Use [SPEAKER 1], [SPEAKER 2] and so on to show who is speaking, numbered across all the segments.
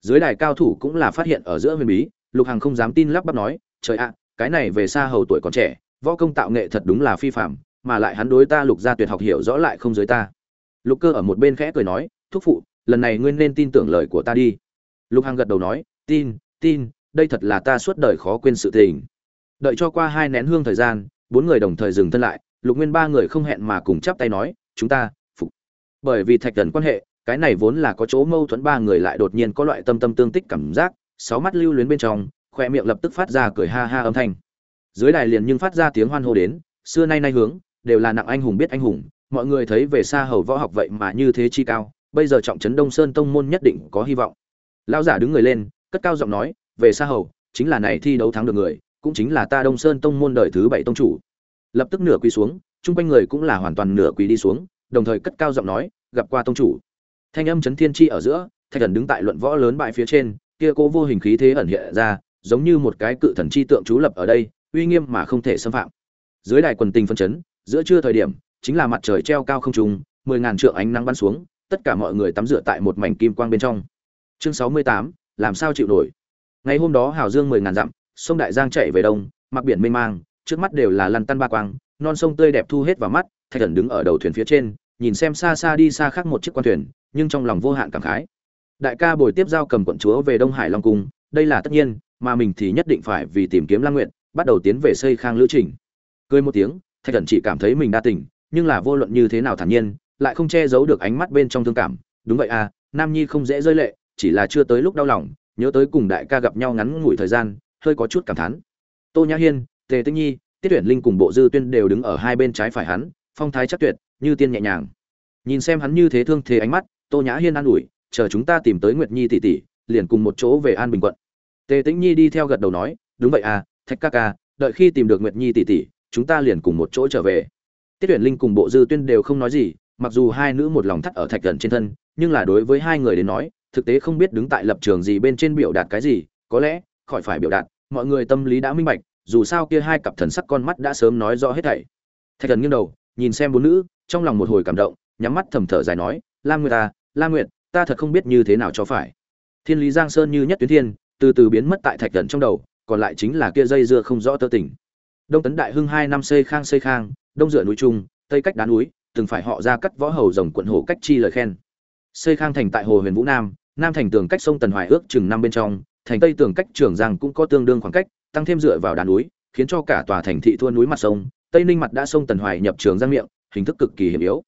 [SPEAKER 1] dưới đài cao thủ cũng là phát hiện ở giữa huyền bí, lục hằng không dám tin lắp bắp nói, trời ạ, cái này về xa hầu tuổi còn trẻ, võ công tạo nghệ thật đúng là phi phạm mà lại hắn đối ta lục gia tuyệt học hiểu rõ lại không dưới ta. Lục cơ ở một bên khẽ cười nói, thúc phụ, lần này ngươi nên tin tưởng lời của ta đi. Lục hằng gật đầu nói, tin tin, đây thật là ta suốt đời khó quên sự tình. Đợi cho qua hai nén hương thời gian, bốn người đồng thời dừng thân lại, lục nguyên ba người không hẹn mà cùng chắp tay nói, chúng ta, phục. Bởi vì thạch thần quan hệ cái này vốn là có chỗ mâu thuẫn, ba người lại đột nhiên có loại tâm tâm tương tích cảm giác, sáu mắt lưu luyến bên trong, khoe miệng lập tức phát ra cười ha ha âm thanh. Dưới đài liền nhưng phát ra tiếng hoan hô đến, xưa nay nay hướng, đều là nặng anh hùng biết anh hùng, mọi người thấy về xa hầu võ học vậy mà như thế chi cao, bây giờ trọng trấn đông sơn tông môn nhất định có hy vọng. Lão giả đứng người lên, cất cao giọng nói, về xa hầu, chính là này thi đấu thắng được người, cũng chính là ta đông sơn tông môn đời thứ bảy tông chủ. Lập tức nửa quỳ xuống, chung quanh người cũng là hoàn toàn nửa quỳ đi xuống, đồng thời cất cao giọng nói, gặp qua tông chủ thanh âm chấn thiên chi ở giữa, thạch thần đứng tại luận võ lớn bại phía trên, kia cố vô hình khí thế ẩn hiện ra, giống như một cái cự thần chi tượng trú lập ở đây, uy nghiêm mà không thể xâm phạm. Dưới đài quần tình phân chấn, giữa trưa thời điểm, chính là mặt trời treo cao không trùng mười ngàn trượng ánh nắng bắn xuống, tất cả mọi người tắm rửa tại một mảnh kim quang bên trong. Chương sáu mươi tám, làm sao chịu nổi? Ngày hôm đó hào dương mười ngàn dặm, sông đại giang chạy về đông, mặc biển mênh mang, trước mắt đều là lăn tăn ba quang, non sông tươi đẹp thu hết vào mắt, thạch thần đứng ở đầu thuyền phía trên, nhìn xem xa xa đi xa khác một chiếc quan thuyền nhưng trong lòng vô hạn cảm khái. Đại ca bồi tiếp giao cầm quận chúa về đông hải long cung, đây là tất nhiên, mà mình thì nhất định phải vì tìm kiếm lang nguyện bắt đầu tiến về xây khang lữ trình. Cười một tiếng, thạch thần chỉ cảm thấy mình đa tình, nhưng là vô luận như thế nào thản nhiên, lại không che giấu được ánh mắt bên trong thương cảm. Đúng vậy à nam nhi không dễ rơi lệ, chỉ là chưa tới lúc đau lòng, nhớ tới cùng đại ca gặp nhau ngắn ngủi thời gian, hơi có chút cảm thán. Tô nhã hiên, tề tinh nhi, tiết tuyển linh cùng bộ dư tuyên đều đứng ở hai bên trái phải hắn, phong thái chắc tuyệt, như tiên nhẹ nhàng. Nhìn xem hắn như thế thương thế ánh mắt tô nhã hiên an ủi, chờ chúng ta tìm tới nguyệt nhi tỷ tỷ, liền cùng một chỗ về an bình quận. Tề tĩnh nhi đi theo gật đầu nói, đúng vậy à thạch ca ca, đợi khi tìm được nguyệt nhi tỷ tỷ, chúng ta liền cùng một chỗ trở về. Tiết tuyển linh cùng bộ dư tuyên đều không nói gì, mặc dù hai nữ một lòng thắt ở thạch gần trên thân, nhưng là đối với hai người đến nói, thực tế không biết đứng tại lập trường gì bên trên biểu đạt cái gì, có lẽ, khỏi phải biểu đạt, mọi người tâm lý đã minh bạch, dù sao kia hai cặp thần sắc con mắt đã sớm nói rõ hết thảy. Thạch thần nghiêng đầu, nhìn xem bốn nữ, trong lòng một hồi cảm động, nhắm mắt thầm thở dài nói, lam người ta à, La nguyệt, ta thật không biết như thế nào cho phải. Thiên lý giang sơn như nhất tuyến thiên, từ từ biến mất tại thạch thần trong đầu, còn lại chính là kia dây dưa không rõ tơ tỉnh đông tấn đại hưng hai năm xây khang xây khang, đông dựa núi trung, tây cách đá núi, từng phải họ ra cắt võ hầu rồng quận hồ cách chi lời khen. Xây khang thành tại hồ huyền vũ nam nam thành tường cách sông tần hoài ước chừng năm bên trong, thành tây tường cách trường giang cũng có tương đương khoảng cách, tăng thêm dựa vào đá núi, khiến cho cả tòa thành thị thua núi mặt sông, tây ninh mặt đã sông tần hoài nhập trường giang miệng, hình thức cực kỳ hiểm yếu.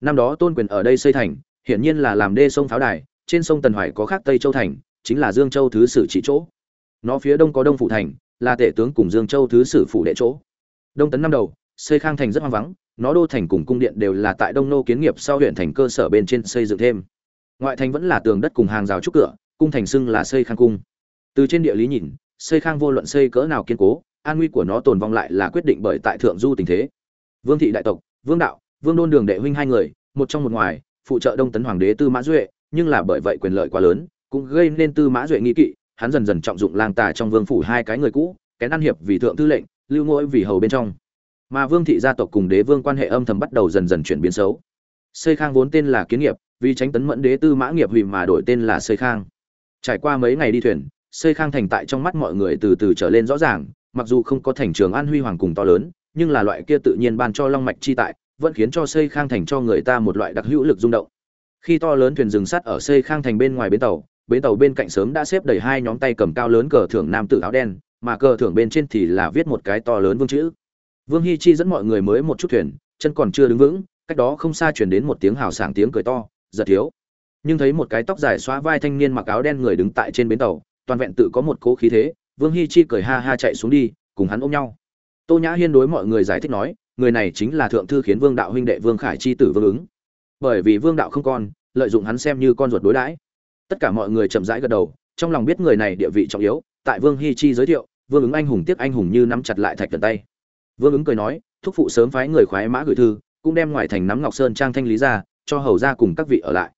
[SPEAKER 1] Năm đó tôn quyền ở đây xây thành hiển nhiên là làm đê sông pháo đài, trên sông tần hoài có khác tây châu thành, chính là dương châu thứ sử chỉ chỗ. Nó phía đông có đông phủ thành, là tể tướng cùng dương châu thứ sử phủ đệ chỗ. Đông tấn năm đầu, xây khang thành rất hoang vắng, nó đô thành cùng cung điện đều là tại đông nô kiến nghiệp sau huyện thành cơ sở bên trên xây dựng thêm. Ngoại thành vẫn là tường đất cùng hàng rào trúc cửa, cung thành xưng là xây khang cung. Từ trên địa lý nhìn, xây khang vô luận xây cỡ nào kiên cố, an nguy của nó tồn vong lại là quyết định bởi tại thượng du tình thế. Vương thị đại tộc, vương đạo, vương đôn đường đệ huynh hai người, một trong một ngoài phụ trợ đông tấn hoàng đế tư mã duệ, nhưng là bởi vậy quyền lợi quá lớn, cũng gây nên tư mã duệ nghi kỵ, hắn dần dần trọng dụng lang tà trong vương phủ hai cái người cũ, kén ăn hiệp vì thượng tư lệnh, lưu ngỗi vì hầu bên trong. Mà vương thị gia tộc cùng đế vương quan hệ âm thầm bắt đầu dần dần chuyển biến xấu. Xây khang vốn tên là kiến nghiệp, vì tránh tấn mẫn đế tư mã nghiệp hủy mà đổi tên là xây khang. Trải qua mấy ngày đi thuyền xây khang thành tại trong mắt mọi người từ từ trở lên rõ ràng, mặc dù không có thành trường an huy hoàng cùng to lớn, nhưng là loại kia tự nhiên ban cho long mạch chi tại vẫn khiến cho xây khang thành cho người ta một loại đặc hữu lực rung động. Khi to lớn thuyền rừng sắt ở xây khang thành bên ngoài bến tàu bến tàu bên cạnh sớm đã xếp đầy hai nhóm tay cầm cao lớn cờ thưởng nam tử áo đen, mà cờ thưởng bên trên thì là viết một cái to lớn vương chữ. Vương hi chi dẫn mọi người mới một chút thuyền, chân còn chưa đứng vững, cách đó không xa chuyển đến một tiếng hào sảng tiếng cười to, giật thiếu. Nhưng thấy một cái tóc dài xóa vai thanh niên mặc áo đen người đứng tại trên bến tàu, toàn vẹn tự có một cố khí thế, vương hi chi cười ha ha chạy xuống đi, cùng hắn ôm nhau. Tô nhã hiên đối mọi người giải thích nói người này chính là thượng thư khiến vương đạo huynh đệ vương khải chi tử vương ứng. Bởi vì vương đạo không con, lợi dụng hắn xem như con ruột đối đãi. Tất cả mọi người chậm rãi gật đầu, trong lòng biết người này địa vị trọng yếu, tại vương hi chi giới thiệu, vương ứng anh hùng tiếc anh hùng như nắm chặt lại thạch gần tay. Vương ứng cười nói, thúc phụ sớm phái người khoái mã gửi thư, cũng đem ngoài thành nắm ngọc sơn trang thanh lý ra, cho hầu ra cùng các vị ở lại.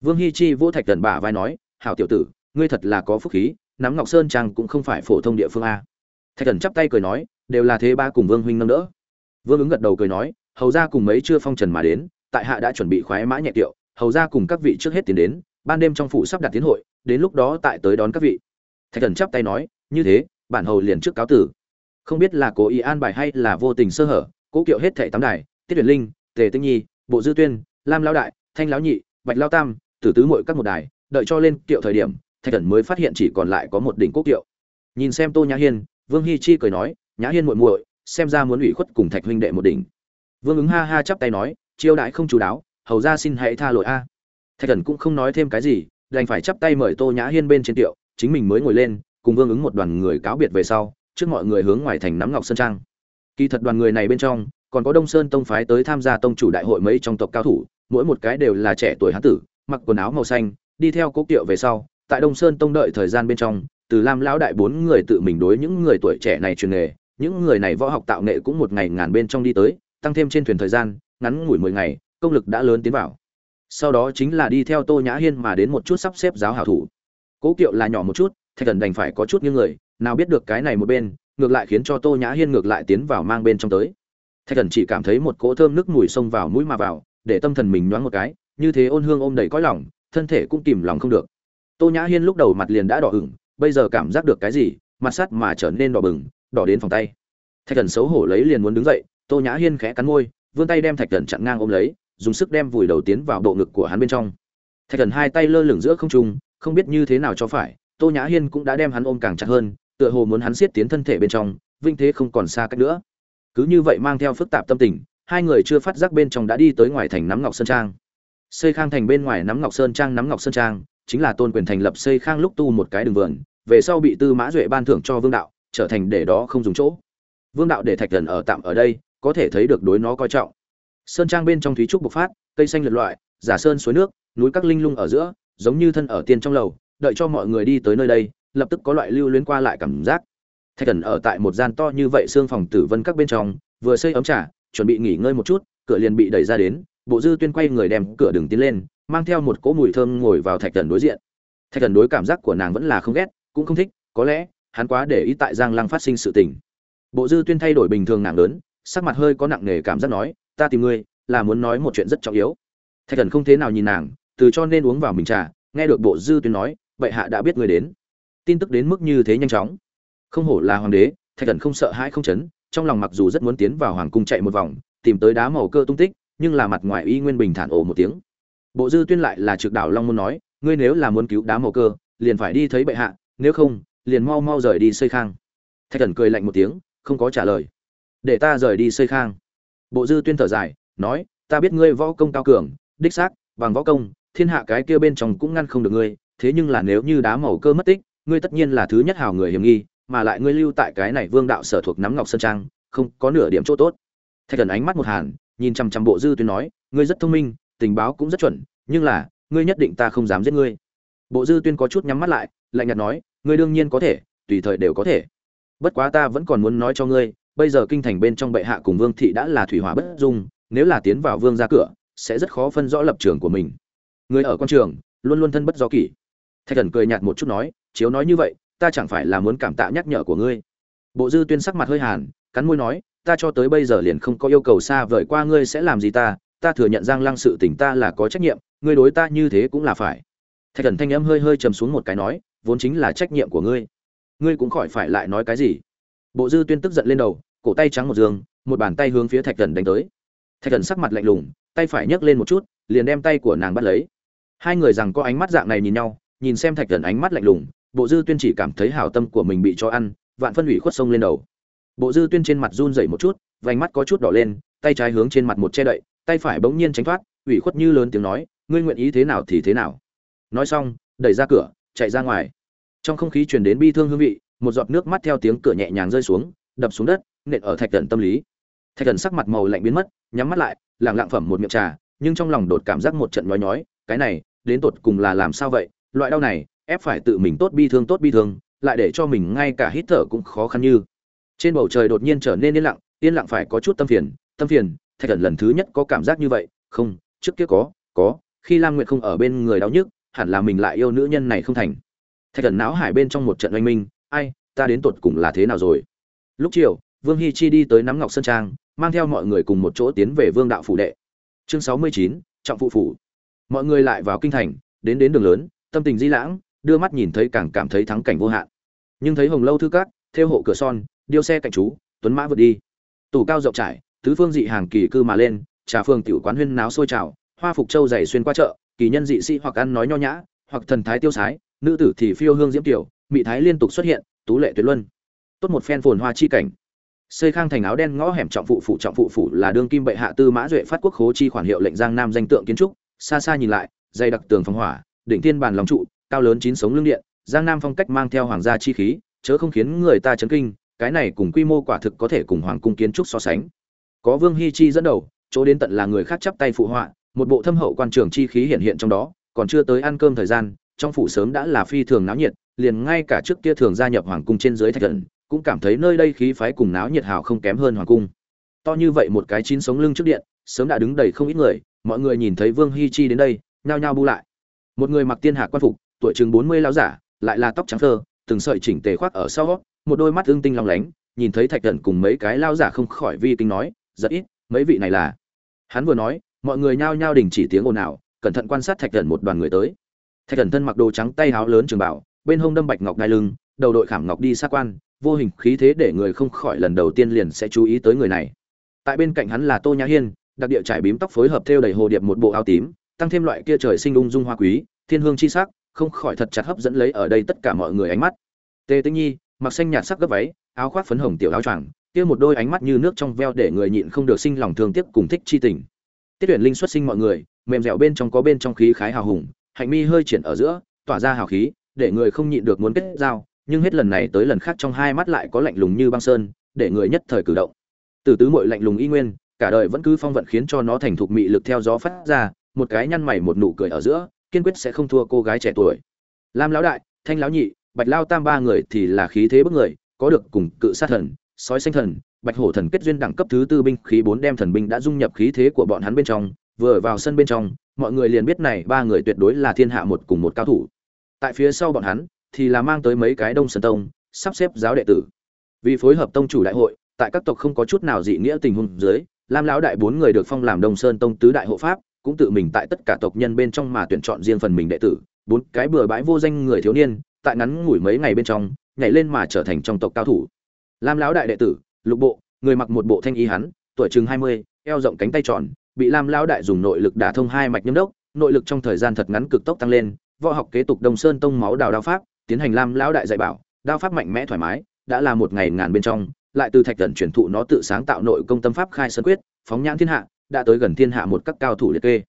[SPEAKER 1] Vương hi chi vỗ thạch gần bả vai nói, hảo tiểu tử, ngươi thật là có phúc khí, nắm ngọc sơn trang cũng không phải phổ thông địa phương a. Thạch gần chắp tay cười nói, đều là thế ba cùng vương huynh nâng đỡ vương ứng gật đầu cười nói, hầu ra cùng mấy chưa phong trần mà đến, tại hạ đã chuẩn bị khoái mã nhẹ tiệu, hầu ra cùng các vị trước hết tiến đến, ban đêm trong phủ sắp đặt tiến hội, đến lúc đó tại tới đón các vị. Thạch thần chắp tay nói, như thế, bản hầu liền trước cáo tử. Không biết là cố ý an bài hay là vô tình sơ hở, cố kiệu hết thệ tám đài, tiết tuyển linh, tề tinh nhi, bộ dư tuyên, lam lão đại, thanh lão nhị, bạch lao tam, tử tứ mội các một đài, đợi cho lên kiệu thời điểm, thạch thần mới phát hiện chỉ còn lại có một đỉnh cố kiệu. Nhìn xem tô nhã hiên, vương hi chi cười nói, nhã hiên muội muội xem ra muốn ủy khuất cùng thạch huynh đệ một đỉnh. Vương ứng ha ha chắp tay nói chiêu đãi không chú đáo, hầu ra xin hãy tha lỗi a. Thạch thần cũng không nói thêm cái gì, đành phải chắp tay mời tô nhã hiên bên trên tiệu, chính mình mới ngồi lên, cùng vương ứng một đoàn người cáo biệt về sau, trước mọi người hướng ngoài thành nắm ngọc sơn trang. Kỳ thật đoàn người này bên trong, còn có đông sơn tông phái tới tham gia tông chủ đại hội mấy trong tộc cao thủ, mỗi một cái đều là trẻ tuổi hán tử, mặc quần áo màu xanh, đi theo cố kiệu về sau, tại đông sơn tông đợi thời gian bên trong, từ lam lão đại bốn người tự mình đối những người tuổi trẻ này truyền nghề những người này võ học tạo nghệ cũng một ngày ngàn bên trong đi tới, tăng thêm trên thuyền thời gian, ngắn ngủi mười ngày, công lực đã lớn tiến vào. Sau đó chính là đi theo tô nhã hiên mà đến một chút sắp xếp giáo hảo thủ. Cố kiệu là nhỏ một chút, thạch thần đành phải có chút như người, nào biết được cái này một bên, ngược lại khiến cho tô nhã hiên ngược lại tiến vào mang bên trong tới. Thạch thần chỉ cảm thấy một cỗ thơm nước mùi xông vào mũi mà vào, để tâm thần mình nhoáng một cái, như thế ôn hương ôm đầy cõi lòng, thân thể cũng kìm lòng không được. Tô nhã hiên lúc đầu mặt liền đã đỏ ửng, bây giờ cảm giác được cái gì, mặt sắt mà trở nên đỏ bừng đỏ đến phòng tay. Thạch thần xấu hổ lấy liền muốn đứng dậy, tô nhã hiên khẽ cắn môi, vươn tay đem thạch thần chặn ngang ôm lấy, dùng sức đem vùi đầu tiến vào bộ ngực của hắn bên trong. Thạch thần hai tay lơ lửng giữa không trung, không biết như thế nào cho phải, tô nhã hiên cũng đã đem hắn ôm càng chặt hơn, tựa hồ muốn hắn siết tiến thân thể bên trong, vinh thế không còn xa cách nữa. Cứ như vậy mang theo phức tạp tâm tình, hai người chưa phát giác bên trong đã đi tới ngoài thành nắm ngọc sơn trang. Xây khang thành bên ngoài nắm ngọc sơn trang, nắm ngọc sơn trang chính là tôn quyền thành lập xây khang lúc tu một cái đường vườn, về sau bị tư mã duệ ban thưởng cho vương đạo trở thành để đó không dùng chỗ. Vương đạo để thạch thần ở tạm ở đây, có thể thấy được đối nó coi trọng. Sơn trang bên trong thúy trúc bộc phát, cây xanh lượt loại, giả sơn suối nước, núi các linh lung ở giữa, giống như thân ở tiên trong lầu, đợi cho mọi người đi tới nơi đây, lập tức có loại lưu luyến qua lại cảm giác. Thạch thần ở tại một gian to như vậy xương phòng tử vân các bên trong, vừa xây ấm trà, chuẩn bị nghỉ ngơi một chút, cửa liền bị đẩy ra đến, bộ dư tuyên quay người đem cửa đường tiến lên, mang theo một cỗ mùi thơm ngồi vào thạch thần đối diện. Thạch thần đối cảm giác của nàng vẫn là không ghét, cũng không thích, có lẽ hắn quá để ý tại giang lăng phát sinh sự tình. Bộ dư tuyên thay đổi bình thường nặng lớn, sắc mặt hơi có nặng nề cảm giác nói, ta tìm ngươi, là muốn nói một chuyện rất trọng yếu. Thạch thần không thế nào nhìn nàng, từ cho nên uống vào mình trà, nghe được bộ dư tuyên nói, bệ hạ đã biết ngươi đến. Tin tức đến mức như thế nhanh chóng. Không hổ là hoàng đế, thạch thần không sợ hãi không chấn, trong lòng mặc dù rất muốn tiến vào hoàng cung chạy một vòng, tìm tới đá màu cơ tung tích, nhưng là mặt ngoài y nguyên bình thản ồ một tiếng. Bộ dư tuyên lại là trực đảo long muốn nói, ngươi nếu là muốn cứu đá màu cơ, liền phải đi thấy bệ hạ, nếu không liền mau mau rời đi xây khang. Thạch thần cười lạnh một tiếng, không có trả lời. Để ta rời đi xây khang. Bộ dư tuyên thở dài, nói, ta biết ngươi võ công cao cường, đích xác, bằng võ công, thiên hạ cái kia bên trong cũng ngăn không được ngươi, thế nhưng là nếu như đá màu cơ mất tích, ngươi tất nhiên là thứ nhất hào người hiểm nghi, mà lại ngươi lưu tại cái này vương đạo sở thuộc nắm ngọc sơn trang, không có nửa điểm chỗ tốt. Thạch thần ánh mắt một hàn, nhìn chằm chằm bộ dư tuyên nói, ngươi rất thông minh, tình báo cũng rất chuẩn, nhưng là, ngươi nhất định ta không dám giết ngươi. Bộ dư tuyên có chút nhắm mắt lại, lạnh nhạt nói ngươi đương nhiên có thể, tùy thời đều có thể. Bất quá ta vẫn còn muốn nói cho ngươi, bây giờ kinh thành bên trong bệ hạ cùng vương thị đã là thủy hỏa bất dung, nếu là tiến vào vương ra cửa, sẽ rất khó phân rõ lập trường của mình. Người ở quan trường, luôn luôn thân bất do kỷ. Thạch thần cười nhạt một chút nói, chiếu nói như vậy, ta chẳng phải là muốn cảm tạ nhắc nhở của ngươi. Bộ dư tuyên sắc mặt hơi hàn, cắn môi nói, ta cho tới bây giờ liền không có yêu cầu xa vời qua ngươi sẽ làm gì ta ta thừa nhận giang lăng sự tình ta là có trách nhiệm, ngươi đối ta như thế cũng là phải. Thạch thần thanh âm hơi hơi trầm xuống một cái nói vốn chính là trách nhiệm của ngươi. Ngươi cũng khỏi phải lại nói cái gì? Bộ dư tuyên tức giận lên đầu, cổ tay trắng một giường một bàn tay hướng phía thạch thần đánh tới. Thạch thần sắc mặt lạnh lùng, tay phải nhấc lên một chút, liền đem tay của nàng bắt lấy. Hai người rằng có ánh mắt dạng này nhìn nhau, nhìn xem thạch thần ánh mắt lạnh lùng, bộ dư tuyên chỉ cảm thấy hảo tâm của mình bị cho ăn, vạn phân ủy khuất sông lên đầu. Bộ dư tuyên trên mặt run rẩy một chút, vành mắt có chút đỏ lên, tay trái hướng trên mặt một che đậy, tay phải bỗng nhiên tránh thoát, ủy khuất như lớn tiếng nói, ngươi nguyện ý thế nào thì thế nào. Nói xong, đẩy ra cửa chạy ra ngoài. Trong không khí truyền đến bi thương hương vị, một giọt nước mắt theo tiếng cửa nhẹ nhàng rơi xuống, đập xuống đất, nện ở thạch thần tâm lý. Thạch thần sắc mặt màu lạnh biến mất, nhắm mắt lại, lặng lặng phẩm một miệng trà, nhưng trong lòng đột cảm giác một trận nhói nhói, cái này, đến tột cùng là làm sao vậy? Loại đau này, ép phải tự mình tốt bi thương tốt bi thương, lại để cho mình ngay cả hít thở cũng khó khăn như. Trên bầu trời đột nhiên trở nên yên lặng yên lặng phải có chút tâm phiền tâm phiền, thạch thần lần thứ nhất có cảm giác như vậy, không, trước kia có có, khi lam nguyệt không ở bên người đau nhức hẳn là mình lại yêu nữ nhân này không thành. Thạch thần náo hải bên trong một trận oanh minh, ai, ta đến tột cùng là thế nào rồi? Lúc chiều, vương hi chi đi tới nắm ngọc sơn trang, mang theo mọi người cùng một chỗ tiến về vương đạo phủ đệ. Chương sáu mươi chín, trọng phụ phủ. Mọi người lại vào kinh thành, đến đến đường lớn, tâm tình di lãng, đưa mắt nhìn thấy càng cảm thấy thắng cảnh vô hạn. Nhưng thấy hồng lâu thư cát theo hộ cửa son, điêu xe cạnh chú, tuấn mã vượt đi. Tủ cao rộng trải, tứ phương dị hàng kỳ cư mà lên, trà phương tiểu quán huyên náo sôi trào, hoa phục châu dày xuyên qua chợ kỳ nhân dị sĩ hoặc ăn nói nho nhã, hoặc thần thái tiêu sái, nữ tử thì phiêu hương diễm tiểu mỹ thái liên tục xuất hiện, tú lệ tuyệt luân. Tốt một phen phồn hoa chi cảnh. Xây khang thành áo đen ngõ hẻm trọng phụ phủ, trọng phụ phủ là đương kim bệ hạ tư mã duệ phát quốc khố chi khoản hiệu lệnh giang nam danh tượng kiến trúc. Xa xa nhìn lại, dày đặc tường phong hỏa, đỉnh thiên bàn lòng trụ, cao lớn chín sống lưng điện. Giang nam phong cách mang theo hoàng gia chi khí, chớ không khiến người ta chấn kinh, cái này cùng quy mô quả thực có thể cùng hoàng cung kiến trúc so sánh. Có vương hy chi dẫn đầu, chỗ đến tận là người khác chắp tay phụ họa một bộ thâm hậu quan trường chi khí hiện hiện trong đó, còn chưa tới ăn cơm thời gian, trong phủ sớm đã là phi thường náo nhiệt, liền ngay cả trước kia thường gia nhập hoàng cung trên dưới thạch thần, cũng cảm thấy nơi đây khí phái cùng náo nhiệt hào không kém hơn hoàng cung. To như vậy một cái chín sống lưng trước điện, sớm đã đứng đầy không ít người, mọi người nhìn thấy vương hy chi đến đây, nhao nhao bu lại. Một người mặc tiên hạ quan phục, tuổi chừng bốn mươi lão giả, lại là tóc trắng thơ từng sợi chỉnh tề khoác ở sau, một đôi mắt ương tinh long lánh, nhìn thấy thạch thần cùng mấy cái lao giả không khỏi vi kinh nói, rất ít, mấy vị này là? Hắn vừa nói mọi người nhao nhao đình chỉ tiếng ồn ào, cẩn thận quan sát thạch thần một đoàn người tới. Thạch thần thân mặc đồ trắng tay áo lớn trường bảo, bên hông đâm bạch ngọc đai lưng, đầu đội khảm ngọc đi xa quan, vô hình khí thế để người không khỏi lần đầu tiên liền sẽ chú ý tới người này. Tại bên cạnh hắn là tô nhã hiên, đặc địa trải bím tóc phối hợp theo đầy hồ điệp một bộ áo tím, tăng thêm loại kia trời sinh ung dung hoa quý, thiên hương chi sắc, không khỏi thật chặt hấp dẫn lấy ở đây tất cả mọi người ánh mắt. Tề tĩnh nhi, mặc xanh nhạt sắc gấp váy, áo khoác phấn hồng tiểu áo choàng, kia một đôi ánh mắt như nước trong veo để người nhịn không được sinh lòng thương tiếc cùng thích chi tình tiết tuyển linh xuất sinh mọi người, mềm dẻo bên trong có bên trong khí khái hào hùng, hạnh mi hơi triển ở giữa, tỏa ra hào khí, để người không nhịn được muốn kết giao, nhưng hết lần này tới lần khác trong hai mắt lại có lạnh lùng như băng sơn, để người nhất thời cử động. Từ tứ mội lạnh lùng y nguyên, cả đời vẫn cứ phong vận khiến cho nó thành thục mị lực theo gió phát ra, một cái nhăn mày một nụ cười ở giữa, kiên quyết sẽ không thua cô gái trẻ tuổi. Lam lão đại, thanh lão nhị, bạch lao tam ba người thì là khí thế bức người, có được cùng cự sát thần, sói xanh thần bạch hổ thần kết duyên đẳng cấp thứ tư binh khí bốn đem thần binh đã dung nhập khí thế của bọn hắn bên trong, vừa vào sân bên trong, mọi người liền biết này ba người tuyệt đối là thiên hạ một cùng một cao thủ. Tại phía sau bọn hắn, thì là mang tới mấy cái đông sơn tông, sắp xếp giáo đệ tử. Vì phối hợp tông chủ đại hội, tại các tộc không có chút nào dị nghĩa tình huống dưới, lam lão đại bốn người được phong làm đông sơn tông tứ đại hộ pháp, cũng tự mình tại tất cả tộc nhân bên trong mà tuyển chọn riêng phần mình đệ tử, bốn cái bừa bãi vô danh người thiếu niên, tại ngắn ngủi mấy ngày bên trong, nhảy lên mà trở thành trong tộc cao thủ. Lam lão đại đệ tử lục bộ, người mặc một bộ thanh y hắn, tuổi chừng hai mươi, eo rộng cánh tay tròn, bị lam lão đại dùng nội lực đả thông hai mạch nhâm đốc, nội lực trong thời gian thật ngắn cực tốc tăng lên, võ học kế tục đông sơn tông máu đào đao pháp, tiến hành lam lão đại dạy bảo, đao pháp mạnh mẽ thoải mái, đã là một ngày ngàn bên trong, lại từ thạch thần truyền thụ nó tự sáng tạo nội công tâm pháp khai sơn quyết, phóng nhãn thiên hạ, đã tới gần thiên hạ một các cao thủ liệt kê.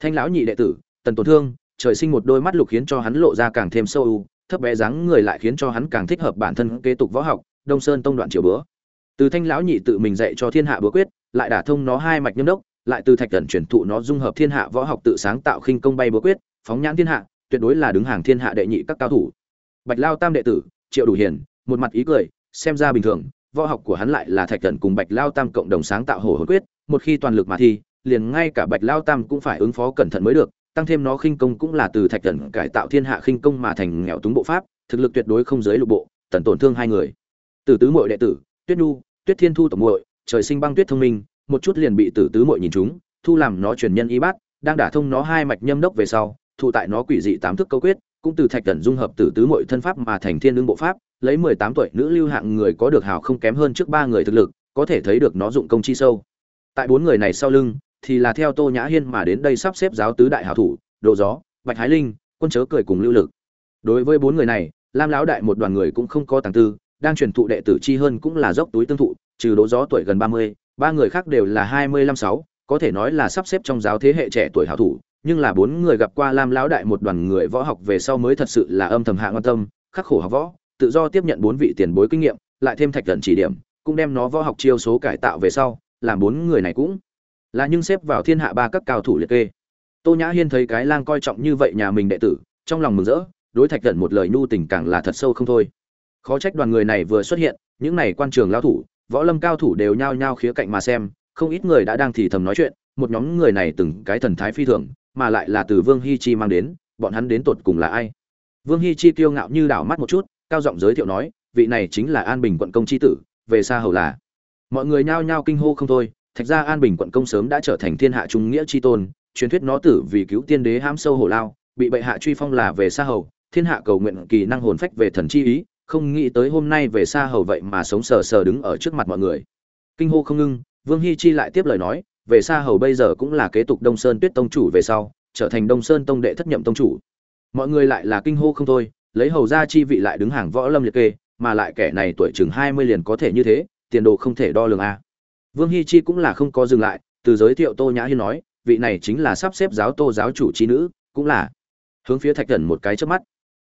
[SPEAKER 1] Thanh lão nhị đệ tử, tần tổn thương, trời sinh một đôi mắt lục khiến cho hắn lộ ra càng thêm sâu thấp bé dáng người lại khiến cho hắn càng thích hợp bản thân kế tục võ học, đông sơn tông đoạn triều bữa từ thanh lão nhị tự mình dạy cho thiên hạ bữa quyết, lại đả thông nó hai mạch nhâm đốc, lại từ thạch cẩn truyền thụ nó dung hợp thiên hạ võ học tự sáng tạo khinh công bay bữa quyết, phóng nhãn thiên hạ, tuyệt đối là đứng hàng thiên hạ đệ nhị các cao thủ. Bạch lao tam đệ tử, triệu đủ hiền, một mặt ý cười, xem ra bình thường, võ học của hắn lại là thạch cẩn cùng bạch lao tam cộng đồng sáng tạo hổ hồn quyết, một khi toàn lực mà thi, liền ngay cả bạch lao tam cũng phải ứng phó cẩn thận mới được, tăng thêm nó khinh công cũng là từ thạch cẩn cải tạo thiên hạ khinh công mà thành nghèo túng bộ pháp, thực lực tuyệt đối không giới lục bộ tần tổn thương hai người. Từ tứ muội đệ tử tuyết nhu tuyết thiên thu tổng muội, trời sinh băng tuyết thông minh, một chút liền bị tử tứ muội nhìn chúng, thu làm nó truyền nhân y bát, đang đả thông nó hai mạch nhâm đốc về sau, thụ tại nó quỷ dị tám thức câu quyết, cũng từ thạch thần dung hợp tử tứ muội thân pháp mà thành thiên lương bộ pháp, lấy mười tám tuổi nữ lưu hạng người có được hào không kém hơn trước ba người thực lực, có thể thấy được nó dụng công chi sâu. Tại bốn người này sau lưng, thì là theo tô nhã hiên mà đến đây sắp xếp giáo tứ đại hảo thủ, đồ gió, bạch hái linh, quân chớ cười cùng lưu lực. Đối với bốn người này, lam lão đại một đoàn người cũng không có tàng tư đang truyền thụ đệ tử chi hơn cũng là dốc túi tương thụ, trừ đỗ gió tuổi gần ba mươi, ba người khác đều là hai mươi lăm sáu, có thể nói là sắp xếp trong giáo thế hệ trẻ tuổi hảo thủ, nhưng là bốn người gặp qua lam lão đại một đoàn người võ học về sau mới thật sự là âm thầm hạ quan tâm, khắc khổ học võ, tự do tiếp nhận bốn vị tiền bối kinh nghiệm, lại thêm thạch tận chỉ điểm, cũng đem nó võ học chiêu số cải tạo về sau, làm bốn người này cũng là nhưng xếp vào thiên hạ ba các cao thủ liệt kê. Tô nhã hiên thấy cái lang coi trọng như vậy nhà mình đệ tử, trong lòng mừng rỡ, đối thạch tận một lời nhu tình càng là thật sâu không thôi khó trách đoàn người này vừa xuất hiện, những này quan trường lao thủ, võ lâm cao thủ đều nhao nhao khía cạnh mà xem, không ít người đã đang thì thầm nói chuyện, một nhóm người này từng cái thần thái phi thường, mà lại là từ vương hi chi mang đến, bọn hắn đến tột cùng là ai? Vương hi chi kiêu ngạo như đảo mắt một chút, cao giọng giới thiệu nói, vị này chính là an bình quận công chi tử, về xa hầu là. Mọi người nhao nhao kinh hô không thôi, thạch ra an bình quận công sớm đã trở thành thiên hạ trung nghĩa chi tôn, truyền thuyết nó tử vì cứu tiên đế hãm sâu hổ lao, bị bệ hạ truy phong là về xa hầu, thiên hạ cầu nguyện kỳ năng hồn phách về thần chi ý không nghĩ tới hôm nay về xa hầu vậy mà sống sờ sờ đứng ở trước mặt mọi người. Kinh hô không ngưng, vương hi chi lại tiếp lời nói, về xa hầu bây giờ cũng là kế tục đông sơn tuyết tông chủ về sau, trở thành đông sơn tông đệ thất nhậm tông chủ. Mọi người lại là kinh hô không thôi, lấy hầu ra chi vị lại đứng hàng võ lâm liệt kê, mà lại kẻ này tuổi chừng hai mươi liền có thể như thế, tiền đồ không thể đo lường a. Vương hi chi cũng là không có dừng lại, từ giới thiệu tô nhã hiên nói, vị này chính là sắp xếp giáo tô giáo chủ trí nữ, cũng là. Hướng phía thạch thần một cái trước mắt.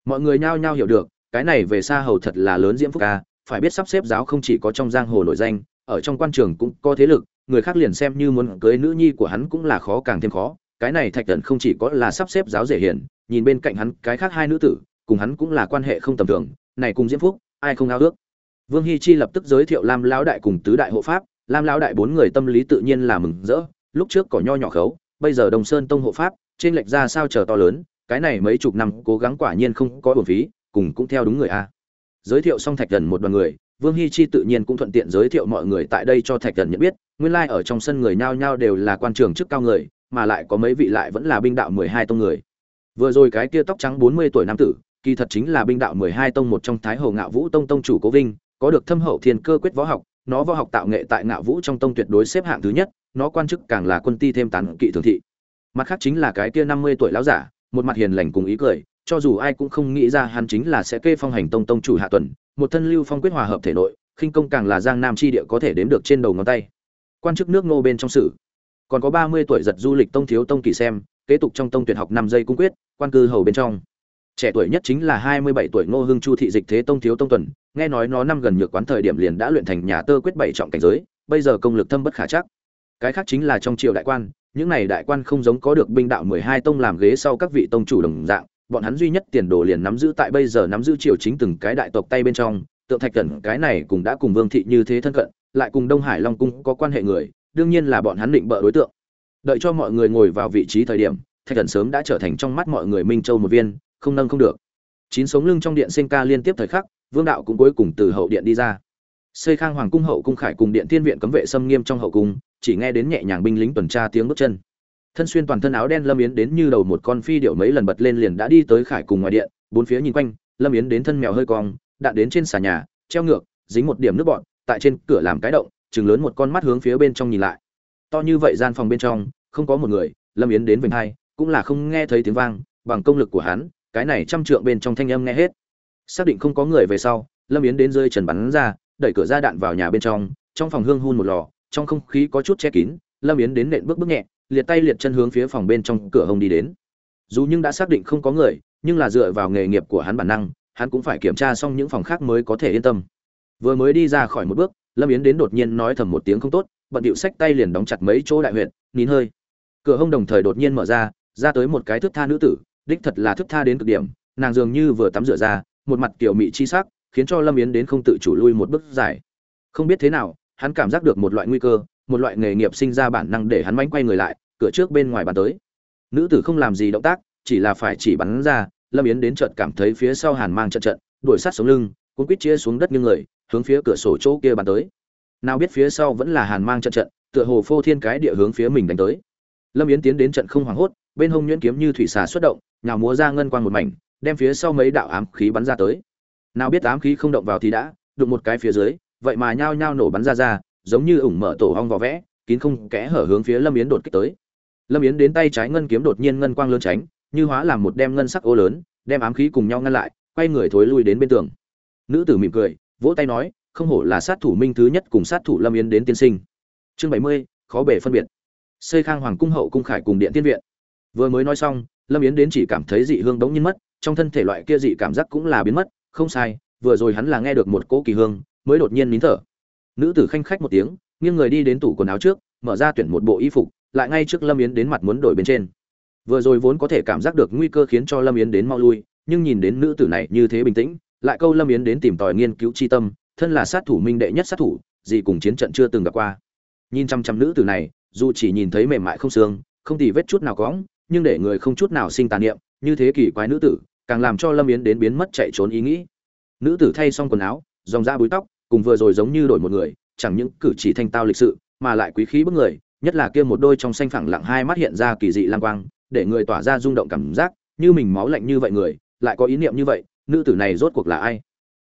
[SPEAKER 1] Mọi người nhao nhao hiểu được cái này về xa hầu thật là lớn diễm phúc ca, phải biết sắp xếp giáo không chỉ có trong giang hồ nổi danh, ở trong quan trường cũng có thế lực, người khác liền xem như muốn cưới nữ nhi của hắn cũng là khó càng thêm khó, cái này thạch thần không chỉ có là sắp xếp giáo dễ hiển, nhìn bên cạnh hắn cái khác hai nữ tử, cùng hắn cũng là quan hệ không tầm thường, này cùng diễm phúc, ai không ao ước. Vương hi chi lập tức giới thiệu lam lão đại cùng tứ đại hộ pháp, lam lão đại bốn người tâm lý tự nhiên là mừng rỡ, lúc trước có nho nhỏ khấu, bây giờ đồng sơn tông hộ pháp, trên lệch ra sao chờ to lớn, cái này mấy chục năm cố gắng quả nhiên không có bổn phí cùng cũng theo đúng người a. Giới thiệu xong thạch thần một đoàn người, vương hi chi tự nhiên cũng thuận tiện giới thiệu mọi người tại đây cho thạch thần nhận biết. Nguyên lai ở trong sân người nhao nhao đều là quan trường chức cao người, mà lại có mấy vị lại vẫn là binh đạo mười hai tông người. Vừa rồi cái kia tóc trắng bốn mươi tuổi nam tử, kỳ thật chính là binh đạo mười hai tông một trong thái hầu ngạo vũ tông tông chủ cố vinh, có được thâm hậu thiên cơ quyết võ học, nó võ học tạo nghệ tại ngạo vũ trong tông tuyệt đối xếp hạng thứ nhất, nó quan chức càng là quân ti thêm tán kỵ thường thị. Mặt khác chính là cái kia năm mươi tuổi lão giả, một mặt hiền lành cùng ý cười cho dù ai cũng không nghĩ ra hắn chính là sẽ kê phong hành tông tông chủ hạ tuần, một thân lưu phong quyết hòa hợp thể nội, khinh công càng là giang nam chi địa có thể đếm được trên đầu ngón tay. Quan chức nước ngô bên trong sử còn có ba mươi tuổi giật du lịch tông thiếu tông kỳ xem, kế tục trong tông tuyệt học năm giây cung quyết, quan cư hầu bên trong. Trẻ tuổi nhất chính là hai mươi bảy tuổi ngô hưng chu thị dịch thế tông thiếu tông tuần, nghe nói nó năm gần nhược quán thời điểm liền đã luyện thành nhà tơ quyết bảy trọng cảnh giới, bây giờ công lực thâm bất khả chắc. Cái khác chính là trong triều đại quan, những này đại quan không giống có được binh đạo mười hai tông làm ghế sau các vị tông chủ đồng dạng bọn hắn duy nhất tiền đồ liền nắm giữ tại bây giờ nắm giữ triều chính từng cái đại tộc tay bên trong, tượng thạch cẩn cái này cũng đã cùng vương thị như thế thân cận, lại cùng đông hải long cung có quan hệ người, đương nhiên là bọn hắn định bợ đối tượng. Đợi cho mọi người ngồi vào vị trí thời điểm, thạch cẩn sớm đã trở thành trong mắt mọi người minh châu một viên, không nâng không được. Chín sống lưng trong điện sinh ca liên tiếp thời khắc, vương đạo cũng cuối cùng từ hậu điện đi ra. Xây khang hoàng cung hậu cung khải cùng điện thiên viện cấm vệ xâm nghiêm trong hậu cung, chỉ nghe đến nhẹ nhàng binh lính tuần tra tiếng bước chân thân xuyên toàn thân áo đen lâm yến đến như đầu một con phi điệu mấy lần bật lên liền đã đi tới khải cùng ngoài điện, bốn phía nhìn quanh, lâm yến đến thân mèo hơi cong, đạn đến trên xà nhà, treo ngược, dính một điểm nước bọn tại trên cửa làm cái động, chừng lớn một con mắt hướng phía bên trong nhìn lại. To như vậy gian phòng bên trong, không có một người, lâm yến đến vành hai, cũng là không nghe thấy tiếng vang, bằng công lực của hắn, cái này trăm trượng bên trong thanh âm nghe hết. Xác định không có người về sau, lâm yến đến rơi trần bắn ra, đẩy cửa ra đạn vào nhà bên trong trong phòng hương hun một lò, trong không khí có chút che kín, lâm yến đến nện bước bước nhẹ liệt tay liệt chân hướng phía phòng bên trong cửa hông đi đến. Dù nhưng đã xác định không có người, nhưng là dựa vào nghề nghiệp của hắn bản năng, hắn cũng phải kiểm tra xong những phòng khác mới có thể yên tâm. Vừa mới đi ra khỏi một bước, lâm yến đến đột nhiên nói thầm một tiếng không tốt, bận điệu sách tay liền đóng chặt mấy chỗ đại huyện nín hơi. Cửa hông đồng thời đột nhiên mở ra ra tới một cái thước tha nữ tử, đích thật là thức tha đến cực điểm, nàng dường như vừa tắm rửa ra, một mặt kiểu mị chi sắc, khiến cho lâm yến đến không tự chủ lui một bước dài. Không biết thế nào, hắn cảm giác được một loại nguy cơ một loại nghề nghiệp sinh ra bản năng để hắn mánh quay người lại, cửa trước bên ngoài bàn tới. Nữ tử không làm gì động tác, chỉ là phải chỉ bắn ra, lâm yến đến trận cảm thấy phía sau hàn mang trận trận, đuổi sát sống lưng cũng quýt chia xuống đất như người, hướng phía cửa sổ chỗ kia bàn tới. Nào biết phía sau vẫn là hàn mang trận trận, tựa hồ phô thiên cái địa hướng phía mình đánh tới. Lâm yến tiến đến trận không hoảng hốt, bên hông nhuyễn kiếm như thủy xà xuất động, nhào múa ra ngân quang một mảnh, đem phía sau mấy đạo ám khí bắn ra tới. Nào biết ám khí không động vào thì đã, đụng một cái phía dưới, vậy mà nhao nhao nổ bắn ra ra giống như ủng mở tổ hong vỏ vẽ, kín không kẽ hở hướng phía lâm yến đột kích tới. Lâm yến đến tay trái ngân kiếm đột nhiên ngân quang lớn tránh, như hóa làm một đem ngân sắc ô lớn, đem ám khí cùng nhau ngăn lại, quay người thối lui đến bên tường. Nữ tử mỉm cười, vỗ tay nói, không hổ là sát thủ minh thứ nhất cùng sát thủ lâm yến đến tiên sinh. Chương bảy mươi, khó bể phân biệt. Xây khang hoàng cung hậu cung khải cùng điện tiên viện. Vừa mới nói xong, lâm yến đến chỉ cảm thấy dị hương đống nhiên mất, trong thân thể loại kia dị cảm giác cũng là biến mất, không sai, vừa rồi hắn là nghe được một cỗ kỳ hương, mới đột nhiên nín thở nữ tử khanh khách một tiếng, nghiêng người đi đến tủ quần áo trước, mở ra tuyển một bộ y phục, lại ngay trước lâm yến đến mặt muốn đổi bên trên. Vừa rồi vốn có thể cảm giác được nguy cơ khiến cho lâm yến đến mau lui, nhưng nhìn đến nữ tử này như thế bình tĩnh, lại câu lâm yến đến tìm tòi nghiên cứu chi tâm, thân là sát thủ minh đệ nhất sát thủ, gì cùng chiến trận chưa từng gặp qua. Nhìn chăm chăm nữ tử này, dù chỉ nhìn thấy mềm mại không xương, không tì vết chút nào cóng nhưng để người không chút nào sinh tàn niệm, như thế kỳ quái nữ tử, càng làm cho lâm yến đến biến mất chạy trốn ý nghĩ. Nữ tử thay xong quần áo, dòng da búi tóc cùng vừa rồi giống như đổi một người, chẳng những cử chỉ thanh tao lịch sự, mà lại quý khí bức người, nhất là kia một đôi trong xanh phẳng lặng hai mắt hiện ra kỳ dị lang quang, để người tỏa ra rung động cảm giác, như mình máu lạnh như vậy người, lại có ý niệm như vậy, nữ tử này rốt cuộc là ai?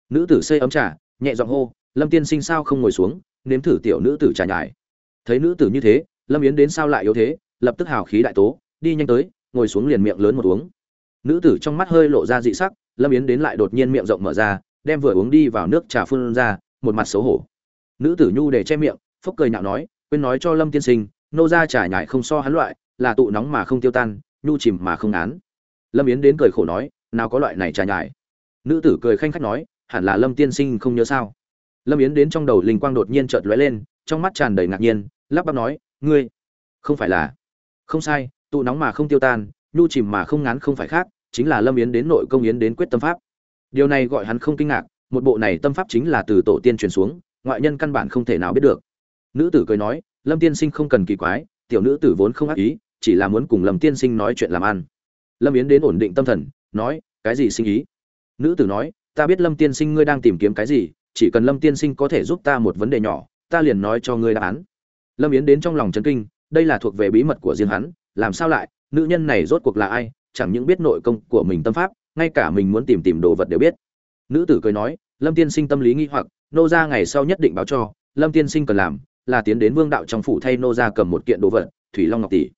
[SPEAKER 1] Nữ tử xây ấm trà, nhẹ giọng hô, lâm tiên sinh sao không ngồi xuống, nếm thử tiểu nữ tử trà nhải. Thấy nữ tử như thế, lâm yến đến sao lại yếu thế, lập tức hào khí đại tố, đi nhanh tới, ngồi xuống liền miệng lớn một uống. Nữ tử trong mắt hơi lộ ra dị sắc, lâm yến đến lại đột nhiên miệng rộng mở ra, đem vừa uống đi vào nước trà phun ra một mặt xấu hổ. Nữ tử nhu để che miệng, phốc cười nhạo nói, quên nói cho lâm tiên sinh, nô ra trải nhải không so hắn loại, là tụ nóng mà không tiêu tan, nhu chìm mà không án lâm yến đến cười khổ nói, nào có loại này trải nhải. Nữ tử cười khanh khách nói, hẳn là lâm tiên sinh không nhớ sao? Lâm yến đến trong đầu linh quang đột nhiên chợt lóe lên, trong mắt tràn đầy ngạc nhiên, lắp bắp nói, ngươi, không phải là, không sai, tụ nóng mà không tiêu tan, nhu chìm mà không ngán không phải khác, chính là lâm yến đến nội công yến đến quyết tâm pháp. Điều này gọi hắn không kinh ngạc một bộ này tâm pháp chính là từ tổ tiên truyền xuống, ngoại nhân căn bản không thể nào biết được. Nữ tử cười nói, lâm tiên sinh không cần kỳ quái, tiểu nữ tử vốn không ác ý, chỉ là muốn cùng lâm tiên sinh nói chuyện làm ăn. Lâm yến đến ổn định tâm thần, nói, cái gì sinh ý? Nữ tử nói, ta biết lâm tiên sinh ngươi đang tìm kiếm cái gì, chỉ cần lâm tiên sinh có thể giúp ta một vấn đề nhỏ, ta liền nói cho ngươi đáp án. Lâm yến đến trong lòng chấn kinh, đây là thuộc về bí mật của riêng hắn, làm sao lại, nữ nhân này rốt cuộc là ai, chẳng những biết nội công của mình tâm pháp, ngay cả mình muốn tìm tìm đồ vật đều biết nữ tử cười nói, lâm tiên sinh tâm lý nghi hoặc, nô ra ngày sau nhất định báo cho, lâm tiên sinh cần làm là tiến đến vương đạo trong phủ thay nô ra cầm một kiện đồ vật, thủy long ngọc tỷ.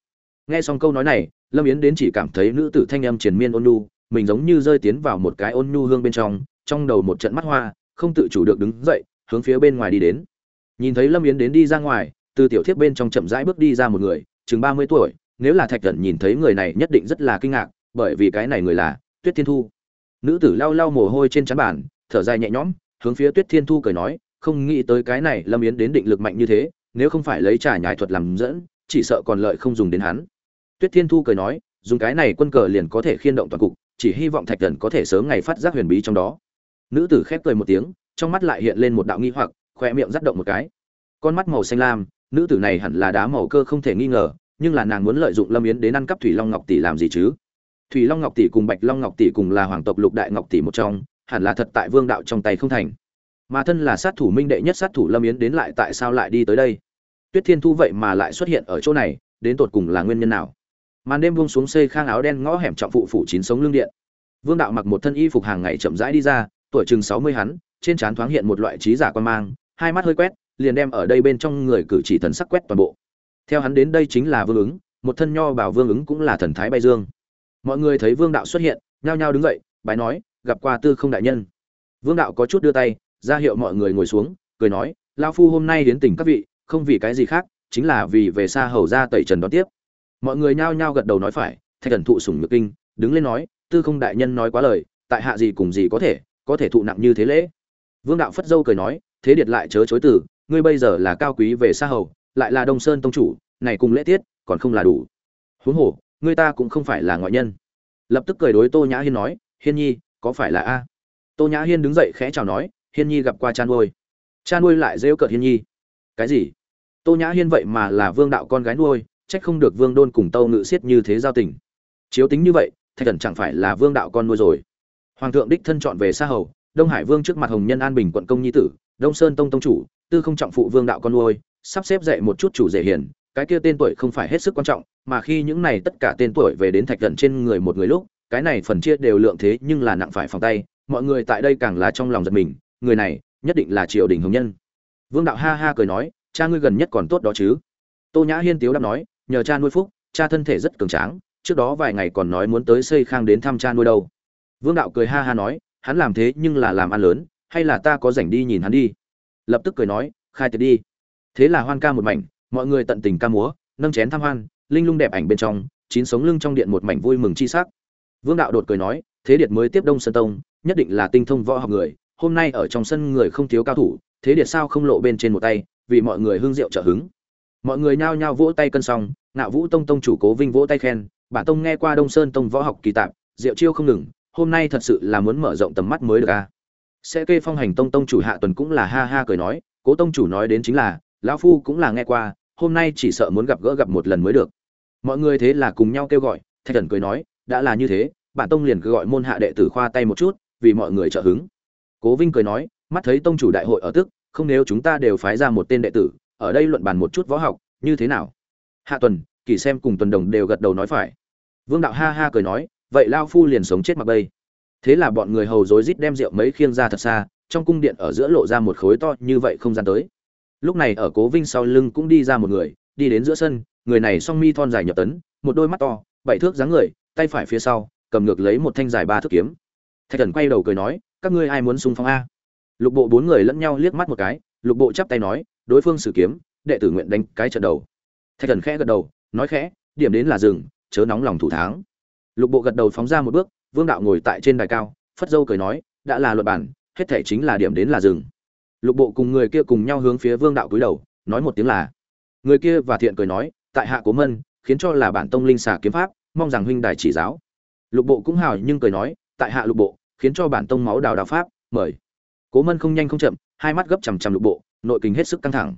[SPEAKER 1] Nghe xong câu nói này, lâm yến đến chỉ cảm thấy nữ tử thanh âm triền miên ôn nhu, mình giống như rơi tiến vào một cái ôn nhu hương bên trong trong đầu một trận mắt hoa, không tự chủ được đứng dậy, hướng phía bên ngoài đi đến. Nhìn thấy lâm yến đến đi ra ngoài, từ tiểu thiếp bên trong chậm rãi bước đi ra một người, chừng ba mươi tuổi, nếu là thạch thần nhìn thấy người này nhất định rất là kinh ngạc, bởi vì cái này người là tuyết thiên thu nữ tử lau lau mồ hôi trên chắn bàn, thở dài nhẹ nhõm, hướng phía tuyết thiên thu cười nói, không nghĩ tới cái này lâm yến đến định lực mạnh như thế, nếu không phải lấy trả nhài thuật làm dẫn, chỉ sợ còn lợi không dùng đến hắn. Tuyết thiên thu cười nói, dùng cái này quân cờ liền có thể khiên động toàn cục, chỉ hy vọng thạch thần có thể sớm ngày phát giác huyền bí trong đó. Nữ tử khép cười một tiếng, trong mắt lại hiện lên một đạo nghi hoặc khoe miệng rắt động một cái. Con mắt màu xanh lam, nữ tử này hẳn là đá màu cơ không thể nghi ngờ, nhưng là nàng muốn lợi dụng lâm yến đến ăn cắp thủy long ngọc tỷ làm gì chứ? Thủy long ngọc tỷ cùng bạch long ngọc tỷ cùng là hoàng tộc lục đại ngọc tỷ một trong, hẳn là thật tại vương đạo trong tay không thành. Mà thân là sát thủ minh đệ nhất sát thủ lâm yến đến lại tại sao lại đi tới đây? Tuyết thiên thu vậy mà lại xuất hiện ở chỗ này, đến tột cùng là nguyên nhân nào? Màn đêm buông xuống xây khang áo đen ngõ hẻm trọng phụ phủ chín sống lưng điện. Vương đạo mặc một thân y phục hàng ngày chậm rãi đi ra, tuổi chừng sáu mươi hắn, trên trán thoáng hiện một loại trí giả quan mang, hai mắt hơi quét, liền đem ở đây bên trong người cử chỉ thần sắc quét toàn bộ. Theo hắn đến đây chính là vương ứng, một thân nho bảo vương ứng cũng là thần thái bay dương mọi người thấy vương đạo xuất hiện, nhao nhao đứng dậy, bái nói, gặp qua tư không đại nhân. Vương đạo có chút đưa tay, ra hiệu mọi người ngồi xuống, cười nói lao phu hôm nay đến tỉnh các vị, không vì cái gì khác, chính là vì về xa hầu ra tẩy trần đón tiếp. Mọi người nhao nhao gật đầu nói phải, thạch thần thụ sủng nhược kinh, đứng lên nói, tư không đại nhân nói quá lời, tại hạ gì cùng gì có thể có thể thụ nặng như thế lễ. Vương đạo phất dâu cười nói, thế điệt lại chớ chối từ, ngươi bây giờ là cao quý về xa hầu, lại là đông sơn tông chủ, này cùng lễ tiết, còn không là đủ. Huống hồ Người ta cũng không phải là ngoại nhân. Lập tức cười đối tô nhã hiên nói, hiên nhi, có phải là a? Tô nhã hiên đứng dậy khẽ chào nói, hiên nhi gặp qua cha nuôi cha nuôi lại rêu cợt hiên nhi. Cái gì? Tô nhã hiên vậy mà là vương đạo con gái nuôi, trách không được vương đôn cùng tâu ngự siết như thế giao tình. Chiếu tính như vậy, thạch thần chẳng phải là vương đạo con nuôi rồi. Hoàng thượng đích thân chọn về xa hầu, đông hải vương trước mặt hồng nhân an bình quận công nhi tử, đông sơn tông tông chủ, tư không trọng phụ vương đạo con nuôi, sắp xếp dạy một chút chủ dễ hiền cái kia tên tuổi không phải hết sức quan trọng, mà khi những này tất cả tên tuổi về đến thạch gần trên người một người lúc, cái này phần chia đều lượng thế nhưng là nặng phải phòng tay, mọi người tại đây càng là trong lòng giật mình, người này, nhất định là triều đình hồng nhân. Vương đạo ha ha cười nói, cha ngươi gần nhất còn tốt đó chứ? Tô nhã hiên tiếu đáp nói, nhờ cha nuôi phúc, cha thân thể rất cường tráng, trước đó vài ngày còn nói muốn tới xây khang đến thăm cha nuôi đâu. Vương đạo cười ha ha nói, hắn làm thế nhưng là làm ăn lớn, hay là ta có rảnh đi nhìn hắn đi? Lập tức cười nói, khai tiệc đi. Thế là hoan ca một mảnh mọi người tận tình ca múa, nâng chén tham hoan, linh lung đẹp ảnh bên trong, chín sống lưng trong điện một mảnh vui mừng chi sắc. Vương đạo đột cười nói, thế điệt mới tiếp đông sơn tông, nhất định là tinh thông võ học người, hôm nay ở trong sân người không thiếu cao thủ, thế điệt sao không lộ bên trên một tay, vì mọi người hương rượu trợ hứng. Mọi người nhao nhao vỗ tay cân xong ngạo vũ tông tông chủ cố vinh vỗ tay khen, bản tông nghe qua đông sơn tông võ học kỳ tạp, rượu chiêu không ngừng, hôm nay thật sự là muốn mở rộng tầm mắt mới được a sẽ kê phong hành tông tông chủ hạ tuần cũng là ha ha cười nói, cố tông chủ nói đến chính là, lão phu cũng là nghe qua hôm nay chỉ sợ muốn gặp gỡ gặp một lần mới được. Mọi người thế là cùng nhau kêu gọi, thạch thần cười nói, đã là như thế, bản tông liền cứ gọi môn hạ đệ tử khoa tay một chút, vì mọi người trợ hứng. Cố vinh cười nói, mắt thấy tông chủ đại hội ở tức, không nếu chúng ta đều phái ra một tên đệ tử, ở đây luận bàn một chút võ học, như thế nào? Hạ tuần, kỳ xem cùng tuần đồng đều gật đầu nói phải. Vương đạo ha ha cười nói, vậy lao phu liền sống chết mặc bây. Thế là bọn người hầu rối rít đem rượu mấy khiêng ra thật xa, trong cung điện ở giữa lộ ra một khối to như vậy không gian tới lúc này ở cố vinh sau lưng cũng đi ra một người, đi đến giữa sân, người này song mi thon dài nhập tấn, một đôi mắt to, bảy thước dáng người, tay phải phía sau, cầm ngược lấy một thanh dài ba thước kiếm. Thạch thần quay đầu cười nói, các ngươi ai muốn xung phong a? Lục bộ bốn người lẫn nhau liếc mắt một cái, lục bộ chắp tay nói, đối phương sử kiếm, đệ tử nguyện đánh cái trận đầu. Thạch thần khẽ gật đầu, nói khẽ, điểm đến là rừng chớ nóng lòng thủ thắng. Lục bộ gật đầu phóng ra một bước, vương đạo ngồi tại trên đài cao, phất dâu cười nói, đã là luật bản hết thể chính là điểm đến là rừng lục bộ cùng người kia cùng nhau hướng phía vương đạo cúi đầu, nói một tiếng là, người kia và thiện cười nói, tại hạ cố mân, khiến cho là bản tông linh xà kiếm pháp, mong rằng huynh đài chỉ giáo. Lục bộ cũng hào nhưng cười nói, tại hạ lục bộ, khiến cho bản tông máu đào đào pháp, mời. Cố mân không nhanh không chậm, hai mắt gấp chằm chằm lục bộ, nội kình hết sức căng thẳng.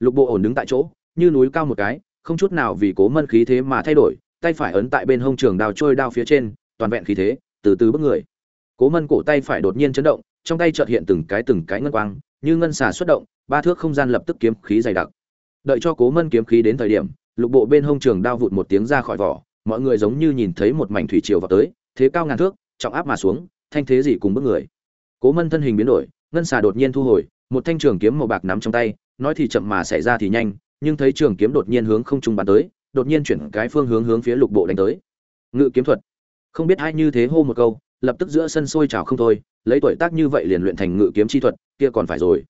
[SPEAKER 1] Lục bộ ổn đứng tại chỗ, như núi cao một cái, không chút nào vì cố mân khí thế mà thay đổi, tay phải ấn tại bên hông trường đào trôi đao phía trên, toàn vẹn khí thế, từ từ bước người. Cố mân cổ tay phải đột nhiên chấn động, trong tay chợt hiện từng cái từng cái ngân quang như ngân xà xuất động, ba thước không gian lập tức kiếm khí dày đặc. Đợi cho cố mân kiếm khí đến thời điểm, lục bộ bên hông trường đao vụt một tiếng ra khỏi vỏ, mọi người giống như nhìn thấy một mảnh thủy triều vào tới, thế cao ngàn thước, trọng áp mà xuống, thanh thế gì cùng bước người. Cố mân thân hình biến đổi, ngân xà đột nhiên thu hồi, một thanh trường kiếm màu bạc nắm trong tay, nói thì chậm mà xảy ra thì nhanh, nhưng thấy trường kiếm đột nhiên hướng không trung bắn tới, đột nhiên chuyển cái phương hướng hướng phía lục bộ đánh tới. Ngự kiếm thuật. Không biết ai như thế hô một câu, lập tức giữa sân sôi trào không thôi, lấy tuổi tác như vậy liền luyện thành ngự kiếm chi thuật kia còn phải rồi.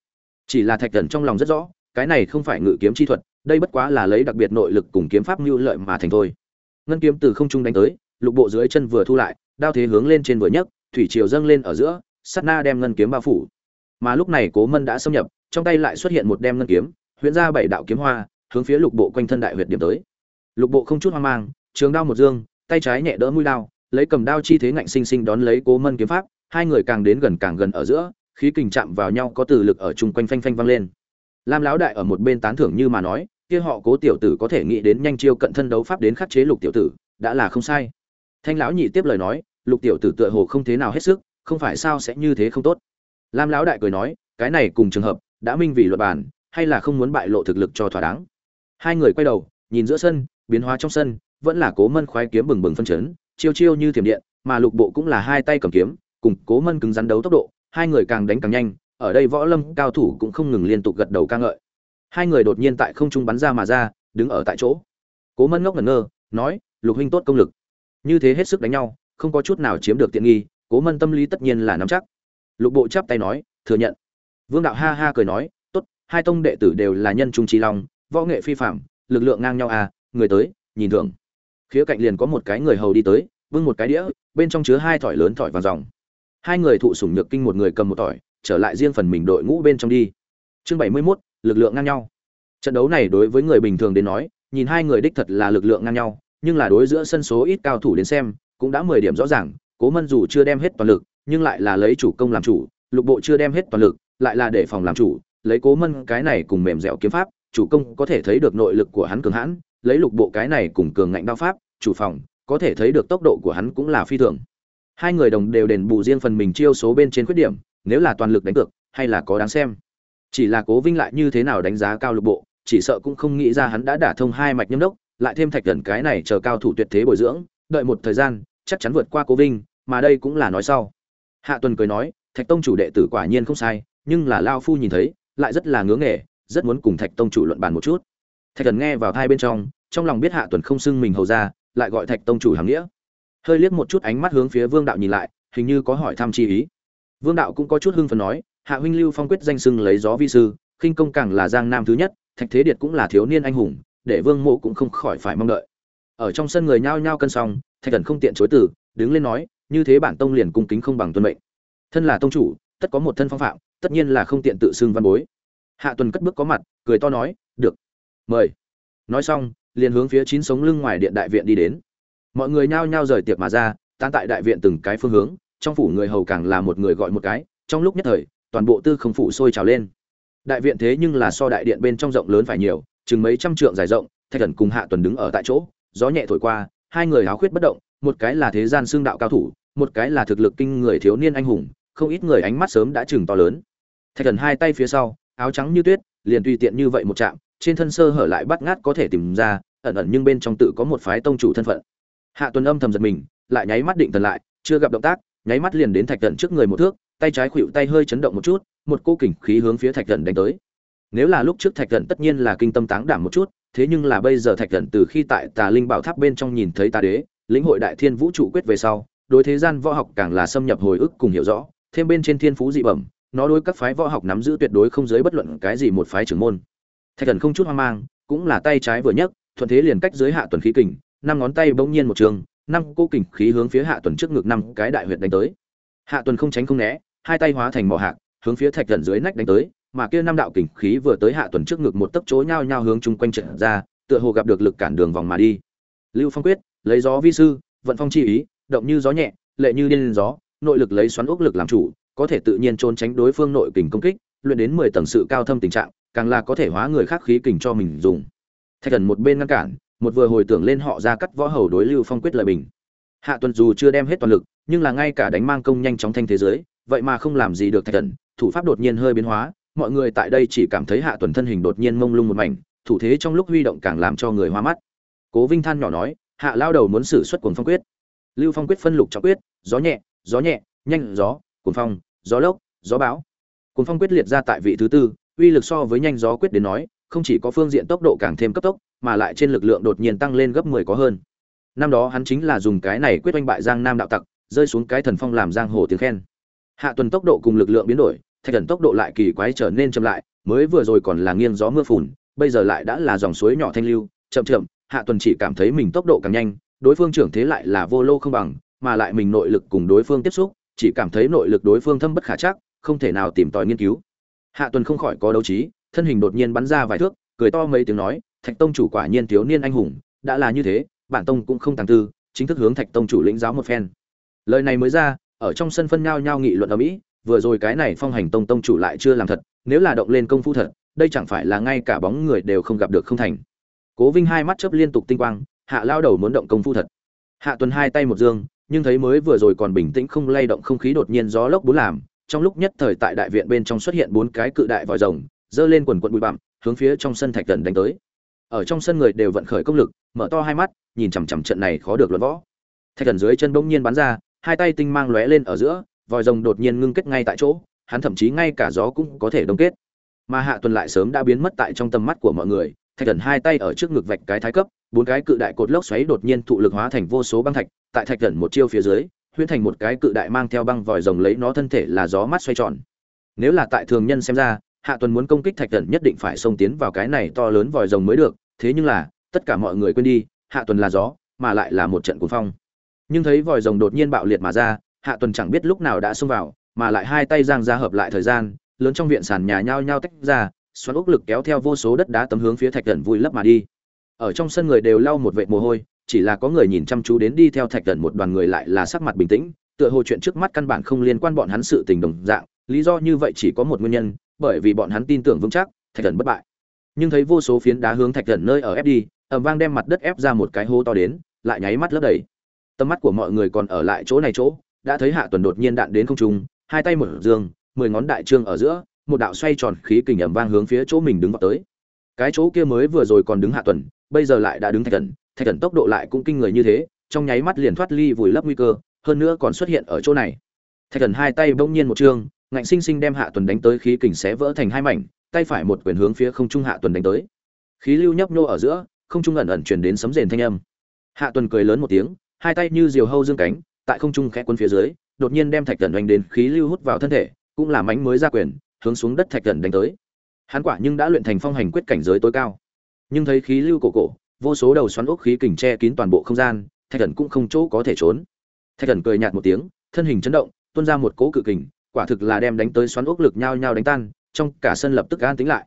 [SPEAKER 1] Chỉ là thạch thần trong lòng rất rõ, cái này không phải ngự kiếm chi thuật, đây bất quá là lấy đặc biệt nội lực cùng kiếm pháp mưu lợi mà thành thôi. Ngân kiếm từ không trung đánh tới, lục bộ dưới chân vừa thu lại, đao thế hướng lên trên vừa nhấc, thủy triều dâng lên ở giữa sắt na đem ngân kiếm bao phủ. Mà lúc này cố mân đã xâm nhập, trong tay lại xuất hiện một đem ngân kiếm, huyễn ra bảy đạo kiếm hoa, hướng phía lục bộ quanh thân đại huyệt điểm tới. Lục bộ không chút hoang mang, trường đao một dương, tay trái nhẹ đỡ mũi đao, lấy cầm đao chi thế ngạnh sinh sinh đón lấy cố mân kiếm pháp, hai người càng đến gần càng gần ở giữa khí kình chạm vào nhau có từ lực ở chung quanh phanh phanh vang lên. Lam lão đại ở một bên tán thưởng như mà nói, kia họ cố tiểu tử có thể nghĩ đến nhanh chiêu cận thân đấu pháp đến khắc chế lục tiểu tử, đã là không sai. Thanh lão nhị tiếp lời nói, lục tiểu tử tựa hồ không thế nào hết sức, không phải sao sẽ như thế không tốt. Lam lão đại cười nói, cái này cùng trường hợp, đã minh vì luật bản, hay là không muốn bại lộ thực lực cho thỏa đáng. Hai người quay đầu, nhìn giữa sân, biến hóa trong sân, vẫn là cố mân khoái kiếm bừng bừng phân chấn, chiêu chiêu như thiểm điện, mà lục bộ cũng là hai tay cầm kiếm, cùng cố mân cứng rắn đấu tốc độ hai người càng đánh càng nhanh, ở đây võ lâm cao thủ cũng không ngừng liên tục gật đầu ca ngợi. Hai người đột nhiên tại không trung bắn ra mà ra, đứng ở tại chỗ. Cố mẫn ngốc ngẩn ngơ, nói, lục huynh tốt công lực. Như thế hết sức đánh nhau, không có chút nào chiếm được tiện nghi, cố mẫn tâm lý tất nhiên là nắm chắc. Lục bộ chắp tay nói, thừa nhận. Vương đạo ha ha cười nói, tốt, hai tông đệ tử đều là nhân trung trí long, võ nghệ phi phạm lực lượng ngang nhau à người tới, nhìn thưởng. Khía cạnh liền có một cái người hầu đi tới vương một cái đĩa, bên trong chứa hai thỏi lớn thỏi vàng dòng hai người thụ sủng nhược kinh một người cầm một tỏi trở lại riêng phần mình đội ngũ bên trong đi. Chương bảy mươi 71, lực lượng ngang nhau. Trận đấu này đối với người bình thường đến nói nhìn hai người đích thật là lực lượng ngang nhau nhưng là đối giữa sân số ít cao thủ đến xem cũng đã mười điểm rõ ràng cố mân dù chưa đem hết toàn lực nhưng lại là lấy chủ công làm chủ lục bộ chưa đem hết toàn lực lại là để phòng làm chủ lấy cố mân cái này cùng mềm dẻo kiếm pháp chủ công có thể thấy được nội lực của hắn cường hãn lấy lục bộ cái này cùng cường ngạnh đao pháp chủ phòng có thể thấy được tốc độ của hắn cũng là phi thường hai người đồng đều đền bù riêng phần mình chiêu số bên trên khuyết điểm, nếu là toàn lực đánh cược, hay là có đáng xem. Chỉ là cố vinh lại như thế nào đánh giá cao lục bộ, chỉ sợ cũng không nghĩ ra hắn đã đả thông hai mạch nhâm đốc, lại thêm thạch gần cái này chờ cao thủ tuyệt thế bồi dưỡng, đợi một thời gian, chắc chắn vượt qua cố vinh, mà đây cũng là nói sau. Hạ tuần cười nói, thạch tông chủ đệ tử quả nhiên không sai, nhưng là lao phu nhìn thấy, lại rất là ngứa nghề, rất muốn cùng thạch tông chủ luận bàn một chút. Thạch thần nghe vào thai bên trong trong lòng biết hạ tuần không xưng mình hầu ra, lại gọi thạch tông chủ hàm nghĩa hơi liếc một chút ánh mắt hướng phía vương đạo nhìn lại, hình như có hỏi thăm chi ý. Vương đạo cũng có chút hưng phấn nói, hạ huynh lưu phong quyết danh sưng lấy gió vi sư, khinh công càng là giang nam thứ nhất, thạch thế điệt cũng là thiếu niên anh hùng, để vương mộ cũng không khỏi phải mong đợi. Ở trong sân người nhao nhao cân xong thạch thần không tiện chối từ, đứng lên nói, như thế bản tông liền cung kính không bằng tuân mệnh. Thân là tông chủ, tất có một thân phong phạm, tất nhiên là không tiện tự xưng văn bối. Hạ tuần cất bước có mặt, cười to nói, được, mời. Nói xong, liền hướng phía chín sống lưng ngoài điện đại viện đi đến mọi người nhao nhao rời tiệc mà ra tan tại đại viện từng cái phương hướng, trong phủ người hầu càng là một người gọi một cái, trong lúc nhất thời, toàn bộ tư không phủ sôi trào lên. Đại viện thế nhưng là so đại điện bên trong rộng lớn phải nhiều, chừng mấy trăm trượng dài rộng, thạch thần cùng hạ tuần đứng ở tại chỗ, gió nhẹ thổi qua, hai người háo khuyết bất động, một cái là thế gian xương đạo cao thủ, một cái là thực lực kinh người thiếu niên anh hùng, không ít người ánh mắt sớm đã chừng to lớn. Thạch thần hai tay phía sau, áo trắng như tuyết, liền tùy tiện như vậy một chạm, trên thân sơ hở lại bắt ngát có thể tìm ra, ẩn ẩn nhưng bên trong tự có một phái tông chủ thân phận hạ tuần âm thầm giật mình, lại nháy mắt định thần lại, chưa gặp động tác, nháy mắt liền đến thạch thần trước người một thước, tay trái khuỵu tay hơi chấn động một chút, một cô kình khí hướng phía thạch thần đánh tới. Nếu là lúc trước thạch thần tất nhiên là kinh tâm táng đảm một chút, thế nhưng là bây giờ thạch thần từ khi tại tà linh bảo tháp bên trong nhìn thấy tà đế, lĩnh hội đại thiên vũ trụ quyết về sau, đối thế gian võ học càng là xâm nhập hồi ức cùng hiểu rõ, thêm bên trên thiên phú dị bẩm, nó đối các phái võ học nắm giữ tuyệt đối không giới bất luận cái gì một phái trưởng môn. Thạch thần không chút hoang mang, cũng là tay trái vừa nhấc, thuận thế liền cách dưới hạ tuần khí kình năm ngón tay bỗng nhiên một trường, năm cô kình khí hướng phía hạ tuần trước ngực năm cái đại huyệt đánh tới. Hạ tuần không tránh không né, hai tay hóa thành mỏ hạc, hướng phía thạch thần dưới nách đánh tới, mà kia năm đạo kình khí vừa tới hạ tuần trước ngực một tấc chỗ nhau nhau hướng chung quanh trận ra, tựa hồ gặp được lực cản đường vòng mà đi. Lưu phong quyết, lấy gió vi sư, vận phong chi ý, động như gió nhẹ, lệ như điên gió, nội lực lấy xoắn ốc lực làm chủ, có thể tự nhiên trốn tránh đối phương nội kình công kích, luyện đến mười tầng sự cao thâm tình trạng, càng là có thể hóa người khác khí kình cho mình dùng. Thạch thần một bên ngăn cản một vừa hồi tưởng lên họ ra cắt võ hầu đối lưu phong quyết lời bình. Hạ tuần dù chưa đem hết toàn lực, nhưng là ngay cả đánh mang công nhanh chóng thanh thế giới, vậy mà không làm gì được thạch thần, thủ pháp đột nhiên hơi biến hóa, mọi người tại đây chỉ cảm thấy hạ tuần thân hình đột nhiên mông lung một mảnh, thủ thế trong lúc huy động càng làm cho người hoa mắt. Cố vinh than nhỏ nói, hạ lao đầu muốn xử xuất cuồng phong quyết. Lưu phong quyết phân lục trọng quyết, gió nhẹ gió nhẹ, nhanh, gió, cuồng phong, gió lốc, gió bão. Cuồng phong quyết liệt ra tại vị thứ tư, uy lực so với nhanh gió quyết đến nói, không chỉ có phương diện tốc độ càng thêm cấp tốc mà lại trên lực lượng đột nhiên tăng lên gấp mười có hơn. Năm đó hắn chính là dùng cái này quyết oanh bại giang nam đạo tặc, rơi xuống cái thần phong làm giang hồ tiếng khen. Hạ tuần tốc độ cùng lực lượng biến đổi, thạch thần tốc độ lại kỳ quái trở nên chậm lại, mới vừa rồi còn là nghiêng gió mưa phùn, bây giờ lại đã là dòng suối nhỏ thanh lưu, chậm chậm, hạ tuần chỉ cảm thấy mình tốc độ càng nhanh, đối phương trưởng thế lại là vô lô không bằng, mà lại mình nội lực cùng đối phương tiếp xúc, chỉ cảm thấy nội lực đối phương thâm bất khả chắc, không thể nào tìm tòi nghiên cứu. Hạ tuần không khỏi có đấu trí, thân hình đột nhiên bắn ra vài thước, cười to mấy tiếng nói thạch tông chủ quả nhiên thiếu niên anh hùng, đã là như thế, bản tông cũng không tàng tư, chính thức hướng thạch tông chủ lĩnh giáo một phen. Lời này mới ra, ở trong sân phân nhao nhao nghị luận ở mỹ vừa rồi cái này phong hành tông tông chủ lại chưa làm thật, nếu là động lên công phu thật, đây chẳng phải là ngay cả bóng người đều không gặp được không thành. Cố vinh hai mắt chớp liên tục tinh quang, hạ lao đầu muốn động công phu thật. Hạ tuần hai tay một dương, nhưng thấy mới vừa rồi còn bình tĩnh không lay động không khí đột nhiên gió lốc bốn làm, trong lúc nhất thời tại đại viện bên trong xuất hiện bốn cái cự đại vòi rồng dơ lên quần quận bụi bặm, hướng phía trong sân thạch Tần đánh tới ở trong sân người đều vận khởi công lực, mở to hai mắt, nhìn chằm chằm trận này khó được luận võ. Thạch thần dưới chân bỗng nhiên bắn ra, hai tay tinh mang lóe lên ở giữa, vòi rồng đột nhiên ngưng kết ngay tại chỗ, hắn thậm chí ngay cả gió cũng có thể đông kết. Mà hạ tuần lại sớm đã biến mất tại trong tầm mắt của mọi người, thạch thần hai tay ở trước ngực vạch cái thái cấp, bốn cái cự đại cột lốc xoáy đột nhiên thụ lực hóa thành vô số băng thạch, tại thạch thần một chiêu phía dưới, huyễn thành một cái cự đại mang theo băng vòi rồng lấy nó thân thể là gió mắt xoay tròn. Nếu là tại thường nhân xem ra hạ tuần muốn công kích thạch thần nhất định phải xông tiến vào cái này to lớn vòi rồng mới được, thế nhưng là, tất cả mọi người quên đi, hạ tuần là gió, mà lại là một trận cuồng phong. Nhưng thấy vòi rồng đột nhiên bạo liệt mà ra, hạ tuần chẳng biết lúc nào đã xông vào, mà lại hai tay giang ra hợp lại thời gian, lớn trong viện sàn nhà nhao nhao tách ra, xoắn ốc lực kéo theo vô số đất đá tấm hướng phía thạch thần vui lấp mà đi. Ở trong sân người đều lau một vệt mồ hôi, chỉ là có người nhìn chăm chú đến đi theo thạch thần một đoàn người lại là sắc mặt bình tĩnh, tựa hồ chuyện trước mắt căn bản không liên quan bọn hắn sự tình đồng dạng, lý do như vậy chỉ có một nguyên nhân bởi vì bọn hắn tin tưởng vững chắc, thạch thần bất bại. Nhưng thấy vô số phiến đá hướng thạch thần nơi ở ép đi ẩm vang đem mặt đất ép ra một cái hố to đến, lại nháy mắt lấp đầy. Tầm mắt của mọi người còn ở lại chỗ này chỗ, đã thấy hạ tuần đột nhiên đạn đến không trung, hai tay mở dương, mười ngón đại trương ở giữa, một đạo xoay tròn khí kình ẩm vang hướng phía chỗ mình đứng vào tới. Cái chỗ kia mới vừa rồi còn đứng hạ tuần, bây giờ lại đã đứng thạch thần thạch thần tốc độ lại cũng kinh người như thế, trong nháy mắt liền thoát ly vùi lấp nguy cơ, hơn nữa còn xuất hiện ở chỗ này. Thạch thần hai tay bỗng nhiên một trương ngạnh sinh sinh đem hạ tuần đánh tới khí kình xé vỡ thành hai mảnh, tay phải một quyền hướng phía không trung hạ tuần đánh tới. Khí lưu nhấp nhô ở giữa, không trung ẩn ẩn truyền đến sấm rền thanh âm. Hạ tuần cười lớn một tiếng, hai tay như diều hâu dương cánh, tại không trung khẽ quân phía dưới, đột nhiên đem thạch thần đánh đến khí lưu hút vào thân thể, cũng là mánh mới ra quyền, hướng xuống đất thạch thần đánh tới. Hắn quả nhưng đã luyện thành phong hành quyết cảnh giới tối cao. Nhưng thấy khí lưu cổ cổ, vô số đầu xoắn ốc khí kình che kín toàn bộ không gian, thạch thần cũng không chỗ có thể trốn. Thạch thần cười nhạt một tiếng, thân hình chấn động, tuôn ra một cỗ cự kình quả thực là đem đánh tới xoắn ốc lực nhau nhau đánh tan, trong cả sân lập tức an tĩnh lại.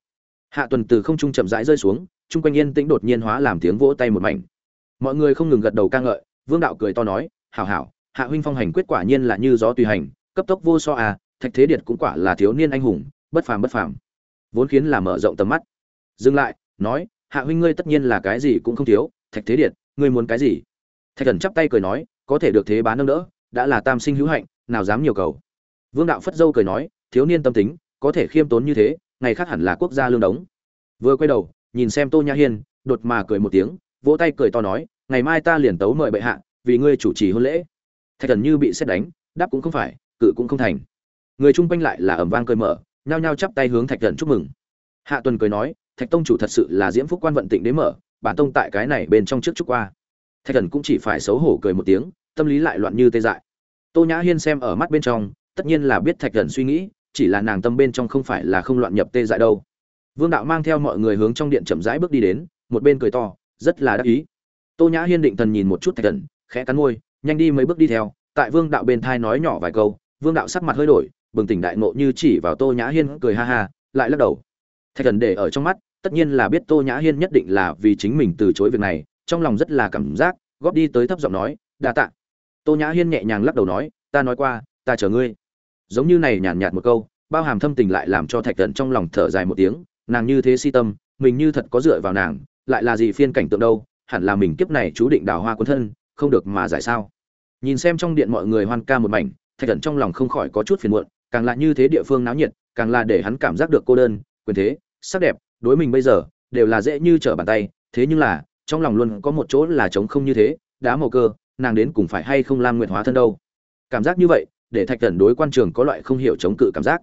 [SPEAKER 1] Hạ tuần từ không trung chậm rãi rơi xuống Trung quanh yên tĩnh đột nhiên hóa làm tiếng vỗ tay một mảnh. Mọi người không ngừng gật đầu ca ngợi, vương đạo cười to nói, hảo hảo, hạ huynh phong hành quyết quả nhiên là như gió tùy hành, cấp tốc vô so à thạch thế điệt cũng quả là thiếu niên anh hùng, bất phàm bất phàm. Vốn khiến là mở rộng tầm mắt. Dừng lại, nói, hạ huynh ngươi tất nhiên là cái gì cũng không thiếu, thạch thế điệt, ngươi muốn cái gì? Thạch Cẩn chắp tay cười nói, có thể được thế bá nâng đỡ, đã là tam sinh hữu hạnh, nào dám nhiều cầu vương đạo phất dâu cười nói, thiếu niên tâm tính, có thể khiêm tốn như thế, ngày khác hẳn là quốc gia lương đống. Vừa quay đầu, nhìn xem tô nhã hiên, đột mà cười một tiếng, vỗ tay cười to nói, ngày mai ta liền tấu mời bệ hạ, vì ngươi chủ trì hôn lễ. Thạch thần như bị xét đánh, đáp cũng không phải, cự cũng không thành. Người chung quanh lại là ầm vang cười mở, nhao nhao chắp tay hướng thạch thần chúc mừng. Hạ tuần cười nói, thạch tông chủ thật sự là diễm phúc quan vận tịnh đế mở, bản tông tại cái này bên trong trước chúc qua. Thạch thần cũng chỉ phải xấu hổ cười một tiếng, tâm lý lại loạn như tê dại. Tô nhã hiên xem ở mắt bên trong tất nhiên là biết thạch thần suy nghĩ, chỉ là nàng tâm bên trong không phải là không loạn nhập tê dại đâu. Vương đạo mang theo mọi người hướng trong điện chậm rãi bước đi đến, một bên cười to, rất là đắc ý. Tô nhã hiên định thần nhìn một chút thạch thần, khẽ cắn môi, nhanh đi mấy bước đi theo. Tại vương đạo bên thai nói nhỏ vài câu, vương đạo sắc mặt hơi đổi, bừng tỉnh đại ngộ như chỉ vào tô nhã hiên cười ha ha, lại lắc đầu. Thạch thần để ở trong mắt, tất nhiên là biết tô nhã hiên nhất định là vì chính mình từ chối việc này, trong lòng rất là cảm giác, góp đi tới thấp giọng nói, đa tạ. Tô nhã hiên nhẹ nhàng lắc đầu nói, ta nói qua, ta chờ ngươi giống như này nhàn nhạt một câu, bao hàm thâm tình lại làm cho thạch thần trong lòng thở dài một tiếng, nàng như thế si tâm, mình như thật có dựa vào nàng, lại là gì phiên cảnh tượng đâu, hẳn là mình kiếp này chú định đào hoa quân thân, không được mà giải sao. Nhìn xem trong điện mọi người hoan ca một mảnh, thạch thần trong lòng không khỏi có chút phiền muộn, càng là như thế địa phương náo nhiệt, càng là để hắn cảm giác được cô đơn, quyền thế, sắc đẹp, đối mình bây giờ, đều là dễ như trở bàn tay, thế nhưng là, trong lòng luôn có một chỗ là trống không như thế, đá màu cơ, nàng đến cùng phải hay không lam nguyện hóa thân đâu. Cảm giác như vậy để thạch thần đối quan trường có loại không hiểu chống cự cảm giác.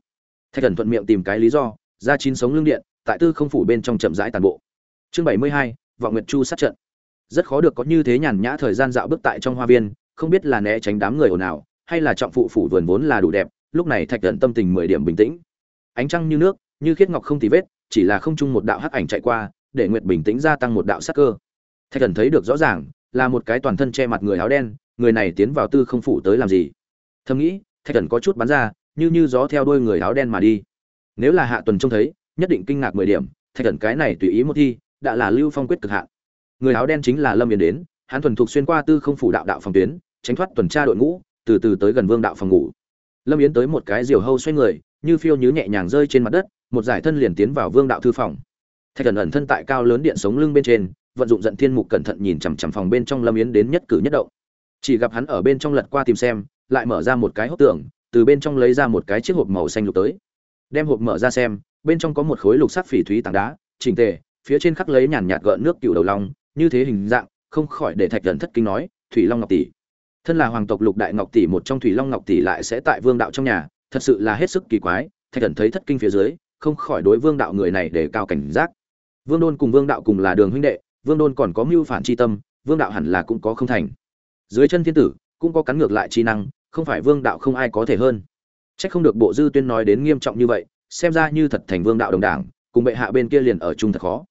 [SPEAKER 1] Thạch thần thuận miệng tìm cái lý do, ra chín sống lương điện, tại tư không phủ bên trong chậm rãi tàn bộ. Chương bảy mươi hai, vọng nguyệt chu sát trận. Rất khó được có như thế nhàn nhã thời gian dạo bước tại trong hoa viên, không biết là né tránh đám người ồn ào, hay là trọng phụ phủ vườn vốn là đủ đẹp, lúc này thạch thần tâm tình mười điểm bình tĩnh. Ánh trăng như nước, như khiết ngọc không tì vết, chỉ là không chung một đạo hắc ảnh chạy qua, để nguyệt bình tĩnh gia tăng một đạo sắc cơ. Thạch thần thấy được rõ ràng, là một cái toàn thân che mặt người áo đen, người này tiến vào tư không phủ tới làm gì? Thầm nghĩ, thạch thần có chút bắn ra, như như gió theo đôi người áo đen mà đi. Nếu là hạ tuần trông thấy, nhất định kinh ngạc mười điểm, thạch thần cái này tùy ý một thi, đã là lưu phong quyết cực hạn. Người áo đen chính là lâm yến đến, hắn thuần thục xuyên qua tư không phủ đạo đạo phòng tuyến, tránh thoát tuần tra đội ngũ, từ từ tới gần vương đạo phòng ngủ. Lâm yến tới một cái diều hâu xoay người, như phiêu như nhẹ nhàng rơi trên mặt đất, một giải thân liền tiến vào vương đạo thư phòng. Thạch thần ẩn thân tại cao lớn điện sống lưng bên trên, vận dụng giận thiên mục cẩn thận nhìn chằm chằm phòng bên trong lâm yến đến nhất cử nhất động. Chỉ gặp hắn ở bên trong lật qua tìm xem lại mở ra một cái hốc tường, từ bên trong lấy ra một cái chiếc hộp màu xanh lục tới. Đem hộp mở ra xem, bên trong có một khối lục sắc phỉ thúy tảng đá, chỉnh tề, phía trên khắc lấy nhàn nhạt gợn nước cựu đầu long, như thế hình dạng, không khỏi để thạch thần thất kinh nói, thủy long ngọc tỷ, thân là hoàng tộc lục đại ngọc tỷ, một trong thủy long ngọc tỷ lại sẽ tại vương đạo trong nhà, thật sự là hết sức kỳ quái. Thạch thần thấy thất kinh phía dưới, không khỏi đối vương đạo người này để cao cảnh giác. Vương đôn cùng vương đạo cùng là đường huynh đệ, vương đôn còn có mưu phản chi tâm, vương đạo hẳn là cũng có không thành. Dưới chân thiên tử, cũng có cắn ngược lại chi năng không phải vương đạo không ai có thể hơn. Chắc không được bộ dư tuyên nói đến nghiêm trọng như vậy, xem ra như thật thành vương đạo đồng đảng, cùng bệ hạ bên kia liền ở chung thật khó.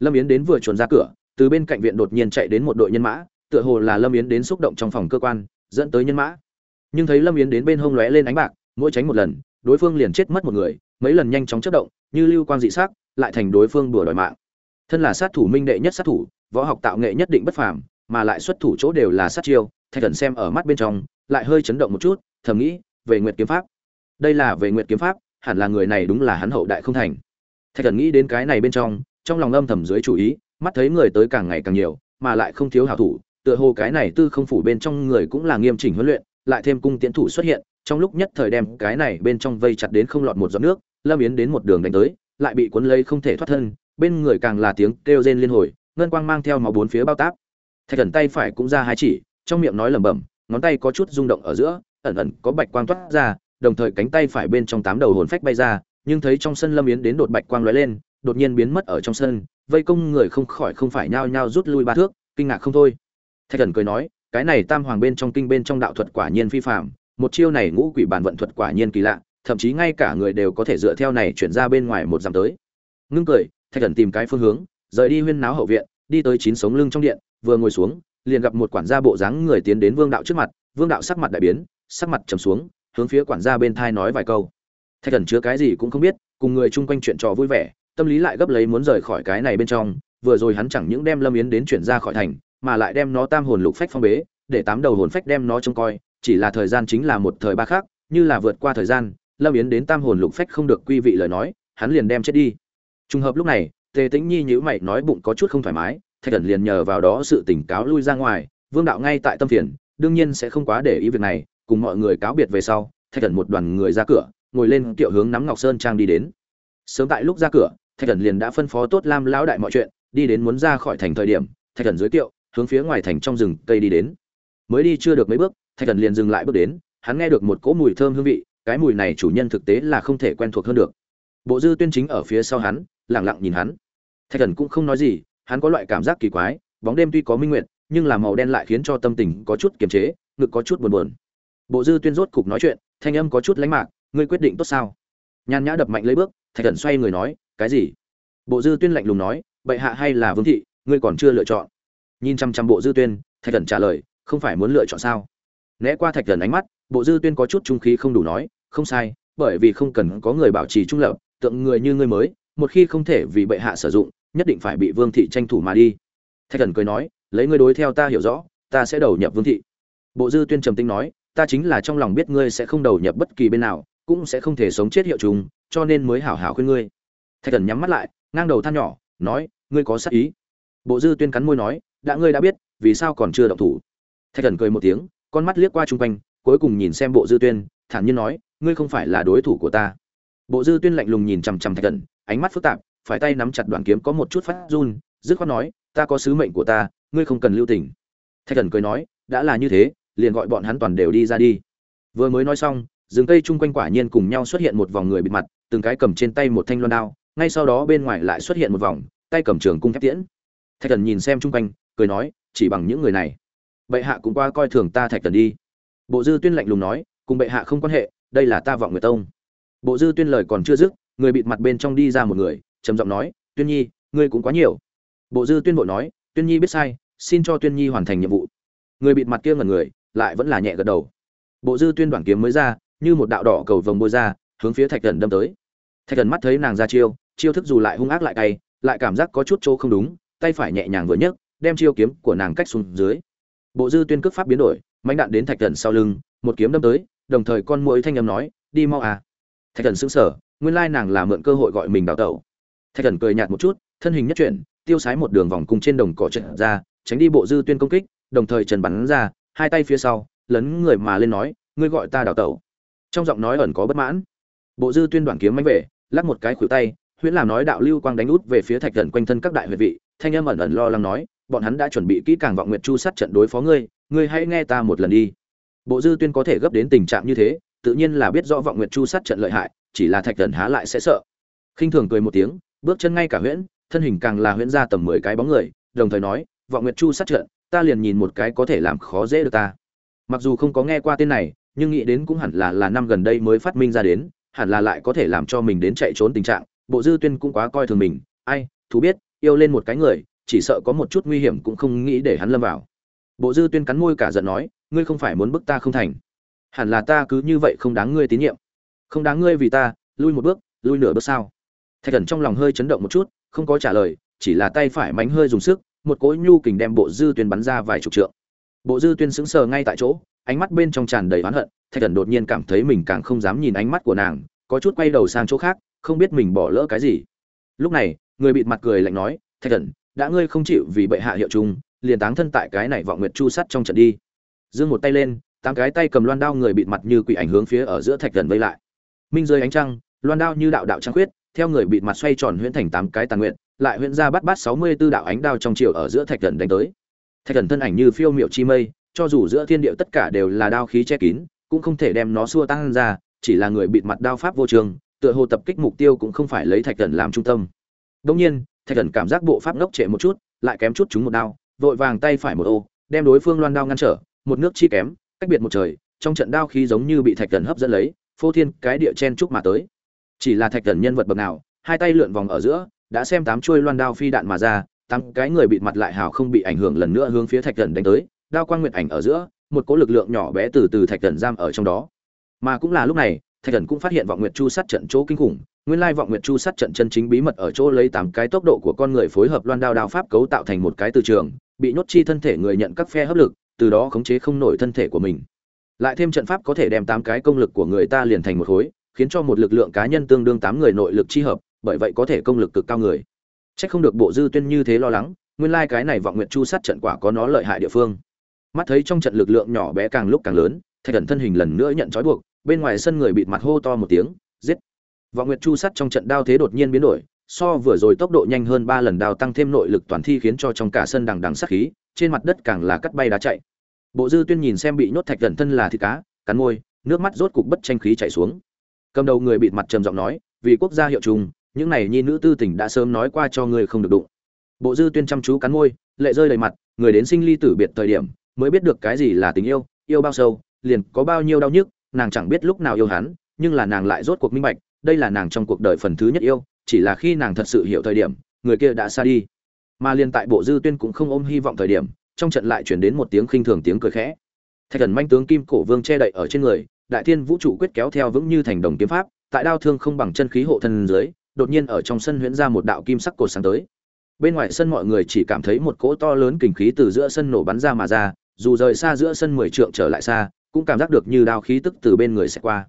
[SPEAKER 1] Lâm yến đến vừa chuồn ra cửa, từ bên cạnh viện đột nhiên chạy đến một đội nhân mã, tựa hồ là lâm yến đến xúc động trong phòng cơ quan, dẫn tới nhân mã. Nhưng thấy lâm yến đến bên hông lóe lên ánh bạc, mỗi tránh một lần, đối phương liền chết mất một người, mấy lần nhanh chóng chất động, như lưu quang dị sắc, lại thành đối phương đùa đòi mạng. Thân là sát thủ minh đệ nhất sát thủ, võ học tạo nghệ nhất định bất phàm, mà lại xuất thủ chỗ đều là sát chiêu thạch thần xem ở mắt bên trong, lại hơi chấn động một chút, thầm nghĩ, về nguyệt kiếm pháp. Đây là về nguyệt kiếm pháp, hẳn là người này đúng là hắn hậu đại không thành. Thạch thần nghĩ đến cái này bên trong trong lòng âm thầm dưới chủ ý, mắt thấy người tới càng ngày càng nhiều, mà lại không thiếu hảo thủ, tựa hồ cái này tư không phủ bên trong người cũng là nghiêm chỉnh huấn luyện, lại thêm cung tiễn thủ xuất hiện, trong lúc nhất thời đem cái này bên trong vây chặt đến không lọt một giọt nước, lâm yến đến một đường đánh tới, lại bị cuốn lấy không thể thoát thân, bên người càng là tiếng kêu rên liên hồi, ngân quang mang theo máu bốn phía bao táp. Thạch thần tay phải cũng ra hai chỉ trong miệng nói lẩm bẩm, ngón tay có chút rung động ở giữa, ẩn ẩn có bạch quang toát ra, đồng thời cánh tay phải bên trong tám đầu hồn phách bay ra, nhưng thấy trong sân lâm yến đến đột bạch quang lóe lên, đột nhiên biến mất ở trong sân, vây công người không khỏi không phải nhao nhao rút lui ba thước, kinh ngạc không thôi. Thạch thần cười nói, cái này tam hoàng bên trong kinh bên trong đạo thuật quả nhiên phi phạm một chiêu này ngũ quỷ bản vận thuật quả nhiên kỳ lạ, thậm chí ngay cả người đều có thể dựa theo này chuyển ra bên ngoài một dặm tới. Ngưng cười, thạch thần tìm cái phương hướng, rời đi huyên náo hậu viện, đi tới chín sống lưng trong điện, vừa ngồi xuống liền gặp một quản gia bộ dáng người tiến đến vương đạo trước mặt, vương đạo sắc mặt đại biến, sắc mặt trầm xuống, hướng phía quản gia bên thai nói vài câu. Thạch thần chứa cái gì cũng không biết, cùng người chung quanh chuyện trò vui vẻ, tâm lý lại gấp lấy muốn rời khỏi cái này bên trong, vừa rồi hắn chẳng những đem lâm yến đến chuyển ra khỏi thành, mà lại đem nó tam hồn lục phách phong bế, để tám đầu hồn phách đem nó trông coi, chỉ là thời gian chính là một thời ba khác như là vượt qua thời gian, lâm yến đến tam hồn lục phách không được quy vị lời nói, hắn liền đem chết đi. Trùng hợp lúc này, tề tĩnh nhi nhữ mày nói bụng có chút không thoải mái thạch thần liền nhờ vào đó sự tỉnh cáo lui ra ngoài, vương đạo ngay tại tâm phiền, đương nhiên sẽ không quá để ý việc này, cùng mọi người cáo biệt về sau, thạch thần một đoàn người ra cửa, ngồi lên kiệu hướng nắm ngọc sơn trang đi đến. Sớm tại lúc ra cửa, thạch thần liền đã phân phó tốt lam lão đại mọi chuyện, đi đến muốn ra khỏi thành thời điểm, thạch thần dưới kiệu, hướng phía ngoài thành trong rừng cây đi đến. Mới đi chưa được mấy bước, thạch thần liền dừng lại bước đến, hắn nghe được một cỗ mùi thơm hương vị, cái mùi này chủ nhân thực tế là không thể quen thuộc hơn được. Bộ dư tuyên chính ở phía sau hắn lẳng lặng nhìn hắn. Thạch thần cũng không nói gì hắn có loại cảm giác kỳ quái, bóng đêm tuy có minh nguyện nhưng là màu đen lại khiến cho tâm tình có chút kiềm chế, ngực có chút buồn buồn. Bộ dư tuyên rốt cục nói chuyện, thanh âm có chút lánh mạc, ngươi quyết định tốt sao? Nhàn nhã đập mạnh lấy bước, thạch thần xoay người nói, cái gì? Bộ dư tuyên lạnh lùng nói, bệ hạ hay là vương thị, ngươi còn chưa lựa chọn. Nhìn chăm chăm bộ dư tuyên, thạch thần trả lời, không phải muốn lựa chọn sao? Né qua thạch thần ánh mắt, bộ dư tuyên có chút trung khí không đủ nói, không sai, bởi vì không cần có người bảo trì trung lập, tượng người như ngươi mới, một khi không thể vì bệ hạ sử dụng nhất định phải bị vương thị tranh thủ mà đi. Thạch thần cười nói, lấy ngươi đối theo ta hiểu rõ, ta sẽ đầu nhập vương thị. Bộ dư tuyên trầm tinh nói, ta chính là trong lòng biết ngươi sẽ không đầu nhập bất kỳ bên nào, cũng sẽ không thể sống chết hiệu chúng cho nên mới hảo hảo khuyên ngươi. Thạch thần nhắm mắt lại, ngang đầu than nhỏ, nói, ngươi có sát ý. Bộ dư tuyên cắn môi nói, đã ngươi đã biết, vì sao còn chưa động thủ? Thạch thần cười một tiếng, con mắt liếc qua chung quanh, cuối cùng nhìn xem bộ dư tuyên, thản nhiên nói, ngươi không phải là đối thủ của ta. Bộ dư tuyên lạnh lùng nhìn chằm chằm thạch thần, ánh mắt phức tạp phải tay nắm chặt đoạn kiếm có một chút phát run, dứt khoát nói, ta có sứ mệnh của ta, ngươi không cần lưu tình. Thạch thần cười nói, đã là như thế, liền gọi bọn hắn toàn đều đi ra đi. Vừa mới nói xong, rừng cây chung quanh quả nhiên cùng nhau xuất hiện một vòng người bịt mặt, từng cái cầm trên tay một thanh loan đao, ngay sau đó bên ngoài lại xuất hiện một vòng, tay cầm trường cung thép tiễn. Thạch thần nhìn xem chung quanh, cười nói, chỉ bằng những người này, bệ hạ cũng qua coi thường ta thạch thần đi. Bộ dư tuyên lạnh lùng nói, cùng bệ hạ không quan hệ, đây là ta vọng người tông. Bộ dư tuyên lời còn chưa dứt, người bịt mặt bên trong đi ra một người trầm giọng nói, tuyên nhi, ngươi cũng quá nhiều. Bộ dư tuyên bộ nói, tuyên nhi biết sai, xin cho tuyên nhi hoàn thành nhiệm vụ. Người bịt mặt kia ngẩn người, lại vẫn là nhẹ gật đầu. Bộ dư tuyên đoạn kiếm mới ra, như một đạo đỏ cầu vồng bôi ra, hướng phía thạch thần đâm tới. Thạch thần mắt thấy nàng ra chiêu chiêu thức dù lại hung ác lại cay, lại cảm giác có chút chỗ không đúng, tay phải nhẹ nhàng vừa nhấc, đem chiêu kiếm của nàng cách xuống dưới. Bộ dư tuyên cước pháp biến đổi mánh đạn đến thạch thần sau lưng, một kiếm đâm tới, đồng thời con mũi thanh âm nói, đi mau à. Thạch thần sững sờ, nguyên lai nàng là mượn cơ hội gọi mình đào tẩu thạch thần cười nhạt một chút, thân hình nhất chuyển, tiêu sái một đường vòng cùng trên đồng cỏ trận ra, tránh đi bộ dư tuyên công kích, đồng thời trần bắn ra, hai tay phía sau, lấn người mà lên nói, ngươi gọi ta đào tẩu. Trong giọng nói ẩn có bất mãn. Bộ dư tuyên đoạn kiếm mánh về, lắc một cái khuỷu tay, huyễn làm nói đạo lưu quang đánh út về phía thạch thần quanh thân các đại huyệt vị, thanh âm ẩn ẩn lo lắng nói, bọn hắn đã chuẩn bị kỹ càng vọng nguyệt chu sát trận đối phó ngươi ngươi hãy nghe ta một lần đi. Bộ dư tuyên có thể gấp đến tình trạng như thế, tự nhiên là biết rõ vọng nguyệt chu sát trận lợi hại, chỉ là thạch thần há lại sẽ sợ. Khinh thường cười một tiếng bước chân ngay cả huyễn, thân hình càng là huyễn ra tầm mười cái bóng người, đồng thời nói, vọng nguyệt chu sát trận, ta liền nhìn một cái có thể làm khó dễ được ta. Mặc dù không có nghe qua tên này, nhưng nghĩ đến cũng hẳn là là năm gần đây mới phát minh ra đến, hẳn là lại có thể làm cho mình đến chạy trốn tình trạng, bộ dư tuyên cũng quá coi thường mình. Ai, thú biết, yêu lên một cái người, chỉ sợ có một chút nguy hiểm cũng không nghĩ để hắn lâm vào. Bộ dư tuyên cắn môi cả giận nói, ngươi không phải muốn bức ta không thành. Hẳn là ta cứ như vậy không đáng ngươi tín nhiệm. Không đáng ngươi vì ta, lui một bước, lui nửa bước sao? Thạch thần trong lòng hơi chấn động một chút, không có trả lời, chỉ là tay phải mánh hơi dùng sức, một cỗ nhu kình đem bộ dư tuyên bắn ra vài chục trượng. Bộ dư tuyên sững sờ ngay tại chỗ, ánh mắt bên trong tràn đầy oán hận, thạch thần đột nhiên cảm thấy mình càng không dám nhìn ánh mắt của nàng, có chút quay đầu sang chỗ khác, không biết mình bỏ lỡ cái gì. Lúc này, người bịt mặt cười lạnh nói, thạch thần, đã ngươi không chịu vì bệ hạ hiệu chung liền táng thân tại cái này vọng nguyệt chu sắt trong trận đi. Giương một tay lên, tám cái tay cầm loan đao người bịt mặt như quỷ ảnh hướng phía ở giữa thạch thần vây lại. Minh rơi ánh trăng, loan đao như đạo đạo trăng khuyết theo người bịt mặt xoay tròn huyễn thành tám cái tàn nguyện, lại huyễn ra bắt bắt sáu mươi tư đạo ánh đao trong chiều ở giữa thạch thần đánh tới. Thạch thần thân ảnh như phiêu miệu chi mây, cho dù giữa thiên địa tất cả đều là đao khí che kín, cũng không thể đem nó xua tăng ra, chỉ là người bịt mặt đao pháp vô trường, tựa hồ tập kích mục tiêu cũng không phải lấy thạch thần làm trung tâm. Đông nhiên, thạch thần cảm giác bộ pháp ngốc trệ một chút, lại kém chút chúng một đao, vội vàng tay phải một ô, đem đối phương loan đao ngăn trở, một nước chi kém, cách biệt một trời, trong trận đao khí giống như bị thạch thần hấp dẫn lấy, phô thiên cái địa chen trúc mà tới chỉ là thạch thần nhân vật bậc nào, hai tay lượn vòng ở giữa, đã xem tám chuôi loan đao phi đạn mà ra, tám cái người bịt mặt lại hào không bị ảnh hưởng lần nữa hướng phía thạch thần đánh tới, đao quang nguyệt ảnh ở giữa, một cỗ lực lượng nhỏ bé từ từ thạch thần giam ở trong đó. Mà cũng là lúc này, thạch thần cũng phát hiện vọng nguyệt chu sát trận chỗ kinh khủng, nguyên lai vọng nguyệt chu sát trận chân chính bí mật ở chỗ lấy tám cái tốc độ của con người phối hợp loan đao đao pháp cấu tạo thành một cái từ trường, bị nhốt chi thân thể người nhận các phe hấp lực, từ đó khống chế không nổi thân thể của mình. Lại thêm trận pháp có thể đem tám cái công lực của người ta liền thành một khối khiến cho một lực lượng cá nhân tương đương tám người nội lực chi hợp, bởi vậy có thể công lực cực cao người. Chắc không được bộ dư tuyên như thế lo lắng, nguyên lai cái này vọng nguyệt chu sát trận quả có nó lợi hại địa phương. Mắt thấy trong trận lực lượng nhỏ bé càng lúc càng lớn, thạch Cẩn thân hình lần nữa nhận trói buộc, bên ngoài sân người bịt mặt hô to một tiếng, giết. Vọng nguyệt chu sát trong trận đao thế đột nhiên biến đổi, so vừa rồi tốc độ nhanh hơn ba lần đao tăng thêm nội lực toàn thi khiến cho trong cả sân đằng đằng sát khí, trên mặt đất càng là cắt bay đá chạy. Bộ dư tuyên nhìn xem bị nhốt thạch Cẩn thân là thịt cá, cắn môi, nước mắt rốt cục bất tranh khí chảy xuống cầm đầu người bịt mặt trầm giọng nói, vì quốc gia hiệu trùng, những này nhi nữ tư tình đã sớm nói qua cho người không được đụng. Bộ dư tuyên chăm chú cắn môi, lệ rơi đầy mặt, người đến sinh ly tử biệt thời điểm, mới biết được cái gì là tình yêu yêu bao sâu, liền có bao nhiêu đau nhức, nàng chẳng biết lúc nào yêu hắn, nhưng là nàng lại rốt cuộc minh bạch, đây là nàng trong cuộc đời phần thứ nhất yêu, chỉ là khi nàng thật sự hiểu thời điểm, người kia đã xa đi. Mà liên tại bộ dư tuyên cũng không ôm hy vọng thời điểm, trong trận lại chuyển đến một tiếng khinh thường tiếng cười khẽ. Thạch thần manh tướng kim cổ vương che đậy ở trên người đại thiên vũ trụ quyết kéo theo vững như thành đồng kiếm pháp, tại đao thương không bằng chân khí hộ thân dưới, đột nhiên ở trong sân huyễn ra một đạo kim sắc cột sáng tới. Bên ngoài sân mọi người chỉ cảm thấy một cỗ to lớn kình khí từ giữa sân nổ bắn ra mà ra, dù rời xa giữa sân mười trượng trở lại xa, cũng cảm giác được như đao khí tức từ bên người sẽ qua.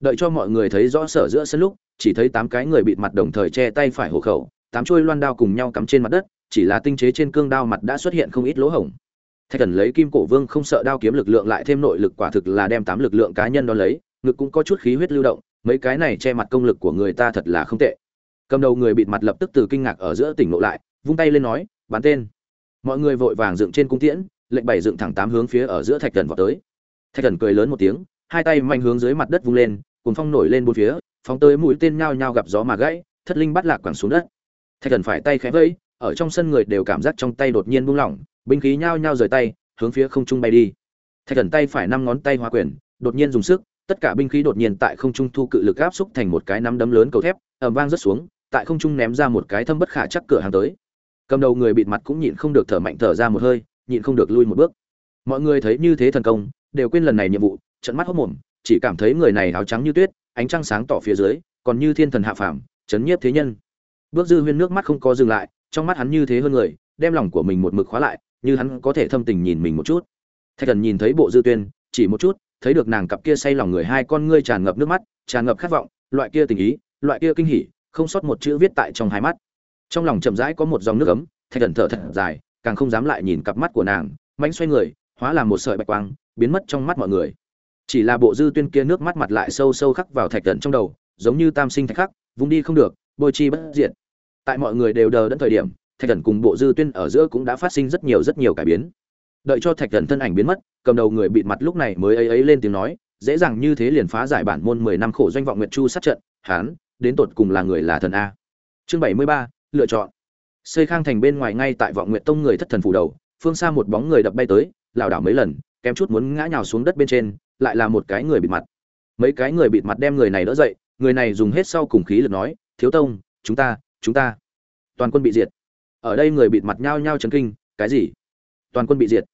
[SPEAKER 1] Đợi cho mọi người thấy rõ sở giữa sân lúc, chỉ thấy tám cái người bịt mặt đồng thời che tay phải hộ khẩu, tám chuôi loan đao cùng nhau cắm trên mặt đất, chỉ là tinh chế trên cương đao mặt đã xuất hiện không ít lỗ hổng thạch thần lấy kim cổ vương không sợ đao kiếm lực lượng lại thêm nội lực quả thực là đem tám lực lượng cá nhân đo lấy, ngực cũng có chút khí huyết lưu động, mấy cái này che mặt công lực của người ta thật là không tệ. Cầm đầu người bịt mặt lập tức từ kinh ngạc ở giữa tỉnh lộ lại, vung tay lên nói, bắn tên. Mọi người vội vàng dựng trên cung tiễn, lệnh bảy dựng thẳng tám hướng phía ở giữa thạch thần vào tới. Thạch thần cười lớn một tiếng, hai tay mạnh hướng dưới mặt đất vung lên cùng phong nổi lên bốn phía, phóng tới mũi tên nhao nhao gặp gió mà gãy, thất linh bắt lạc quẳng xuống đất. Thạch thần phải tay khẽ vẫy, ở trong sân người đều cảm giác trong tay đột nhiên buông lỏng binh khí nhao nhao rời tay, hướng phía không trung bay đi. Thạch thần tay phải năm ngón tay hóa quyền, đột nhiên dùng sức, tất cả binh khí đột nhiên tại không trung thu cự lực áp xúc thành một cái nắm đấm lớn cầu thép, ầm vang rất xuống, tại không trung ném ra một cái thâm bất khả chắc cửa hàng tới. Cầm đầu người bịt mặt cũng nhịn không được thở mạnh thở ra một hơi, nhịn không được lui một bước. Mọi người thấy như thế thần công, đều quên lần này nhiệm vụ trận mắt hốc mồm, chỉ cảm thấy người này áo trắng như tuyết, ánh trăng sáng tỏ phía dưới, còn như thiên thần hạ phàm, chấn nhiếp thế nhân. Bước dư huyên nước mắt không có dừng lại, trong mắt hắn như thế hơn người, đem lòng của mình một mực khóa lại như hắn có thể thâm tình nhìn mình một chút. Thạch thần nhìn thấy bộ dư tuyên, chỉ một chút, thấy được nàng cặp kia say lòng người hai con ngươi tràn ngập nước mắt, tràn ngập khát vọng, loại kia tình ý, loại kia kinh hỉ, không sót một chữ viết tại trong hai mắt. Trong lòng chậm rãi có một dòng nước ấm, thạch thần thở thật dài, càng không dám lại nhìn cặp mắt của nàng, mánh xoay người, hóa làm một sợi bạch quang, biến mất trong mắt mọi người. Chỉ là bộ dư tuyên kia nước mắt mặt lại sâu sâu khắc vào thạch thần trong đầu, giống như tam sinh thạch khắc, vung đi không được, bôi chi bất diệt. Tại mọi người đều đờ đẫn thời điểm thạch thần cùng bộ dư tuyên ở giữa cũng đã phát sinh rất nhiều rất nhiều cải biến. Đợi cho thạch thần thân ảnh biến mất, cầm đầu người bịt mặt lúc này mới ấy ấy lên tiếng nói, dễ dàng như thế liền phá giải bản môn mười năm khổ doanh vọng nguyện chu sát trận, hán, đến tột cùng là người là thần a. Chương bảy mươi ba, lựa chọn. Xây khang thành bên ngoài ngay tại vọng nguyện tông người thất thần phủ đầu, phương xa một bóng người đập bay tới, lảo đảo mấy lần, kém chút muốn ngã nhào xuống đất bên trên, lại là một cái người bịt mặt. Mấy cái người bịt mặt đem người này đỡ dậy, người này dùng hết sau cùng khí lực nói, thiếu tông, chúng ta chúng ta. Toàn quân bị diệt ở đây người bịt mặt nhao nhao chấn kinh, cái gì? Toàn quân bị diệt.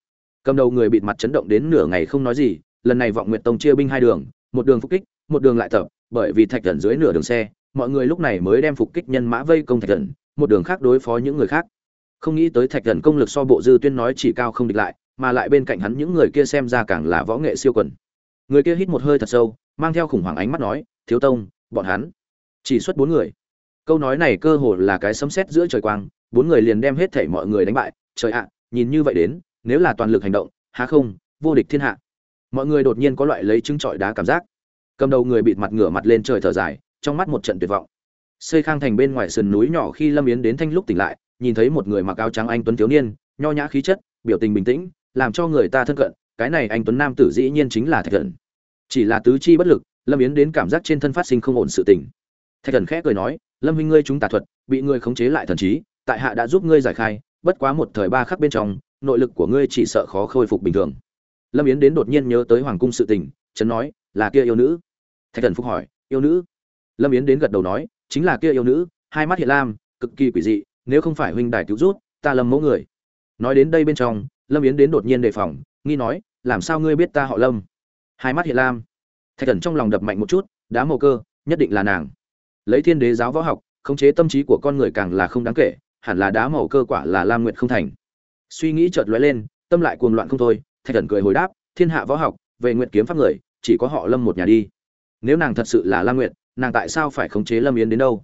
[SPEAKER 1] Cầm đầu người bịt mặt chấn động đến nửa ngày không nói gì, lần này vọng nguyệt tông chia binh hai đường, một đường phục kích, một đường lại tập, bởi vì thạch thần dưới nửa đường xe, mọi người lúc này mới đem phục kích nhân mã vây công thạch thần, một đường khác đối phó những người khác. Không nghĩ tới thạch thần công lực so bộ dư tuyên nói chỉ cao không địch lại, mà lại bên cạnh hắn những người kia xem ra càng là võ nghệ siêu quần. Người kia hít một hơi thật sâu, mang theo khủng hoảng ánh mắt nói, thiếu tông, bọn hắn chỉ xuất bốn người câu nói này cơ hồ là cái sấm sét giữa trời quang, bốn người liền đem hết thảy mọi người đánh bại. Trời ạ, nhìn như vậy đến, nếu là toàn lực hành động, há không, vô địch thiên hạ. Mọi người đột nhiên có loại lấy trứng trọi đá cảm giác. Cầm đầu người bịt mặt ngửa mặt lên trời thở dài, trong mắt một trận tuyệt vọng. Xây khang thành bên ngoài sườn núi nhỏ khi lâm yến đến thanh lúc tỉnh lại, nhìn thấy một người mặc áo trắng anh tuấn thiếu niên, nho nhã khí chất, biểu tình bình tĩnh, làm cho người ta thân cận, cái này anh tuấn nam tử dĩ nhiên chính là thạch thần chỉ là tứ chi bất lực, lâm yến đến cảm giác trên thân phát sinh không ổn sự tình thạch thần khẽ cười nói, lâm huynh ngươi chúng tà thuật, bị ngươi khống chế lại thần trí, tại hạ đã giúp ngươi giải khai, bất quá một thời ba khắc bên trong, nội lực của ngươi chỉ sợ khó khôi phục bình thường. Lâm yến đến đột nhiên nhớ tới hoàng cung sự tình trấn nói, là kia yêu nữ. Thạch thần phúc hỏi, yêu nữ? Lâm yến đến gật đầu nói, chính là kia yêu nữ, hai mắt hiện lam, cực kỳ quỷ dị, nếu không phải huynh đài cứu rút, ta lâm mẫu người. Nói đến đây bên trong, lâm yến đến đột nhiên đề phòng, nghi nói, làm sao ngươi biết ta họ lâm? Hai mắt hiện lam. Thạch thần trong lòng đập mạnh một chút, đá mồ cơ, nhất định là nàng lấy thiên đế giáo võ học, khống chế tâm trí của con người càng là không đáng kể, hẳn là đá màu cơ quả là lam nguyện không thành. Suy nghĩ chợt lóe lên, tâm lại cuồng loạn không thôi, thạch thần cười hồi đáp, thiên hạ võ học, về nguyện kiếm pháp người, chỉ có họ lâm một nhà đi. Nếu nàng thật sự là lam nguyện nàng tại sao phải khống chế lâm yến đến đâu?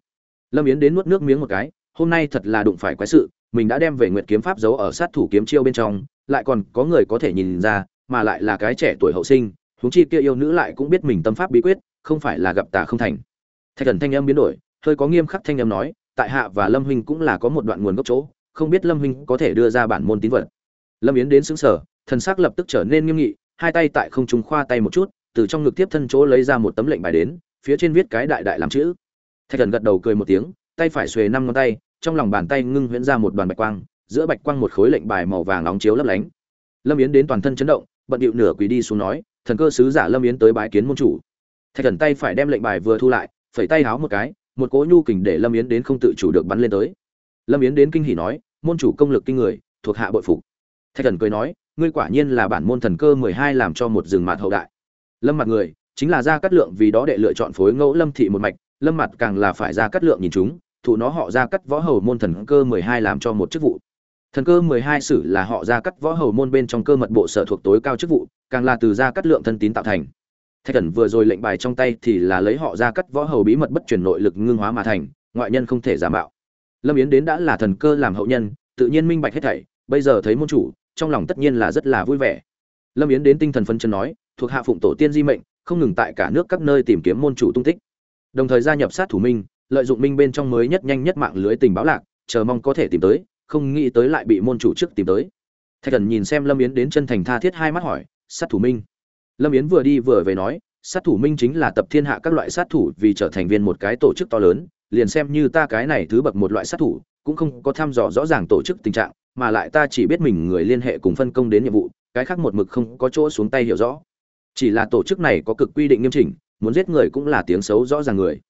[SPEAKER 1] Lâm yến đến nuốt nước miếng một cái, hôm nay thật là đụng phải quái sự, mình đã đem về nguyện kiếm pháp giấu ở sát thủ kiếm chiêu bên trong, lại còn có người có thể nhìn ra, mà lại là cái trẻ tuổi hậu sinh, huống chi kia yêu nữ lại cũng biết mình tâm pháp bí quyết, không phải là gặp tà không thành thạch thần thanh âm biến đổi, hơi có nghiêm khắc thanh âm nói, tại hạ và lâm huynh cũng là có một đoạn nguồn gốc chỗ, không biết lâm huynh có thể đưa ra bản môn tín vật. Lâm yến đến xứng sở thần sắc lập tức trở nên nghiêm nghị, hai tay tại không trung khoa tay một chút, từ trong ngực tiếp thân chỗ lấy ra một tấm lệnh bài đến, phía trên viết cái đại đại làm chữ. Thạch thần gật đầu cười một tiếng, tay phải xuề năm ngón tay, trong lòng bàn tay ngưng huyễn ra một đoàn bạch quang, giữa bạch quang một khối lệnh bài màu vàng nóng chiếu lấp lánh. Lâm yến đến toàn thân chấn động, bận điệu nửa quỳ đi xuống nói, thần cơ sứ giả lâm yến tới bái kiến môn chủ. Thạch thần tay phải đem lệnh bài vừa thu lại phẩy tay háo một cái, một cỗ nhu kình để lâm yến đến không tự chủ được bắn lên tới. Lâm yến đến kinh hỉ nói, môn chủ công lực kinh người, thuộc hạ bội phục. Thạch thần cười nói, ngươi quả nhiên là bản môn thần cơ mười hai làm cho một rừng mạt hậu đại. Lâm mặt người, chính là ra cắt lượng vì đó đệ lựa chọn phối ngẫu lâm thị một mạch, lâm mặt càng là phải ra cắt lượng nhìn chúng thủ nó họ ra cắt võ hầu môn thần cơ mười hai làm cho một chức vụ. Thần cơ mười hai sử là họ ra cắt võ hầu môn bên trong cơ mật bộ sở thuộc tối cao chức vụ, càng là từ ra cắt lượng thân tín tạo thành thạch thần vừa rồi lệnh bài trong tay thì là lấy họ ra cắt võ hầu bí mật bất truyền nội lực ngưng hóa mà thành, ngoại nhân không thể giả mạo. Lâm yến đến đã là thần cơ làm hậu nhân, tự nhiên minh bạch hết thảy, bây giờ thấy môn chủ, trong lòng tất nhiên là rất là vui vẻ. Lâm yến đến tinh thần phân chân nói, thuộc hạ phụng tổ tiên di mệnh, không ngừng tại cả nước các nơi tìm kiếm môn chủ tung tích. Đồng thời gia nhập sát thủ minh, lợi dụng minh bên trong mới nhất nhanh nhất mạng lưới tình báo lạc, chờ mong có thể tìm tới, không nghĩ tới lại bị môn chủ trước tìm tới. Thạch thần nhìn xem lâm yến đến chân thành tha thiết hai mắt hỏi, sát thủ minh lâm yến vừa đi vừa về nói, sát thủ minh chính là tập thiên hạ các loại sát thủ, vì trở thành viên một cái tổ chức to lớn, liền xem như ta cái này thứ bậc một loại sát thủ, cũng không có thăm dò rõ ràng tổ chức tình trạng, mà lại ta chỉ biết mình người liên hệ cùng phân công đến nhiệm vụ, cái khác một mực không có chỗ xuống tay hiểu rõ. Chỉ là tổ chức này có cực quy định nghiêm chỉnh, muốn giết người cũng là tiếng xấu rõ ràng người.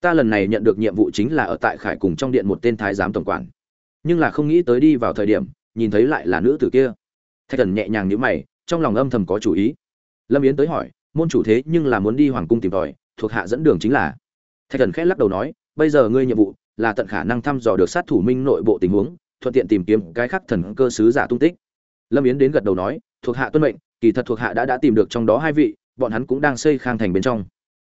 [SPEAKER 1] Ta lần này nhận được nhiệm vụ chính là ở tại khải cùng trong điện một tên thái giám tổng quản. Nhưng là không nghĩ tới đi vào thời điểm, nhìn thấy lại là nữ tử kia. Thạch thần nhẹ nhàng nhíu mày, trong lòng âm thầm có chủ ý lâm yến tới hỏi, môn chủ thế nhưng là muốn đi hoàng cung tìm tòi, thuộc hạ dẫn đường chính là. Thạch thần khẽ lắc đầu nói, bây giờ ngươi nhiệm vụ là tận khả năng thăm dò được sát thủ minh nội bộ tình huống, thuận tiện tìm kiếm cái khác thần cơ sứ giả tung tích. Lâm yến đến gật đầu nói, thuộc hạ tuân mệnh, kỳ thật thuộc hạ đã đã tìm được trong đó hai vị, bọn hắn cũng đang xây khang thành bên trong.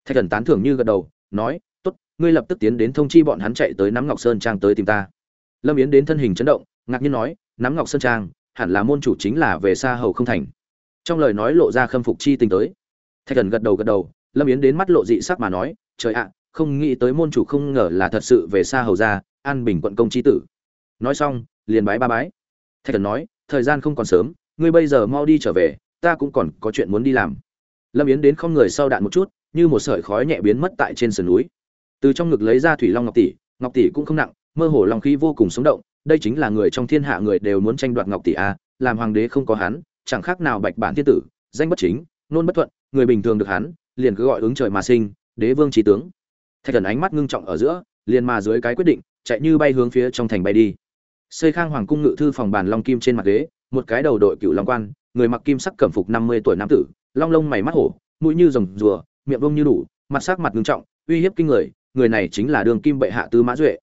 [SPEAKER 1] Thạch thần tán thưởng như gật đầu, nói, tốt, ngươi lập tức tiến đến thông chi bọn hắn chạy tới nắm ngọc sơn trang tới tìm ta. Lâm yến đến thân hình chấn động, ngạc nhiên nói, nắm ngọc sơn trang, hẳn là môn chủ chính là về xa hầu không thành trong lời nói lộ ra khâm phục chi tình tới. Thạch thần gật đầu gật đầu, lâm yến đến mắt lộ dị sắc mà nói, trời ạ, không nghĩ tới môn chủ không ngờ là thật sự về xa hầu ra an bình quận công chi tử. Nói xong, liền bái ba bái. Thạch thần nói, thời gian không còn sớm, ngươi bây giờ mau đi trở về, ta cũng còn có chuyện muốn đi làm. Lâm yến đến không người sau đạn một chút, như một sợi khói nhẹ biến mất tại trên sườn núi. Từ trong ngực lấy ra thủy long ngọc tỷ ngọc tỷ cũng không nặng, mơ hồ long khí vô cùng sống động, đây chính là người trong thiên hạ người đều muốn tranh đoạt ngọc tỷ a, làm hoàng đế không có hắn chẳng khác nào bạch bản thiên tử, danh bất chính, nôn bất thuận, người bình thường được hắn, liền cứ gọi ứng trời mà sinh, đế vương trí tướng. Thạch thần ánh mắt ngưng trọng ở giữa, liền mà dưới cái quyết định, chạy như bay hướng phía trong thành bay đi. Xây khang hoàng cung ngự thư phòng bàn long kim trên mặt ghế, một cái đầu đội cựu long quan, người mặc kim sắc cẩm phục năm mươi tuổi nam tử, long lông mày mắt hổ, mũi như rồng rùa, miệng vông như đủ, mặt sắc mặt ngưng trọng, uy hiếp kinh người người này chính là đường kim bệ hạ tư mã duệ.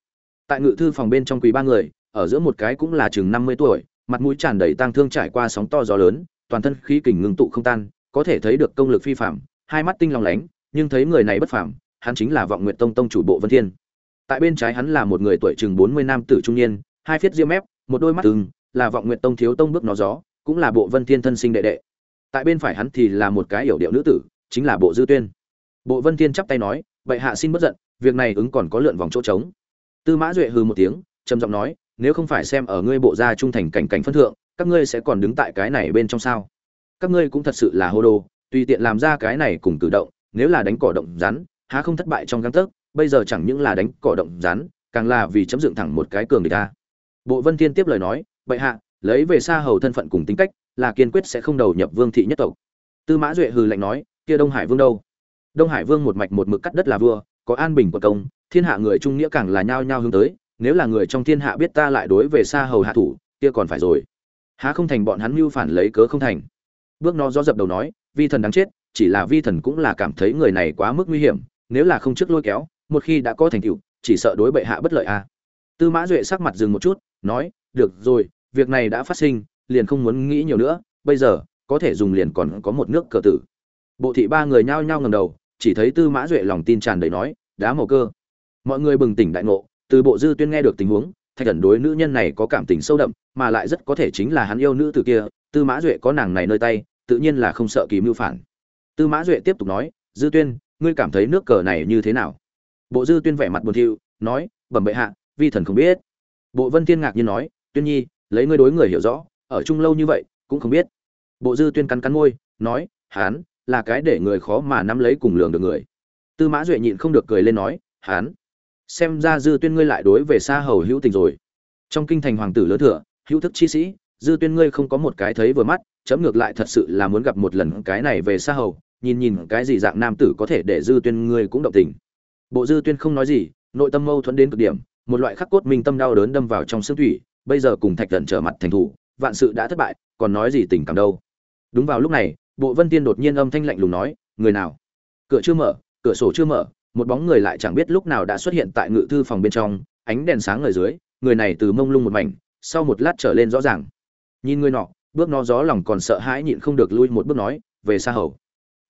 [SPEAKER 1] Tại ngự thư phòng bên trong quỳ ba người, ở giữa một cái cũng là chừng năm mươi tuổi mặt mũi tràn đầy tang thương trải qua sóng to gió lớn, toàn thân khí kình ngưng tụ không tan, có thể thấy được công lực phi phàm, hai mắt tinh long lánh, nhưng thấy người này bất phàm, hắn chính là vọng nguyện tông tông chủ bộ vân thiên. Tại bên trái hắn là một người tuổi chừng bốn mươi nam tử trung niên, hai phiết diêm mép, một đôi mắt từng là vọng nguyện tông thiếu tông bước nó gió, cũng là bộ vân thiên thân sinh đệ đệ. Tại bên phải hắn thì là một cái hiểu điệu nữ tử, chính là bộ dư tuyên. Bộ vân thiên chắp tay nói vậy hạ xin bất giận, việc này ứng còn có lượn vòng chỗ trống. Tư mã duệ hừ một tiếng, trầm giọng nói nếu không phải xem ở ngươi bộ gia trung thành cảnh cảnh phân thượng, các ngươi sẽ còn đứng tại cái này bên trong sao? Các ngươi cũng thật sự là hồ đồ, tùy tiện làm ra cái này cùng cử động, nếu là đánh cỏ động rắn, há không thất bại trong găng tấc, bây giờ chẳng những là đánh cỏ động rắn, càng là vì chấm dựng thẳng một cái cường địch ta bộ vân thiên tiếp lời nói, bệ hạ, lấy về xa hầu thân phận cùng tính cách, là kiên quyết sẽ không đầu nhập vương thị nhất tộc. Tư mã duệ hừ lạnh nói, kia đông hải vương đâu? Đông hải vương một mạch một mực cắt đất là vua, có an bình của công, thiên hạ người trung nghĩa càng là nhao nhao hướng tới nếu là người trong thiên hạ biết ta lại đối về xa hầu hạ thủ, kia còn phải rồi. Há không thành bọn hắn mưu phản lấy cớ không thành. Bước nó do dập đầu nói, vi thần đáng chết, chỉ là vi thần cũng là cảm thấy người này quá mức nguy hiểm, nếu là không trước lôi kéo, một khi đã có thành tựu, chỉ sợ đối bệ hạ bất lợi a. À. tư mã duệ sắc mặt dừng một chút, nói, được rồi, việc này đã phát sinh, liền không muốn nghĩ nhiều nữa, bây giờ, có thể dùng liền còn có một nước cờ tử. Bộ thị ba người nhao nhao ngầm đầu, chỉ thấy tư mã duệ lòng tin tràn đầy nói, đá màu cơ. Mọi người bừng tỉnh đại ngộ từ bộ dư tuyên nghe được tình huống, thạch thần đối nữ nhân này có cảm tình sâu đậm, mà lại rất có thể chính là hắn yêu nữ từ kia, tư mã duệ có nàng này nơi tay, tự nhiên là không sợ kỳ mưu phản. Tư mã duệ tiếp tục nói, dư tuyên, ngươi cảm thấy nước cờ này như thế nào? Bộ dư tuyên vẻ mặt buồn thiu, nói, bẩm bệ hạ, vi thần không biết. Bộ vân tiên ngạc nhiên nói, tuyên nhi, lấy ngươi đối người hiểu rõ, ở chung lâu như vậy, cũng không biết. Bộ dư tuyên cắn cắn môi, nói, hán, là cái để người khó mà nắm lấy cùng lường được người. Tư mã duệ nhịn không được cười lên nói, hán xem ra dư tuyên ngươi lại đối về xa hầu hữu tình rồi. Trong kinh thành hoàng tử lớn thừa hữu thức chi sĩ, dư tuyên ngươi không có một cái thấy vừa mắt, chấm ngược lại thật sự là muốn gặp một lần cái này về xa hầu, nhìn nhìn cái gì dạng nam tử có thể để dư tuyên ngươi cũng động tình. Bộ dư tuyên không nói gì, nội tâm mâu thuẫn đến cực điểm, một loại khắc cốt minh tâm đau đớn đâm vào trong xương thủy, bây giờ cùng thạch thần trở mặt thành thủ, vạn sự đã thất bại, còn nói gì tình cảm đâu. Đúng vào lúc này, bộ vân tiên đột nhiên âm thanh lạnh lùng nói, người nào? Cửa chưa mở, cửa sổ chưa mở một bóng người lại chẳng biết lúc nào đã xuất hiện tại ngự thư phòng bên trong, ánh đèn sáng ở dưới, người này từ mông lung một mảnh, sau một lát trở lên rõ ràng. Nhìn người nọ, bước nó gió lòng còn sợ hãi nhịn không được lui một bước nói, về xa hầu.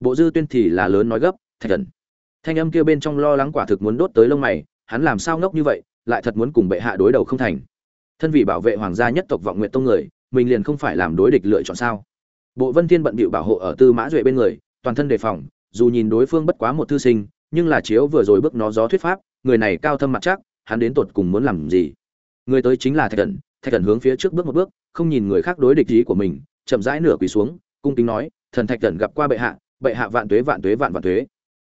[SPEAKER 1] Bộ dư tuyên thì là lớn nói gấp, thạch thần. Thanh âm kia bên trong lo lắng quả thực muốn đốt tới lông mày, hắn làm sao ngốc như vậy, lại thật muốn cùng bệ hạ đối đầu không thành. Thân vị bảo vệ hoàng gia nhất tộc vọng nguyện tông người, mình liền không phải làm đối địch lựa chọn sao? Bộ vân thiên bận bịu bảo hộ ở tư mã duệ bên người, toàn thân đề phòng, dù nhìn đối phương bất quá một thư sinh nhưng là chiếu vừa rồi bước nó gió thuyết pháp, người này cao thâm mặt chắc, hắn đến tột cùng muốn làm gì? Người tới chính là thạch thần thạch thần hướng phía trước bước một bước, không nhìn người khác đối địch ý của mình, chậm rãi nửa quỳ xuống, cung kính nói, thần thạch thần gặp qua bệ hạ bệ hạ vạn tuế vạn tuế vạn vạn tuế.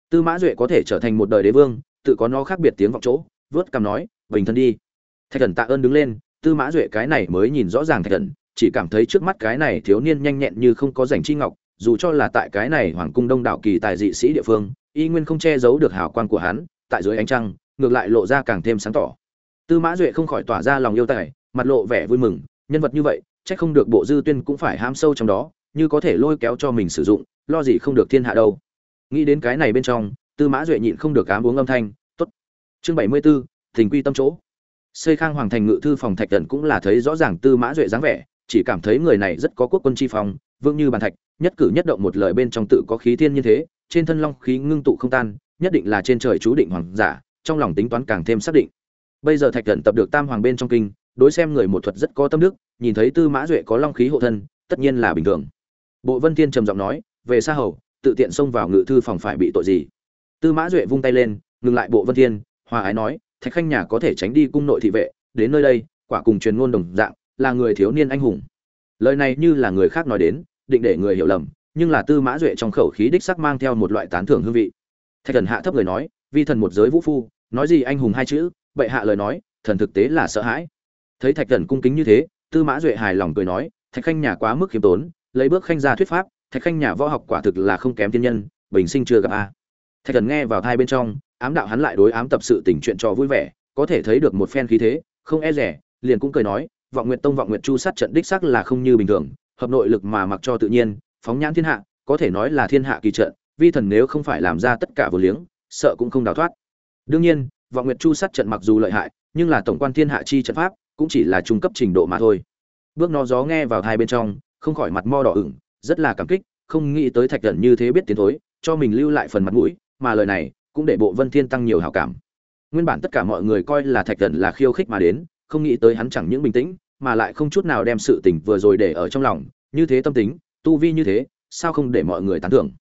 [SPEAKER 1] Tư mã duệ có thể trở thành một đời đế vương, tự có nó khác biệt tiếng vọng chỗ, vớt cằm nói, bình thân đi. Thạch thần tạ ơn đứng lên, tư mã duệ cái này mới nhìn rõ ràng thạch thần chỉ cảm thấy trước mắt cái này thiếu niên nhanh nhẹn như không có rảnh chi ngọc, dù cho là tại cái này hoàng cung đông đảo kỳ tài dị sĩ địa phương y nguyên không che giấu được hào quang của hắn tại dưới ánh trăng ngược lại lộ ra càng thêm sáng tỏ. Tư mã duệ không khỏi tỏa ra lòng yêu tài mặt lộ vẻ vui mừng nhân vật như vậy chắc không được bộ dư tuyên cũng phải ham sâu trong đó như có thể lôi kéo cho mình sử dụng lo gì không được thiên hạ đâu. Nghĩ đến cái này bên trong tư mã duệ nhịn không được cám uống âm thanh tốt. Chương bảy mươi 74, thình quy tâm chỗ. Xây khang hoàng thành ngự thư phòng thạch tần cũng là thấy rõ ràng tư mã duệ dáng vẻ chỉ cảm thấy người này rất có quốc quân chi phong vương như bàn thạch nhất cử nhất động một lời bên trong tự có khí thiên như thế trên thân long khí ngưng tụ không tan, nhất định là trên trời chú định hoàng giả, trong lòng tính toán càng thêm xác định. Bây giờ thạch thần tập được tam hoàng bên trong kinh, đối xem người một thuật rất có tâm đức, nhìn thấy tư mã duệ có long khí hộ thân, tất nhiên là bình thường. Bộ vân thiên trầm giọng nói, về xa hầu, tự tiện xông vào ngự thư phòng phải bị tội gì? Tư mã duệ vung tay lên, ngừng lại bộ vân thiên, hòa ái nói, thạch khanh nhà có thể tránh đi cung nội thị vệ, đến nơi đây, quả cùng truyền ngôn đồng dạng, là người thiếu niên anh hùng. Lời này như là người khác nói đến, định để người hiểu lầm nhưng là tư mã duệ trong khẩu khí đích sắc mang theo một loại tán thưởng hương vị. Thạch thần hạ thấp người nói, vi thần một giới vũ phu, nói gì anh hùng hai chữ, bệ hạ lời nói, thần thực tế là sợ hãi. Thấy thạch thần cung kính như thế, tư mã duệ hài lòng cười nói, thạch khanh nhà quá mức khiêm tốn, lấy bước khanh ra thuyết pháp, thạch khanh nhà võ học quả thực là không kém tiên nhân, bình sinh chưa gặp a. Thạch thần nghe vào thai bên trong, ám đạo hắn lại đối ám tập sự tình chuyện cho vui vẻ, có thể thấy được một phen khí thế, không e rẻ, liền cũng cười nói, vọng nguyện tông, vọng nguyện chu sát trận đích sắc là không như bình thường, hợp nội lực mà mặc cho tự nhiên phóng nhãn thiên hạ, có thể nói là thiên hạ kỳ trận, vi thần nếu không phải làm ra tất cả vừa liếng, sợ cũng không đào thoát. Đương nhiên, vọng nguyệt chu sát trận mặc dù lợi hại, nhưng là tổng quan thiên hạ chi trận pháp, cũng chỉ là trung cấp trình độ mà thôi. Bước nó gió nghe vào hai bên trong, không khỏi mặt mo đỏ ửng, rất là cảm kích, không nghĩ tới thạch thần như thế biết tiến thối, cho mình lưu lại phần mặt mũi, mà lời này cũng để bộ vân thiên tăng nhiều hảo cảm. Nguyên bản tất cả mọi người coi là thạch thần là khiêu khích mà đến, không nghĩ tới hắn chẳng những bình tĩnh, mà lại không chút nào đem sự tình vừa rồi để ở trong lòng, như thế tâm tính tu vi như thế, sao không để mọi người tán thưởng?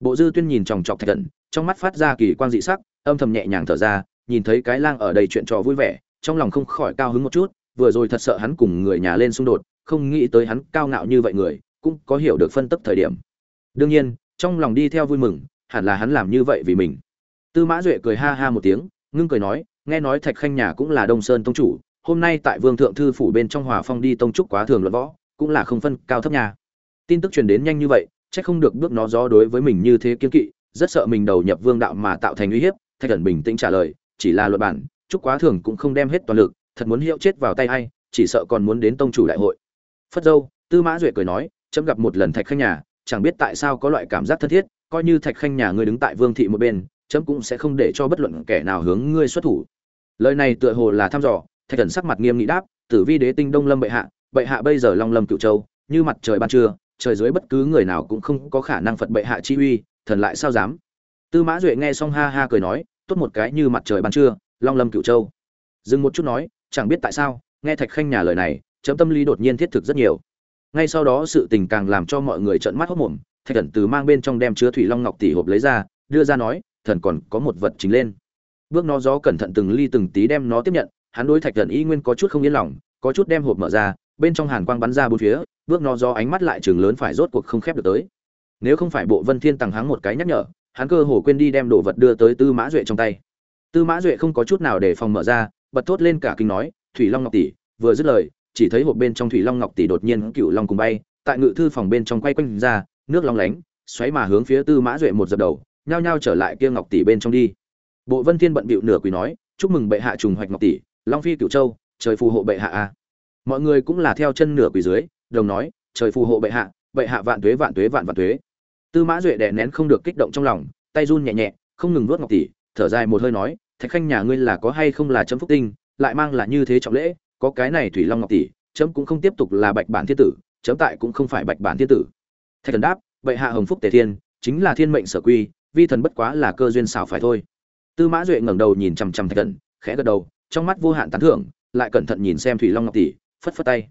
[SPEAKER 1] Bộ dư tuyên nhìn chòng chọc thạch thần, trong mắt phát ra kỳ quan dị sắc, âm thầm nhẹ nhàng thở ra, nhìn thấy cái lang ở đây chuyện trò vui vẻ, trong lòng không khỏi cao hứng một chút, vừa rồi thật sợ hắn cùng người nhà lên xung đột, không nghĩ tới hắn cao ngạo như vậy người, cũng có hiểu được phân tức thời điểm. Đương nhiên, trong lòng đi theo vui mừng, hẳn là hắn làm như vậy vì mình. Tư mã duệ cười ha ha một tiếng, ngưng cười nói, nghe nói thạch khanh nhà cũng là đông sơn tông chủ, hôm nay tại vương thượng thư phủ bên trong hòa phong đi tông trúc quá thường luận võ, cũng là không phân cao thấp nhà tin tức truyền đến nhanh như vậy, chắc không được bước nó gió đối với mình như thế kiên kỵ, rất sợ mình đầu nhập vương đạo mà tạo thành uy hiếp, thạch cẩn bình tĩnh trả lời, chỉ là luật bản chúc quá thường cũng không đem hết toàn lực, thật muốn hiệu chết vào tay hay chỉ sợ còn muốn đến tông chủ đại hội. Phất dâu, tư mã duệ cười nói, chấm gặp một lần thạch khanh nhà, chẳng biết tại sao có loại cảm giác thân thiết, coi như thạch khanh nhà ngươi đứng tại vương thị một bên, chấm cũng sẽ không để cho bất luận kẻ nào hướng ngươi xuất thủ. Lời này tựa hồ là thăm dò, thạch thần sắc mặt nghiêm nghị đáp, tử vi đế tinh đông lâm bệ hạ bệ hạ bây giờ long lâm cựu châu, như mặt trời ban trưa trời dưới bất cứ người nào cũng không có khả năng phật bệ hạ chi uy, thần lại sao dám? Tư mã duệ nghe xong ha ha cười nói, tốt một cái như mặt trời ban trưa, long lâm cựu châu. Dừng một chút nói, chẳng biết tại sao, nghe thạch khanh nhà lời này, chấm tâm lý đột nhiên thiết thực rất nhiều. Ngay sau đó sự tình càng làm cho mọi người trợn mắt hốt mồm thạch thần từ mang bên trong đem chứa thủy long ngọc tỷ hộp lấy ra, đưa ra nói, thần còn có một vật chính lên. Bước nó gió cẩn thận từng ly từng tí đem nó tiếp nhận, hắn đối thạch thần y nguyên có chút không yên lòng, có chút đem hộp mở ra bên trong hàn quang bắn ra bốn phía, bước nó do ánh mắt lại trường lớn phải rốt cuộc không khép được tới. Nếu không phải bộ vân thiên tăng hắng một cái nhắc nhở, hắn cơ hồ quên đi đem đồ vật đưa tới tư mã duệ trong tay. Tư mã duệ không có chút nào để phòng mở ra, bật thốt lên cả kinh nói, thủy long ngọc tỷ, vừa dứt lời, chỉ thấy hộp bên trong thủy long ngọc tỷ đột nhiên cựu long cùng bay, tại ngự thư phòng bên trong quay quanh ra, nước long lánh, xoáy mà hướng phía tư mã duệ một dập đầu, nhao nhao trở lại kia ngọc tỷ bên trong đi. Bộ vân thiên bận bịu nửa quỳ nói, chúc mừng bệ hạ trùng hoạch ngọc tỷ, long phi cựu châu, trời phù hộ bệ hạ a mọi người cũng là theo chân nửa quỳ dưới, đồng nói, trời phù hộ bệ hạ bệ hạ vạn tuế vạn tuế, vạn vạn tuế. Tư mã duệ đè nén không được kích động trong lòng, tay run nhẹ nhẹ, không ngừng nuốt ngọc tỷ, thở dài một hơi nói, thạch khanh nhà ngươi là có hay không là chấm phúc tinh, lại mang là như thế trọng lễ, có cái này thủy long ngọc tỷ, chấm cũng không tiếp tục là bạch bản thiên tử, chấm tại cũng không phải bạch bản thiên tử. Thạch thần đáp, bệ hạ hồng phúc tề thiên, chính là thiên mệnh sở quy, vi thần bất quá là cơ duyên xảo phải thôi. Tư mã duệ ngẩng đầu nhìn chằm chằm thạch thần, khẽ gật đầu, trong mắt vô hạn tán thưởng, lại cẩn thận nhìn xem thủy long ngọc tỷ phất phất tay.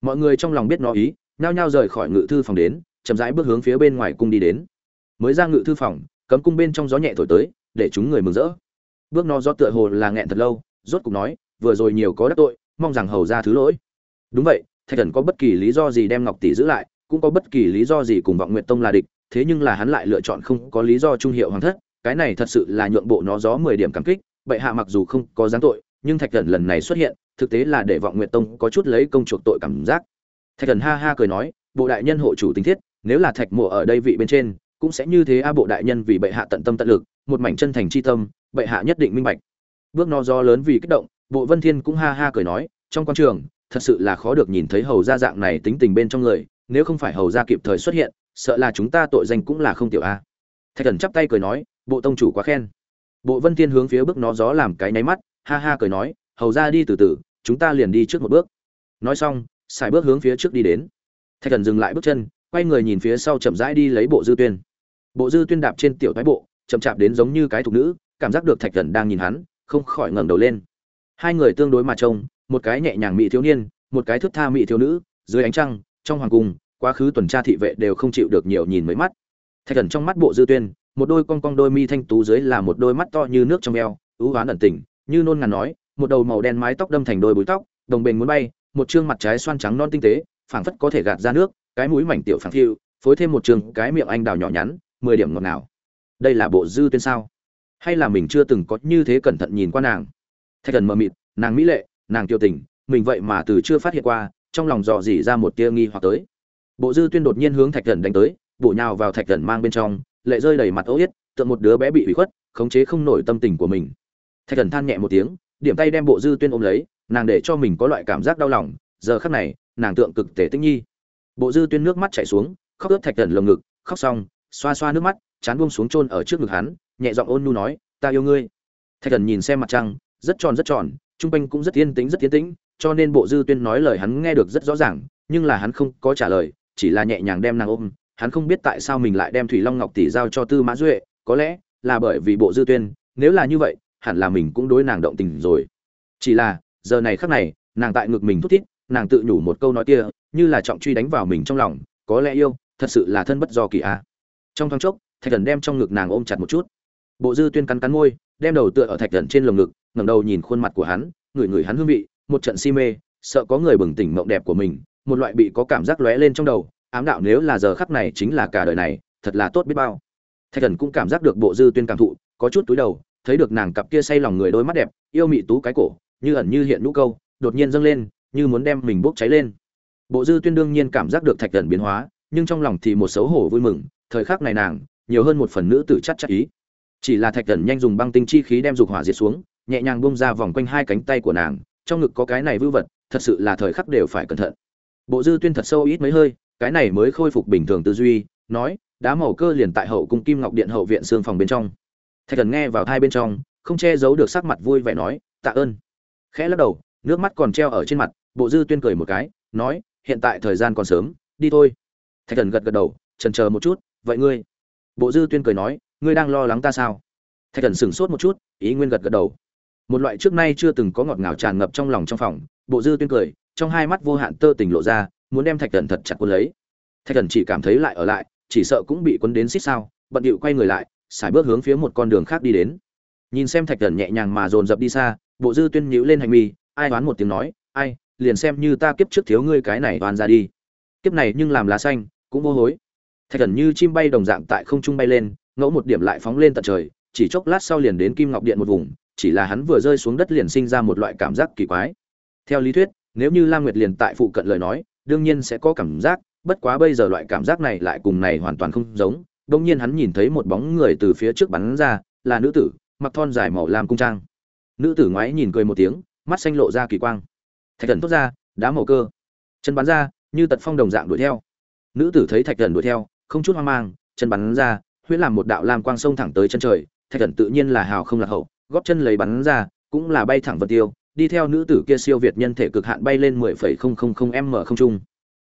[SPEAKER 1] Mọi người trong lòng biết nó ý, nhao nhao rời khỏi ngự thư phòng đến, chậm rãi bước hướng phía bên ngoài cung đi đến. Mới ra ngự thư phòng, cấm cung bên trong gió nhẹ thổi tới, để chúng người mừng rỡ. Bước nó gió tựa hồ là nghẹn thật lâu, rốt cục nói, vừa rồi nhiều có đắc tội, mong rằng hầu ra thứ lỗi. Đúng vậy, thạch thần có bất kỳ lý do gì đem ngọc tỷ giữ lại, cũng có bất kỳ lý do gì cùng vọng nguyện tông là địch, thế nhưng là hắn lại lựa chọn không có lý do trung hiệu hoàng thất, cái này thật sự là nhượng bộ nó gió mười điểm cảm kích, bệ hạ mặc dù không có giáng tội nhưng thạch thần lần này xuất hiện, thực tế là để vọng nguyện tông có chút lấy công chuộc tội cảm giác. Thạch thần ha ha cười nói, bộ đại nhân hộ chủ tính thiết, nếu là thạch mộ ở đây vị bên trên, cũng sẽ như thế a bộ đại nhân vì bệ hạ tận tâm tận lực, một mảnh chân thành chi tâm, bệ hạ nhất định minh bạch. Bước no do lớn vì kích động, bộ vân thiên cũng ha ha cười nói, trong quan trường, thật sự là khó được nhìn thấy hầu gia dạng này tính tình bên trong người, nếu không phải hầu gia kịp thời xuất hiện, sợ là chúng ta tội danh cũng là không tiểu a. Thạch thần chắp tay cười nói, bộ tông chủ quá khen. Bộ vân thiên hướng phía bước nó gió làm cái nháy mắt ha ha cười nói, hầu gia đi từ từ, chúng ta liền đi trước một bước. Nói xong, xài bước hướng phía trước đi đến. Thạch thần dừng lại bước chân, quay người nhìn phía sau chậm rãi đi lấy bộ dư tuyên. Bộ dư tuyên đạp trên tiểu thái bộ, chậm chạp đến giống như cái thục nữ, cảm giác được thạch thần đang nhìn hắn, không khỏi ngẩng đầu lên. Hai người tương đối mà trông, một cái nhẹ nhàng mỹ thiếu niên, một cái thước tha mỹ thiếu nữ, dưới ánh trăng, trong hoàng cung, quá khứ tuần tra thị vệ đều không chịu được nhiều nhìn mấy mắt. Thạch thần trong mắt bộ dư tuyên, một đôi cong cong đôi mi thanh tú dưới là một đôi mắt to như nước trong eo, ưu hoán ẩn tình như nôn ngàn nói, một đầu màu đen mái tóc đâm thành đôi búi tóc, đồng bền muốn bay, một trương mặt trái xoan trắng non tinh tế, phảng phất có thể gạt ra nước, cái mũi mảnh tiểu phẳng phiu, phối thêm một trường cái miệng anh đào nhỏ nhắn, mười điểm ngọt nào đây là bộ dư tuyên sao? Hay là mình chưa từng có như thế cẩn thận nhìn qua nàng? Thạch thần mờ mịt, nàng mỹ lệ, nàng tiêu tình, mình vậy mà từ chưa phát hiện qua, trong lòng dò dỉ ra một tia nghi hoặc tới. Bộ dư tuyên đột nhiên hướng thạch thần đánh tới, bổ nhào vào thạch thần mang bên trong, lệ rơi đầy mặt ố yết, tượng một đứa bé bị ủy khuất, khống chế không nổi tâm tình của mình thạch thần than nhẹ một tiếng, điểm tay đem bộ dư tuyên ôm lấy, nàng để cho mình có loại cảm giác đau lòng, giờ khắc này, nàng tượng cực tể tinh nhi. Bộ dư tuyên nước mắt chảy xuống, khóc ướt thạch thần lồng ngực, khóc xong, xoa xoa nước mắt, chán buông xuống chôn ở trước ngực hắn, nhẹ giọng ôn nhu nói, ta yêu ngươi. Thạch thần nhìn xem mặt trăng, rất tròn rất tròn, trung quanh cũng rất yên tĩnh rất yên tĩnh, cho nên bộ dư tuyên nói lời hắn nghe được rất rõ ràng, nhưng là hắn không có trả lời, chỉ là nhẹ nhàng đem nàng ôm. Hắn không biết tại sao mình lại đem thủy long ngọc tỷ giao cho tư mã duệ, có lẽ là bởi vì bộ dư tuyên, nếu là như vậy hẳn là mình cũng đối nàng động tình rồi. Chỉ là, giờ này khắc này, nàng tại ngực mình thút thít, nàng tự nhủ một câu nói kia, như là trọng truy đánh vào mình trong lòng, có lẽ yêu, thật sự là thân bất do kỳ a. Trong thoáng chốc, thạch thần đem trong ngực nàng ôm chặt một chút. Bộ dư tuyên cắn cắn môi, đem đầu tựa ở thạch thần trên lồng ngực, ngẩng đầu nhìn khuôn mặt của hắn, ngửi ngửi hắn hương vị, một trận si mê, sợ có người bừng tỉnh mộng đẹp của mình, một loại bị có cảm giác lóe lên trong đầu, ám đạo nếu là giờ khắc này chính là cả đời này, thật là tốt biết bao. Thạch thần cũng cảm giác được bộ dư tuyên cảm thụ, có chút túi đầu thấy được nàng cặp kia say lòng người đôi mắt đẹp, yêu mị tú cái cổ, như ẩn như hiện lũ câu, đột nhiên dâng lên, như muốn đem mình bốc cháy lên. Bộ dư tuyên đương nhiên cảm giác được thạch thần biến hóa, nhưng trong lòng thì một xấu hổ vui mừng, thời khắc này nàng, nhiều hơn một phần nữ tử chắc chắc ý. Chỉ là thạch thần nhanh dùng băng tinh chi khí đem dục hỏa diệt xuống, nhẹ nhàng bung ra vòng quanh hai cánh tay của nàng, trong ngực có cái này vư vật, thật sự là thời khắc đều phải cẩn thận. Bộ dư tuyên thật sâu ít mấy hơi, cái này mới khôi phục bình thường tư duy, nói, đá màu cơ liền tại hậu cung kim ngọc điện hậu viện xương phòng bên trong thạch thần nghe vào hai bên trong, không che giấu được sắc mặt vui vẻ nói, tạ ơn. Khẽ lắc đầu, nước mắt còn treo ở trên mặt, bộ dư tuyên cười một cái, nói, hiện tại thời gian còn sớm, đi thôi. Thạch thần gật gật đầu, trần chờ một chút, vậy ngươi? Bộ dư tuyên cười nói, ngươi đang lo lắng ta sao? Thạch thần sửng sốt một chút, ý nguyên gật gật đầu. Một loại trước nay chưa từng có ngọt ngào tràn ngập trong lòng trong phòng, bộ dư tuyên cười, trong hai mắt vô hạn tơ tình lộ ra, muốn đem thạch thần thật chặt quân lấy. Thạch thần chỉ cảm thấy lại ở lại, chỉ sợ cũng bị quân đến xích sao, bận điệu quay người lại xài bước hướng phía một con đường khác đi đến. Nhìn xem thạch thần nhẹ nhàng mà dồn dập đi xa, bộ dư tuyên nhíu lên hành mi, ai đoán một tiếng nói, ai, liền xem như ta kiếp trước thiếu ngươi cái này toàn ra đi. Kiếp này nhưng làm lá xanh, cũng vô hối. Thạch thần như chim bay đồng dạng tại không trung bay lên, ngẫu một điểm lại phóng lên tận trời, chỉ chốc lát sau liền đến kim ngọc điện một vùng, chỉ là hắn vừa rơi xuống đất liền sinh ra một loại cảm giác kỳ quái. Theo lý thuyết, nếu như lam nguyệt liền tại phụ cận lời nói, đương nhiên sẽ có cảm giác, bất quá bây giờ loại cảm giác này lại cùng này hoàn toàn không giống đông nhiên hắn nhìn thấy một bóng người từ phía trước bắn ra là nữ tử mặc thon dài màu làm cung trang. Nữ tử ngoái nhìn cười một tiếng mắt xanh lộ ra kỳ quang. Thạch thần thốt ra đá màu cơ. Chân bắn ra như tật phong đồng dạng đuổi theo. Nữ tử thấy thạch thần đuổi theo không chút hoang mang chân bắn ra huyễn làm một đạo lam quang sông thẳng tới chân trời thạch thần tự nhiên là hào không lạc hậu góp chân lấy bắn ra cũng là bay thẳng vật tiêu đi theo nữ tử kia siêu việt nhân thể cực hạn bay lên 10,000 m không trung.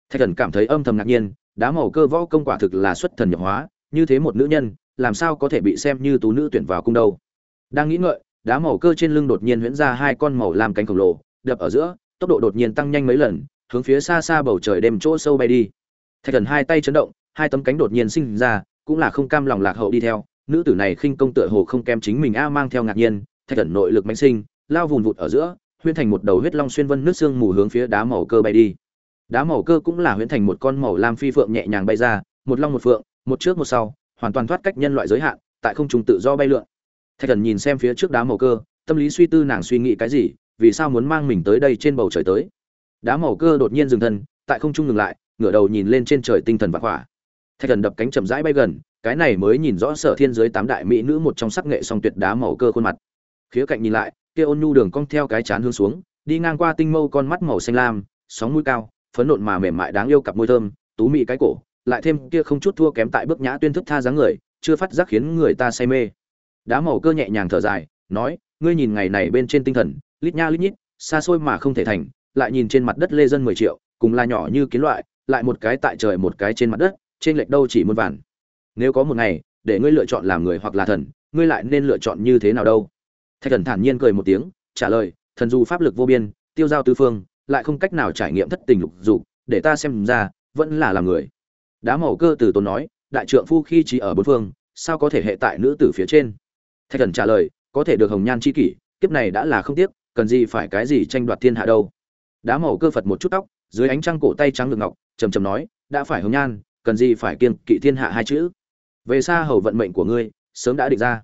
[SPEAKER 1] Thạch thần cảm thấy âm thầm ngạc nhiên đá màu cơ võ công quả thực là xuất thần nhập hóa như thế một nữ nhân, làm sao có thể bị xem như tú nữ tuyển vào cung đâu? Đang nghĩ ngợi, đá màu cơ trên lưng đột nhiên huyễn ra hai con màu làm cánh khổng lồ, đập ở giữa, tốc độ đột nhiên tăng nhanh mấy lần, hướng phía xa xa bầu trời đêm chỗ sâu bay đi. Thạch thần hai tay chấn động, hai tấm cánh đột nhiên sinh ra, cũng là không cam lòng lạc hậu đi theo. Nữ tử này khinh công tựa hồ không kém chính mình a à mang theo ngạc nhiên, thạch thần nội lực mãnh sinh, lao vùn vụt ở giữa, huyễn thành một đầu huyết long xuyên vân nước xương mù hướng phía đá màu cơ bay đi. Đá màu cơ cũng là huyễn thành một con màu lam phi phượng nhẹ nhàng bay ra, một long một phượng một trước một sau, hoàn toàn thoát cách nhân loại giới hạn, tại không trung tự do bay lượn. Thạch thần nhìn xem phía trước đá màu cơ, tâm lý suy tư nàng suy nghĩ cái gì, vì sao muốn mang mình tới đây trên bầu trời tới. Đá màu cơ đột nhiên dừng thân, tại không trung ngừng lại, ngửa đầu nhìn lên trên trời tinh thần vạn hỏa. Thạch thần đập cánh chậm rãi bay gần, cái này mới nhìn rõ sở thiên giới tám đại mỹ nữ một trong sắc nghệ song tuyệt đá màu cơ khuôn mặt. Khía cạnh nhìn lại, kia ôn nhu đường cong theo cái chán hướng xuống, đi ngang qua tinh mâu con mắt màu xanh lam, sóng mũi cao, phấn nộn mà mềm mại đáng yêu cặp môi thơm, tú mị cái cổ lại thêm kia không chút thua kém tại bước nhã tuyên thức tha dáng người, chưa phát giác khiến người ta say mê. Đá màu cơ nhẹ nhàng thở dài, nói, ngươi nhìn ngày này bên trên tinh thần, lít nha lít nhít, xa xôi mà không thể thành, lại nhìn trên mặt đất lê dân mười triệu, cùng là nhỏ như kiến loại, lại một cái tại trời một cái trên mặt đất, trên lệch đâu chỉ muôn vàn. Nếu có một ngày, để ngươi lựa chọn làm người hoặc là thần, ngươi lại nên lựa chọn như thế nào đâu? Thạch thần thản nhiên cười một tiếng, trả lời, thần dù pháp lực vô biên, tiêu giao tư phương, lại không cách nào trải nghiệm thất tình lục dục, để ta xem ra, vẫn là làm người đá màu cơ từ tốn nói, đại trượng phu khi chỉ ở bốn phương, sao có thể hệ tại nữ tử phía trên? Thạch thần trả lời, có thể được hồng nhan chi kỷ, kiếp này đã là không tiếc, cần gì phải cái gì tranh đoạt thiên hạ đâu. Đá màu cơ phật một chút tóc, dưới ánh trăng cổ tay trắng ngực ngọc, trầm trầm nói, đã phải hồng nhan, cần gì phải kiên kỵ thiên hạ hai chữ? Về xa hầu vận mệnh của ngươi, sớm đã định ra.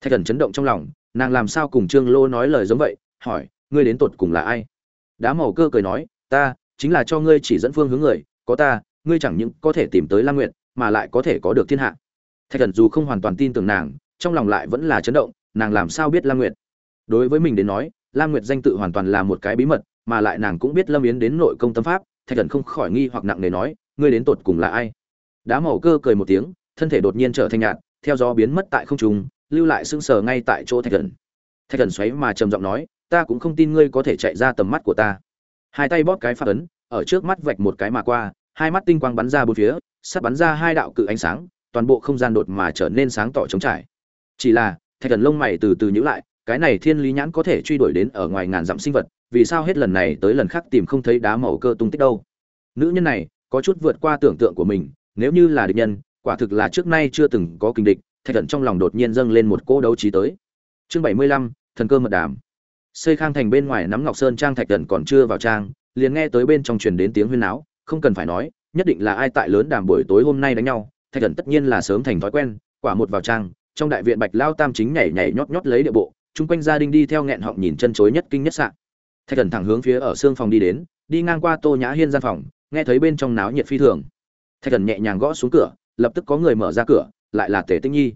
[SPEAKER 1] Thạch thần chấn động trong lòng, nàng làm sao cùng trương lô nói lời giống vậy, hỏi, ngươi đến tột cùng là ai? Đá màu cơ cười nói, ta, chính là cho ngươi chỉ dẫn phương hướng người, có ta ngươi chẳng những có thể tìm tới lam Nguyệt, mà lại có thể có được thiên hạ. Thạch thần dù không hoàn toàn tin tưởng nàng trong lòng lại vẫn là chấn động nàng làm sao biết lam nguyệt? Đối với mình đến nói lam nguyệt danh tự hoàn toàn là một cái bí mật mà lại nàng cũng biết lâm yến đến nội công tâm pháp thạch thần không khỏi nghi hoặc nặng nề nói ngươi đến tột cùng là ai? Đá màu cơ cười một tiếng thân thể đột nhiên trở thành nhạt theo gió biến mất tại không trung lưu lại sững sờ ngay tại chỗ thạch thần thạch thần xoáy mà trầm giọng nói ta cũng không tin ngươi có thể chạy ra tầm mắt của ta. Hai tay bóp cái phát ấn ở trước mắt vạch một cái mà qua hai mắt tinh quang bắn ra bốn phía, sắp bắn ra hai đạo cự ánh sáng, toàn bộ không gian đột mà trở nên sáng tỏ trống trải. Chỉ là, thạch thần lông mày từ từ nhíu lại, cái này thiên lý nhãn có thể truy đuổi đến ở ngoài ngàn dặm sinh vật, vì sao hết lần này tới lần khác tìm không thấy đá màu cơ tung tích đâu? Nữ nhân này, có chút vượt qua tưởng tượng của mình, nếu như là địch nhân, quả thực là trước nay chưa từng có kinh địch, thạch thần trong lòng đột nhiên dâng lên một cỗ đấu trí tới. Chương bảy mươi lăm, thần cơ mật đàm. Xây khang thành bên ngoài nắm ngọc sơn trang thạch thần còn chưa vào trang, liền nghe tới bên trong truyền đến tiếng huyên náo không cần phải nói, nhất định là ai tại lớn đàm buổi tối hôm nay đánh nhau, thạch thần tất nhiên là sớm thành thói quen, quả một vào trang, trong đại viện bạch lao tam chính nhảy nhảy nhót nhót lấy địa bộ, chung quanh gia đình đi theo nghẹn họng nhìn chân chối nhất kinh nhất sạn thạch thần thẳng hướng phía ở xương phòng đi đến, đi ngang qua tô nhã hiên gian phòng, nghe thấy bên trong náo nhiệt phi thường. Thạch thần nhẹ nhàng gõ xuống cửa, lập tức có người mở ra cửa, lại là tề tĩnh nhi.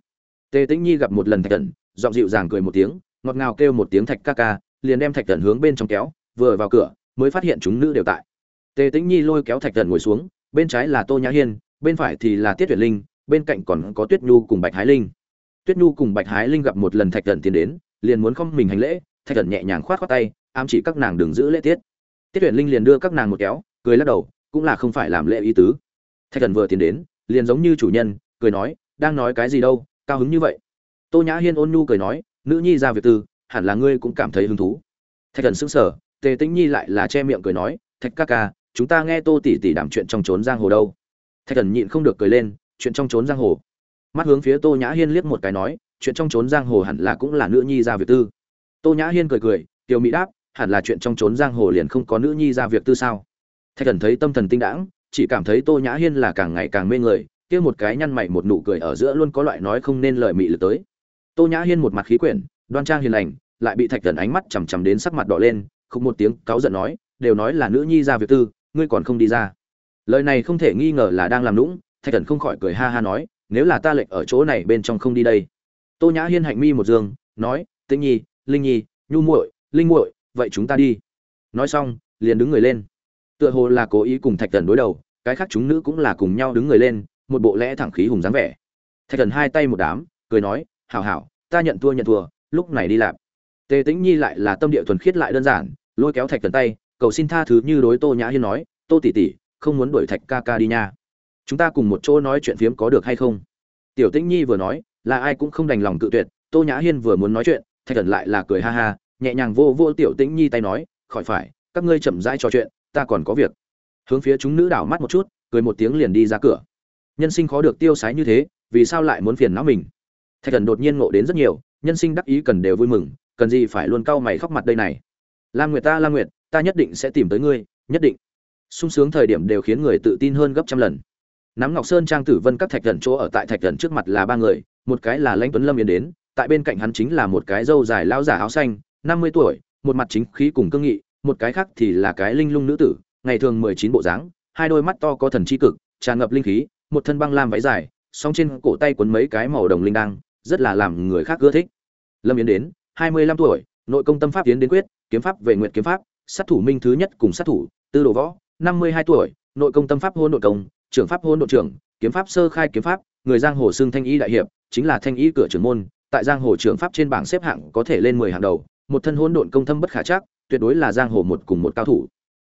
[SPEAKER 1] Tề tĩnh nhi gặp một lần thạch thần giọng dịu dàng cười một tiếng, ngọt ngào kêu một tiếng thạch ca ca, liền đem thạch thần hướng bên trong kéo, vừa vào cửa, mới phát hiện chúng nữ đều tại tề tĩnh nhi lôi kéo thạch thần ngồi xuống, bên trái là tô nhã hiên, bên phải thì là tiết tuyển linh, bên cạnh còn có tuyết nhu cùng bạch hái linh. Tuyết nhu cùng bạch hái linh gặp một lần thạch thần tiến đến, liền muốn không mình hành lễ, thạch thần nhẹ nhàng khoát khoát tay, ám chỉ các nàng đừng giữ lễ tiết. Tiết tuyển linh liền đưa các nàng một kéo, cười lắc đầu, cũng là không phải làm lễ ý tứ. Thạch thần vừa tiến đến, liền giống như chủ nhân, cười nói, đang nói cái gì đâu, cao hứng như vậy. Tô nhã hiên ôn nhu cười nói, nữ nhi ra việc tư, hẳn là ngươi cũng cảm thấy hứng thú. Thạch thần sững sờ, tề tĩnh nhi lại là che miệng cười nói, thạch ca ca chúng ta nghe tô tỷ tỷ đảm chuyện trong trốn giang hồ đâu. Thạch thần nhịn không được cười lên, chuyện trong trốn giang hồ. Mắt hướng phía tô nhã hiên liếc một cái nói, chuyện trong trốn giang hồ hẳn là cũng là nữ nhi ra việc tư. Tô nhã hiên cười cười, tiểu mỹ đáp, hẳn là chuyện trong trốn giang hồ liền không có nữ nhi ra việc tư sao? Thạch thần thấy tâm thần tinh đãng, chỉ cảm thấy tô nhã hiên là càng ngày càng mê người, kia một cái nhăn mày một nụ cười ở giữa luôn có loại nói không nên lời mị lực tới. Tô nhã hiên một mặt khí quyển, đoan trang hiền lành, lại bị thạch thần ánh mắt chằm chằm đến sắc mặt đỏ lên không một tiếng, cáu giận nói, đều nói là nữ nhi ra việc tư ngươi còn không đi ra. Lời này không thể nghi ngờ là đang làm lũng thạch thần không khỏi cười ha ha nói, nếu là ta lệnh ở chỗ này bên trong không đi đây. Tô nhã hiên hạnh mi một dương, nói, tĩnh nhi, linh nhi, nhu muội, linh muội, vậy chúng ta đi. Nói xong, liền đứng người lên. Tựa hồ là cố ý cùng thạch thần đối đầu, cái khác chúng nữ cũng là cùng nhau đứng người lên, một bộ lẽ thẳng khí hùng dáng vẻ. Thạch thần hai tay một đám, cười nói, hảo hảo, ta nhận thua nhận thua, lúc này đi làm. Tề tĩnh nhi lại là tâm địa thuần khiết lại đơn giản, lôi kéo thạch thần tay cầu xin tha thứ như đối tô nhã hiên nói, tô tỷ tỷ, không muốn đuổi thạch ca ca đi nha. Chúng ta cùng một chỗ nói chuyện phiếm có được hay không? Tiểu tĩnh nhi vừa nói, là ai cũng không đành lòng cự tuyệt, tô nhã hiên vừa muốn nói chuyện, thạch thần lại là cười ha ha, nhẹ nhàng vô vô tiểu tĩnh nhi tay nói, khỏi phải, các ngươi chậm rãi trò chuyện, ta còn có việc. Hướng phía chúng nữ đảo mắt một chút, cười một tiếng liền đi ra cửa. Nhân sinh khó được tiêu sái như thế, vì sao lại muốn phiền não mình? Thạch thần đột nhiên ngộ đến rất nhiều, nhân sinh đắc ý cần đều vui mừng, cần gì phải luôn cau mày khóc mặt đây này? Lam nguyệt ta, lam nguyệt ta nhất định sẽ tìm tới ngươi, nhất định. Sung sướng thời điểm đều khiến người tự tin hơn gấp trăm lần. Nắm ngọc sơn trang tử vân các thạch thần chỗ ở tại thạch thần trước mặt là ba người, một cái là lãnh tuấn lâm yến đến, tại bên cạnh hắn chính là một cái râu dài lão giả áo xanh, năm mươi tuổi, một mặt chính khí cùng cương nghị, một cái khác thì là cái linh lung nữ tử, ngày thường mười chín bộ dáng, hai đôi mắt to có thần chi cực, tràn ngập linh khí, một thân băng lam váy dài, song trên cổ tay quấn mấy cái màu đồng linh đăng, rất là làm người khác ưa thích. Lâm yến đến, hai mươi lăm tuổi, nội công tâm pháp tiến đến quyết, kiếm pháp về nguyện kiếm pháp sát thủ minh thứ nhất cùng sát thủ, tư đồ võ, năm mươi hai tuổi, nội công tâm pháp hôn nội công, trưởng pháp hôn nội trưởng, kiếm pháp sơ khai kiếm pháp, người giang hồ xưng thanh y đại hiệp, chính là thanh y cửa trưởng môn, tại giang hồ trưởng pháp trên bảng xếp hạng có thể lên mười hàng đầu, một thân hôn độn công thâm bất khả chắc, tuyệt đối là giang hồ một cùng một cao thủ.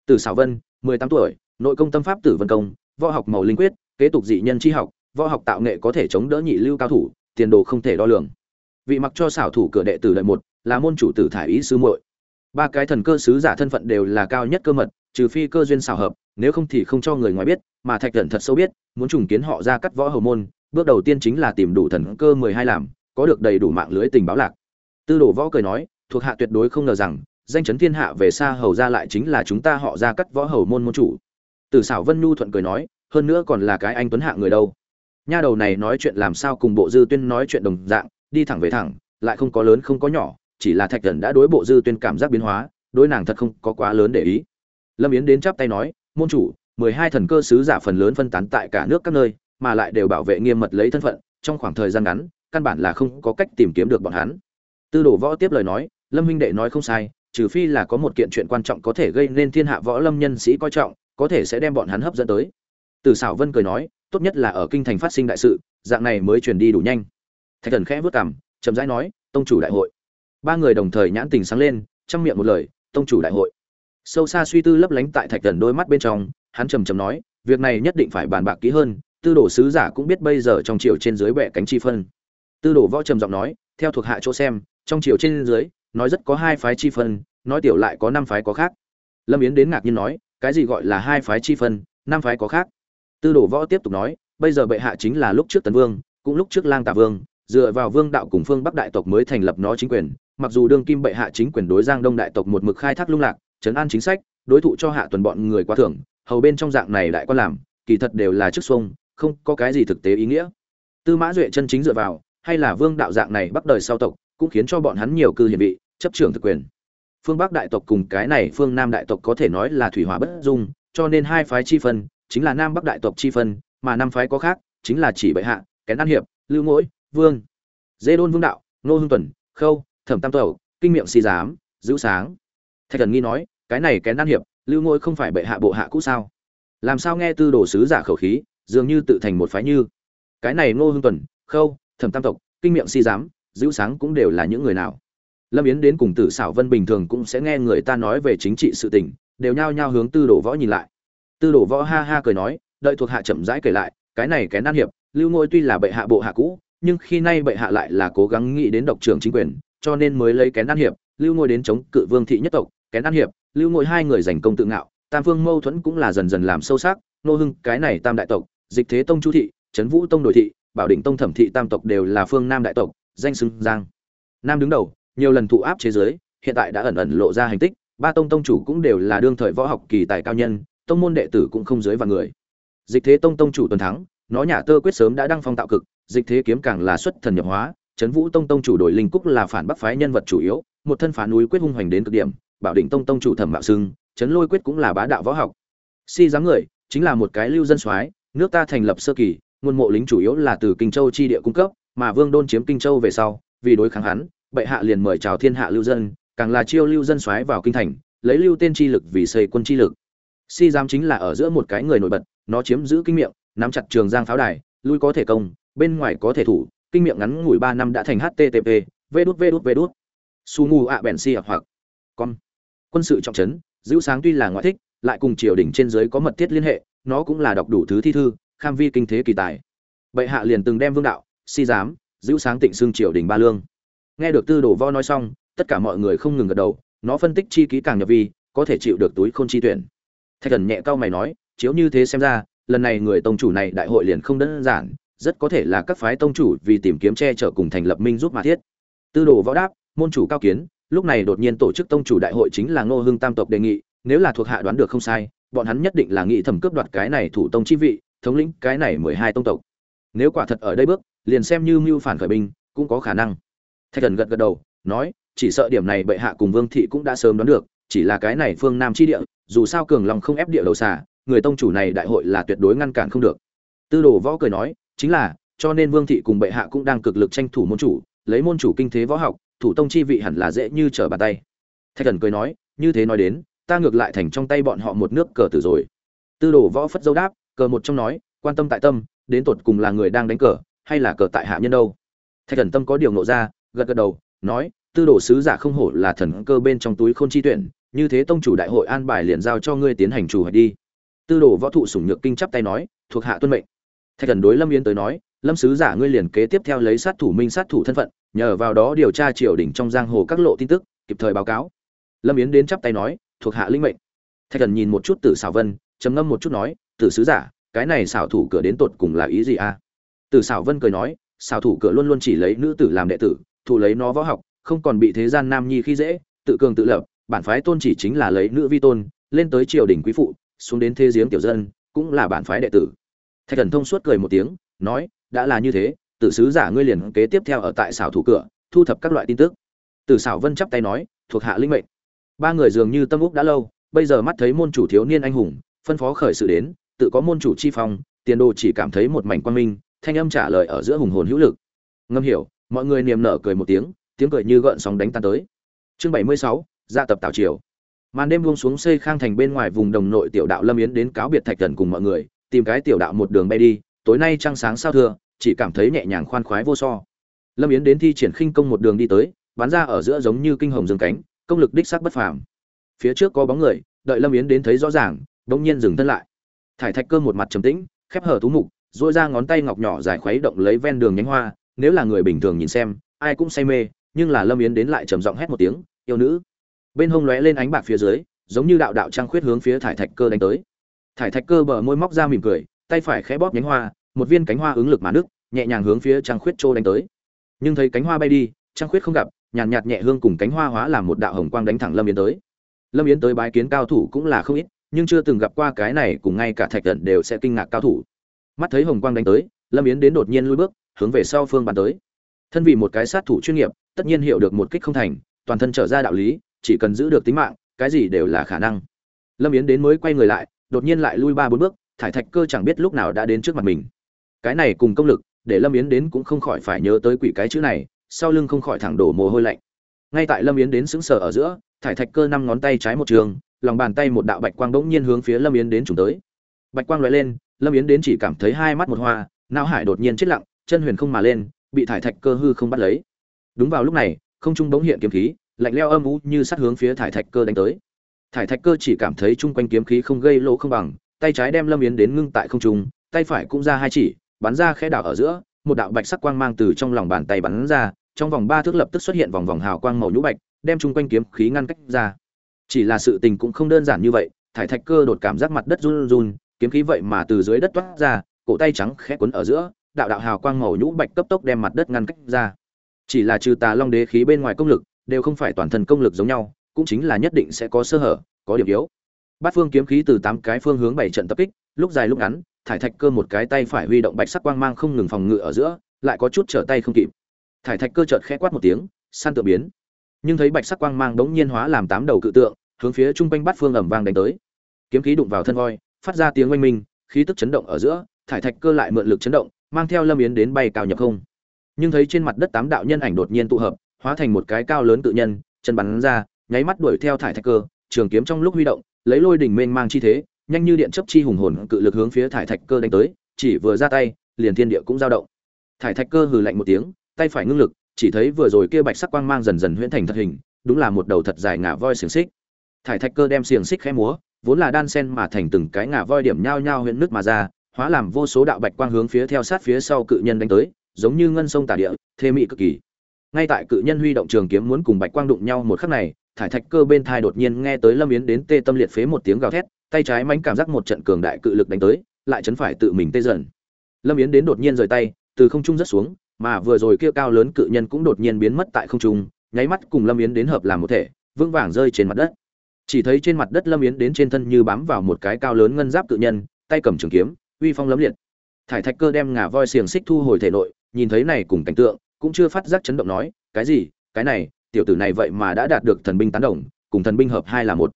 [SPEAKER 1] Từ xảo vân, mười tám tuổi, nội công tâm pháp tử vân công, võ học màu linh quyết, kế tục dị nhân tri học, võ học tạo nghệ có thể chống đỡ nhị lưu cao thủ, tiền đồ không thể đo lường. Vị mặc cho xảo thủ cửa đệ tử đợi một, là môn chủ tử thải ý sư muội ba cái thần cơ sứ giả thân phận đều là cao nhất cơ mật, trừ phi cơ duyên xảo hợp, nếu không thì không cho người ngoài biết, mà thạch thần thật sâu biết, muốn trùng kiến họ ra cắt võ hầu môn, bước đầu tiên chính là tìm đủ thần cơ mười hai làm, có được đầy đủ mạng lưới tình báo lạc. Tư đồ võ cười nói, thuộc hạ tuyệt đối không ngờ rằng, danh chấn thiên hạ về xa hầu ra lại chính là chúng ta họ ra cắt võ hầu môn môn chủ. Tử xảo vân nhu thuận cười nói, hơn nữa còn là cái anh tuấn hạ người đâu. Nha đầu này nói chuyện làm sao cùng bộ dư tuyên nói chuyện đồng dạng, đi thẳng về thẳng, lại không có lớn không có nhỏ chỉ là thạch thần đã đối bộ dư tuyên cảm giác biến hóa, đối nàng thật không có quá lớn để ý. Lâm yến đến chắp tay nói, môn chủ, mười hai thần cơ sứ giả phần lớn phân tán tại cả nước các nơi, mà lại đều bảo vệ nghiêm mật lấy thân phận, trong khoảng thời gian ngắn, căn bản là không có cách tìm kiếm được bọn hắn. Tư đồ võ tiếp lời nói, lâm huynh đệ nói không sai, trừ phi là có một kiện chuyện quan trọng có thể gây nên thiên hạ võ lâm nhân sĩ coi trọng, có thể sẽ đem bọn hắn hấp dẫn tới. Từ xảo vân cười nói, tốt nhất là ở kinh thành phát sinh đại sự, dạng này mới truyền đi đủ nhanh. Thạch thần khẽ vớt cảm chậm rãi nói, tông chủ đại hội ba người đồng thời nhãn tình sáng lên, trong miệng một lời, tông chủ đại hội. Sâu xa suy tư lấp lánh tại thạch thần đôi mắt bên trong, hắn trầm trầm nói, việc này nhất định phải bàn bạc kỹ hơn, tư đồ sứ giả cũng biết bây giờ trong triều trên dưới bệ cánh chi phân. Tư đồ võ trầm giọng nói, theo thuộc hạ chỗ xem, trong triều trên dưới, nói rất có hai phái chi phân, nói tiểu lại có năm phái có khác. Lâm yến đến ngạc nhiên nói, cái gì gọi là hai phái chi phân, năm phái có khác? Tư đồ võ tiếp tục nói, bây giờ bệ hạ chính là lúc trước tấn vương, cũng lúc trước lang tả vương, dựa vào vương đạo cùng phương bắc đại tộc mới thành lập nó chính quyền mặc dù đương kim bệ hạ chính quyền đối giang đông đại tộc một mực khai thác lung lạc chấn an chính sách đối thủ cho hạ tuần bọn người quá thưởng hầu bên trong dạng này lại quan làm kỳ thật đều là chức xuông không có cái gì thực tế ý nghĩa. Tư mã duệ chân chính dựa vào hay là vương đạo dạng này bắt đời sau tộc cũng khiến cho bọn hắn nhiều cư hiển vị chấp trưởng thực quyền. Phương bắc đại tộc cùng cái này phương nam đại tộc có thể nói là thủy hỏa bất dung cho nên hai phái chi phân chính là nam bắc đại tộc chi phân mà năm phái có khác chính là chỉ bệ hạ kén an hiệp lưu ngỗi, vương dê đôn vương đạo nô hương tuần khâu thẩm tam tẩu, kinh miệng si giám, giữ sáng. Thạch thần nghi nói, cái này kén nan hiệp, lưu ngôi không phải bệ hạ bộ hạ cũ sao? Làm sao nghe tư đồ sứ giả khẩu khí, dường như tự thành một phái như? Cái này ngô hương tuần, khâu, thẩm tam tộc, kinh miệng si giám, giữ sáng cũng đều là những người nào? Lâm yến đến cùng tử xảo vân bình thường cũng sẽ nghe người ta nói về chính trị sự tình, đều nhao nhao hướng tư đồ võ nhìn lại. Tư đồ võ ha ha cười nói, đợi thuộc hạ chậm rãi kể lại, cái này kén nan hiệp, lưu ngôi tuy là bệ hạ bộ hạ cũ, nhưng khi nay bệ hạ lại là cố gắng nghĩ đến độc trưởng chính quyền cho nên mới lấy kén an hiệp, lưu ngôi đến chống cự vương thị nhất tộc, kén an hiệp, lưu ngôi hai người giành công tự ngạo, tam phương mâu thuẫn cũng là dần dần làm sâu sắc, nô hưng, cái này tam đại tộc, dịch thế tông chu thị, trấn vũ tông đội thị, bảo định tông thẩm thị tam tộc đều là phương nam đại tộc, danh xưng giang. Nam đứng đầu, nhiều lần thụ áp chế giới, hiện tại đã ẩn ẩn lộ ra hành tích, ba tông tông chủ cũng đều là đương thời võ học kỳ tài cao nhân, tông môn đệ tử cũng không dưới vạn người. Dịch thế tông tông chủ tuần thắng, nó nhà tơ quyết sớm đã đăng phong tạo cực, dịch thế kiếm càng là xuất thần nhập hóa trấn vũ tông tông chủ đổi linh cúc là phản bắc phái nhân vật chủ yếu, một thân phá núi quyết hung hoành đến cực điểm, bảo định tông tông chủ thẩm mạo sưng trấn lôi quyết cũng là bá đạo võ học. Si dáng người, chính là một cái lưu dân soái, nước ta thành lập sơ kỳ, nguồn mộ lính chủ yếu là từ kinh châu chi địa cung cấp, mà vương đôn chiếm kinh châu về sau, vì đối kháng hắn, bệ hạ liền mời chào thiên hạ lưu dân, càng là chiêu lưu dân soái vào kinh thành, lấy lưu tên chi lực vì xây quân chi lực. Si giám chính là ở giữa một cái người nổi bật, nó chiếm giữ kinh miệng, nắm chặt trường giang pháo đài, lui có thể công, bên ngoài có thể thủ kinh miệng ngắn ngủi ba năm đã thành http v đút v đút v đút. Su ngu ạ bèn si hoặc. Con quân sự trọng trấn, giữ sáng tuy là ngoại thích, lại cùng triều đình trên dưới có mật thiết liên hệ, nó cũng là đọc đủ thứ thi thư, kham vi kinh thế kỳ tài. Bệ hạ liền từng đem vương đạo, si giám, giữ sáng tịnh xương triều đình ba lương. Nghe được tư đồ vo nói xong, tất cả mọi người không ngừng gật đầu, nó phân tích chi kỹ càng nhập vi, có thể chịu được túi khôn chi tuyển. Thạch thần nhẹ cao mày nói, chiếu như thế xem ra, lần này người tông chủ này đại hội liền không đơn giản rất có thể là các phái tông chủ vì tìm kiếm che chở cùng thành lập minh giúp mà thiết. Tư đồ võ đáp, môn chủ cao kiến, lúc này đột nhiên tổ chức tông chủ đại hội chính là ngô hưng tam tộc đề nghị, nếu là thuộc hạ đoán được không sai, bọn hắn nhất định là nghĩ thẩm cướp đoạt cái này thủ tông chi vị, thống lĩnh cái này mười hai tông tộc. Nếu quả thật ở đây bước, liền xem như mưu phản khởi binh, cũng có khả năng. Thạch thần gật gật đầu, nói, chỉ sợ điểm này bệ hạ cùng vương thị cũng đã sớm đoán được, chỉ là cái này phương nam chi địa, dù sao cường lòng không ép địa đầu xà, người tông chủ này đại hội là tuyệt đối ngăn cản không được. Tư đồ võ cười nói chính là, cho nên vương thị cùng bệ hạ cũng đang cực lực tranh thủ môn chủ, lấy môn chủ kinh thế võ học, thủ tông chi vị hẳn là dễ như trở bàn tay. Thạch thần cười nói, như thế nói đến, ta ngược lại thành trong tay bọn họ một nước cờ tử rồi. Tư đồ võ phất dâu đáp, cờ một trong nói, quan tâm tại tâm, đến tột cùng là người đang đánh cờ, hay là cờ tại hạ nhân đâu? Thạch thần tâm có điều nộ ra, gật gật đầu, nói, tư đồ sứ giả không hổ là thần cơ bên trong túi khôn chi tuyển, như thế tông chủ đại hội an bài liền giao cho ngươi tiến hành chủ hoạch đi. Tư đồ võ thụ sủng nhược kinh chắp tay nói, thuộc hạ tuân mệnh thạch thần đối lâm yến tới nói, lâm sứ giả ngươi liền kế tiếp theo lấy sát thủ minh sát thủ thân phận, nhờ vào đó điều tra triều đình trong giang hồ các lộ tin tức, kịp thời báo cáo. Lâm yến đến chắp tay nói, thuộc hạ linh mệnh. Thạch thần nhìn một chút tử xảo vân, trầm ngâm một chút nói, tử sứ giả, cái này xảo thủ cửa đến tột cùng là ý gì a? À? tử xảo vân cười nói, xảo thủ cửa luôn luôn chỉ lấy nữ tử làm đệ tử thủ lấy nó võ học, không còn bị thế gian nam nhi khi dễ, tự cường tự lập, bản phái tôn chỉ chính là lấy nữ vi tôn, lên tới triều đình quý phụ, xuống đến thế giếng tiểu dân, cũng là bản phái đệ tử thạch thần thông suốt cười một tiếng, nói, đã là như thế, tử sứ giả ngươi liền kế tiếp theo ở tại xảo thủ cửa, thu thập các loại tin tức. Tử xảo vân chắp tay nói, thuộc hạ linh mệnh. Ba người dường như tâm úc đã lâu, bây giờ mắt thấy môn chủ thiếu niên anh hùng, phân phó khởi sự đến, tự có môn chủ chi phong, tiền đồ chỉ cảm thấy một mảnh quan minh, thanh âm trả lời ở giữa hùng hồn hữu lực. Ngâm hiểu, mọi người niềm nở cười một tiếng tiếng cười như gợn sóng đánh tan tới. Chương bảy mươi sáu, gia tập tảo triều. Màn đêm buông xuống xây khang thành bên ngoài vùng đồng nội tiểu đạo lâm yến đến cáo biệt thạch thần cùng mọi người tìm cái tiểu đạo một đường bay đi, tối nay trăng sáng sao thưa, chỉ cảm thấy nhẹ nhàng khoan khoái vô so. Lâm yến đến thi triển khinh công một đường đi tới, bắn ra ở giữa giống như kinh hồng dương cánh, công lực đích sắc bất phàm. Phía trước có bóng người, đợi lâm yến đến thấy rõ ràng đống nhiên dừng thân lại. Thải thạch cơ một mặt trầm tĩnh, khép hở thú mục dỗi ra ngón tay ngọc nhỏ dài khuấy động lấy ven đường nhánh hoa, nếu là người bình thường nhìn xem, ai cũng say mê, nhưng là lâm yến đến lại trầm giọng hét một tiếng, yêu nữ. Bên hông lóe lên ánh bạc phía dưới, giống như đạo đạo trăng khuyết hướng phía thải thạch cơ đánh tới thải thạch cơ bờ môi móc ra mỉm cười tay phải khẽ bóp nhánh hoa một viên cánh hoa ứng lực mà nước nhẹ nhàng hướng phía trăng khuyết trô đánh tới. Nhưng thấy cánh hoa bay đi trăng khuyết không gặp nhàn nhạt, nhạt nhẹ hương cùng cánh hoa hóa làm một đạo hồng quang đánh thẳng lâm yến tới. Lâm yến tới bái kiến cao thủ cũng là không ít nhưng chưa từng gặp qua cái này cùng ngay cả thạch cẩn đều sẽ kinh ngạc cao thủ. Mắt thấy hồng quang đánh tới lâm yến đến đột nhiên lui bước hướng về sau phương bàn tới. Thân vì một cái sát thủ chuyên nghiệp tất nhiên hiểu được một kích không thành toàn thân trở ra đạo lý chỉ cần giữ được tính mạng cái gì đều là khả năng. Lâm yến đến mới quay người lại đột nhiên lại lui ba bốn bước, thải thạch cơ chẳng biết lúc nào đã đến trước mặt mình. Cái này cùng công lực, để lâm yến đến cũng không khỏi phải nhớ tới quỷ cái chữ này, sau lưng không khỏi thẳng đổ mồ hôi lạnh. Ngay tại lâm yến đến sững sờ ở giữa, thải thạch cơ năm ngón tay trái một trường, lòng bàn tay một đạo bạch quang bỗng nhiên hướng phía lâm yến đến trùng tới. Bạch quang lóe lên, lâm yến đến chỉ cảm thấy hai mắt một hoa, não hải đột nhiên chết lặng, chân huyền không mà lên, bị thải thạch cơ hư không bắt lấy. Đúng vào lúc này, không trung bỗng hiện kiếm khí, lạnh leo âm u như sát hướng phía thải thạch cơ đánh tới thải thạch cơ chỉ cảm thấy chung quanh kiếm khí không gây lỗ không bằng, tay trái đem lâm yến đến ngưng tại không trung, tay phải cũng ra hai chỉ, bắn ra khẽ đảo ở giữa, một đạo bạch sắc quang mang từ trong lòng bàn tay bắn ra, trong vòng ba thước lập tức xuất hiện vòng vòng hào quang màu nhũ bạch, đem chung quanh kiếm khí ngăn cách ra. Chỉ là sự tình cũng không đơn giản như vậy, thải thạch cơ đột cảm giác mặt đất run run, kiếm khí vậy mà từ dưới đất toát ra, cổ tay trắng khẽ quấn ở giữa, đạo đạo hào quang màu nhũ bạch cấp tốc đem mặt đất ngăn cách ra. Chỉ là trừ tà long đế khí bên ngoài công lực, đều không phải toàn thân công lực giống nhau cũng chính là nhất định sẽ có sơ hở, có điểm yếu. Bát phương kiếm khí từ tám cái phương hướng bảy trận tập kích, lúc dài lúc ngắn, thải thạch cơ một cái tay phải huy động bạch sắc quang mang không ngừng phòng ngự ở giữa, lại có chút trở tay không kịp. Thải thạch cơ chợt khẽ quát một tiếng, san tự biến. Nhưng thấy bạch sắc quang mang đống nhiên hóa làm tám đầu cự tượng, hướng phía trung quanh bát phương ầm vang đánh tới. Kiếm khí đụng vào thân voi, phát ra tiếng oanh minh, khí tức chấn động ở giữa, thải thạch cơ lại mượn lực chấn động, mang theo lâm yến đến bay cao nhập không. Nhưng thấy trên mặt đất tám đạo nhân ảnh đột nhiên tụ hợp, hóa thành một cái cao lớn tự nhân, chân bắn ra nháy mắt đuổi theo thải thạch cơ, trường kiếm trong lúc huy động, lấy lôi đỉnh mênh mang chi thế, nhanh như điện chớp chi hùng hồn cự lực hướng phía thải thạch cơ đánh tới, chỉ vừa ra tay, liền thiên địa cũng dao động. Thải thạch cơ hừ lạnh một tiếng, tay phải ngưng lực, chỉ thấy vừa rồi kia bạch sắc quang mang dần dần huyễn thành thật hình, đúng là một đầu thật dài ngà voi xiềng xích. Thải thạch cơ đem xiềng xích khẽ múa, vốn là đan sen mà thành từng cái ngà voi điểm nhao nhao huyễn nước mà ra, hóa làm vô số đạo bạch quang hướng phía theo sát phía sau cự nhân đánh tới, giống như ngân sông tả địa, thê mị cực kỳ. Ngay tại cự nhân huy động trường kiếm muốn cùng bạch quang đụng nhau một khắc này thải thạch cơ bên thai đột nhiên nghe tới lâm yến đến tê tâm liệt phế một tiếng gào thét, tay trái mánh cảm giác một trận cường đại cự lực đánh tới, lại chấn phải tự mình tê dần. Lâm yến đến đột nhiên rời tay, từ không trung rất xuống, mà vừa rồi kia cao lớn cự nhân cũng đột nhiên biến mất tại không trung, nháy mắt cùng lâm yến đến hợp làm một thể, vững vàng rơi trên mặt đất. Chỉ thấy trên mặt đất lâm yến đến trên thân như bám vào một cái cao lớn ngân giáp cự nhân, tay cầm trường kiếm, uy phong lấm liệt. Thải thạch cơ đem ngả voi xiềng xích thu hồi thể nội, nhìn thấy này cùng cảnh tượng, cũng chưa phát giác chấn động nói, cái gì? Cái này tiểu tử này vậy mà đã đạt được thần binh tán đồng, cùng thần binh hợp hai là một.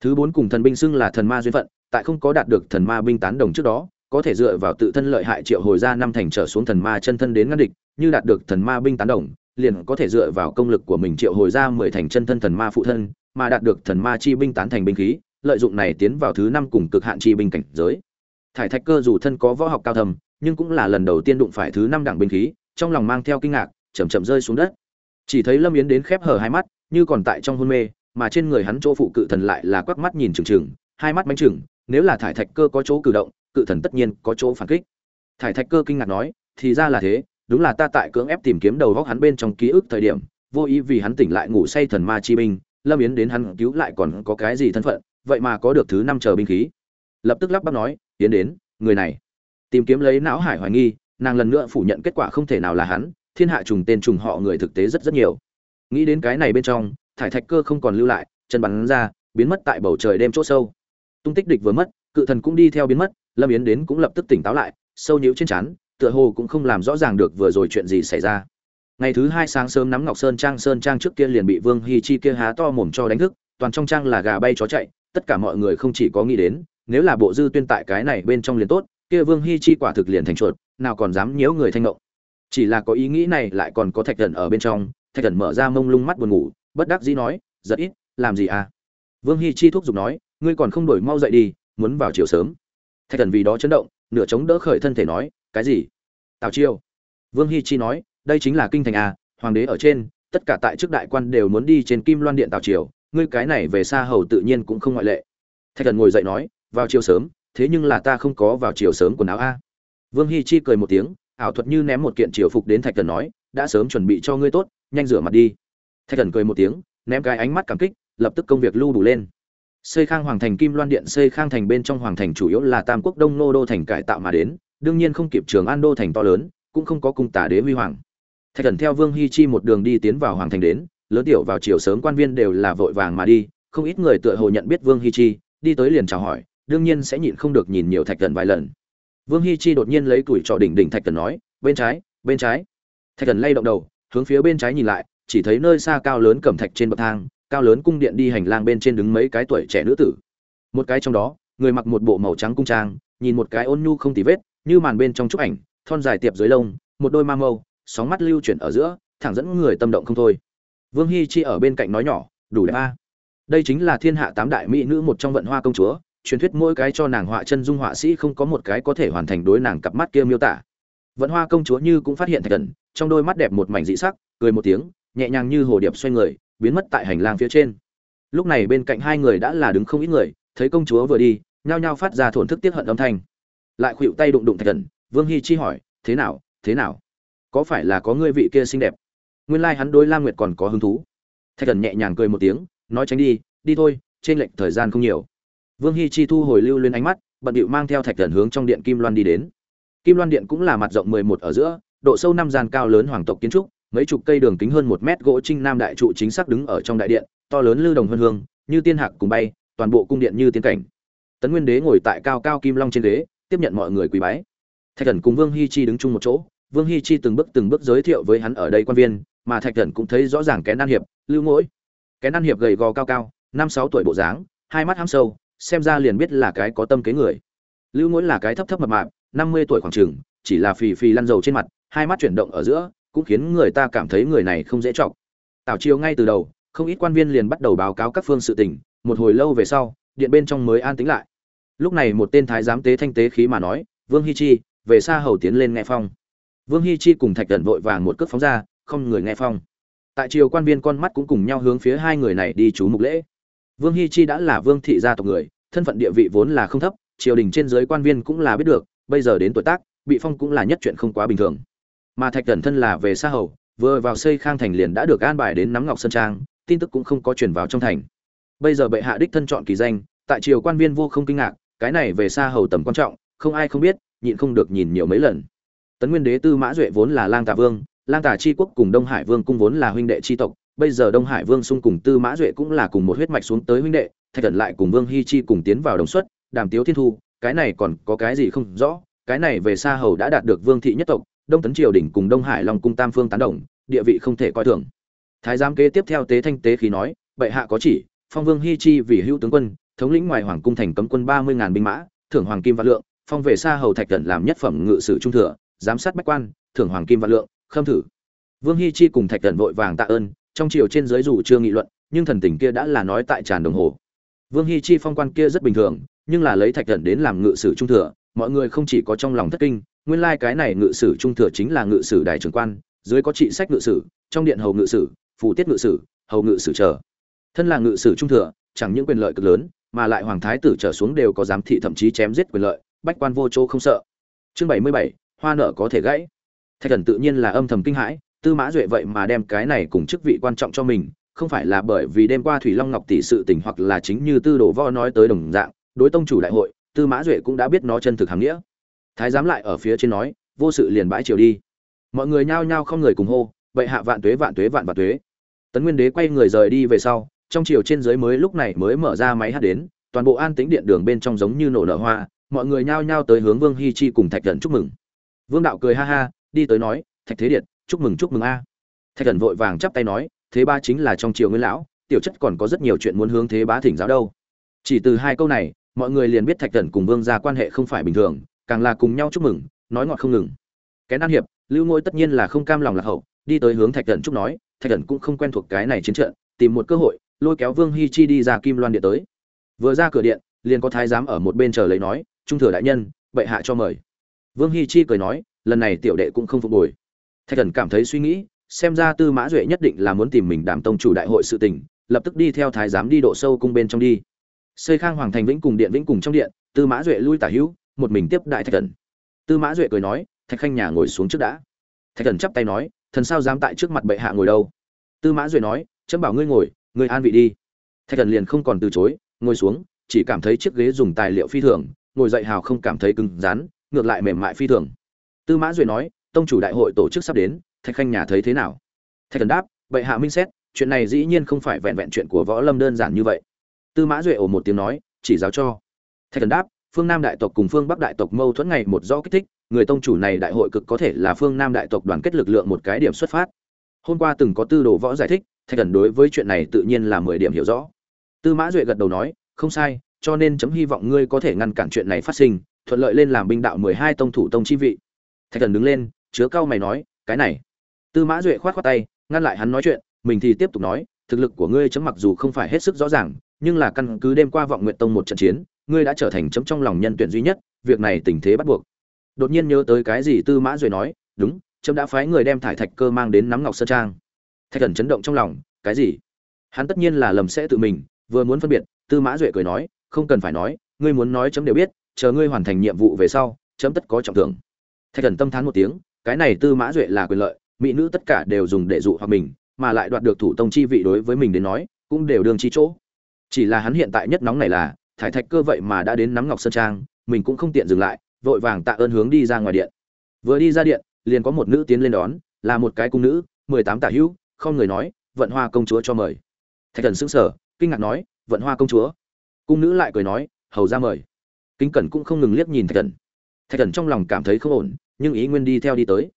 [SPEAKER 1] Thứ bốn cùng thần binh xưng là thần ma duyên phận, tại không có đạt được thần ma binh tán đồng trước đó, có thể dựa vào tự thân lợi hại triệu hồi ra năm thành trở xuống thần ma chân thân đến ngăn địch, như đạt được thần ma binh tán đồng, liền có thể dựa vào công lực của mình triệu hồi ra mười thành chân thân thần ma phụ thân, mà đạt được thần ma chi binh tán thành binh khí, lợi dụng này tiến vào thứ năm cùng cực hạn chi binh cảnh giới. Thải thạch cơ dù thân có võ học cao thầm nhưng cũng là lần đầu tiên đụng phải thứ năm đẳng binh khí, trong lòng mang theo kinh ngạc, chậm chậm rơi xuống đất chỉ thấy lâm yến đến khép hờ hai mắt, như còn tại trong hôn mê, mà trên người hắn chỗ phụ cự thần lại là quắc mắt nhìn trừng trừng, hai mắt bánh trừng, nếu là thải thạch cơ có chỗ cử động, cự thần tất nhiên có chỗ phản kích. Thải thạch cơ kinh ngạc nói, thì ra là thế, đúng là ta tại cưỡng ép tìm kiếm đầu góc hắn bên trong ký ức thời điểm, vô ý vì hắn tỉnh lại ngủ say thần ma chi binh, lâm yến đến hắn cứu lại còn có cái gì thân phận, vậy mà có được thứ năm chờ binh khí. Lập tức lắp bắp nói, yến đến, người này. Tìm kiếm lấy não hải hoài nghi, nàng lần nữa phủ nhận kết quả không thể nào là hắn thiên hạ trùng tên trùng họ người thực tế rất rất nhiều. Nghĩ đến cái này bên trong, thải thạch cơ không còn lưu lại, chân bắn ra, biến mất tại bầu trời đêm chỗ sâu. Tung tích địch vừa mất, cự thần cũng đi theo biến mất, lâm yến đến cũng lập tức tỉnh táo lại, sâu nhíu trên chắn tựa hồ cũng không làm rõ ràng được vừa rồi chuyện gì xảy ra. Ngày thứ hai sáng sớm nắm ngọc sơn trang sơn trang trước kia liền bị vương hi chi kia há to mồm cho đánh thức, toàn trong trang là gà bay chó chạy, tất cả mọi người không chỉ có nghĩ đến, nếu là bộ dư tuyên tại cái này bên trong liền tốt, kia vương hi chi quả thực liền thành chuột, nào còn dám nhiễu người thanh ngộng chỉ là có ý nghĩ này lại còn có thạch thần ở bên trong, thạch thần mở ra mông lung mắt buồn ngủ, bất đắc dĩ nói rất ít, làm gì à? Vương hi chi thúc giục nói, ngươi còn không đổi mau dậy đi, muốn vào chiều sớm. Thạch thần vì đó chấn động, nửa chống đỡ khởi thân thể nói, cái gì? Tào chiêu. Vương hi chi nói, đây chính là kinh thành à hoàng đế ở trên, tất cả tại chức đại quan đều muốn đi trên kim loan điện tào triều, ngươi cái này về xa hầu tự nhiên cũng không ngoại lệ. Thạch thần ngồi dậy nói, vào chiều sớm, thế nhưng là ta không có vào chiều sớm quần áo a. Vương hi chi cười một tiếng ảo thuật như ném một kiện triều phục đến thạch thần nói, đã sớm chuẩn bị cho ngươi tốt, nhanh rửa mặt đi. Thạch thần cười một tiếng, ném cái ánh mắt cảm kích, lập tức công việc lưu đủ lên. Xây khang hoàng thành, kim loan điện, xây khang thành bên trong hoàng thành chủ yếu là tam quốc đông nô đô thành cải tạo mà đến, đương nhiên không kịp trường an đô thành to lớn, cũng không có cung tả đế huy hoàng. Thạch thần theo vương hi chi một đường đi tiến vào hoàng thành đến, lớn tiểu vào chiều sớm quan viên đều là vội vàng mà đi, không ít người tựa hồ nhận biết vương hi chi, đi tới liền chào hỏi, đương nhiên sẽ nhịn không được nhìn nhiều thạch thần vài lần vương hi chi đột nhiên lấy tuổi trọ đỉnh đỉnh thạch thần nói, bên trái bên trái. Thạch thần lay động đầu, hướng phía bên trái nhìn lại, chỉ thấy nơi xa cao lớn cẩm thạch trên bậc thang, cao lớn cung điện đi hành lang bên trên đứng mấy cái tuổi trẻ nữ tử. Một cái trong đó, người mặc một bộ màu trắng cung trang, nhìn một cái ôn nhu không tì vết, như màn bên trong chụp ảnh, thon dài tiệp dưới lông, một đôi ma mâu, sóng mắt lưu chuyển ở giữa, thẳng dẫn người tâm động không thôi. Vương hi chi ở bên cạnh nói nhỏ, đủ đẹp a. Đây chính là thiên hạ tám đại mỹ nữ một trong vận hoa công chúa truyền thuyết mỗi cái cho nàng họa chân dung họa sĩ không có một cái có thể hoàn thành đối nàng cặp mắt kia miêu tả. Vận hoa công chúa như cũng phát hiện thạch thần trong đôi mắt đẹp một mảnh dị sắc, cười một tiếng, nhẹ nhàng như hồ điệp xoay người, biến mất tại hành lang phía trên. Lúc này bên cạnh hai người đã là đứng không ít người, thấy công chúa vừa đi, nhao nhao phát ra thổn thức tiết hận âm thanh. Lại khuỵu tay đụng đụng thạch thần vương hy chi hỏi, thế nào thế nào? Có phải là có ngươi vị kia xinh đẹp? Nguyên lai hắn đối la nguyệt còn có hứng thú. Thạch thần nhẹ nhàng cười một tiếng, nói tránh đi đi thôi, trên lệnh thời gian không nhiều vương Hi chi thu hồi lưu lên ánh mắt, bận điệu mang theo thạch thần hướng trong điện kim loan đi đến. Kim loan điện cũng là mặt rộng mười một ở giữa, độ sâu năm gian cao lớn hoàng tộc kiến trúc, mấy chục cây đường kính hơn một mét gỗ trinh nam đại trụ chính xác đứng ở trong đại điện, to lớn lưu đồng hương hương, như tiên hạc cùng bay, toàn bộ cung điện như tiên cảnh. Tấn nguyên đế ngồi tại cao cao kim long trên ghế, tiếp nhận mọi người quý bái. Thạch thần cùng vương hi chi đứng chung một chỗ, vương hi chi từng bước từng bước giới thiệu với hắn ở đây quan viên, mà thạch thần cũng thấy rõ ràng kén ăn hiệp, lưu mỗi kén ăn hiệp gầy gò cao cao, năm sáu tuổi bộ dáng, hai mắt hăm sâu xem ra liền biết là cái có tâm kế người. Lưu mỗi là cái thấp thấp mập mạp, năm mươi tuổi khoảng chừng, chỉ là phì phì lăn dầu trên mặt, hai mắt chuyển động ở giữa, cũng khiến người ta cảm thấy người này không dễ chọc. Tảo chiều ngay từ đầu, không ít quan viên liền bắt đầu báo cáo các phương sự tình, một hồi lâu về sau, điện bên trong mới an tĩnh lại. Lúc này một tên thái giám tế thanh tế khí mà nói, vương hi chi, về xa hầu tiến lên nghe phong. Vương hi chi cùng thạch thần vội vàng một cước phóng ra, không người nghe phong. Tại triều quan viên con mắt cũng cùng nhau hướng phía hai người này đi chú mục lễ vương hi chi đã là vương thị gia tộc người, thân phận địa vị vốn là không thấp, triều đình trên giới quan viên cũng là biết được, bây giờ đến tuổi tác, bị phong cũng là nhất chuyện không quá bình thường. Mà thạch Cẩn thân là về xa hầu, vừa vào xây khang thành liền đã được an bài đến nắm ngọc sơn trang, tin tức cũng không có truyền vào trong thành. Bây giờ bệ hạ đích thân chọn kỳ danh, tại triều quan viên vô không kinh ngạc, cái này về xa hầu tầm quan trọng, không ai không biết, nhịn không được nhìn nhiều mấy lần. Tấn nguyên đế tư mã duệ vốn là lang Tả vương, lang Tả chi quốc cùng đông hải vương cung vốn là huynh đệ chi tộc bây giờ đông hải vương xung cùng tư mã duệ cũng là cùng một huyết mạch xuống tới huynh đệ, thạch thần lại cùng vương hi chi cùng tiến vào đồng xuất, đàm tiếu thiên thu, cái này còn có cái gì không rõ, cái này về xa hầu đã đạt được vương thị nhất tộc, đông tấn triều đình cùng đông hải long cung tam phương tán đồng, địa vị không thể coi thường. Thái giám kế tiếp theo tế thanh tế khí nói, bệ hạ có chỉ, phong vương hi chi vì hữu tướng quân, thống lĩnh ngoài hoàng cung thành cấm quân ba mươi ngàn binh mã, thưởng hoàng kim vạn lượng, phong về xa hầu thạch thần làm nhất phẩm ngự sử trung thừa, giám sát bách quan, thưởng hoàng kim vạn lượng, khâm thử. Vương hi chi cùng thạch thần vội vàng tạ ơn trong triều trên dưới dù chưa nghị luận, nhưng thần tình kia đã là nói tại tràn đồng hồ. Vương hy chi phong quan kia rất bình thường, nhưng là lấy thạch thần đến làm ngự sử trung thừa, mọi người không chỉ có trong lòng thất kinh, nguyên lai cái này ngự sử trung thừa chính là ngự sử đại trưởng quan, dưới có trị sách ngự sử, trong điện hầu ngự sử phủ tiết ngự sử, hầu ngự sử trở thân là ngự sử trung thừa, chẳng những quyền lợi cực lớn, mà lại hoàng thái tử trở xuống đều có giám thị thậm chí chém giết quyền lợi, bách quan vô chỗ không sợ. Chương bảy mươi bảy, hoa nợ có thể gãy. Thạch thần tự nhiên là âm thầm kinh hãi tư mã duệ vậy mà đem cái này cùng chức vị quan trọng cho mình, không phải là bởi vì đêm qua thủy long ngọc tỷ sự tình hoặc là chính như tư đồ vo nói tới đồng dạng, đối tông chủ đại hội, tư mã duệ cũng đã biết nó chân thực hàm nghĩa. Thái giám lại ở phía trên nói, vô sự liền bãi triều đi. Mọi người nhao nhao không người cùng hô vậy hạ vạn tuế vạn tuế, vạn vạn tuế. Tấn nguyên đế quay người rời đi về sau, trong triều trên dưới mới lúc này mới mở ra máy hát đến, toàn bộ an tĩnh điện đường bên trong giống như nổ nở hoa, mọi người nhao nhao tới hướng vương hi chi cùng thạch thần chúc mừng. Vương đạo cười ha ha, đi tới nói, thạch thế điện chúc mừng chúc mừng a. Thạch thần vội vàng chắp tay nói, thế ba chính là trong triều nguyên lão, tiểu chất còn có rất nhiều chuyện muốn hướng thế bá thỉnh giáo đâu. Chỉ từ hai câu này, mọi người liền biết thạch thần cùng vương gia quan hệ không phải bình thường, càng là cùng nhau chúc mừng, nói ngọt không ngừng. Kén an hiệp, lưu ngôi tất nhiên là không cam lòng lạc hậu, đi tới hướng thạch thần chúc nói, thạch thần cũng không quen thuộc cái này chiến trận, tìm một cơ hội, lôi kéo vương hi chi đi ra kim loan điện tới. Vừa ra cửa điện, liền có thái giám ở một bên chờ lấy nói, trung thừa đại nhân, bệ hạ cho mời. Vương hi chi cười nói, lần này tiểu đệ cũng không phục hồi thạch thần cảm thấy suy nghĩ, xem ra tư mã duệ nhất định là muốn tìm mình đảm tông chủ đại hội sự tình, lập tức đi theo thái giám đi độ sâu cung bên trong đi. Xây khang, hoàng thành vĩnh cùng điện vĩnh cùng trong điện, tư mã duệ lui tả hữu, một mình tiếp đại thạch thần. Tư mã duệ cười nói, thạch khanh nhà ngồi xuống trước đã. Thạch thần chắp tay nói, thần sao dám tại trước mặt bệ hạ ngồi đâu? Tư mã duệ nói, chấm bảo ngươi ngồi, ngươi an vị đi. Thạch thần liền không còn từ chối, ngồi xuống, chỉ cảm thấy chiếc ghế dùng tài liệu phi thường, ngồi dậy hào không cảm thấy cứng rắn, ngược lại mềm mại phi thường. Tư mã duệ nói tông chủ đại hội tổ chức sắp đến, thạch khanh nhà thấy thế nào? Thạch thần đáp, bệ hạ minh xét, chuyện này dĩ nhiên không phải vẹn vẹn chuyện của võ lâm đơn giản như vậy. Tư mã duệ ổ một tiếng nói, chỉ giáo cho. Thạch thần đáp, phương nam đại tộc cùng phương bắc đại tộc mâu thuẫn ngày một rõ kích thích, người tông chủ này đại hội cực có thể là phương nam đại tộc đoàn kết lực lượng một cái điểm xuất phát. Hôm qua từng có tư đồ võ giải thích, thạch thần đối với chuyện này tự nhiên là mười điểm hiểu rõ. Tư mã duệ gật đầu nói, không sai, cho nên chấm hy vọng ngươi có thể ngăn cản chuyện này phát sinh, thuận lợi lên làm binh đạo mười hai tông thủ tông chi vị. Thạch thần đứng lên chứa cao mày nói, cái này. Tư mã duệ khoát khoát tay, ngăn lại hắn nói chuyện, mình thì tiếp tục nói, thực lực của ngươi chấm mặc dù không phải hết sức rõ ràng, nhưng là căn cứ đêm qua vọng nguyện tông một trận chiến, ngươi đã trở thành chấm trong lòng nhân tuyển duy nhất, việc này tình thế bắt buộc. Đột nhiên nhớ tới cái gì tư mã duệ nói, đúng, chấm đã phái người đem thải thạch cơ mang đến nắm ngọc sơn trang. Thạch thần chấn động trong lòng, cái gì? Hắn tất nhiên là lầm sẽ tự mình, vừa muốn phân biệt, tư mã duệ cười nói, không cần phải nói, ngươi muốn nói chấm đều biết, chờ ngươi hoàn thành nhiệm vụ về sau, chấm tất có trọng thưởng. Thạch thần tâm thán một tiếng cái này tư mã duệ là quyền lợi, mỹ nữ tất cả đều dùng để dụ hoặc mình, mà lại đoạt được thủ tông chi vị đối với mình đến nói, cũng đều đương chi chỗ. Chỉ là hắn hiện tại nhất nóng này là, thải thạch cơ vậy mà đã đến nắm ngọc sơn trang, mình cũng không tiện dừng lại, vội vàng tạ ơn hướng đi ra ngoài điện. Vừa đi ra điện, liền có một nữ tiến lên đón, là một cái cung nữ, mười tám tả hữu, không người nói, vận hoa công chúa cho mời. Thạch thần sững sờ, kinh ngạc nói, vận hoa công chúa? Cung nữ lại cười nói, hầu ra mời. Kinh cẩn cũng không ngừng liếc nhìn thạch thần thạch thần trong lòng cảm thấy không ổn nhưng ý nguyên đi theo đi tới.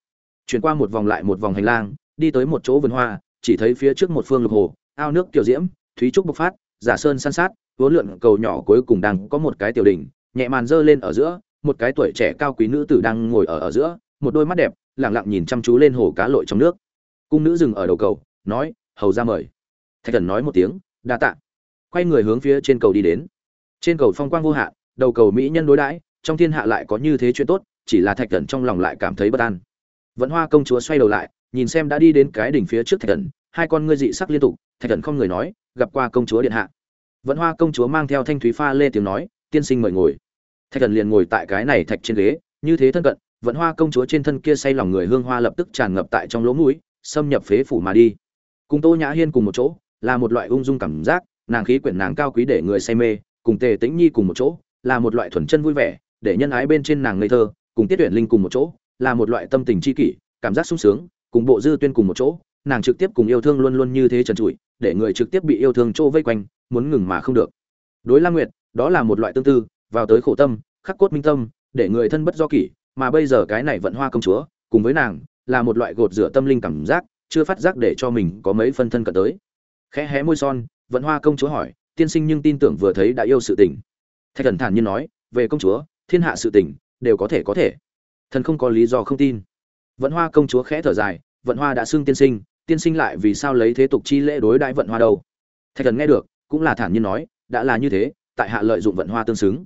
[SPEAKER 1] Chuyển qua một vòng lại một vòng hành lang, đi tới một chỗ vườn hoa, chỉ thấy phía trước một phương lục hồ, ao nước kiểu diễm, thúy trúc bộc phát, giả sơn san sát, vốn lượn cầu nhỏ cuối cùng đang có một cái tiểu đỉnh, nhẹ màn dơ lên ở giữa, một cái tuổi trẻ cao quý nữ tử đang ngồi ở ở giữa, một đôi mắt đẹp lẳng lặng nhìn chăm chú lên hồ cá lội trong nước. Cung nữ dừng ở đầu cầu, nói, hầu ra mời. Thạch thần nói một tiếng, đa tạ. Quay người hướng phía trên cầu đi đến. Trên cầu phong quang vô hạn, đầu cầu mỹ nhân đối đãi, trong thiên hạ lại có như thế chuyện tốt chỉ là thạch thần trong lòng lại cảm thấy bất an. Vẫn hoa công chúa xoay đầu lại, nhìn xem đã đi đến cái đỉnh phía trước thạch thần, hai con ngươi dị sắc liên tục, thạch thần không người nói, gặp qua công chúa điện hạ. Vẫn hoa công chúa mang theo thanh thúy pha lê tiếng nói, tiên sinh mời ngồi. Thạch thần liền ngồi tại cái này thạch trên ghế, như thế thân cận vẫn hoa công chúa trên thân kia say lòng người hương hoa lập tức tràn ngập tại trong lỗ mũi, xâm nhập phế phủ mà đi. Cùng tô nhã hiên cùng một chỗ, là một loại ung dung cảm giác, nàng khí quyển nàng cao quý để người say mê, cùng tề tĩnh nhi cùng một chỗ, là một loại thuần chân vui vẻ, để nhân ái bên trên nàng ngây thơ cùng tiết tuyển linh cùng một chỗ, là một loại tâm tình tri kỷ, cảm giác sung sướng, cùng bộ dư tuyên cùng một chỗ, nàng trực tiếp cùng yêu thương luôn luôn như thế trần trụi, để người trực tiếp bị yêu thương trô vây quanh, muốn ngừng mà không được. Đối la nguyệt, đó là một loại tương tư, vào tới khổ tâm, khắc cốt minh tâm, để người thân bất do kỷ, mà bây giờ cái này vận hoa công chúa, cùng với nàng, là một loại gột rửa tâm linh cảm giác, chưa phát giác để cho mình có mấy phân thân cận tới. Khẽ hé môi son, vận hoa công chúa hỏi, tiên sinh nhưng tin tưởng vừa thấy đã yêu sự tình. Thạch thần thản nhiên nói, về công chúa, thiên hạ sự tình đều có thể có thể. Thần không có lý do không tin. Vận hoa công chúa khẽ thở dài, vận hoa đã xưng tiên sinh tiên sinh lại vì sao lấy thế tục chi lễ đối đãi vận hoa đâu? Thạch thần nghe được, cũng là thản nhiên nói, đã là như thế, tại hạ lợi dụng vận hoa tương xứng.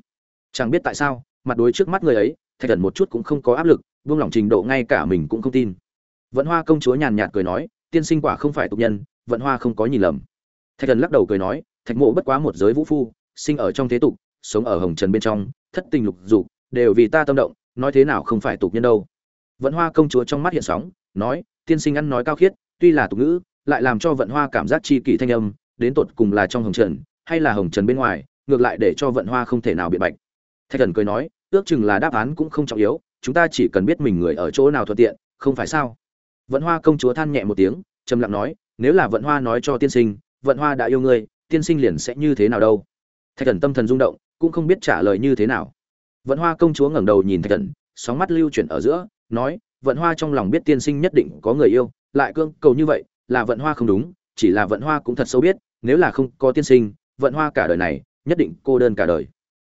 [SPEAKER 1] Chẳng biết tại sao, mặt đối trước mắt người ấy, thạch thần một chút cũng không có áp lực, buông lỏng trình độ ngay cả mình cũng không tin. Vận hoa công chúa nhàn nhạt cười nói, tiên sinh quả không phải tục nhân, vận hoa không có nhìn lầm. Thạch thần lắc đầu cười nói, thạch mộ bất quá một giới vũ phu, sinh ở trong thế tục, sống ở hồng trần bên trong, thất tình lục dục đều vì ta tâm động, nói thế nào không phải tục nhân đâu. Vận hoa công chúa trong mắt hiện sóng, nói, tiên sinh ăn nói cao khiết, tuy là tục ngữ, lại làm cho vận hoa cảm giác chi kỷ thanh âm, đến tột cùng là trong hồng trần, hay là hồng trần bên ngoài, ngược lại để cho vận hoa không thể nào biện bạch. Thạch thần cười nói, ước chừng là đáp án cũng không trọng yếu, chúng ta chỉ cần biết mình người ở chỗ nào thuận tiện, không phải sao? Vận hoa công chúa than nhẹ một tiếng, trầm lặng nói, nếu là vận hoa nói cho tiên sinh, vận hoa đã yêu ngươi, tiên sinh liền sẽ như thế nào đâu? Thạch thần tâm thần rung động, cũng không biết trả lời như thế nào vận hoa công chúa ngẩng đầu nhìn thạch thần sóng mắt lưu chuyển ở giữa, nói, vận hoa trong lòng biết tiên sinh nhất định có người yêu, lại cương, cầu như vậy, là vận hoa không đúng, chỉ là vận hoa cũng thật sâu biết, nếu là không có tiên sinh, vận hoa cả đời này, nhất định cô đơn cả đời.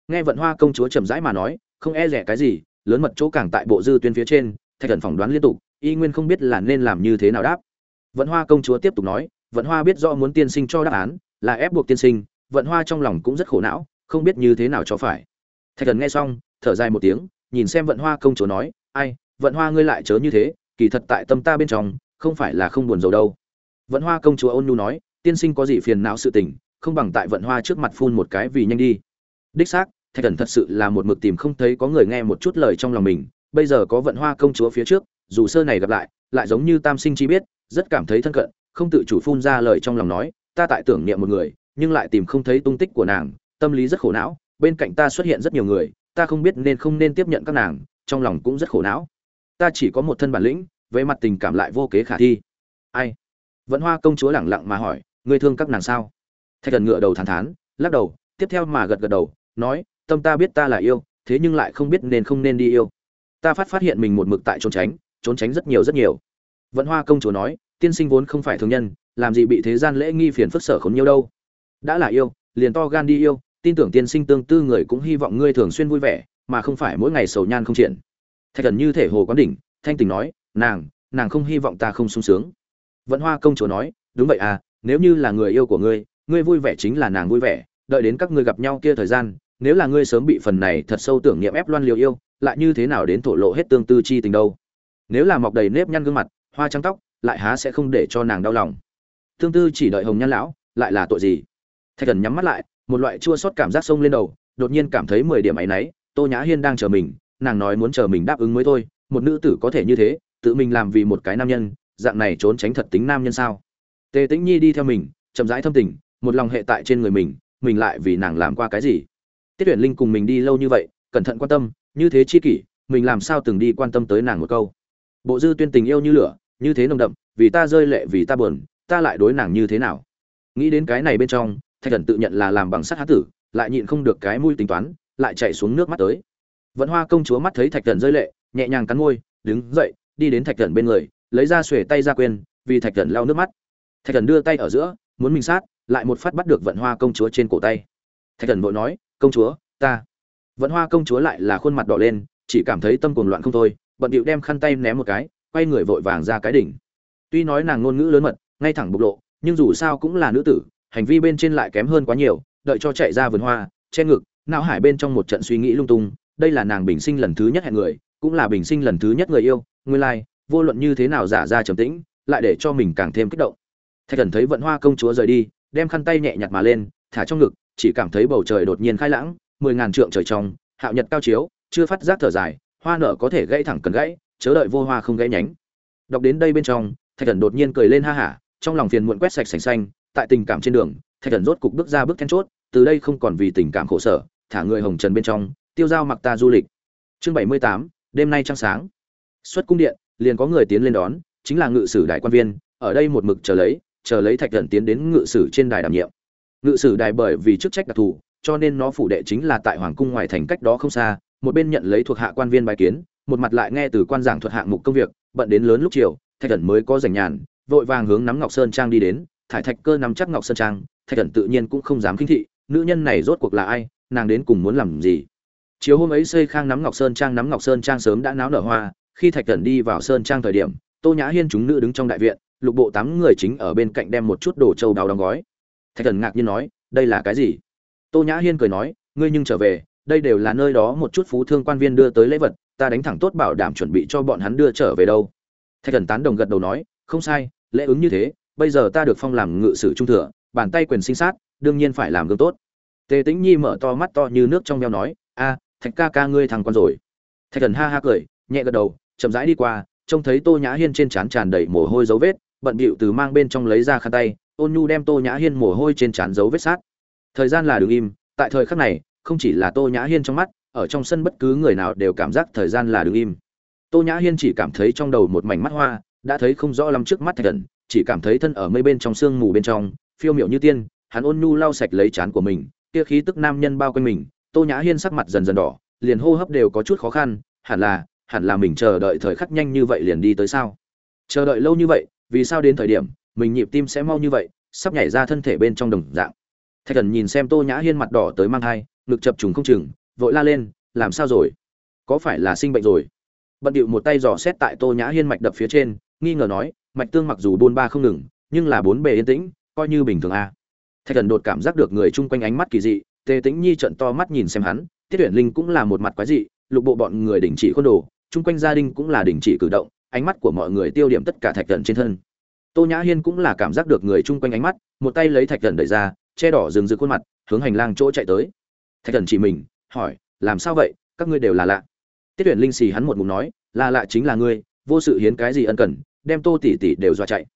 [SPEAKER 1] Nghe vận hoa công chúa chậm rãi mà nói, không e rẻ cái gì, lớn mật chỗ càng tại bộ dư tuyên phía trên, thạch thần phỏng đoán liên tục, y nguyên không biết là nên làm như thế nào đáp. Vận hoa công chúa tiếp tục nói, vận hoa biết rõ muốn tiên sinh cho đáp án, là ép buộc tiên sinh, vận hoa trong lòng cũng rất khổ não, không biết như thế nào cho phải thạch thần nghe xong, thở dài một tiếng, nhìn xem vận hoa công chúa nói, ai, vận hoa ngươi lại chớ như thế, kỳ thật tại tâm ta bên trong, không phải là không buồn rầu đâu. Vận hoa công chúa ôn nhu nói, tiên sinh có gì phiền não sự tình, không bằng tại vận hoa trước mặt phun một cái vì nhanh đi. Đích xác, thạch thần thật sự là một mực tìm không thấy có người nghe một chút lời trong lòng mình, bây giờ có vận hoa công chúa phía trước, dù sơ này gặp lại lại giống như tam sinh chi biết, rất cảm thấy thân cận, không tự chủ phun ra lời trong lòng nói, ta tại tưởng niệm một người, nhưng lại tìm không thấy tung tích của nàng, tâm lý rất khổ não bên cạnh ta xuất hiện rất nhiều người, ta không biết nên không nên tiếp nhận các nàng, trong lòng cũng rất khổ não. Ta chỉ có một thân bản lĩnh, về mặt tình cảm lại vô kế khả thi. Ai? Vẫn hoa công chúa lẳng lặng mà hỏi, ngươi thương các nàng sao? Thạch thần ngựa đầu thản thán, lắc đầu, tiếp theo mà gật gật đầu, nói, tâm ta biết ta là yêu, thế nhưng lại không biết nên không nên đi yêu. Ta phát phát hiện mình một mực tại trốn tránh trốn tránh rất nhiều rất nhiều. Vẫn hoa công chúa nói, tiên sinh vốn không phải thường nhân, làm gì bị thế gian lễ nghi phiền phức sở khốn nhiều đâu. Đã là yêu, liền to gan đi yêu tin tưởng tiên sinh tương tư người cũng hy vọng ngươi thường xuyên vui vẻ, mà không phải mỗi ngày sầu nhan không triển. Thạch thần như thể hồ quán đỉnh, thanh tình nói, nàng nàng không hy vọng ta không sung sướng. Vẫn hoa công chúa nói, đúng vậy à nếu như là người yêu của ngươi ngươi vui vẻ chính là nàng vui vẻ, đợi đến các ngươi gặp nhau kia thời gian, nếu là ngươi sớm bị phần này thật sâu tưởng niệm ép loan liều yêu, lại như thế nào đến thổ lộ hết tương tư chi tình đâu? Nếu là mọc đầy nếp nhăn gương mặt, hoa trắng tóc, lại há sẽ không để cho nàng đau lòng. Tương tư chỉ đợi hồng nhan lão, lại là tội gì? Thạch thần nhắm mắt lại một loại chua xót cảm giác sông lên đầu, đột nhiên cảm thấy mười điểm áy náy, tô nhã hiên đang chờ mình, nàng nói muốn chờ mình đáp ứng mới thôi, một nữ tử có thể như thế, tự mình làm vì một cái nam nhân, dạng này trốn tránh thật tính nam nhân sao? Tề tĩnh nhi đi theo mình, chậm rãi thâm tình, một lòng hệ tại trên người mình mình lại vì nàng làm qua cái gì? Tiết tuyển linh cùng mình đi lâu như vậy, cẩn thận quan tâm, như thế chi kỷ, mình làm sao từng đi quan tâm tới nàng một câu? Bộ dư tuyên tình yêu như lửa, như thế nồng đậm, vì ta rơi lệ vì ta buồn, ta lại đối nàng như thế nào? Nghĩ đến cái này bên trong thạch thần tự nhận là làm bằng sắt há tử, lại nhịn không được cái mũi tính toán, lại chạy xuống nước mắt tới. Vẫn hoa công chúa mắt thấy thạch thần rơi lệ, nhẹ nhàng cắn môi, đứng dậy, đi đến thạch thần bên người, lấy ra xuề tay ra quên, vì thạch thần lau nước mắt. Thạch thần đưa tay ở giữa, muốn mình sát, lại một phát bắt được vận hoa công chúa trên cổ tay. Thạch thần vội nói, công chúa, ta. Vận hoa công chúa lại là khuôn mặt đỏ lên, chỉ cảm thấy tâm cuồng loạn không thôi, bận điệu đem khăn tay ném một cái, quay người vội vàng ra cái đỉnh. Tuy nói nàng ngôn ngữ lớn mật, ngay thẳng bộc lộ, nhưng dù sao cũng là nữ tử hành vi bên trên lại kém hơn quá nhiều đợi cho chạy ra vườn hoa che ngực não hải bên trong một trận suy nghĩ lung tung đây là nàng bình sinh lần thứ nhất hẹn người cũng là bình sinh lần thứ nhất người yêu nguyên lai like, vô luận như thế nào giả ra trầm tĩnh lại để cho mình càng thêm kích động. Thạch thần thấy vận hoa công chúa rời đi đem khăn tay nhẹ nhặt mà lên thả trong ngực chỉ cảm thấy bầu trời đột nhiên khai lãng mười ngàn trượng trời trong hạo nhật cao chiếu chưa phát giác thở dài hoa nở có thể gãy thẳng cần gãy chớ đợi vô hoa không gãy nhánh. Đọc đến đây bên trong thạch thần đột nhiên cười lên ha hả trong lòng phiền muộn quét sạch sành xanh tại tình cảm trên đường, thạch thần rốt cục bước ra bước then chốt, từ đây không còn vì tình cảm khổ sở, thả người hồng trần bên trong, tiêu dao mặc ta du lịch. Chương bảy mươi tám, đêm nay trăng sáng. Xuất cung điện, liền có người tiến lên đón, chính là ngự sử đại quan viên, ở đây một mực chờ lấy chờ lấy thạch thần tiến đến ngự sử trên đài đảm nhiệm. Ngự sử đài bởi vì chức trách đặc thù, cho nên nó phủ đệ chính là tại hoàng cung ngoài thành cách đó không xa, một bên nhận lấy thuộc hạ quan viên bài kiến, một mặt lại nghe từ quan giảng thuật hạng mục công việc, bận đến lớn lúc chiều, thạch thần mới có rảnh nhàn, vội vàng hướng nắm ngọc sơn trang đi đến thải thạch cơ nắm chắc ngọc sơn trang, thạch thần tự nhiên cũng không dám kinh thị, nữ nhân này rốt cuộc là ai, nàng đến cùng muốn làm gì? Chiều hôm ấy xây khang nắm ngọc sơn trang, nắm ngọc sơn trang sớm đã náo nở hoa, khi thạch thần đi vào sơn trang thời điểm, tô nhã hiên chúng nữ đứng trong đại viện, lục bộ tám người chính ở bên cạnh đem một chút đồ châu đào đóng gói. Thạch thần ngạc nhiên nói, đây là cái gì? Tô nhã hiên cười nói, ngươi nhưng trở về, đây đều là nơi đó một chút phú thương quan viên đưa tới lễ vật, ta đánh thẳng tốt bảo đảm chuẩn bị cho bọn hắn đưa trở về đâu. Thạch thần tán đồng gật đầu nói, không sai, lễ ứng như thế bây giờ ta được phong làm ngự sử trung thừa, bàn tay quyền sinh sát, đương nhiên phải làm gương tốt. Tề tĩnh nhi mở to mắt to như nước trong meo nói, a, thạch ca ca ngươi thằng con rồi. Thạch thần ha ha cười, nhẹ gật đầu, chậm rãi đi qua, trông thấy tô nhã hiên trên trán tràn đầy mồ hôi dấu vết, bận bịu từ mang bên trong lấy ra khăn tay, ôn nhu đem tô nhã hiên mồ hôi trên trán dấu vết sát. Thời gian là đứng im, tại thời khắc này, không chỉ là tô nhã hiên trong mắt, ở trong sân bất cứ người nào đều cảm giác thời gian là đứng im. Tô nhã hiên chỉ cảm thấy trong đầu một mảnh mắt hoa, đã thấy không rõ lắm trước mắt thạch thần chỉ cảm thấy thân ở mây bên trong sương mù bên trong phiêu miểu như tiên hắn ôn nhu lau sạch lấy trán của mình kia khí tức nam nhân bao quanh mình tô nhã hiên sắc mặt dần dần đỏ liền hô hấp đều có chút khó khăn hẳn là hẳn là mình chờ đợi thời khắc nhanh như vậy liền đi tới sao? Chờ đợi lâu như vậy vì sao đến thời điểm mình nhịp tim sẽ mau như vậy sắp nhảy ra thân thể bên trong đồng dạng? Thạch thần nhìn xem tô nhã hiên mặt đỏ tới mang hai, ngực chập trùng không chừng vội la lên làm sao rồi? Có phải là sinh bệnh rồi? Bận điệu một tay dò xét tại tô nhã hiên mạch đập phía trên nghi ngờ nói mạch tương mặc dù buôn ba không ngừng, nhưng là bốn bề yên tĩnh, coi như bình thường a. À. thạch thần đột cảm giác được người chung quanh ánh mắt kỳ dị, tề tĩnh nhi trận to mắt nhìn xem hắn, tiết tuyển linh cũng là một mặt quái dị, lục bộ bọn người đình chỉ khuôn đồ, chung quanh gia đình cũng là đình chỉ cử động, ánh mắt của mọi người tiêu điểm tất cả thạch thần trên thân. Tô nhã hiên cũng là cảm giác được người chung quanh ánh mắt, một tay lấy thạch thần đẩy ra, che đỏ rừng rực khuôn mặt, hướng hành lang chỗ chạy tới. Thạch thần chỉ mình, hỏi, làm sao vậy? Các ngươi đều là lạ. Tiết tuyển linh xì hắn một ngụm nói, là lạ chính là ngươi, vô sự hiến cái gì ân cần đem tô tỷ tỷ đều dọa chạy.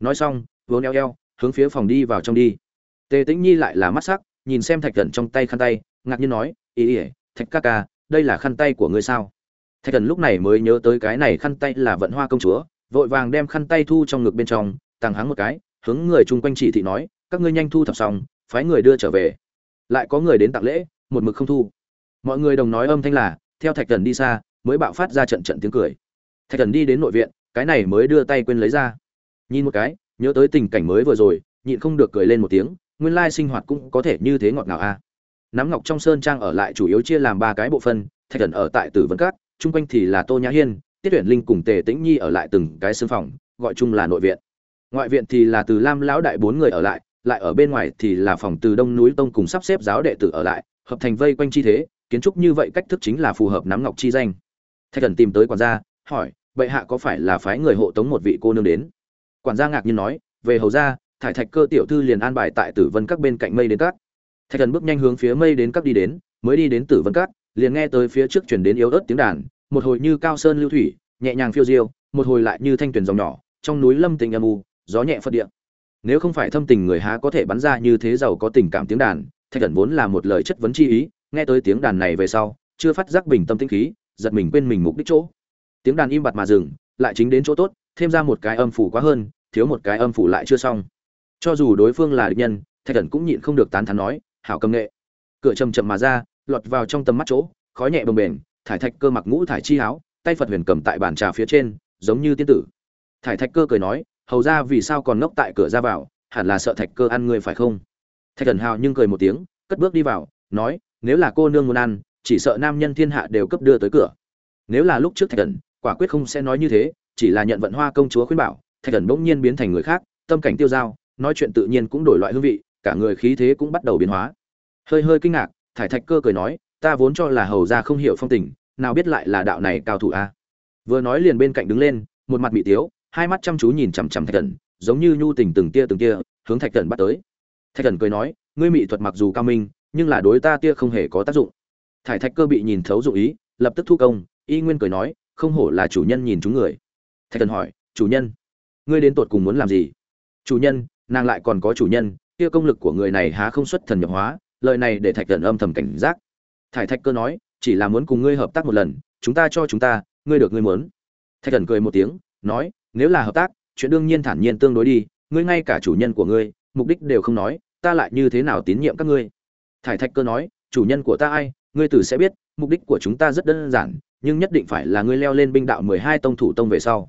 [SPEAKER 1] Nói xong, vốn eo eo, hướng phía phòng đi vào trong đi. Tề tĩnh nhi lại là mắt sắc, nhìn xem thạch thần trong tay khăn tay, ngạc nhiên nói, ý ỉa thạch ca ca, đây là khăn tay của ngươi sao? Thạch thần lúc này mới nhớ tới cái này khăn tay là vận hoa công chúa, vội vàng đem khăn tay thu trong ngực bên trong, tàng hắng một cái, hướng người chung quanh chỉ thị nói, các ngươi nhanh thu thập xong, phái người đưa trở về. Lại có người đến tặng lễ, một mực không thu. Mọi người đồng nói âm thanh là, theo thạch thần đi xa, mới bạo phát ra trận trận tiếng cười. Thạch thần đi đến nội viện cái này mới đưa tay quên lấy ra. Nhìn một cái, nhớ tới tình cảnh mới vừa rồi, nhịn không được cười lên một tiếng, nguyên lai sinh hoạt cũng có thể như thế ngọt ngào a. Nắm ngọc trong sơn trang ở lại chủ yếu chia làm ba cái bộ phân thạch thần ở tại tử vân cát chung quanh thì là tô nhã hiên, tiết tuyển linh cùng tề tĩnh nhi ở lại từng cái xương phòng, gọi chung là nội viện. Ngoại viện thì là từ lam lão đại bốn người ở lại lại ở bên ngoài thì là phòng từ đông núi tông cùng sắp xếp giáo đệ tử ở lại, hợp thành vây quanh chi thế, kiến trúc như vậy cách thức chính là phù hợp nắm ngọc chi danh. Thạch thần tìm tới quản gia, hỏi bệ hạ có phải là phái người hộ tống một vị cô nương đến? Quản gia ngạc nhiên nói, về hầu ra, thải thạch cơ tiểu thư liền an bài tại tử vân các bên cạnh mây đến các thạch thần bước nhanh hướng phía mây đến các đi đến, mới đi đến tử vân các liền nghe tới phía trước chuyển đến yếu ớt tiếng đàn, một hồi như cao sơn lưu thủy, nhẹ nhàng phiêu diêu, một hồi lại như thanh tuyển dòng nhỏ, trong núi lâm tình âm u, gió nhẹ phật điện nếu không phải thâm tình người há có thể bắn ra như thế giàu có tình cảm tiếng đàn, thạch thần vốn là một lời chất vấn chi ý, nghe tới tiếng đàn này về sau, chưa phát giác bình tâm tĩnh khí, giật mình quên mình mục đích chỗ tiếng đàn im bặt mà dừng, lại chính đến chỗ tốt, thêm ra một cái âm phủ quá hơn, thiếu một cái âm phủ lại chưa xong. Cho dù đối phương là địch nhân, thạch thần cũng nhịn không được tán thán nói, hảo cầm nghệ. Cửa chầm chậm mà ra, lọt vào trong tầm mắt chỗ, khói nhẹ bồng bềnh, thải thạch cơ mặc ngũ thải chi áo, tay phật huyền cầm tại bàn trà phía trên, giống như tiên tử. Thải thạch cơ cười nói, hầu ra vì sao còn ngốc tại cửa ra vào, hẳn là sợ thạch cơ ăn ngươi phải không? Thạch thần hào nhưng cười một tiếng, cất bước đi vào, nói, nếu là cô nương muốn ăn, chỉ sợ nam nhân thiên hạ đều cấp đưa tới cửa. Nếu là lúc trước thạch thần quả quyết không sẽ nói như thế, chỉ là nhận vận hoa công chúa khuyên bảo, thạch thần bỗng nhiên biến thành người khác, tâm cảnh tiêu dao, nói chuyện tự nhiên cũng đổi loại hương vị, cả người khí thế cũng bắt đầu biến hóa. Hơi hơi kinh ngạc, thải thạch cơ cười nói, ta vốn cho là hầu ra không hiểu phong tình, nào biết lại là đạo này cao thủ a. Vừa nói liền bên cạnh đứng lên, một mặt bị tiếu, hai mắt chăm chú nhìn chằm chằm thạch thần, giống như nhu tình từng tia từng tia, hướng thạch thần bắt tới. Thạch thần cười nói, ngươi mỹ thuật mặc dù cao minh, nhưng là đối ta tia không hề có tác dụng. Thải thạch cơ bị nhìn thấu dụng ý, lập tức thu công, y nguyên cười nói không hổ là chủ nhân nhìn chúng người. Thạch thần hỏi, chủ nhân, ngươi đến tột cùng muốn làm gì? Chủ nhân, nàng lại còn có chủ nhân, kia công lực của người này há không xuất thần nhập hóa, lời này để thạch thần âm thầm cảnh giác. Thải thạch cơ nói, chỉ là muốn cùng ngươi hợp tác một lần, chúng ta cho chúng ta, ngươi được ngươi muốn. Thạch thần cười một tiếng, nói, nếu là hợp tác, chuyện đương nhiên thản nhiên tương đối đi, ngươi ngay cả chủ nhân của ngươi, mục đích đều không nói, ta lại như thế nào tín nhiệm các ngươi? Thải thạch cơ nói, chủ nhân của ta ai, ngươi tử sẽ biết, mục đích của chúng ta rất đơn giản nhưng nhất định phải là ngươi leo lên binh đạo mười hai tông thủ tông về sau.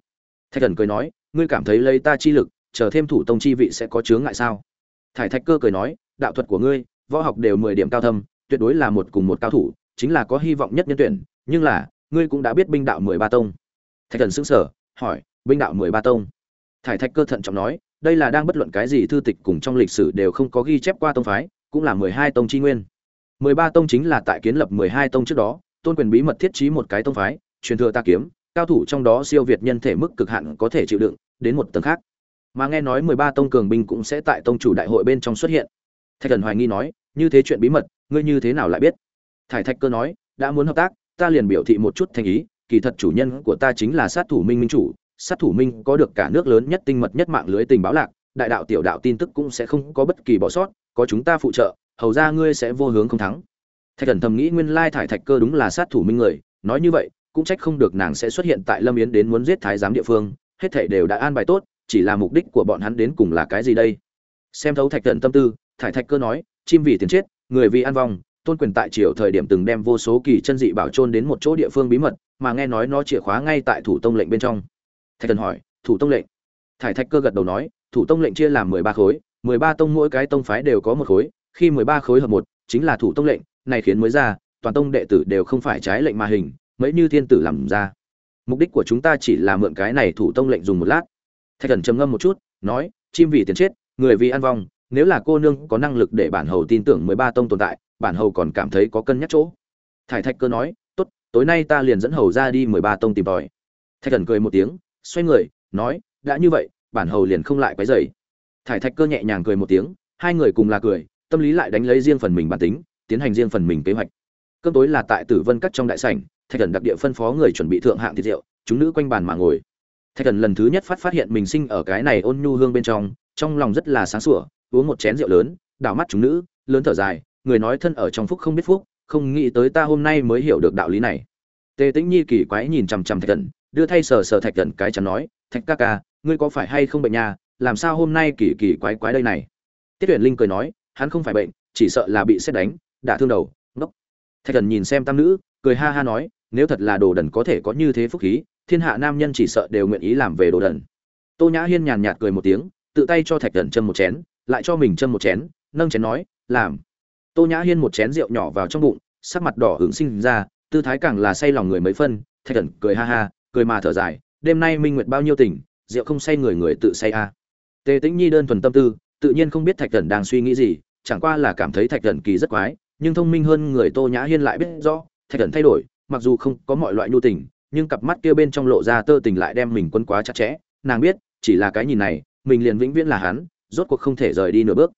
[SPEAKER 1] Thạch thần cười nói, ngươi cảm thấy lấy ta chi lực, chờ thêm thủ tông chi vị sẽ có chướng ngại sao? Thải thạch cơ cười nói, đạo thuật của ngươi, võ học đều mười điểm cao thâm, tuyệt đối là một cùng một cao thủ, chính là có hy vọng nhất nhân tuyển, nhưng là, ngươi cũng đã biết binh đạo mười ba tông. Thạch thần xứng sở hỏi, binh đạo mười ba tông? Thải thạch cơ thận trọng nói, đây là đang bất luận cái gì thư tịch cùng trong lịch sử đều không có ghi chép qua tông phái, cũng là mười hai tông chi nguyên. Mười ba tông chính là tại kiến lập mười hai tông trước đó tôn quyền bí mật thiết trí một cái tông phái, truyền thừa ta kiếm, cao thủ trong đó siêu việt nhân thể mức cực hạn có thể chịu đựng, đến một tầng khác. Mà nghe nói mười ba tông cường binh cũng sẽ tại tông chủ đại hội bên trong xuất hiện. Thạch thần hoài nghi nói, như thế chuyện bí mật, ngươi như thế nào lại biết? Thải thạch cơ nói, đã muốn hợp tác, ta liền biểu thị một chút thành ý, kỳ thật chủ nhân của ta chính là sát thủ minh minh chủ, sát thủ minh có được cả nước lớn nhất tinh mật nhất mạng lưới tình báo lạc, đại đạo tiểu đạo tin tức cũng sẽ không có bất kỳ bỏ sót, có chúng ta phụ trợ, hầu ra ngươi sẽ vô hướng không thắng thạch thần thầm nghĩ nguyên lai thải thạch cơ đúng là sát thủ minh người, nói như vậy, cũng trách không được nàng sẽ xuất hiện tại lâm yến đến muốn giết thái giám địa phương, hết thảy đều đã an bài tốt, chỉ là mục đích của bọn hắn đến cùng là cái gì đây? Xem thấu thạch thần tâm tư, thải thạch cơ nói, chim vì tiền chết, người vì an vong, tôn quyền tại triều thời điểm từng đem vô số kỳ chân dị bảo trôn đến một chỗ địa phương bí mật, mà nghe nói nó chìa khóa ngay tại thủ tông lệnh bên trong. Thạch thần hỏi, thủ tông lệnh? Thải thạch cơ gật đầu nói, thủ tông lệnh chia làm mười ba khối, mười ba tông mỗi cái tông phái đều có một khối, khi mười ba khối hợp một, chính là thủ tông lệnh này khiến mới ra, toàn tông đệ tử đều không phải trái lệnh mà hình, mấy như thiên tử làm ra. Mục đích của chúng ta chỉ là mượn cái này thủ tông lệnh dùng một lát. Thạch thần trầm ngâm một chút, nói, chim vì tiền chết, người vì ăn vong, nếu là cô nương có năng lực để bản hầu tin tưởng mười ba tông tồn tại, bản hầu còn cảm thấy có cân nhắc chỗ. Thải thạch cơ nói, tốt, tối nay ta liền dẫn hầu ra đi mười ba tông tìm tòi. Thạch thần cười một tiếng, xoay người, nói, đã như vậy, bản hầu liền không lại quấy dày thải thạch cơ nhẹ nhàng cười một tiếng, hai người cùng là cười, tâm lý lại đánh lấy riêng phần mình bản tính tiến hành riêng phần mình kế hoạch. Cơm tối là tại tử vân cắt trong đại sảnh, thạch thần đặc địa phân phó người chuẩn bị thượng hạng thịt rượu, chúng nữ quanh bàn mà ngồi. Thạch thần lần thứ nhất phát phát hiện mình sinh ở cái này ôn nhu hương bên trong trong lòng rất là sáng sủa, uống một chén rượu lớn, đảo mắt chúng nữ, lớn thở dài, người nói thân ở trong phúc không biết phúc, không nghĩ tới ta hôm nay mới hiểu được đạo lý này. Tề tĩnh nhi kỳ quái nhìn chằm chằm thạch thần, đưa thay sờ sờ thạch thần cái chắn nói, thạch ca ca, ngươi có phải hay không bệnh nhà làm sao hôm nay kỳ kỳ quái quái đây này? Tiết tuyển linh cười nói, hắn không phải bệnh, chỉ sợ là bị xét đánh đả thương đầu, ngốc. Thạch thần nhìn xem tam nữ, cười ha ha nói, nếu thật là đồ đần có thể có như thế phúc khí, thiên hạ nam nhân chỉ sợ đều nguyện ý làm về đồ đần. Tô nhã hiên nhàn nhạt cười một tiếng, tự tay cho thạch thần châm một chén, lại cho mình châm một chén, nâng chén nói, làm. Tô nhã hiên một chén rượu nhỏ vào trong bụng, sắc mặt đỏ hứng sinh ra, tư thái càng là say lòng người mấy phân, thạch thần cười ha ha, cười mà thở dài, đêm nay minh nguyệt bao nhiêu tỉnh rượu không say người người tự say a. À. tề tĩnh nhi đơn thuần tâm tư, tự nhiên không biết thạch thần đang suy nghĩ gì, chẳng qua là cảm thấy thạch thần kỳ rất quái nhưng thông minh hơn người tô nhã hiên lại biết rõ, thạch thần thay đổi, mặc dù không có mọi loại nhu tình, nhưng cặp mắt kia bên trong lộ ra tơ tình lại đem mình quân quá chặt chẽ. Nàng biết, chỉ là cái nhìn này, mình liền vĩnh viễn là hắn, rốt cuộc không thể rời đi nửa bước.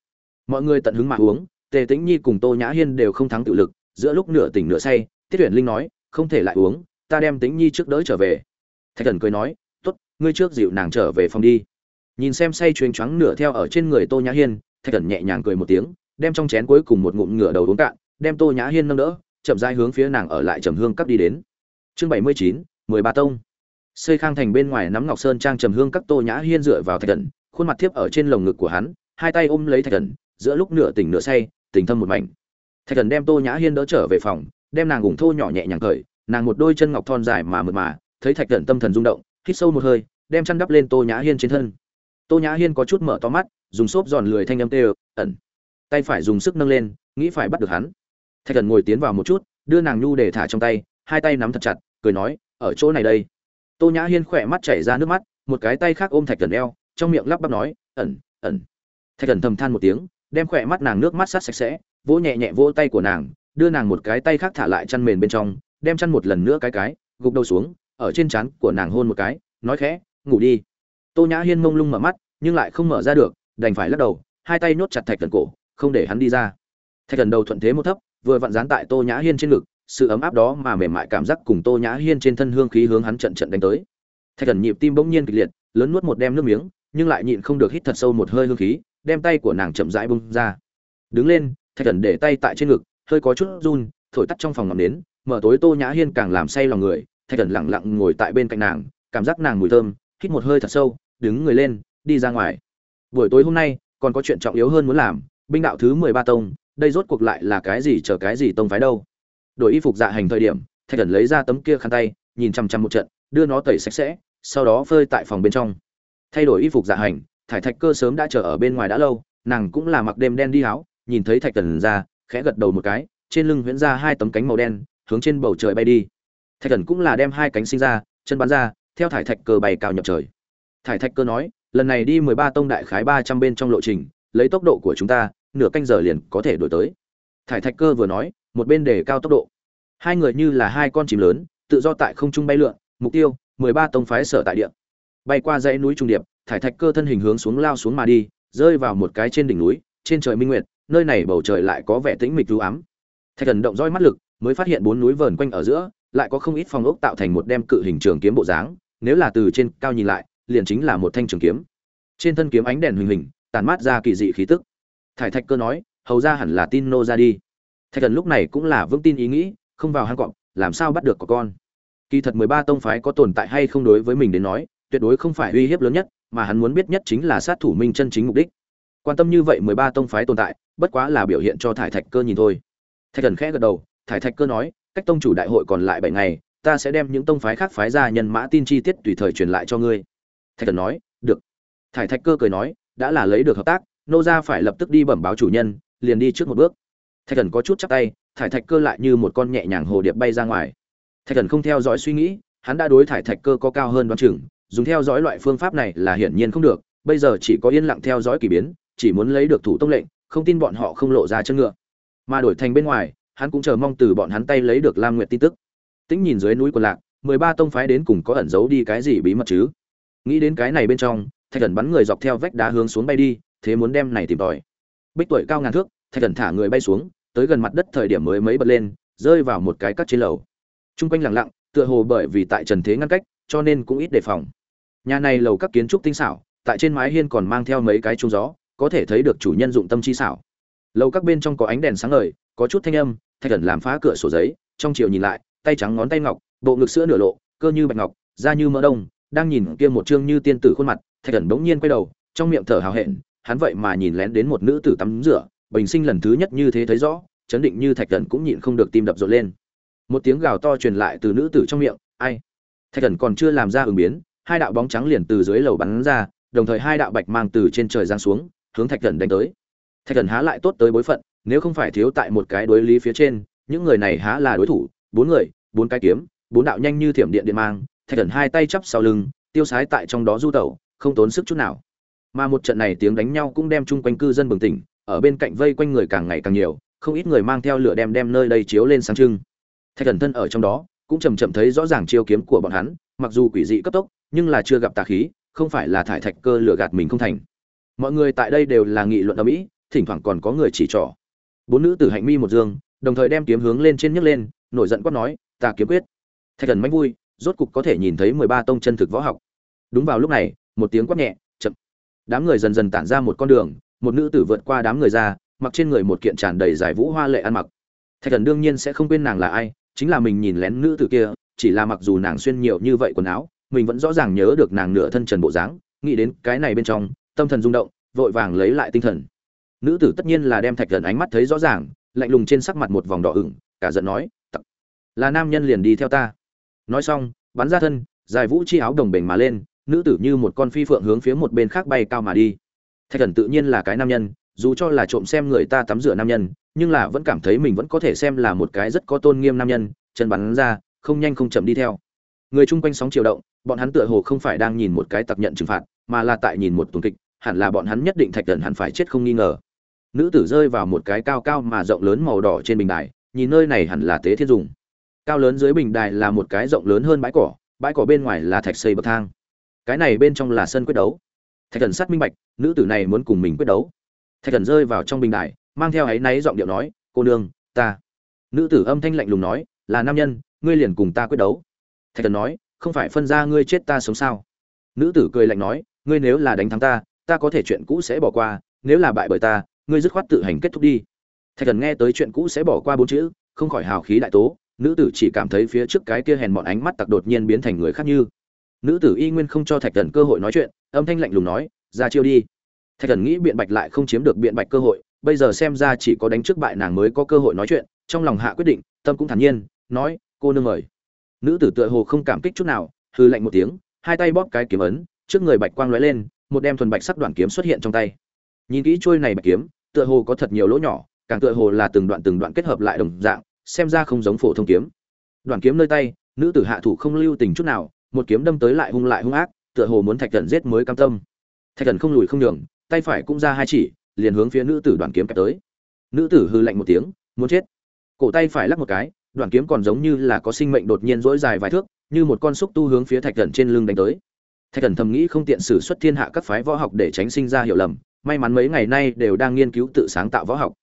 [SPEAKER 1] Mọi người tận hứng mà uống, tề tĩnh nhi cùng tô nhã hiên đều không thắng tự lực, giữa lúc nửa tỉnh nửa say, tiết tuyển linh nói, không thể lại uống, ta đem tĩnh nhi trước đỡ trở về. Thạch thần cười nói, tốt, ngươi trước dịu nàng trở về phòng đi. Nhìn xem say chuyến trắng nửa theo ở trên người tô nhã hiên, thạch thần nhẹ nhàng cười một tiếng đem trong chén cuối cùng một ngụm ngửa đầu uống cạn, đem tô nhã hiên nâng đỡ, chậm rãi hướng phía nàng ở lại trầm hương Các đi đến. Chương bảy mươi chín, mười ba tông. Xây khang thành bên ngoài nắm ngọc sơn trang trầm hương các tô nhã hiên dựa vào thạch thần khuôn mặt thiếp ở trên lồng ngực của hắn, hai tay ôm lấy thạch thần giữa lúc nửa tỉnh nửa say, tình thâm một mảnh. Thạch thần đem tô nhã hiên đỡ trở về phòng, đem nàng ủng thô nhỏ nhẹ nhàng cởi, nàng một đôi chân ngọc thon dài mà mượt mà, thấy thạch thần tâm thần rung động, hít sâu một hơi, đem chăn đắp lên tô nhã hiên trên thân. Tô nhã hiên có chút mở to mắt, dùng xốp giòn lười thanh âm tê ẩn tay phải dùng sức nâng lên, nghĩ phải bắt được hắn. Thạch thần ngồi tiến vào một chút, đưa nàng nhu để thả trong tay, hai tay nắm thật chặt, cười nói, ở chỗ này đây. Tô nhã hiên khỏe mắt chảy ra nước mắt, một cái tay khác ôm thạch thần eo, trong miệng lắp bắp nói, ẩn ẩn. Thạch thần thầm than một tiếng, đem khỏe mắt nàng nước mắt sát sạch sẽ, vỗ nhẹ nhẹ vỗ tay của nàng, đưa nàng một cái tay khác thả lại chăn mền bên trong, đem chăn một lần nữa cái cái, gục đầu xuống, ở trên trán của nàng hôn một cái, nói khẽ, ngủ đi. Tô nhã hiên mông lung mở mắt, nhưng lại không mở ra được, đành phải lắc đầu, hai tay nhốt chặt thạch thần cổ không để hắn đi ra. Thạch thần đầu thuận thế một thấp vừa vặn dán tại tô nhã hiên trên ngực sự ấm áp đó mà mềm mại cảm giác cùng tô nhã hiên trên thân hương khí hướng hắn trận trận đánh tới. Thạch thần nhịp tim bỗng nhiên kịch liệt lớn nuốt một đem nước miếng nhưng lại nhịn không được hít thật sâu một hơi hương khí đem tay của nàng chậm rãi bung ra. Đứng lên thạch thần để tay tại trên ngực hơi có chút run thổi tắt trong phòng ngầm nến, mở tối tô nhã hiên càng làm say lòng người thạch thần lặng lặng ngồi tại bên cạnh nàng cảm giác nàng mùi thơm hít một hơi thật sâu đứng người lên đi ra ngoài. Buổi tối hôm nay còn có chuyện trọng yếu hơn muốn làm binh đạo thứ mười ba tông, đây rốt cuộc lại là cái gì chờ cái gì tông phái đâu? Đổi y phục dạ hành thời điểm, thạch thần lấy ra tấm kia khăn tay, nhìn chăm chăm một trận, đưa nó tẩy sạch sẽ, sau đó phơi tại phòng bên trong. Thay đổi y phục dạ hành, thải thạch cơ sớm đã chờ ở bên ngoài đã lâu, nàng cũng là mặc đêm đen đi áo, nhìn thấy thạch thần ra, khẽ gật đầu một cái, trên lưng huyễn ra hai tấm cánh màu đen, hướng trên bầu trời bay đi. Thạch thần cũng là đem hai cánh sinh ra, chân bắn ra, theo thải thạch cơ bay cao nhập trời. Thải thạch cơ nói, lần này đi mười ba tông đại khái ba trăm bên trong lộ trình, lấy tốc độ của chúng ta nửa canh giờ liền có thể đổi tới. Thải thạch cơ vừa nói một bên đề cao tốc độ. Hai người như là hai con chim lớn tự do tại không trung bay lượn mục tiêu mười ba tông phái sở tại địa. Bay qua dãy núi trung điệp thải thạch cơ thân hình hướng xuống lao xuống mà đi rơi vào một cái trên đỉnh núi trên trời minh nguyệt nơi này bầu trời lại có vẻ tĩnh mịch rú ám. Thạch thần động roi mắt lực mới phát hiện bốn núi vờn quanh ở giữa lại có không ít phong ốc tạo thành một đem cự hình trường kiếm bộ dáng nếu là từ trên cao nhìn lại liền chính là một thanh trường kiếm. Trên thân kiếm ánh đèn huỳnh hình, tàn mát ra kỳ dị khí tức thải thạch cơ nói, hầu ra hẳn là tin nô ra đi. Thạch thần lúc này cũng là vững tin ý nghĩ, không vào hang cọp, làm sao bắt được có con? Kỳ thật mười ba tông phái có tồn tại hay không đối với mình đến nói, tuyệt đối không phải uy hiếp lớn nhất, mà hắn muốn biết nhất chính là sát thủ minh chân chính mục đích. Quan tâm như vậy mười ba tông phái tồn tại, bất quá là biểu hiện cho thải thạch cơ nhìn thôi. Thạch thần khẽ gật đầu, thải thạch cơ nói, cách tông chủ đại hội còn lại bảy ngày, ta sẽ đem những tông phái khác phái ra nhân mã tin chi tiết tùy thời truyền lại cho ngươi. Thạch thần nói, được. Thải thạch cơ cười nói, đã là lấy được hợp tác nô gia phải lập tức đi bẩm báo chủ nhân, liền đi trước một bước. Thạch thần có chút chắc tay, thải thạch cơ lại như một con nhẹ nhàng hồ điệp bay ra ngoài. Thạch thần không theo dõi suy nghĩ, hắn đã đối thải thạch cơ có cao hơn đoán chừng, dùng theo dõi loại phương pháp này là hiển nhiên không được, bây giờ chỉ có yên lặng theo dõi kỳ biến, chỉ muốn lấy được thủ tông lệnh, không tin bọn họ không lộ ra chân ngựa. Mà đổi thành bên ngoài, hắn cũng chờ mong từ bọn hắn tay lấy được lam nguyệt tin tức. Tĩnh nhìn dưới núi của lạc, mười ba tông phái đến cùng có ẩn giấu đi cái gì bí mật chứ? Nghĩ đến cái này bên trong, thạch thần bắn người dọc theo vách đá hướng xuống bay đi thế muốn đem này tìm tòi bích tuổi cao ngàn thước thạch thần thả người bay xuống tới gần mặt đất thời điểm mới mấy bật lên rơi vào một cái cắt trên lầu Trung quanh lặng lặng, tựa hồ bởi vì tại trần thế ngăn cách, cho nên cũng ít đề phòng. Nhà này lầu các kiến trúc tinh xảo, tại trên mái hiên còn mang theo mấy cái trung gió, có thể thấy được chủ nhân dụng tâm chi xảo. Lầu các bên trong có ánh đèn sáng ngời, có chút thanh âm, Thạch thần làm phá cửa sổ giấy, trong chiều nhìn lại, tay trắng ngón tay ngọc, bộ ngực sữa nửa lộ, cơ như bạch ngọc, da như mỡ đông, đang nhìn kia một trương như tiên tử khuôn mặt, Thạch thần bỗng nhiên quay đầu, trong miệng thở hào hẹn, hắn vậy mà nhìn lén đến một nữ tử tắm rửa, bình sinh lần thứ nhất như thế thấy rõ, chấn định như Thạch thần cũng nhịn không được tim đập rộn lên. Một tiếng gào to truyền lại từ nữ tử trong miệng ai? Thạch thần còn chưa làm ra ứng biến hai đạo bóng trắng liền từ dưới lầu bắn ra đồng thời hai đạo bạch mang từ trên trời giáng xuống hướng thạch thần đánh tới. Thạch thần há lại tốt tới bối phận nếu không phải thiếu tại một cái đối lý phía trên những người này há là đối thủ bốn người bốn cái kiếm bốn đạo nhanh như thiểm điện điện mang thạch thần hai tay chắp sau lưng tiêu sái tại trong đó du tẩu không tốn sức chút nào mà một trận này tiếng đánh nhau cũng đem chung quanh cư dân bừng tỉnh, ở bên cạnh vây quanh người càng ngày càng nhiều, không ít người mang theo lửa đem đem nơi đây chiếu lên sáng trưng. Thạch thần thân ở trong đó, cũng chầm chậm thấy rõ ràng chiêu kiếm của bọn hắn, mặc dù quỷ dị cấp tốc, nhưng là chưa gặp tà khí, không phải là thải thạch cơ lửa gạt mình không thành. Mọi người tại đây đều là nghị luận ở mỹ, thỉnh thoảng còn có người chỉ trỏ. Bốn nữ tử hạnh mi một dương, đồng thời đem kiếm hướng lên trên nhấc lên, nổi giận quát nói ta kiếm quyết. Thạch thần manh vui, rốt cục có thể nhìn thấy mười ba tông chân thực võ học. Đúng vào lúc này, một tiếng quát nhẹ đám người dần dần tản ra một con đường, một nữ tử vượt qua đám người ra, mặc trên người một kiện tràn đầy giải vũ hoa lệ ăn mặc. Thạch thần đương nhiên sẽ không quên nàng là ai, chính là mình nhìn lén nữ tử kia, chỉ là mặc dù nàng xuyên nhiều như vậy quần áo, mình vẫn rõ ràng nhớ được nàng nửa thân trần bộ dáng, nghĩ đến cái này bên trong, tâm thần rung động, vội vàng lấy lại tinh thần. Nữ tử tất nhiên là đem thạch thần ánh mắt thấy rõ ràng, lạnh lùng trên sắc mặt một vòng đỏ ửng, cả giận nói, tặc, là nam nhân liền đi theo ta. Nói xong, bắn ra thân, dài vũ chi áo đồng bềnh mà lên nữ tử như một con phi phượng hướng phía một bên khác bay cao mà đi. Thạch thần tự nhiên là cái nam nhân, dù cho là trộm xem người ta tắm rửa nam nhân, nhưng là vẫn cảm thấy mình vẫn có thể xem là một cái rất có tôn nghiêm nam nhân, chân bắn ra, không nhanh không chậm đi theo. Người chung quanh sóng chiều động, bọn hắn tựa hồ không phải đang nhìn một cái tập nhận trừng phạt, mà là tại nhìn một tuần kịch, hẳn là bọn hắn nhất định thạch thần hẳn phải chết không nghi ngờ. Nữ tử rơi vào một cái cao cao mà rộng lớn màu đỏ trên bình đài, nhìn nơi này hẳn là tế thiên dùng. Cao lớn dưới bình đài là một cái rộng lớn hơn bãi cỏ bãi cỏ bên ngoài là thạch xây bậc thang cái này bên trong là sân quyết đấu. Thạch thần sát minh bạch nữ tử này muốn cùng mình quyết đấu. Thạch thần rơi vào trong bình đại, mang theo áy náy giọng điệu nói cô nương ta. Nữ tử âm thanh lạnh lùng nói là nam nhân ngươi liền cùng ta quyết đấu. Thạch thần nói không phải phân ra ngươi chết ta sống sao? Nữ tử cười lạnh nói ngươi nếu là đánh thắng ta ta có thể chuyện cũ sẽ bỏ qua nếu là bại bởi ta ngươi dứt khoát tự hành kết thúc đi. Thạch thần nghe tới chuyện cũ sẽ bỏ qua bốn chữ không khỏi hào khí đại tố nữ tử chỉ cảm thấy phía trước cái kia hèn mọn ánh mắt tặc đột nhiên biến thành người khác như nữ tử y nguyên không cho thạch thần cơ hội nói chuyện, âm thanh lạnh lùng nói, ra chiêu đi. Thạch thần nghĩ biện bạch lại không chiếm được biện bạch cơ hội, bây giờ xem ra chỉ có đánh trước bại nàng mới có cơ hội nói chuyện, trong lòng hạ quyết định, tâm cũng thản nhiên, nói, cô nương mời nữ tử tựa hồ không cảm kích chút nào hư lạnh một tiếng, hai tay bóp cái kiếm ấn, trước người bạch quang lóe lên, một đem thuần bạch sắc đoạn kiếm xuất hiện trong tay. Nhìn kỹ trôi này bạch kiếm, tựa hồ có thật nhiều lỗ nhỏ, càng tựa hồ là từng đoạn từng đoạn kết hợp lại đồng dạng, xem ra không giống phổ thông kiếm. Đoạn kiếm nơi tay, nữ tử hạ thủ không lưu tình chút nào một kiếm đâm tới lại hung lại hung ác, tựa hồ muốn thạch thần giết mới cam tâm. Thạch thần không lùi không nhường, tay phải cũng ra hai chỉ, liền hướng phía nữ tử đoạn kiếm kẹp tới. Nữ tử hừ lạnh một tiếng, muốn chết. Cổ tay phải lắc một cái, đoạn kiếm còn giống như là có sinh mệnh đột nhiên dỗi dài vài thước, như một con xúc tu hướng phía thạch thần trên lưng đánh tới. Thạch thần thầm nghĩ không tiện sử xuất thiên hạ các phái võ học để tránh sinh ra hiểu lầm, may mắn mấy ngày nay đều đang nghiên cứu tự sáng tạo võ học.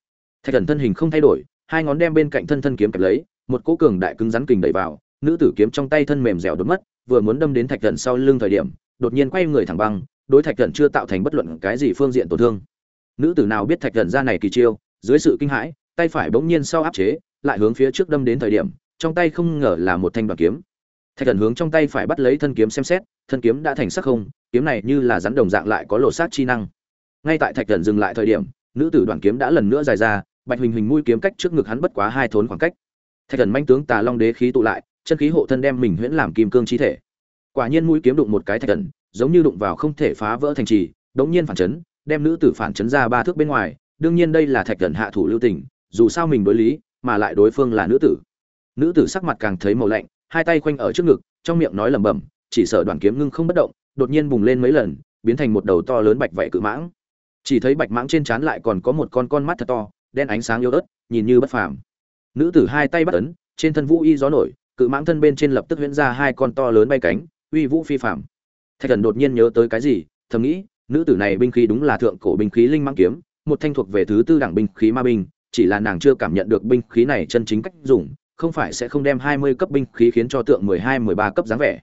[SPEAKER 1] Thạch thần thân hình không thay đổi, hai ngón đem bên cạnh thân thân kiếm kẹp lấy, một cỗ cường đại cứng rắn kình đẩy vào, nữ tử kiếm trong tay thân mềm dẻo đột mất vừa muốn đâm đến thạch thần sau lưng thời điểm, đột nhiên quay người thẳng băng, đối thạch thần chưa tạo thành bất luận cái gì phương diện tổn thương. Nữ tử nào biết thạch thần ra này kỳ chiêu, dưới sự kinh hãi, tay phải bỗng nhiên sau áp chế, lại hướng phía trước đâm đến thời điểm, trong tay không ngờ là một thanh đoàn kiếm. Thạch thần hướng trong tay phải bắt lấy thân kiếm xem xét, thân kiếm đã thành sắc không, kiếm này như là rắn đồng dạng lại có lộ sát chi năng. Ngay tại thạch thần dừng lại thời điểm, nữ tử đoàn kiếm đã lần nữa dài ra, bạch huỳnh huỳnh mũi kiếm cách trước ngực hắn bất quá hai thốn khoảng cách. Thạch thần manh tướng tà long đế khí tụ lại chân khí hộ thân đem mình huyễn làm kim cương chi thể. Quả nhiên mũi kiếm đụng một cái thạch thần, giống như đụng vào không thể phá vỡ thành trì, đống nhiên phản chấn, đem nữ tử phản chấn ra ba thước bên ngoài, đương nhiên đây là thạch thần hạ thủ lưu tình, dù sao mình đối lý, mà lại đối phương là nữ tử. Nữ tử sắc mặt càng thấy màu lạnh, hai tay khoanh ở trước ngực, trong miệng nói lẩm bẩm, chỉ sợ đoàn kiếm ngưng không bất động, đột nhiên bùng lên mấy lần, biến thành một đầu to lớn bạch vảy cự mãng. Chỉ thấy bạch mãng trên trán lại còn có một con con mắt thật to, đen ánh sáng yếu ớt, nhìn như bất phàm. Nữ tử hai tay bắt ấn, trên thân vũ y gió nổi cự mãng thân bên trên lập tức huyễn ra hai con to lớn bay cánh, uy vũ phi phàm. Thạch thần đột nhiên nhớ tới cái gì, thầm nghĩ, nữ tử này binh khí đúng là thượng cổ binh khí linh mãng kiếm, một thanh thuộc về thứ tư đẳng binh khí ma binh, chỉ là nàng chưa cảm nhận được binh khí này chân chính cách dùng, không phải sẽ không đem hai mươi cấp binh khí khiến cho tượng mười hai mười ba cấp dáng vẻ.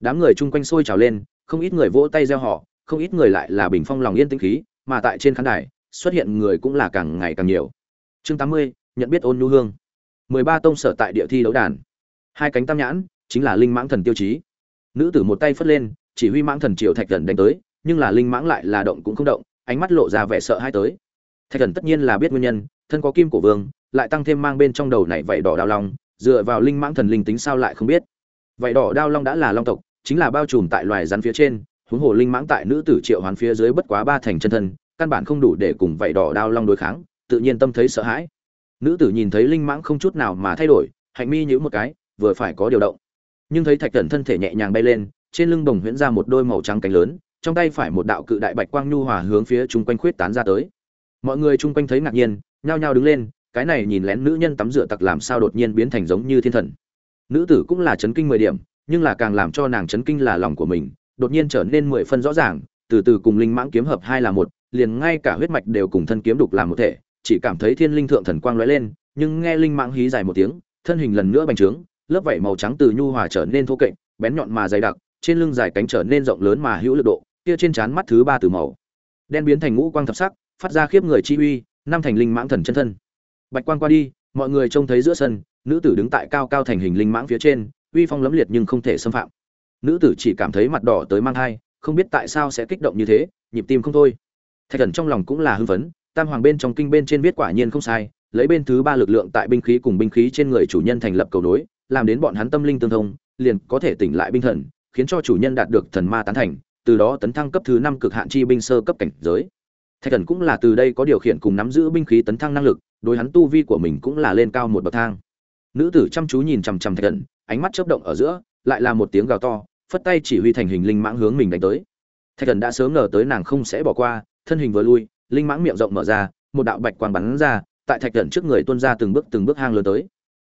[SPEAKER 1] Đám người chung quanh sôi trào lên, không ít người vỗ tay reo họ không ít người lại là bình phong lòng yên tĩnh khí, mà tại trên khán đài, xuất hiện người cũng là càng ngày càng nhiều. Chương tám mươi, nhận biết ôn nhu hương. mười ba tông sở tại địa thi đấu đàn hai cánh tam nhãn, chính là linh mãng thần tiêu chí. Nữ tử một tay phất lên, chỉ huy mãng thần triệu thạch thần đánh tới, nhưng là linh mãng lại là động cũng không động, ánh mắt lộ ra vẻ sợ hai tới. Thạch thần tất nhiên là biết nguyên nhân, thân có kim cổ vương, lại tăng thêm mang bên trong đầu này vảy đỏ đao long, dựa vào linh mãng thần linh tính sao lại không biết. Vảy đỏ đao long đã là long tộc, chính là bao trùm tại loài rắn phía trên, huống hồ linh mãng tại nữ tử triệu hoán phía dưới bất quá ba thành chân thân, căn bản không đủ để cùng vảy đỏ đao long đối kháng, tự nhiên tâm thấy sợ hãi. Nữ tử nhìn thấy linh mãng không chút nào mà thay đổi, hạnh mi nhữ một cái vừa phải có điều động. Nhưng thấy thạch thần thân thể nhẹ nhàng bay lên, trên lưng đồng huyễn ra một đôi màu trắng cánh lớn, trong tay phải một đạo cự đại bạch quang nhu hòa hướng phía chung quanh khuyết tán ra tới. Mọi người chung quanh thấy ngạc nhiên, nhao nhao đứng lên, cái này nhìn lén nữ nhân tắm rửa tặc làm sao đột nhiên biến thành giống như thiên thần. Nữ tử cũng là chấn kinh mười điểm, nhưng là càng làm cho nàng chấn kinh là lòng của mình, đột nhiên trở nên mười phân rõ ràng, từ từ cùng linh mãng kiếm hợp hai là một, liền ngay cả huyết mạch đều cùng thân kiếm đục làm một thể, chỉ cảm thấy thiên linh thượng thần quang lóe lên, nhưng nghe linh mãng hí dài một tiếng, thân hình lần nữa bành trướng lớp vảy màu trắng từ nhu hòa trở nên thô kệch bén nhọn mà dày đặc trên lưng dài cánh trở nên rộng lớn mà hữu lực độ kia trên trán mắt thứ ba từ màu. Đen biến thành ngũ quang thập sắc phát ra khiếp người chi uy năm thành linh mãng thần chân thân. Bạch quang qua đi mọi người trông thấy giữa sân nữ tử đứng tại cao cao thành hình linh mãng phía trên uy phong lẫm liệt nhưng không thể xâm phạm. Nữ tử chỉ cảm thấy mặt đỏ tới mang tai, không biết tại sao sẽ kích động như thế nhịp tim không thôi. Thạch Cẩn trong lòng cũng là hưng phấn tam hoàng bên trong kinh bên trên viết quả nhiên không sai lấy bên thứ ba lực lượng tại binh khí cùng binh khí trên người chủ nhân thành lập cầu nối làm đến bọn hắn tâm linh tương thông, liền có thể tỉnh lại binh thần, khiến cho chủ nhân đạt được thần ma tán thành, từ đó tấn thăng cấp thứ năm cực hạn chi binh sơ cấp cảnh giới. Thạch thần cũng là từ đây có điều khiển cùng nắm giữ binh khí tấn thăng năng lực, đối hắn tu vi của mình cũng là lên cao một bậc thang. Nữ tử chăm chú nhìn chằm chằm thạch thần, ánh mắt chớp động ở giữa, lại là một tiếng gào to, phất tay chỉ huy thành hình linh mãng hướng mình đánh tới. Thạch thần đã sớm ngờ tới nàng không sẽ bỏ qua, thân hình vừa lui, linh mãng miệng rộng mở ra, một đạo bạch quang bắn ra, tại thạch thần trước người tuôn ra từng bước từng bước hang lớn tới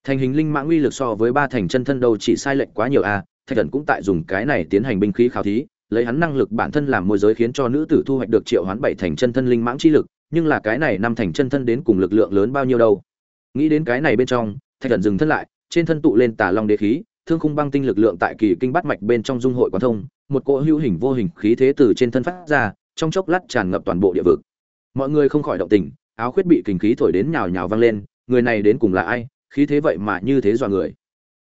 [SPEAKER 1] thành hình linh mãng uy lực so với ba thành chân thân đâu chỉ sai lệch quá nhiều a, thạch thần cũng tại dùng cái này tiến hành binh khí khảo thí, lấy hắn năng lực bản thân làm môi giới khiến cho nữ tử thu hoạch được triệu hoán bảy thành chân thân linh mãng chi lực, nhưng là cái này năm thành chân thân đến cùng lực lượng lớn bao nhiêu đâu? Nghĩ đến cái này bên trong, thạch thần dừng thân lại, trên thân tụ lên tà long đế khí, thương khung băng tinh lực lượng tại kỳ kinh bát mạch bên trong dung hội quan thông, một cỗ hữu hình vô hình khí thế từ trên thân phát ra, trong chốc lát tràn ngập toàn bộ địa vực. Mọi người không khỏi động tình, áo khuyết bị kinh khí thổi đến nhào nhào vang lên, người này đến cùng là ai? Khí thế vậy mà như thế dọa người.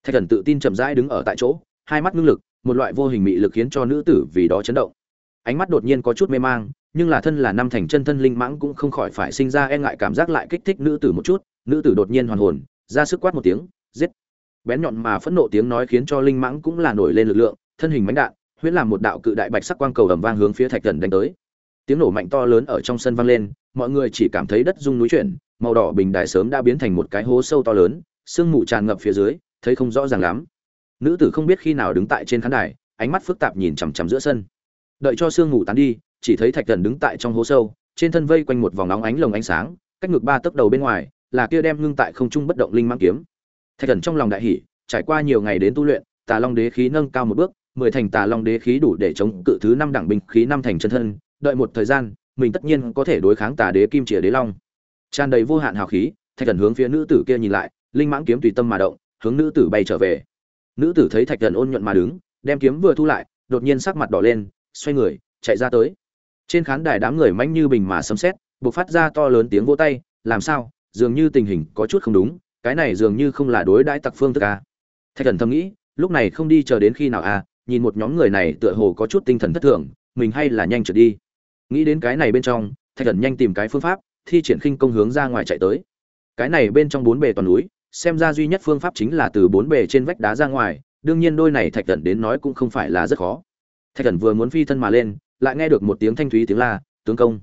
[SPEAKER 1] Thạch thần tự tin chậm rãi đứng ở tại chỗ, hai mắt ngưng lực, một loại vô hình mị lực khiến cho nữ tử vì đó chấn động. Ánh mắt đột nhiên có chút mê mang, nhưng là thân là năm thành chân thân linh mãng cũng không khỏi phải sinh ra e ngại cảm giác lại kích thích nữ tử một chút. Nữ tử đột nhiên hoàn hồn, ra sức quát một tiếng, giết. Bén nhọn mà phẫn nộ tiếng nói khiến cho linh mãng cũng là nổi lên lực lượng, thân hình mãnh đạn, huyễn làm một đạo cự đại bạch sắc quang cầu ầm vang hướng phía thạch thần đánh tới. Tiếng nổ mạnh to lớn ở trong sân vang lên, mọi người chỉ cảm thấy đất rung núi chuyển màu đỏ bình đài sớm đã biến thành một cái hố sâu to lớn, sương mù tràn ngập phía dưới, thấy không rõ ràng lắm. Nữ tử không biết khi nào đứng tại trên khán đài, ánh mắt phức tạp nhìn chằm chằm giữa sân. Đợi cho sương mù tán đi, chỉ thấy thạch thần đứng tại trong hố sâu, trên thân vây quanh một vòng nóng ánh lồng ánh sáng, cách ngược ba tấc đầu bên ngoài, là kia đem ngưng tại không trung bất động linh mang kiếm. Thạch thần trong lòng đại hỉ, trải qua nhiều ngày đến tu luyện, tà long đế khí nâng cao một bước, mười thành tà long đế khí đủ để chống cự thứ năm đẳng binh khí năm thành chân thân, đợi một thời gian, mình tất nhiên có thể đối kháng tà đế kim chìa đế long tràn đầy vô hạn hào khí, thạch thần hướng phía nữ tử kia nhìn lại, linh mãng kiếm tùy tâm mà động, hướng nữ tử bay trở về. Nữ tử thấy thạch thần ôn nhuận mà đứng, đem kiếm vừa thu lại, đột nhiên sắc mặt đỏ lên, xoay người, chạy ra tới. Trên khán đài đám người manh như bình mà sấm xét buộc phát ra to lớn tiếng vỗ tay, làm sao? Dường như tình hình có chút không đúng, cái này dường như không là đối đãi tặc phương thức a thạch thần thầm nghĩ, lúc này không đi chờ đến khi nào a nhìn một nhóm người này tựa hồ có chút tinh thần thất thường, mình hay là nhanh trượt đi. Nghĩ đến cái này bên trong, thạch thần nhanh tìm cái phương pháp thi triển khinh công hướng ra ngoài chạy tới. Cái này bên trong bốn bề toàn núi, xem ra duy nhất phương pháp chính là từ bốn bề trên vách đá ra ngoài, đương nhiên đôi này thạch thần đến nói cũng không phải là rất khó. Thạch thần vừa muốn phi thân mà lên, lại nghe được một tiếng thanh thúy tiếng la, tướng công,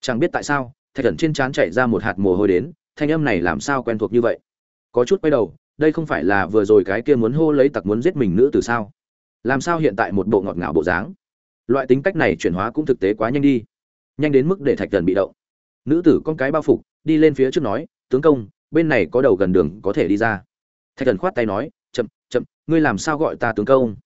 [SPEAKER 1] chẳng biết tại sao, thạch thần trên trán chạy ra một hạt mồ hôi đến, thanh âm này làm sao quen thuộc như vậy? Có chút quay đầu, đây không phải là vừa rồi cái kia muốn hô lấy tặc muốn giết mình nữ từ sao? Làm sao hiện tại một bộ ngọt ngào bộ dáng? Loại tính cách này chuyển hóa cũng thực tế quá nhanh đi. Nhanh đến mức để thạch thần bị động nữ tử con cái bao phục, đi lên phía trước nói, tướng công, bên này có đầu gần đường có thể đi ra. Thạch thần khoát tay nói, chậm chậm, ngươi làm sao gọi ta tướng công?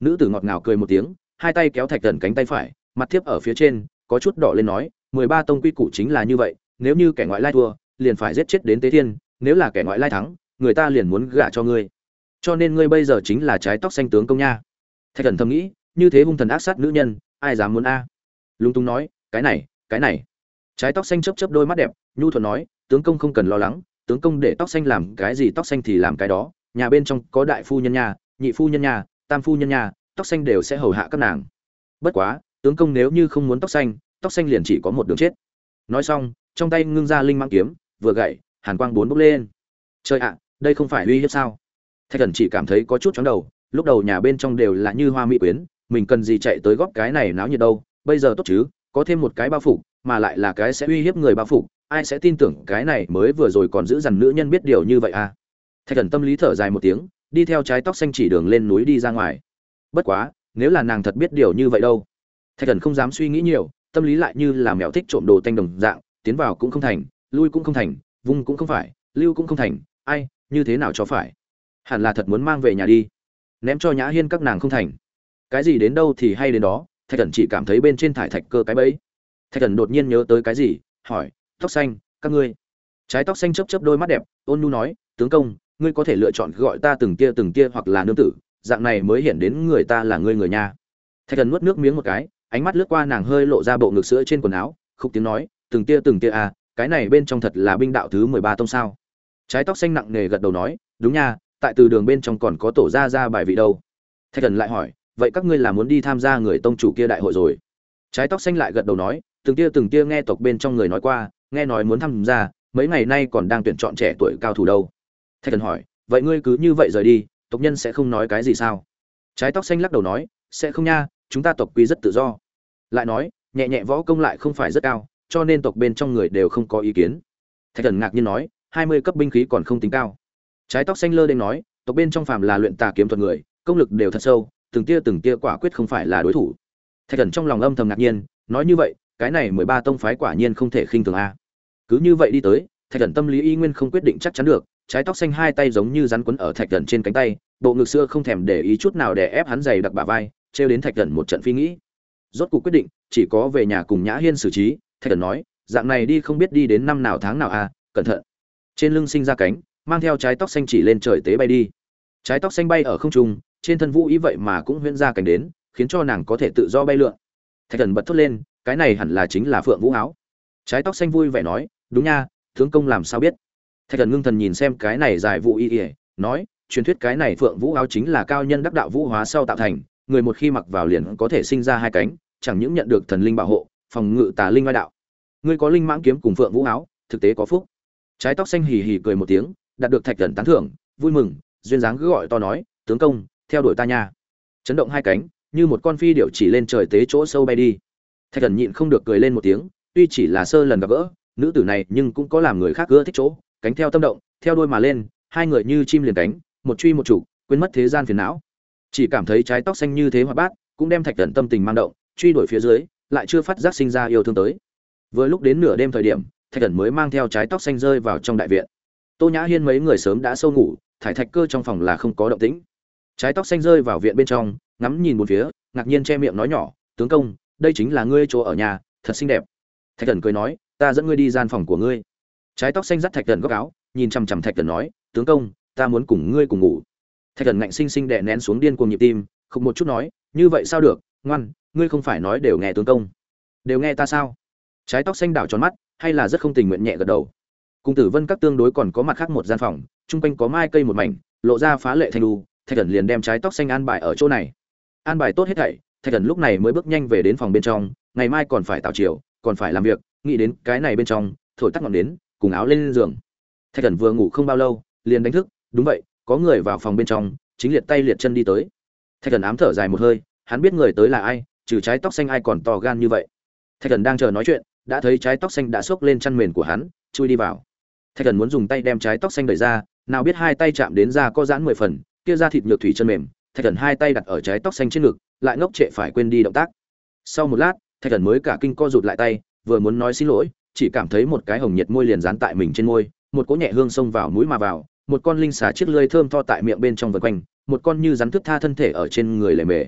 [SPEAKER 1] Nữ tử ngọt ngào cười một tiếng, hai tay kéo thạch thần cánh tay phải, mặt thiếp ở phía trên, có chút đỏ lên nói, mười ba tông quy củ chính là như vậy, nếu như kẻ ngoại lai thua, liền phải giết chết đến tế thiên, nếu là kẻ ngoại lai thắng, người ta liền muốn gả cho ngươi. Cho nên ngươi bây giờ chính là trái tóc xanh tướng công nha. Thạch thần thầm nghĩ, như thế hung thần ác sát nữ nhân, ai dám muốn a? À? lung tung nói, cái này cái này trái tóc xanh chấp chấp đôi mắt đẹp, nhu thuận nói, tướng công không cần lo lắng, tướng công để tóc xanh làm cái gì tóc xanh thì làm cái đó. Nhà bên trong có đại phu nhân nhà, nhị phu nhân nhà, tam phu nhân nhà, tóc xanh đều sẽ hầu hạ các nàng. Bất quá, tướng công nếu như không muốn tóc xanh tóc xanh liền chỉ có một đường chết. Nói xong, trong tay ngưng ra linh mang kiếm, vừa gậy, hàn quang bốn bốc lên. Trời ạ, đây không phải uy hiếp sao? Thạch thần chỉ cảm thấy có chút chóng đầu, lúc đầu nhà bên trong đều là như hoa mỹ quyến, mình cần gì chạy tới góp cái này náo nhiệt đâu, bây giờ tốt chứ? Có thêm một cái bao phục, mà lại là cái sẽ uy hiếp người bao phục, ai sẽ tin tưởng cái này mới vừa rồi còn giữ dằn nữ nhân biết điều như vậy à? Thạch thần tâm lý thở dài một tiếng, đi theo trái tóc xanh chỉ đường lên núi đi ra ngoài. Bất quá, nếu là nàng thật biết điều như vậy đâu? Thạch thần không dám suy nghĩ nhiều, tâm lý lại như là mèo thích trộm đồ tanh đồng dạng, tiến vào cũng không thành, lui cũng không thành, vung cũng không phải, lưu cũng không thành, ai, như thế nào cho phải? Hẳn là thật muốn mang về nhà đi. Ném cho nhã hiên các nàng không thành. Cái gì đến đâu thì hay đến đó thạch thần chỉ cảm thấy bên trên thải thạch cơ cái bẫy. Thạch thần đột nhiên nhớ tới cái gì, hỏi, tóc xanh, các ngươi? Trái tóc xanh chấp chấp đôi mắt đẹp, ôn nu nói, tướng công, ngươi có thể lựa chọn gọi ta từng tia từng tia hoặc là nương tử, dạng này mới hiện đến người ta là ngươi người nhà. Thạch thần nuốt nước miếng một cái, ánh mắt lướt qua nàng hơi lộ ra bộ ngực sữa trên quần áo khúc tiếng nói, từng tia từng tia à cái này bên trong thật là binh đạo thứ mười ba tông sao? Trái tóc xanh nặng nề gật đầu nói, đúng nha, tại từ đường bên trong còn có tổ ra ra bài vị đâu. Thạch thần lại hỏi vậy các ngươi là muốn đi tham gia người tông chủ kia đại hội rồi. Trái tóc xanh lại gật đầu nói, từng tia từng tia nghe tộc bên trong người nói qua, nghe nói muốn tham gia, mấy ngày nay còn đang tuyển chọn trẻ tuổi cao thủ đâu. Thạch thần hỏi, vậy ngươi cứ như vậy rời đi, tộc nhân sẽ không nói cái gì sao? Trái tóc xanh lắc đầu nói, sẽ không nha, chúng ta tộc quy rất tự do. Lại nói, nhẹ nhẹ võ công lại không phải rất cao, cho nên tộc bên trong người đều không có ý kiến. Thạch thần ngạc nhiên nói, hai mươi cấp binh khí còn không tính cao. Trái tóc xanh lơ đen nói, tộc bên trong phàm là luyện tà kiếm thuật người, công lực đều thật sâu từng tia từng tia quả quyết không phải là đối thủ. Thạch thần trong lòng âm thầm ngạc nhiên, nói như vậy, cái này mười ba tông phái quả nhiên không thể khinh thường a. Cứ như vậy đi tới, thạch thần tâm lý y nguyên không quyết định chắc chắn được, trái tóc xanh hai tay giống như rắn quấn ở thạch thần trên cánh tay, bộ ngực xưa không thèm để ý chút nào để ép hắn dày đặc bả vai, trêu đến thạch thần một trận phi nghĩ. Rốt cuộc quyết định, chỉ có về nhà cùng nhã hiên xử trí, thạch thần nói, dạng này đi không biết đi đến năm nào tháng nào a, cẩn thận. Trên lưng sinh ra cánh, mang theo trái tóc xanh chỉ lên trời tế bay đi. Trái tóc xanh bay ở không trung trên thân vũ ý vậy mà cũng huyễn ra cảnh đến, khiến cho nàng có thể tự do bay lượn. Thạch thần bật thốt lên, cái này hẳn là chính là phượng vũ áo. Trái tóc xanh vui vẻ nói, đúng nha, tướng công làm sao biết? Thạch thần ngưng thần nhìn xem cái này dài vũ y ỉa nói, truyền thuyết cái này phượng vũ áo chính là cao nhân đắc đạo vũ hóa sau tạo thành, người một khi mặc vào liền có thể sinh ra hai cánh, chẳng những nhận được thần linh bảo hộ, phòng ngự tà linh ngoại đạo. Ngươi có linh mãng kiếm cùng phượng vũ áo, thực tế có phúc. Trái tóc xanh hì hì cười một tiếng, đạt được thạch thần tán thưởng, vui mừng, duyên dáng cứ gọi to nói, tướng công theo đuổi ta nha. Chấn động hai cánh, như một con phi điệu chỉ lên trời tế chỗ sâu bay đi. Thạch thần nhịn không được cười lên một tiếng, tuy chỉ là sơ lần gặp gỡ, nữ tử này nhưng cũng có làm người khác gỡ thích chỗ, cánh theo tâm động, theo đôi mà lên, hai người như chim liền cánh, một truy một chủ quên mất thế gian phiền não. Chỉ cảm thấy trái tóc xanh như thế hoạt bát, cũng đem thạch thần tâm tình mang động, truy đuổi phía dưới, lại chưa phát giác sinh ra yêu thương tới. Vừa lúc đến nửa đêm thời điểm, thạch thần mới mang theo trái tóc xanh rơi vào trong đại viện. Tô nhã hiên mấy người sớm đã sâu ngủ, thải thạch cơ trong phòng là không có động tĩnh trái tóc xanh rơi vào viện bên trong, ngắm nhìn một phía, ngạc nhiên che miệng nói nhỏ, tướng công, đây chính là ngươi chỗ ở nhà, thật xinh đẹp. Thạch thần cười nói, ta dẫn ngươi đi gian phòng của ngươi. Trái tóc xanh dắt thạch thần góc áo, nhìn chằm chằm thạch thần nói, tướng công, ta muốn cùng ngươi cùng ngủ. Thạch thần ngạnh xinh xinh đè nén xuống điên cuồng nhịp tim, không một chút nói, như vậy sao được, ngoan, ngươi không phải nói đều nghe tướng công. Đều nghe ta sao? Trái tóc xanh đảo tròn mắt, hay là rất không tình nguyện nhẹ gật đầu. Cùng tử vân các tương đối còn có mặt khác một gian phòng, chung quanh có mai cây một mảnh, lộ ra phá lệ thanh đu thạch thần liền đem trái tóc xanh an bài ở chỗ này. An bài tốt hết thảy, thạch thần lúc này mới bước nhanh về đến phòng bên trong, ngày mai còn phải tạo chiều còn phải làm việc, nghĩ đến cái này bên trong, thổi tắt ngọn đến cùng áo lên giường. Thạch thần vừa ngủ không bao lâu, liền đánh thức, đúng vậy, có người vào phòng bên trong, chính liệt tay liệt chân đi tới. Thạch thần ám thở dài một hơi, hắn biết người tới là ai, trừ trái tóc xanh ai còn to gan như vậy. Thạch thần đang chờ nói chuyện, đã thấy trái tóc xanh đã xốc lên chăn mền của hắn, chui đi vào. Thạch thần muốn dùng tay đem trái tóc xanh đẩy ra, nào biết hai tay chạm đến da có giãn mười phần kia ra thịt nhược thủy chân mềm, thạch thần hai tay đặt ở trái tóc xanh trên ngực, lại ngốc trệ phải quên đi động tác. Sau một lát, thạch thần mới cả kinh co rụt lại tay, vừa muốn nói xin lỗi, chỉ cảm thấy một cái hồng nhiệt môi liền dán tại mình trên môi, một cỗ nhẹ hương xông vào mũi mà vào, một con linh xà chiếc lơi thơm tho tại miệng bên trong vần quanh, một con như rắn thức tha thân thể ở trên người lề mề.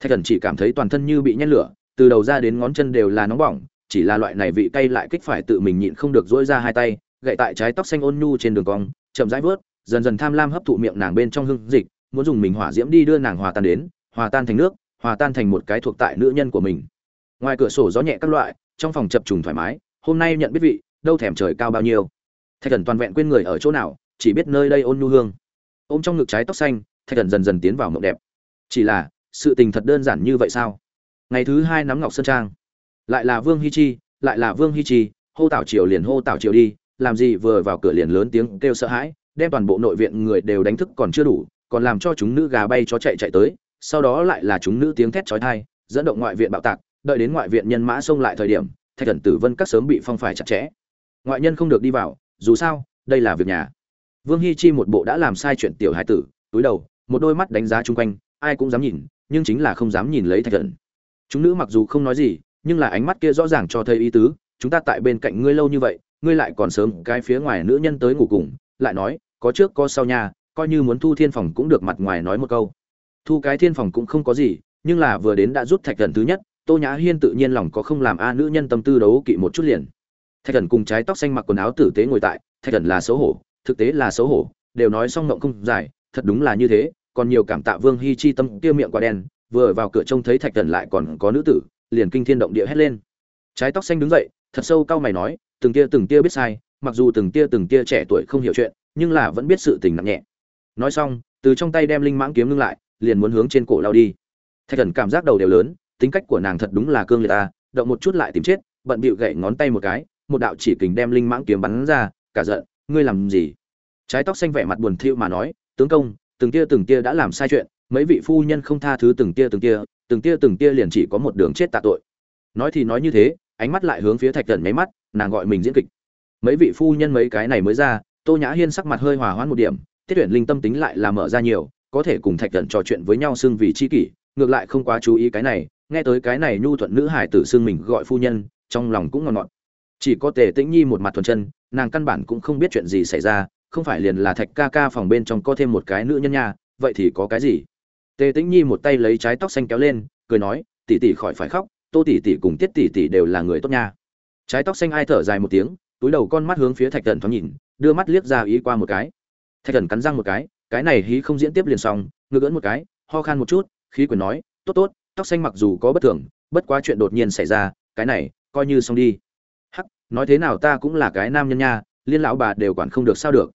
[SPEAKER 1] Thạch thần chỉ cảm thấy toàn thân như bị nhét lửa, từ đầu ra đến ngón chân đều là nóng bỏng, chỉ là loại này vị cay lại kích phải tự mình nhịn không được dỗi ra hai tay, gậy tại trái tóc xanh ôn nhu trên đường cong, chậm rãi vớt dần dần tham lam hấp thụ miệng nàng bên trong hương dịch, muốn dùng mình hỏa diễm đi đưa nàng hòa tan đến, hòa tan thành nước, hòa tan thành một cái thuộc tại nữ nhân của mình. Ngoài cửa sổ gió nhẹ các loại, trong phòng chập trùng thoải mái, hôm nay nhận biết vị, đâu thèm trời cao bao nhiêu. Thạch thần toàn vẹn quên người ở chỗ nào, chỉ biết nơi đây ôn nhu hương. Ôm trong ngực trái tóc xanh, thạch thần dần dần tiến vào mộng đẹp. Chỉ là, sự tình thật đơn giản như vậy sao? Ngày thứ hai nắm ngọc sơn trang. Lại là vương hi chi, lại là vương hi chi, hô tảo triều liền hô tảo triều đi, làm gì vừa vào cửa liền lớn tiếng kêu sợ hãi đem toàn bộ nội viện người đều đánh thức còn chưa đủ, còn làm cho chúng nữ gà bay chó chạy chạy tới, sau đó lại là chúng nữ tiếng thét chói tai, dẫn động ngoại viện bạo tạc, đợi đến ngoại viện nhân mã xông lại thời điểm, thạch thần tử vân các sớm bị phong phải chặt chẽ. Ngoại nhân không được đi vào, dù sao, đây là việc nhà. Vương hi chi một bộ đã làm sai chuyện tiểu hải tử, túi đầu, một đôi mắt đánh giá chung quanh, ai cũng dám nhìn, nhưng chính là không dám nhìn lấy thạch thần. Chúng nữ mặc dù không nói gì, nhưng là ánh mắt kia rõ ràng cho thấy ý tứ, chúng ta tại bên cạnh ngươi lâu như vậy, ngươi lại còn sớm cái phía ngoài nữ nhân tới ngủ cùng, lại nói có trước có sau nhà coi như muốn thu thiên phòng cũng được mặt ngoài nói một câu. Thu cái thiên phòng cũng không có gì, nhưng là vừa đến đã rút thạch thần thứ nhất, tô nhã hiên tự nhiên lòng có không làm a nữ nhân tâm tư đấu kỵ một chút liền. Thạch thần cùng trái tóc xanh mặc quần áo tử tế ngồi tại, thạch thần là xấu hổ, thực tế là xấu hổ, đều nói xong ngộng không dài, thật đúng là như thế, còn nhiều cảm tạ vương hi chi tâm kia miệng quả đen, vừa vào cửa trông thấy thạch thần lại còn có nữ tử, liền kinh thiên động địa hét lên. Trái tóc xanh đứng dậy, thật sâu cau mày nói, từng tia từng tia biết sai, mặc dù từng tia từng tia trẻ tuổi không hiểu chuyện nhưng là vẫn biết sự tình nặng nhẹ. Nói xong, từ trong tay đem linh mãng kiếm ngưng lại, liền muốn hướng trên cổ lao đi. Thạch thần cảm giác đầu đều lớn, tính cách của nàng thật đúng là cương liệt ta, động một chút lại tìm chết, bận bịu gậy ngón tay một cái, một đạo chỉ kình đem linh mãng kiếm bắn ra, cả giận, ngươi làm gì? Trái tóc xanh vẻ mặt buồn thiu mà nói, tướng công, từng tia từng tia đã làm sai chuyện, mấy vị phu nhân không tha thứ từng tia từng tia từng tia từng tia liền chỉ có một đường chết tạ tội. Nói thì nói như thế, ánh mắt lại hướng phía thạch thần nháy mắt, nàng gọi mình diễn kịch. Mấy vị phu nhân mấy cái này mới ra tô nhã hiên sắc mặt hơi hòa hoãn một điểm, tiết tuyển linh tâm tính lại là mở ra nhiều, có thể cùng thạch thần trò chuyện với nhau xưng vì chi kỷ, ngược lại không quá chú ý cái này, nghe tới cái này nhu thuận nữ hải tử xưng mình gọi phu nhân, trong lòng cũng ngon ngọt. Chỉ có tề tĩnh nhi một mặt thuần chân, nàng căn bản cũng không biết chuyện gì xảy ra, không phải liền là thạch ca ca phòng bên trong có thêm một cái nữ nhân nha, vậy thì có cái gì? Tề tĩnh nhi một tay lấy trái tóc xanh kéo lên, cười nói, tỷ tỷ khỏi phải khóc, tô tỷ tỷ cùng tiết tỷ tỷ đều là người tốt nha. Trái tóc xanh ai thở dài một tiếng túi đầu con mắt hướng phía thạch thần thoáng nhìn, đưa mắt liếc ra ý qua một cái. Thạch thần cắn răng một cái cái này hí không diễn tiếp liền xong ngược ỡn một cái, ho khan một chút, khí quyền nói, tốt tốt, tóc xanh mặc dù có bất thường, bất quá chuyện đột nhiên xảy ra, cái này, coi như xong đi. Hắc, nói thế nào ta cũng là cái nam nhân nha, liên lão bà đều quản không được sao được.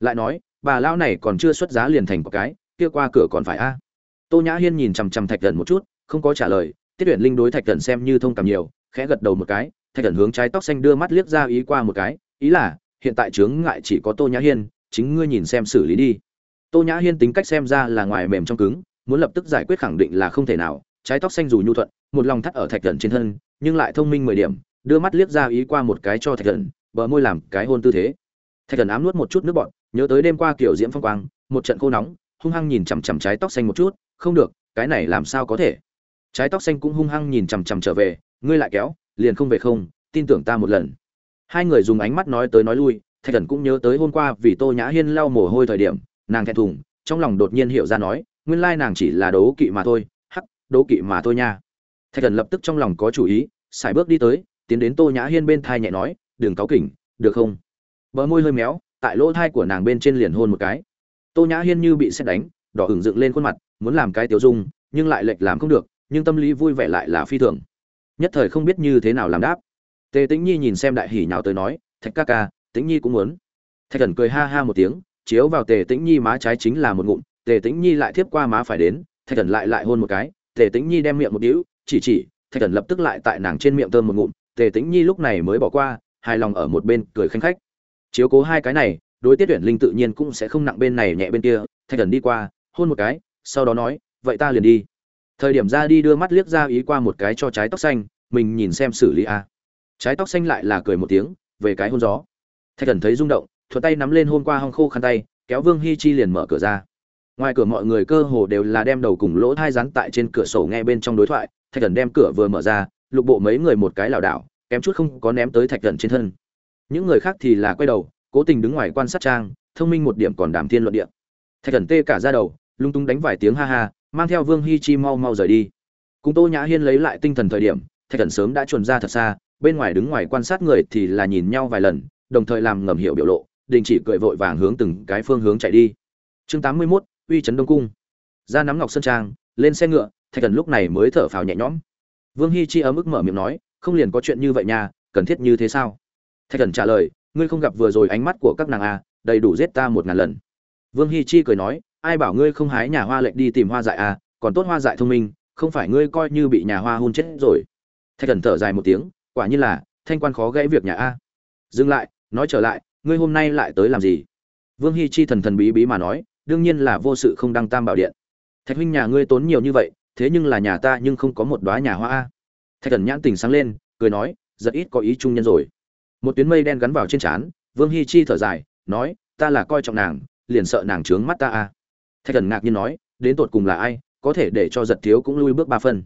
[SPEAKER 1] Lại nói, bà lão này còn chưa xuất giá liền thành một cái, kia qua cửa còn phải a. Tô nhã hiên nhìn chằm chằm thạch thần một chút, không có trả lời, tiết tuyển linh đối thạch thần xem như thông cảm nhiều, khẽ gật đầu một cái thạch thần hướng trái tóc xanh đưa mắt liếc ra ý qua một cái, ý là, hiện tại chướng ngại chỉ có tô nhã hiên, chính ngươi nhìn xem xử lý đi. Tô nhã hiên tính cách xem ra là ngoài mềm trong cứng, muốn lập tức giải quyết khẳng định là không thể nào, trái tóc xanh dù nhu thuận, một lòng thắt ở thạch thần trên thân, nhưng lại thông minh mười điểm, đưa mắt liếc ra ý qua một cái cho thạch thần, bờ môi làm cái hôn tư thế. Thạch thần ám nuốt một chút nước bọt, nhớ tới đêm qua kiểu diễm phong quang, một trận khô nóng, hung hăng nhìn chằm chằm trái tóc xanh một chút, không được, cái này làm sao có thể? Trái tóc xanh cũng hung hăng nhìn chằm chằm trở về, ngươi lại kéo liền không về không, tin tưởng ta một lần. Hai người dùng ánh mắt nói tới nói lui, thạch thần cũng nhớ tới hôm qua vì tô nhã hiên lau mồ hôi thời điểm, nàng thẹn thùng, trong lòng đột nhiên hiểu ra nói, nguyên lai nàng chỉ là đấu kỵ mà thôi, hắc, đấu kỵ mà thôi nha. Thạch thần lập tức trong lòng có chủ ý xài bước đi tới, tiến đến tô nhã hiên bên thai nhẹ nói, đừng cáu kỉnh, được không? Bờ môi hơi méo, tại lỗ thai của nàng bên trên liền hôn một cái. Tô nhã hiên như bị xét đánh, đỏ hừng dựng lên khuôn mặt, muốn làm cái tiểu dung, nhưng lại lệch làm không được, nhưng tâm lý vui vẻ lại là phi thường nhất thời không biết như thế nào làm đáp. Tề tĩnh nhi nhìn xem đại hỉ nhào tới nói, thạch ca ca, tĩnh nhi cũng muốn. Thạch thần cười ha ha một tiếng, chiếu vào tề tĩnh nhi má trái chính là một ngụm, tề tĩnh nhi lại tiếp qua má phải đến, thạch thần lại lại hôn một cái, tề tĩnh nhi đem miệng một đĩu chỉ chỉ. Thạch thần lập tức lại tại nàng trên miệng thơm một ngụm, tề tĩnh nhi lúc này mới bỏ qua, hài lòng ở một bên cười khanh khách. Chiếu cố hai cái này, đối tiết tuyển linh tự nhiên cũng sẽ không nặng bên này nhẹ bên kia, thạch thần đi qua, hôn một cái, sau đó nói, vậy ta liền đi thời điểm ra đi đưa mắt liếc ra ý qua một cái cho trái tóc xanh, mình nhìn xem xử lý a. Trái tóc xanh lại là cười một tiếng, về cái hôn gió. Thạch thần thấy rung động thuật tay nắm lên hôn qua hong khô khăn tay, kéo vương hi chi liền mở cửa ra. Ngoài cửa mọi người cơ hồ đều là đem đầu cùng lỗ thai rắn tại trên cửa sổ nghe bên trong đối thoại, thạch thần đem cửa vừa mở ra, lục bộ mấy người một cái lảo đảo, kém chút không có ném tới thạch thần trên thân. Những người khác thì là quay đầu, cố tình đứng ngoài quan sát trang, thông minh một điểm còn đàm thiên luận địa. Thạch thần tê cả ra đầu, lung tung đánh vài tiếng ha ha mang theo vương hi chi mau mau rời đi. Cùng tô nhã hiên lấy lại tinh thần thời điểm thạch thần sớm đã chuồn ra thật xa bên ngoài đứng ngoài quan sát người thì là nhìn nhau vài lần đồng thời làm ngầm hiểu biểu lộ đình chỉ cười vội vàng hướng từng cái phương hướng chạy đi. Chương tám mươi 81, uy trấn đông cung. Ra nắm ngọc sơn trang lên xe ngựa thạch thần lúc này mới thở phào nhẹ nhõm. Vương hi chi ấm ức mở miệng nói không liền có chuyện như vậy nha cần thiết như thế sao? Thạch thần trả lời ngươi không gặp vừa rồi ánh mắt của các nàng à đầy đủ giết ta một ngàn lần. Vương hi chi cười nói ai bảo ngươi không hái nhà hoa lệnh đi tìm hoa dại à còn tốt hoa dại thông minh, không phải ngươi coi như bị nhà hoa hôn chết rồi. Thạch thần thở dài một tiếng, quả như là, thanh quan khó gãy việc nhà a. Dừng lại, nói trở lại, ngươi hôm nay lại tới làm gì? Vương hi chi thần thần bí bí mà nói, đương nhiên là vô sự không đăng tam bảo điện. Thạch huynh nhà ngươi tốn nhiều như vậy, thế nhưng là nhà ta nhưng không có một đoá nhà hoa a. Thạch thần nhãn tình sáng lên, cười nói, rất ít có ý trung nhân rồi. Một tuyến mây đen gắn vào trên trán, vương hi chi thở dài, nói, ta là coi trọng nàng, liền sợ nàng trướng mắt ta a thạch thần ngạc nhiên nói, đến tột cùng là ai, có thể để cho giật thiếu cũng lui bước ba phân.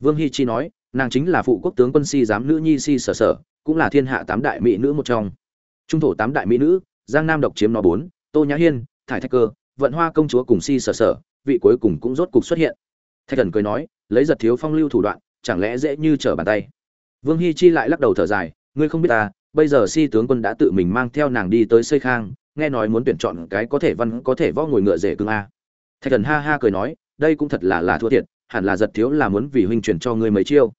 [SPEAKER 1] Vương hi chi nói, nàng chính là phụ quốc tướng quân si giám nữ nhi si sở sở, cũng là thiên hạ tám đại mỹ nữ một trong. Trung thổ tám đại mỹ nữ, giang nam độc chiếm nó bốn, tô nhã hiên, thải thạch cơ, vận hoa công chúa cùng si sở sở, vị cuối cùng cũng rốt cục xuất hiện. Thạch thần cười nói, lấy giật thiếu phong lưu thủ đoạn, chẳng lẽ dễ như trở bàn tay? Vương hi chi lại lắc đầu thở dài, ngươi không biết ta, bây giờ si tướng quân đã tự mình mang theo nàng đi tới xây khang, nghe nói muốn tuyển chọn cái có thể văn, có thể võ ngồi ngựa rể cưng a thạch thần ha ha cười nói, đây cũng thật là là thua thiệt, hẳn là giật thiếu là muốn vì huynh truyền cho ngươi mấy chiêu.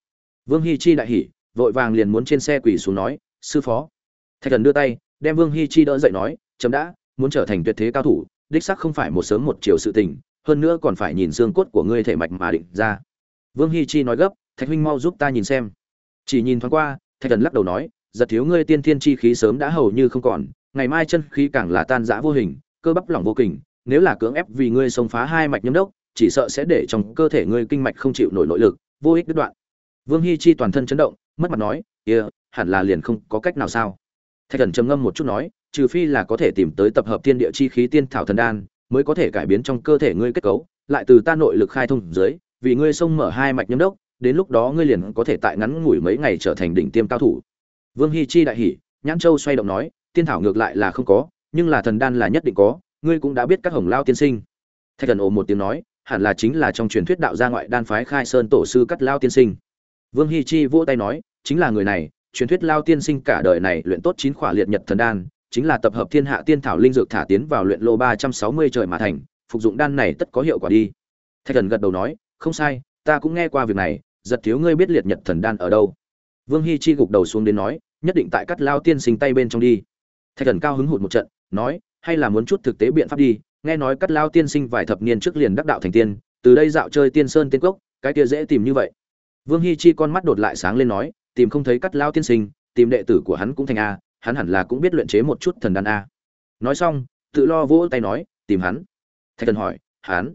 [SPEAKER 1] Vương hi chi đại hỉ, vội vàng liền muốn trên xe quỳ xuống nói, sư phó. Thạch thần đưa tay, đem vương hi chi đỡ dậy nói, chấm đã, muốn trở thành tuyệt thế cao thủ, đích sắc không phải một sớm một chiều sự tình, hơn nữa còn phải nhìn xương cốt của ngươi thể mạch mà định ra. Vương hi chi nói gấp, thạch huynh mau giúp ta nhìn xem. Chỉ nhìn thoáng qua, thạch thần lắc đầu nói, giật thiếu ngươi tiên thiên chi khí sớm đã hầu như không còn, ngày mai chân khí càng là tan rã vô hình, cơ bắp lỏng vô kình nếu là cưỡng ép vì ngươi xông phá hai mạch nhâm đốc chỉ sợ sẽ để trong cơ thể ngươi kinh mạch không chịu nổi nội lực vô ích đứt đoạn. Vương hi chi toàn thân chấn động mất mặt nói kia、yeah, hẳn là liền không có cách nào sao? Thạch thần trầm ngâm một chút nói trừ phi là có thể tìm tới tập hợp tiên địa chi khí tiên thảo thần đan mới có thể cải biến trong cơ thể ngươi kết cấu lại từ ta nội lực khai thông dưới vì ngươi xông mở hai mạch nhâm đốc đến lúc đó ngươi liền có thể tại ngắn ngủi mấy ngày trở thành đỉnh tiêm cao thủ. Vương hi chi đại hỉ nhãn châu xoay động nói tiên thảo ngược lại là không có nhưng là thần đan là nhất định có ngươi cũng đã biết các hồng lao tiên sinh. Thạch thần ồ một tiếng nói, hẳn là chính là trong truyền thuyết đạo gia ngoại đan phái khai sơn tổ sư cắt lao tiên sinh. Vương hi chi vỗ tay nói, chính là người này, truyền thuyết lao tiên sinh cả đời này luyện tốt chín khỏa liệt nhật thần đan, chính là tập hợp thiên hạ tiên thảo linh dược thả tiến vào luyện lô ba trăm sáu mươi trời mà thành, phục dụng đan này tất có hiệu quả đi. Thạch thần gật đầu nói, không sai, ta cũng nghe qua việc này, giật thiếu ngươi biết liệt nhật thần đan ở đâu. Vương hi chi gục đầu xuống đến nói, nhất định tại cắt lao tiên sinh tay bên trong đi. Thạch thần cao hứng hụt một trận, nói hay là muốn chút thực tế biện pháp đi, nghe nói cắt lao tiên sinh vài thập niên trước liền đắc đạo thành tiên, từ đây dạo chơi tiên sơn tiên cốc, cái kia dễ tìm như vậy. Vương hi chi con mắt đột lại sáng lên nói, tìm không thấy cắt lao tiên sinh, tìm đệ tử của hắn cũng thành a, hắn hẳn là cũng biết luyện chế một chút thần đan a. Nói xong, tự lo vỗ tay nói, tìm hắn. Thạch thần hỏi, hắn?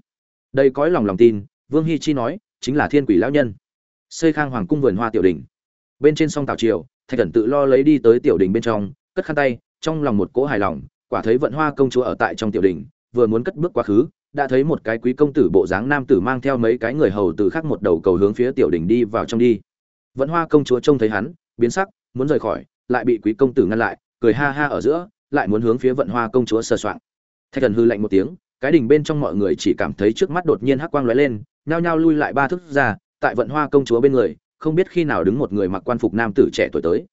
[SPEAKER 1] Đây cõi lòng lòng tin, vương hi chi nói, chính là thiên quỷ lão nhân. Xây khang hoàng cung vườn hoa tiểu đình bên trên sông tào triều, thạch thần tự lo lấy đi tới tiểu đình bên trong, cất khăn tay, trong lòng một cỗ hài lòng quả thấy vận hoa công chúa ở tại trong tiểu đình, vừa muốn cất bước quá khứ, đã thấy một cái quý công tử bộ dáng nam tử mang theo mấy cái người hầu từ khác một đầu cầu hướng phía tiểu đình đi vào trong đi. Vận hoa công chúa trông thấy hắn, biến sắc, muốn rời khỏi, lại bị quý công tử ngăn lại, cười ha ha ở giữa, lại muốn hướng phía vận hoa công chúa sờ soạng. Thạch thần hư lạnh một tiếng, cái đình bên trong mọi người chỉ cảm thấy trước mắt đột nhiên hắc quang lóe lên, nhao nhao lui lại ba thước ra, tại vận hoa công chúa bên người, không biết khi nào đứng một người mặc quan phục nam tử trẻ tuổi tới.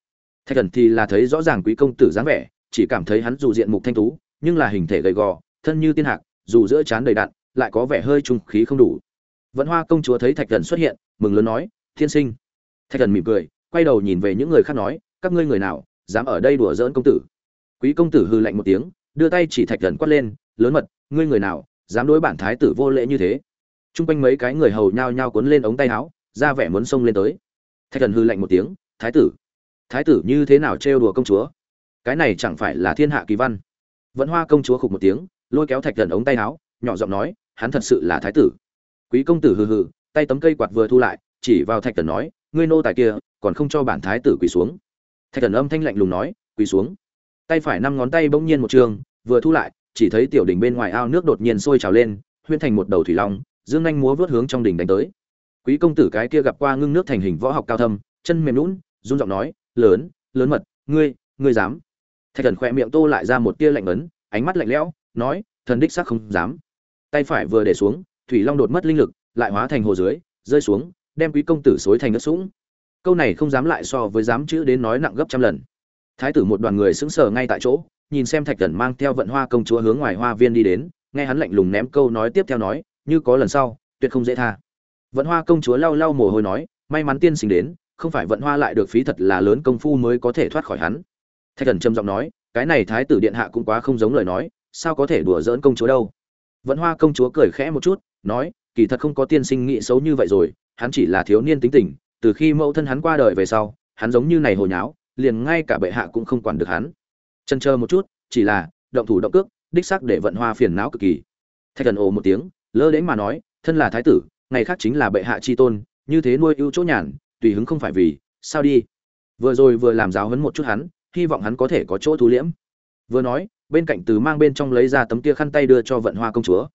[SPEAKER 1] Thạch thần thì là thấy rõ ràng quý công tử dáng vẻ chỉ cảm thấy hắn dù diện mục thanh tú, nhưng là hình thể gầy gò, thân như tiên hạc, dù giữa trán đầy đặn, lại có vẻ hơi trung khí không đủ. Vận hoa công chúa thấy thạch thần xuất hiện, mừng lớn nói, thiên sinh. Thạch thần mỉm cười, quay đầu nhìn về những người khác nói, các ngươi người nào dám ở đây đùa giỡn công tử? Quý công tử hừ lạnh một tiếng, đưa tay chỉ thạch thần quát lên, lớn mật, ngươi người nào dám đối bản thái tử vô lễ như thế? Trung quanh mấy cái người hầu nhao nhao cuốn lên ống tay áo, ra vẻ muốn xông lên tới. Thạch thần hừ lạnh một tiếng, thái tử thái tử như thế nào trêu đùa công chúa? Cái này chẳng phải là thiên hạ kỳ văn. Vẫn hoa công chúa khục một tiếng, lôi kéo thạch thần ống tay áo, nhỏ giọng nói, hắn thật sự là thái tử. Quý công tử hừ hừ, tay tấm cây quạt vừa thu lại, chỉ vào thạch thần nói, ngươi nô tài kia, còn không cho bản thái tử quỳ xuống. Thạch thần âm thanh lạnh lùng nói, quỳ xuống. Tay phải năm ngón tay bỗng nhiên một trường, vừa thu lại, chỉ thấy tiểu đỉnh bên ngoài ao nước đột nhiên sôi trào lên huyên thành một đầu thủy long, dương anh múa vớt hướng trong đỉnh đánh tới. Quý công tử cái kia gặp qua ngưng nước thành hình võ học cao thâm, chân mềm lún run giọng nói, lớn lớn mật, ngươi ngươi dám thạch thần khỏe miệng tô lại ra một tia lạnh ấn, ánh mắt lạnh lẽo, nói, thần đích sắc không dám. Tay phải vừa để xuống, thủy long đột mất linh lực, lại hóa thành hồ dưới, rơi xuống, đem quý công tử xối thành nước sũng. Câu này không dám lại so với dám chữ đến nói nặng gấp trăm lần. Thái tử một đoàn người sững sờ ngay tại chỗ, nhìn xem thạch thần mang theo vận hoa công chúa hướng ngoài hoa viên đi đến, nghe hắn lạnh lùng ném câu nói tiếp theo nói, như có lần sau, tuyệt không dễ tha. Vận hoa công chúa lau lau mồ hôi nói, may mắn tiên sinh đến, không phải vận hoa lại được phí thật là lớn công phu mới có thể thoát khỏi hắn thạch thần trầm giọng nói, cái này thái tử điện hạ cũng quá không giống lời nói, sao có thể đùa giỡn công chúa đâu? Vận hoa công chúa cười khẽ một chút, nói, kỳ thật không có tiên sinh nghĩ xấu như vậy rồi, hắn chỉ là thiếu niên tính tình, từ khi mẫu thân hắn qua đời về sau, hắn giống như này hồi nháo, liền ngay cả bệ hạ cũng không quản được hắn. Chân chờ một chút, chỉ là, động thủ động cước, đích xác để vận hoa phiền não cực kỳ. Thạch thần ồ một tiếng, lơ đến mà nói, thân là thái tử, ngày khác chính là bệ hạ chi tôn, như thế nuôi ưu chỗ nhàn, tùy hứng không phải vì, sao đi? Vừa rồi vừa làm giáo hấn một chút hắn hy vọng hắn có thể có chỗ thu liễm. Vừa nói, bên cạnh từ mang bên trong lấy ra tấm kia khăn tay đưa cho vận hoa công chúa.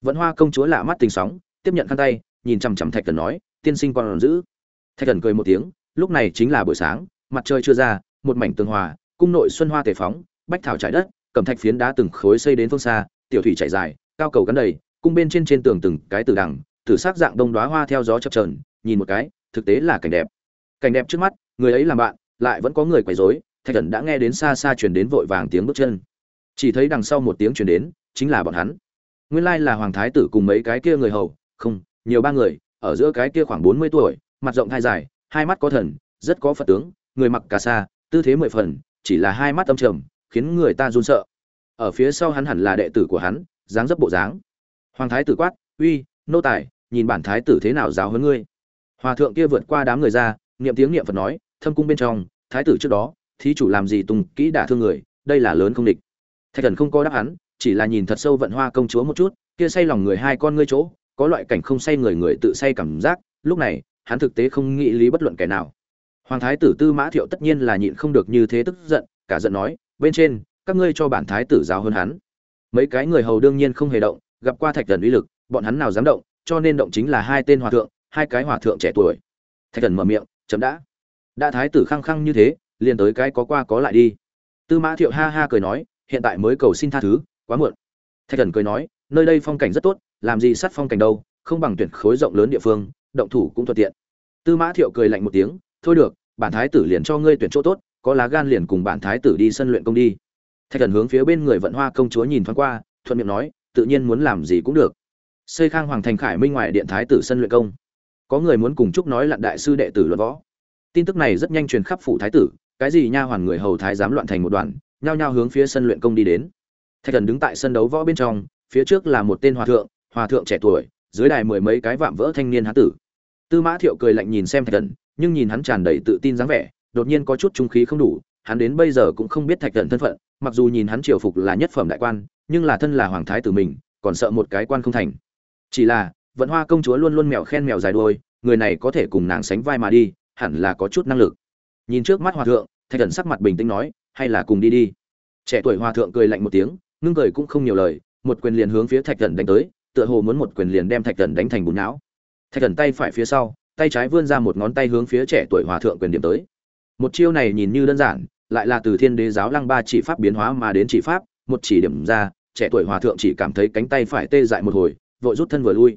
[SPEAKER 1] Vận hoa công chúa lạ mắt tình sóng, tiếp nhận khăn tay, nhìn chằm chằm thạch thần nói, tiên sinh còn giữ. Thạch thần cười một tiếng, lúc này chính là buổi sáng, mặt trời chưa ra, một mảnh tường hòa, cung nội xuân hoa tề phóng, bách thảo trải đất, cầm thạch phiến đá từng khối xây đến phương xa, tiểu thủy chảy dài, cao cầu gắn đầy, cung bên trên trên tường từng cái từ đằng thử sắc dạng đông đóa hoa theo gió chập chờn, nhìn một cái, thực tế là cảnh đẹp. Cảnh đẹp trước mắt, người ấy làm bạn, lại vẫn có người quấy rối thạch thần đã nghe đến xa xa truyền đến vội vàng tiếng bước chân. Chỉ thấy đằng sau một tiếng truyền đến, chính là bọn hắn. Nguyên lai là hoàng thái tử cùng mấy cái kia người hầu, không, nhiều ba người, ở giữa cái kia khoảng bốn mươi tuổi, mặt rộng thai dài, hai mắt có thần, rất có phật tướng, người mặc cà sa, tư thế mười phần, chỉ là hai mắt âm trầm, khiến người ta run sợ. Ở phía sau hắn hẳn là đệ tử của hắn, dáng dấp bộ dáng. Hoàng thái tử quát, uy, nô tài, nhìn bản thái tử thế nào giáo hơn ngươi? Hòa thượng kia vượt qua đám người ra, niệm tiếng niệm phật nói, thâm cung bên trong, thái tử trước đó thí chủ làm gì tùng kỹ đả thương người, đây là lớn không địch. Thạch thần không có đáp án chỉ là nhìn thật sâu vận hoa công chúa một chút, kia say lòng người hai con ngươi chỗ, có loại cảnh không say người người tự say cảm giác, lúc này, hắn thực tế không nghĩ lý bất luận kẻ nào. Hoàng thái tử tư mã thiệu tất nhiên là nhịn không được như thế tức giận, cả giận nói, bên trên, các ngươi cho bản thái tử giáo hơn hắn. Mấy cái người hầu đương nhiên không hề động, gặp qua thạch thần uy lực, bọn hắn nào dám động, cho nên động chính là hai tên hòa thượng, hai cái hòa thượng trẻ tuổi. Thạch thần mở miệng, chấm đã. Đã thái tử khăng khăng như thế liền tới cái có qua có lại đi. Tư mã thiệu ha ha cười nói, hiện tại mới cầu xin tha thứ, quá muộn. Thạch thần cười nói, nơi đây phong cảnh rất tốt, làm gì sát phong cảnh đâu, không bằng tuyển khối rộng lớn địa phương, động thủ cũng thuận tiện. Tư mã thiệu cười lạnh một tiếng, thôi được, bản thái tử liền cho ngươi tuyển chỗ tốt, có lá gan liền cùng bản thái tử đi sân luyện công đi. Thạch thần hướng phía bên người vận hoa công chúa nhìn thoáng qua, thuận miệng nói, tự nhiên muốn làm gì cũng được. Xây khang hoàng thành khải minh ngoài điện thái tử sân luyện công. Có người muốn cùng chúc nói lặn đại sư đệ tử luận võ. Tin tức này rất nhanh truyền khắp phủ thái tử cái gì nha hoàn người hầu thái dám loạn thành một đoàn, nhao nhao hướng phía sân luyện công đi đến. Thạch thần đứng tại sân đấu võ bên trong, phía trước là một tên hòa thượng hòa thượng trẻ tuổi, dưới đài mười mấy cái vạm vỡ thanh niên hán tử. Tư mã thiệu cười lạnh nhìn xem thạch thần, nhưng nhìn hắn tràn đầy tự tin dáng vẻ, đột nhiên có chút trung khí không đủ, hắn đến bây giờ cũng không biết thạch thần thân phận, mặc dù nhìn hắn triều phục là nhất phẩm đại quan, nhưng là thân là hoàng thái tử mình, còn sợ một cái quan không thành. Chỉ là, vận hoa công chúa luôn luôn mèo khen mèo dài đuôi, người này có thể cùng nàng sánh vai mà đi, hẳn là có chút năng lực. Nhìn trước mắt hòa thượng thạch thần sắc mặt bình tĩnh nói, hay là cùng đi đi. Trẻ tuổi hòa thượng cười lạnh một tiếng, ngưng cười cũng không nhiều lời, một quyền liền hướng phía thạch thần đánh tới, tựa hồ muốn một quyền liền đem thạch thần đánh thành bùn não. Thạch thần tay phải phía sau, tay trái vươn ra một ngón tay hướng phía trẻ tuổi hòa thượng quyền điểm tới. Một chiêu này nhìn như đơn giản, lại là từ thiên đế giáo lăng ba chỉ pháp biến hóa mà đến chỉ pháp, một chỉ điểm ra, trẻ tuổi hòa thượng chỉ cảm thấy cánh tay phải tê dại một hồi, vội rút thân vừa lui.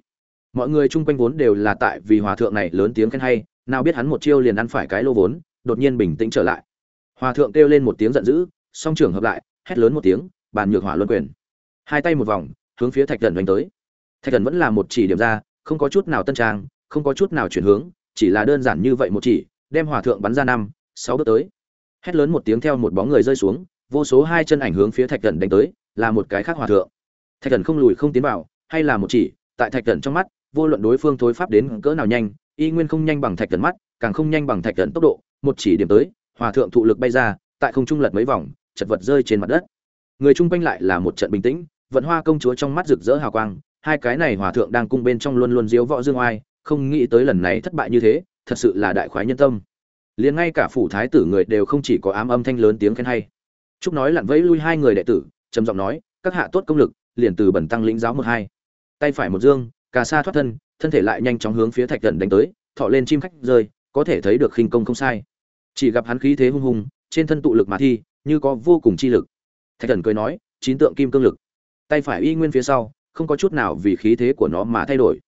[SPEAKER 1] Mọi người chung quanh vốn đều là tại vì hòa thượng này lớn tiếng khen hay, nào biết hắn một chiêu liền ăn phải cái lô vốn, đột nhiên bình tĩnh trở lại hòa thượng kêu lên một tiếng giận dữ, song trưởng hợp lại, hét lớn một tiếng, bàn nhược hỏa luân quyền. Hai tay một vòng, hướng phía thạch thần đánh tới. Thạch thần vẫn là một chỉ điểm ra, không có chút nào tân trang, không có chút nào chuyển hướng, chỉ là đơn giản như vậy một chỉ, đem hòa thượng bắn ra năm, sáu bước tới. Hét lớn một tiếng theo một bóng người rơi xuống, vô số hai chân ảnh hướng phía thạch thần đánh tới, là một cái khác hòa thượng. Thạch thần không lùi không tiến vào, hay là một chỉ, tại thạch thần trong mắt, vô luận đối phương thối pháp đến cỡ nào nhanh, y nguyên không nhanh bằng thạch thần mắt, càng không nhanh bằng thạch thần tốc độ, một chỉ điểm tới hòa thượng thụ lực bay ra, tại không trung lật mấy vòng, chật vật rơi trên mặt đất. Người chung quanh lại là một trận bình tĩnh, vận hoa công chúa trong mắt rực rỡ hào quang, hai cái này hòa thượng đang cung bên trong luôn luôn diếu võ dương oai, không nghĩ tới lần này thất bại như thế, thật sự là đại khoái nhân tâm. Liền ngay cả phủ thái tử người đều không chỉ có ám âm thanh lớn tiếng khen hay. Chúc nói lặn vẫy lui hai người đệ tử, trầm giọng nói, các hạ tốt công lực, liền từ bẩn tăng lĩnh giáo một hai. Tay phải một dương, cà sa thoát thân thân thể lại nhanh chóng hướng phía thạch thần đánh tới, thọ lên chim khách rơi, có thể thấy được khinh công không sai chỉ gặp hắn khí thế hung hùng trên thân tụ lực mà thi, như có vô cùng chi lực. Thạch thần cười nói, chín tượng kim cương lực. Tay phải y nguyên phía sau, không có chút nào vì khí thế của nó mà thay đổi.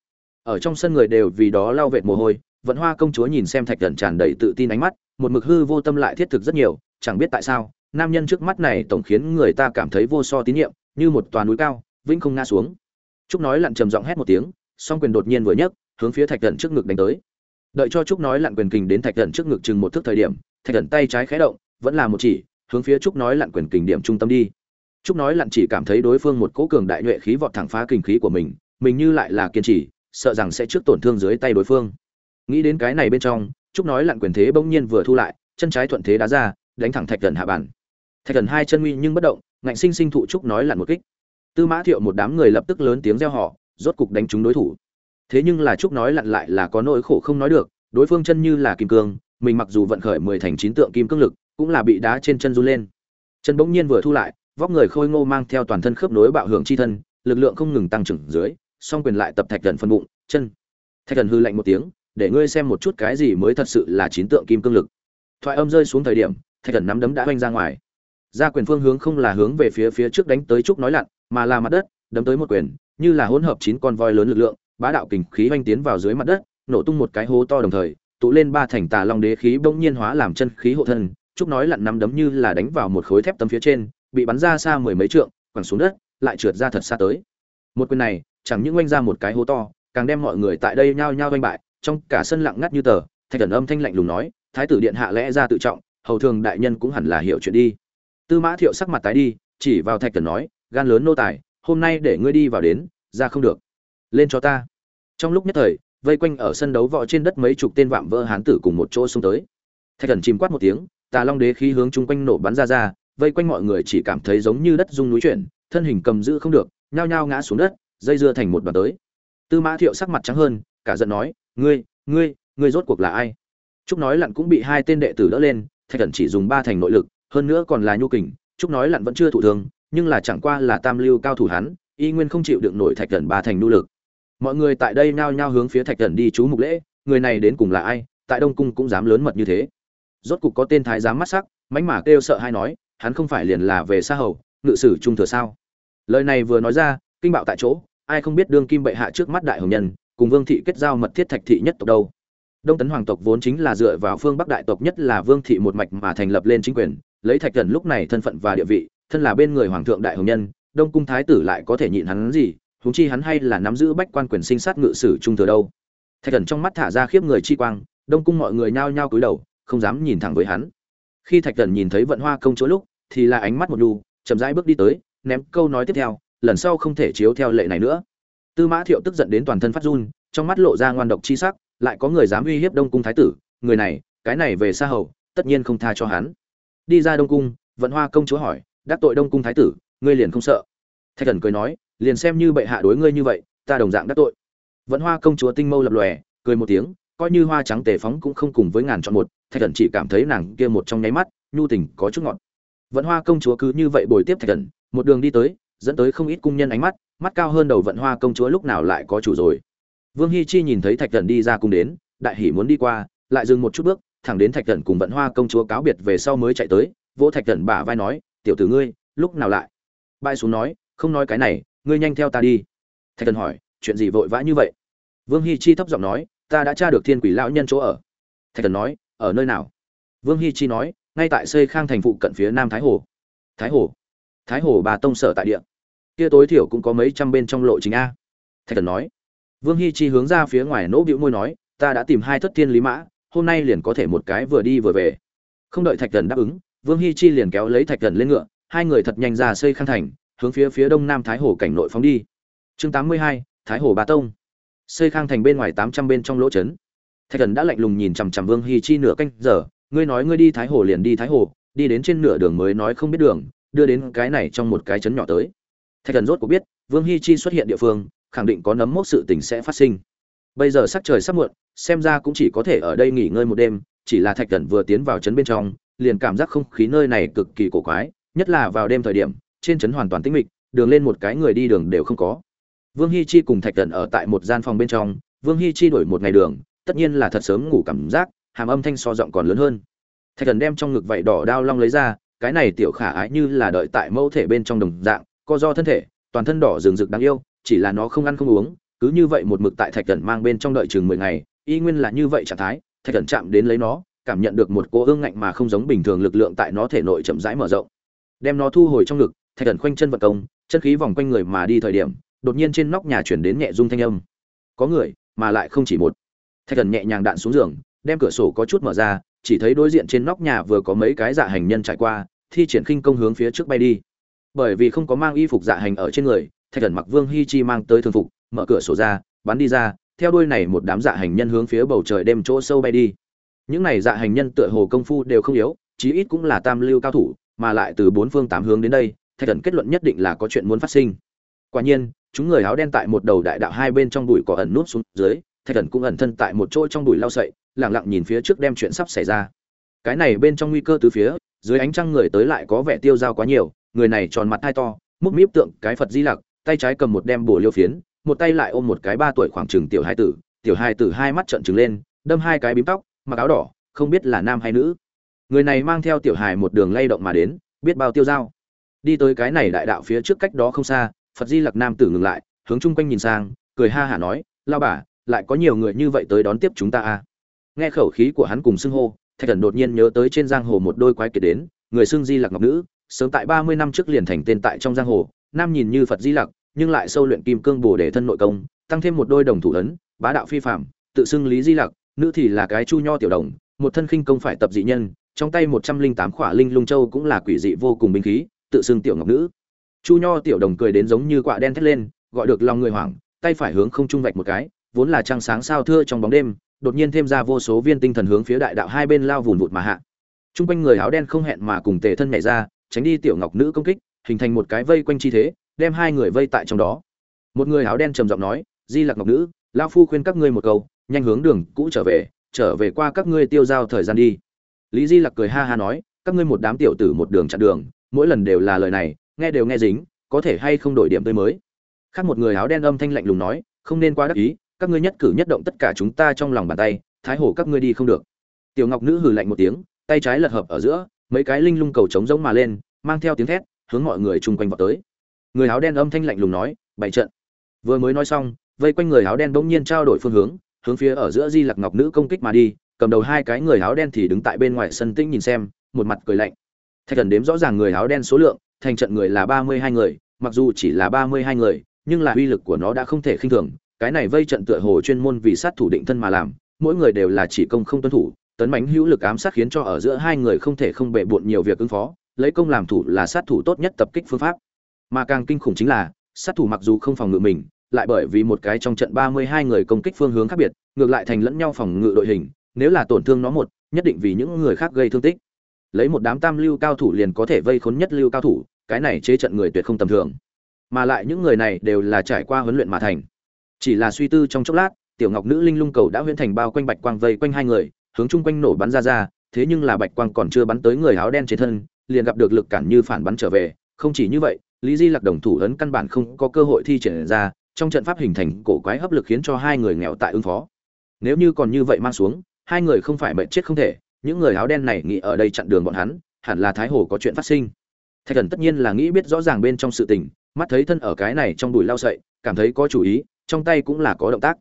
[SPEAKER 1] Ở trong sân người đều vì đó lao vệt mồ hôi, vận hoa công chúa nhìn xem thạch thần tràn đầy tự tin ánh mắt, một mực hư vô tâm lại thiết thực rất nhiều, chẳng biết tại sao, nam nhân trước mắt này tổng khiến người ta cảm thấy vô so tín nhiệm, như một toà núi cao, vĩnh không ngã xuống. Trúc nói lặn trầm giọng hét một tiếng, song quyền đột nhiên vừa nhấc, hướng phía thạch thần trước ngực đánh tới đợi cho trúc nói lặn quyền kình đến thạch thần trước ngực chừng một thước thời điểm, thạch thần tay trái khé động, vẫn là một chỉ, hướng phía trúc nói lặn quyền kình điểm trung tâm đi. Trúc nói lặn chỉ cảm thấy đối phương một cỗ cường đại nhuệ khí vọt thẳng phá kình khí của mình mình như lại là kiên trì, sợ rằng sẽ trước tổn thương dưới tay đối phương. Nghĩ đến cái này bên trong, trúc nói lặn quyền thế bỗng nhiên vừa thu lại, chân trái thuận thế đá ra, đánh thẳng thạch thần hạ bản thạch thần hai chân nguy nhưng bất động, ngạnh sinh sinh thụ trúc nói lặn một kích. Tư mã thiệu một đám người lập tức lớn tiếng reo họ rốt cục đánh trúng đối thủ thế nhưng là trúc nói lặn lại là có nỗi khổ không nói được, đối phương chân như là kim cương, mình mặc dù vận khởi mười thành chín tượng kim cương lực, cũng là bị đá trên chân run lên. Chân bỗng nhiên vừa thu lại, vóc người khôi ngô mang theo toàn thân khớp nối bạo hưởng chi thân, lực lượng không ngừng tăng trưởng dưới, song quyền lại tập thạch thần phân bụng, chân. Thạch thần hư lạnh một tiếng, để ngươi xem một chút cái gì mới thật sự là chín tượng kim cương lực. Thoại âm rơi xuống thời điểm, thạch thần nắm đấm đã oanh ra ngoài. Ra quyền phương hướng không là hướng về phía phía trước đánh tới trúc nói lặn, mà là mặt đất, đấm tới một quyền, như là hỗn hợp chín con voi lớn lực lượng bá đạo kình khí oanh tiến vào dưới mặt đất, nổ tung một cái hố to đồng thời, tụ lên ba thành tà long đế khí bỗng nhiên hóa làm chân khí hộ thân, Chúc nói lặn nắm đấm như là đánh vào một khối thép tấm phía trên, bị bắn ra xa mười mấy trượng, quẳng xuống đất, lại trượt ra thật xa tới. Một quyền này, chẳng những oanh ra một cái hố to, càng đem mọi người tại đây nhao nhao oanh bại, trong cả sân lặng ngắt như tờ, thạch thần âm thanh lạnh lùng nói, thái tử điện hạ lẽ ra tự trọng, hầu thường đại nhân cũng hẳn là hiểu chuyện đi. Tư mã thiệu sắc mặt tái đi, chỉ vào thạch Cẩn nói, gan lớn nô tài, hôm nay để ngươi đi vào đến, ra không được lên cho ta. Trong lúc nhất thời, vây quanh ở sân đấu võ trên đất mấy chục tên vạm vỡ hán tử cùng một chỗ xông tới. Thạch thần chìm quát một tiếng, tà long đế khí hướng chung quanh nổ bắn ra ra, vây quanh mọi người chỉ cảm thấy giống như đất rung núi chuyển, thân hình cầm giữ không được, nhao nhao ngã xuống đất, dây dưa thành một đoàn tới. Tư mã thiệu sắc mặt trắng hơn, cả giận nói, ngươi ngươi ngươi rốt cuộc là ai? Trúc nói lặn cũng bị hai tên đệ tử đỡ lên, thạch thần chỉ dùng ba thành nội lực, hơn nữa còn là nhu kình, trúc nói lặn vẫn chưa thụ thương, nhưng là chẳng qua là tam lưu cao thủ hắn, y nguyên không chịu được nổi thạch thần ba thành nhu lực mọi người tại đây nhao nhao hướng phía thạch thần đi chú mục lễ, người này đến cùng là ai, tại đông cung cũng dám lớn mật như thế. Rốt cục có tên thái giám mắt sắc mánh mà kêu sợ hay nói, hắn không phải liền là về xa hầu, ngự sử trung thừa sao? Lời này vừa nói ra, kinh bạo tại chỗ, ai không biết đương kim bệ hạ trước mắt đại hồng nhân, cùng vương thị kết giao mật thiết thạch thị nhất tộc đâu. Đông tấn hoàng tộc vốn chính là dựa vào phương bắc đại tộc nhất là vương thị một mạch mà thành lập lên chính quyền, lấy thạch thần lúc này thân phận và địa vị, thân là bên người hoàng thượng đại hồng nhân, đông cung thái tử lại có thể nhịn hắn gì huống chi hắn hay là nắm giữ bách quan quyền sinh sát ngự sử trung thừa đâu. Thạch thần trong mắt thả ra khiếp người chi quang, đông cung mọi người nhao nhao cúi đầu, không dám nhìn thẳng với hắn. Khi thạch thần nhìn thấy vận hoa công chúa lúc, thì là ánh mắt một đu chậm rãi bước đi tới, ném câu nói tiếp theo, lần sau không thể chiếu theo lệ này nữa. Tư mã thiệu tức giận đến toàn thân phát run, trong mắt lộ ra ngoan độc chi sắc, lại có người dám uy hiếp đông cung thái tử, người này, cái này về xa hầu, tất nhiên không tha cho hắn. Đi ra đông cung, vận hoa công chúa hỏi, đắc tội đông cung thái tử, ngươi liền không sợ? Thạch thần cười nói liền xem như bệ hạ đối ngươi như vậy, ta đồng dạng đắc tội. Vận hoa công chúa tinh mâu lập lòe, cười một tiếng, coi như hoa trắng tề phóng cũng không cùng với ngàn chọn một, thạch thần chỉ cảm thấy nàng kia một trong nháy mắt, nhu tình có chút ngọt. Vận hoa công chúa cứ như vậy bồi tiếp thạch thần một đường đi tới, dẫn tới không ít cung nhân ánh mắt mắt cao hơn đầu vận hoa công chúa lúc nào lại có chủ rồi. Vương hi chi nhìn thấy thạch thần đi ra cung đến, đại hỉ muốn đi qua, lại dừng một chút bước, thẳng đến thạch thần cùng vận hoa công chúa cáo biệt về sau mới chạy tới, vỗ thạch thần bả vai nói, tiểu tử ngươi, lúc nào lại? Bay xuống nói, không nói cái này ngươi nhanh theo ta đi. Thạch thần hỏi, chuyện gì vội vã như vậy? Vương hi chi thấp giọng nói, ta đã tra được thiên quỷ lão nhân chỗ ở. Thạch thần nói, ở nơi nào? Vương hi chi nói, ngay tại xây khang thành phụ cận phía nam thái hồ. Thái hồ? Thái hồ bà tông sở tại địa. Kia tối thiểu cũng có mấy trăm bên trong lộ chính a. Thạch thần nói. Vương hi chi hướng ra phía ngoài nỗ bĩu môi nói, ta đã tìm hai thất thiên lý mã, hôm nay liền có thể một cái vừa đi vừa về. Không đợi thạch thần đáp ứng, vương hi chi liền kéo lấy thạch thần lên ngựa, hai người thật nhanh ra xây khang thành hướng phía phía đông nam thái hồ cảnh nội phóng đi. Chương tám mươi hai, thái hồ ba tông. Xây khang thành bên ngoài tám trăm bên trong lỗ trấn thạch thần đã lạnh lùng nhìn chằm chằm vương hi chi nửa canh giờ. Ngươi nói ngươi đi thái hồ liền đi thái hồ, đi đến trên nửa đường mới nói không biết đường, đưa đến cái này trong một cái trấn nhỏ tới. Thạch thần rốt cuộc biết, vương hi chi xuất hiện địa phương, khẳng định có nấm mốc sự tình sẽ phát sinh. Bây giờ sắc trời sắp muộn, xem ra cũng chỉ có thể ở đây nghỉ ngơi một đêm, chỉ là thạch thần vừa tiến vào trấn bên trong, liền cảm giác không khí nơi này cực kỳ cổ quái, nhất là vào đêm thời điểm trên trấn hoàn toàn tĩnh mịch, đường lên một cái người đi đường đều không có. Vương hi chi cùng thạch thần ở tại một gian phòng bên trong, vương hi chi đổi một ngày đường, tất nhiên là thật sớm ngủ cảm giác, hàm âm thanh so giọng còn lớn hơn. Thạch thần đem trong ngực vảy đỏ đao long lấy ra, cái này tiểu khả ái như là đợi tại mẫu thể bên trong đồng dạng, co do thân thể, toàn thân đỏ rừng rực đáng yêu, chỉ là nó không ăn không uống, cứ như vậy một mực tại thạch thần mang bên trong đợi chừng mười ngày, y nguyên là như vậy trạng thái, thạch thần chạm đến lấy nó, cảm nhận được một cỗ ương ngạnh mà không giống bình thường lực lượng tại nó thể nội chậm rãi mở rộng. Đem nó thu hồi trong ngực thạch thần khoanh chân vận công, chân khí vòng quanh người mà đi thời điểm, đột nhiên trên nóc nhà chuyển đến nhẹ rung thanh âm. Có người, mà lại không chỉ một. Thạch thần nhẹ nhàng đạn xuống giường, đem cửa sổ có chút mở ra, chỉ thấy đối diện trên nóc nhà vừa có mấy cái dạ hành nhân trải qua, thi triển khinh công hướng phía trước bay đi. Bởi vì không có mang y phục dạ hành ở trên người, thạch thần mặc vương hi chi mang tới thường phục, mở cửa sổ ra, bắn đi ra, theo đuôi này một đám dạ hành nhân hướng phía bầu trời đem chỗ sâu bay đi. Những này dạ hành nhân tựa hồ công phu đều không yếu, chí ít cũng là tam lưu cao thủ, mà lại từ bốn phương tám hướng đến đây thạch thần kết luận nhất định là có chuyện muốn phát sinh. Quả nhiên, chúng người áo đen tại một đầu đại đạo hai bên trong bụi cỏ ẩn nút xuống dưới, thạch thần cũng ẩn thân tại một chỗ trong bụi lau sậy lẳng lặng nhìn phía trước đem chuyện sắp xảy ra. Cái này bên trong nguy cơ từ phía, dưới ánh trăng người tới lại có vẻ tiêu dao quá nhiều, người này tròn mặt hai to, múc míp tượng cái phật di lặc, tay trái cầm một đem bùa liêu phiến, một tay lại ôm một cái ba tuổi khoảng chừng tiểu hai tử, tiểu hai tử hai mắt trợn trừng lên, đâm hai cái bím tóc, mặc áo đỏ, không biết là nam hay nữ. Người này mang theo tiểu hài một đường lay động mà đến, biết bao tiêu dao đi tới cái này đại đạo phía trước cách đó không xa, phật di lặc nam tử ngừng lại, hướng chung quanh nhìn sang, cười ha hả nói lao bà, lại có nhiều người như vậy tới đón tiếp chúng ta à? Nghe khẩu khí của hắn cùng xưng hô, thạch thần đột nhiên nhớ tới trên giang hồ một đôi quái kiệt đến, người xưng di lặc ngọc nữ, sớm tại ba mươi năm trước liền thành tên tại trong giang hồ, nam nhìn như phật di lặc, nhưng lại sâu luyện kim cương bồ để thân nội công, tăng thêm một đôi đồng thủ ấn, bá đạo phi phạm tự xưng lý di lặc, nữ thì là cái chu nho tiểu đồng, một thân khinh công phải tập dị nhân, trong tay một trăm linh tám khỏa linh lung châu cũng là quỷ dị vô cùng binh khí tự xưng tiểu ngọc nữ chu nho tiểu đồng cười đến giống như quạ đen thét lên gọi được lòng người hoảng tay phải hướng không trung vạch một cái vốn là trăng sáng sao thưa trong bóng đêm đột nhiên thêm ra vô số viên tinh thần hướng phía đại đạo hai bên lao vùn vụt mà hạ Trung quanh người áo đen không hẹn mà cùng tề thân nhảy ra, tránh đi tiểu ngọc nữ công kích, hình thành một cái vây quanh chi thế, đem hai người vây tại trong đó. Một người áo đen trầm giọng nói, "Di Lặc Ngọc nữ, lão phu khuyên các ngươi một câu, nhanh hướng đường cũ trở về, trở về qua các ngươi tiêu giao thời gian đi." Lý Di Lặc cười ha ha nói, "Các ngươi một đám tiểu tử một đường chặn đường, mỗi lần đều là lời này, nghe đều nghe dính, có thể hay không đổi điểm tươi mới?" Khác một người áo đen âm thanh lạnh lùng nói, "Không nên quá đắc ý, các ngươi nhất cử nhất động tất cả chúng ta trong lòng bàn tay, thái hổ các ngươi đi không được." Tiểu Ngọc nữ hừ lạnh một tiếng, tay trái lật hợp ở giữa, mấy cái linh lung cầu trống rỗng mà lên mang theo tiếng thét hướng mọi người chung quanh vào tới người áo đen âm thanh lạnh lùng nói bảy trận vừa mới nói xong vây quanh người áo đen bỗng nhiên trao đổi phương hướng hướng phía ở giữa di lặc ngọc nữ công kích mà đi cầm đầu hai cái người áo đen thì đứng tại bên ngoài sân tĩnh nhìn xem một mặt cười lạnh thạch thần đếm rõ ràng người áo đen số lượng thành trận người là ba mươi hai người mặc dù chỉ là ba mươi hai người nhưng là uy lực của nó đã không thể khinh thường cái này vây trận tựa hồ chuyên môn vì sát thủ định thân mà làm mỗi người đều là chỉ công không tuân thủ tấn bánh hữu lực ám sát khiến cho ở giữa hai người không thể không bệ bội nhiều việc ứng phó, lấy công làm thủ là sát thủ tốt nhất tập kích phương pháp. Mà càng kinh khủng chính là, sát thủ mặc dù không phòng ngự mình, lại bởi vì một cái trong trận 32 người công kích phương hướng khác biệt, ngược lại thành lẫn nhau phòng ngự đội hình, nếu là tổn thương nó một, nhất định vì những người khác gây thương tích. Lấy một đám tam lưu cao thủ liền có thể vây khốn nhất lưu cao thủ, cái này chế trận người tuyệt không tầm thường. Mà lại những người này đều là trải qua huấn luyện mà thành. Chỉ là suy tư trong chốc lát, tiểu ngọc nữ linh lung cầu đã huyễn thành bao quanh bạch quang vây quanh hai người, hướng chung quanh nổ bắn ra ra thế nhưng là bạch quang còn chưa bắn tới người áo đen trên thân liền gặp được lực cản như phản bắn trở về không chỉ như vậy lý di lặc đồng thủ ấn căn bản không có cơ hội thi triển ra trong trận pháp hình thành cổ quái hấp lực khiến cho hai người nghèo tại ứng phó nếu như còn như vậy mang xuống hai người không phải mệnh chết không thể những người áo đen này nghĩ ở đây chặn đường bọn hắn, hẳn là thái hồ có chuyện phát sinh. Thạch thần tất nhiên là nghĩ biết rõ ràng bên trong sự tình, mắt thấy thân ở cái này trong bụi lao sậy, cảm thấy có chủ ý, trong tay cũng là có động tác.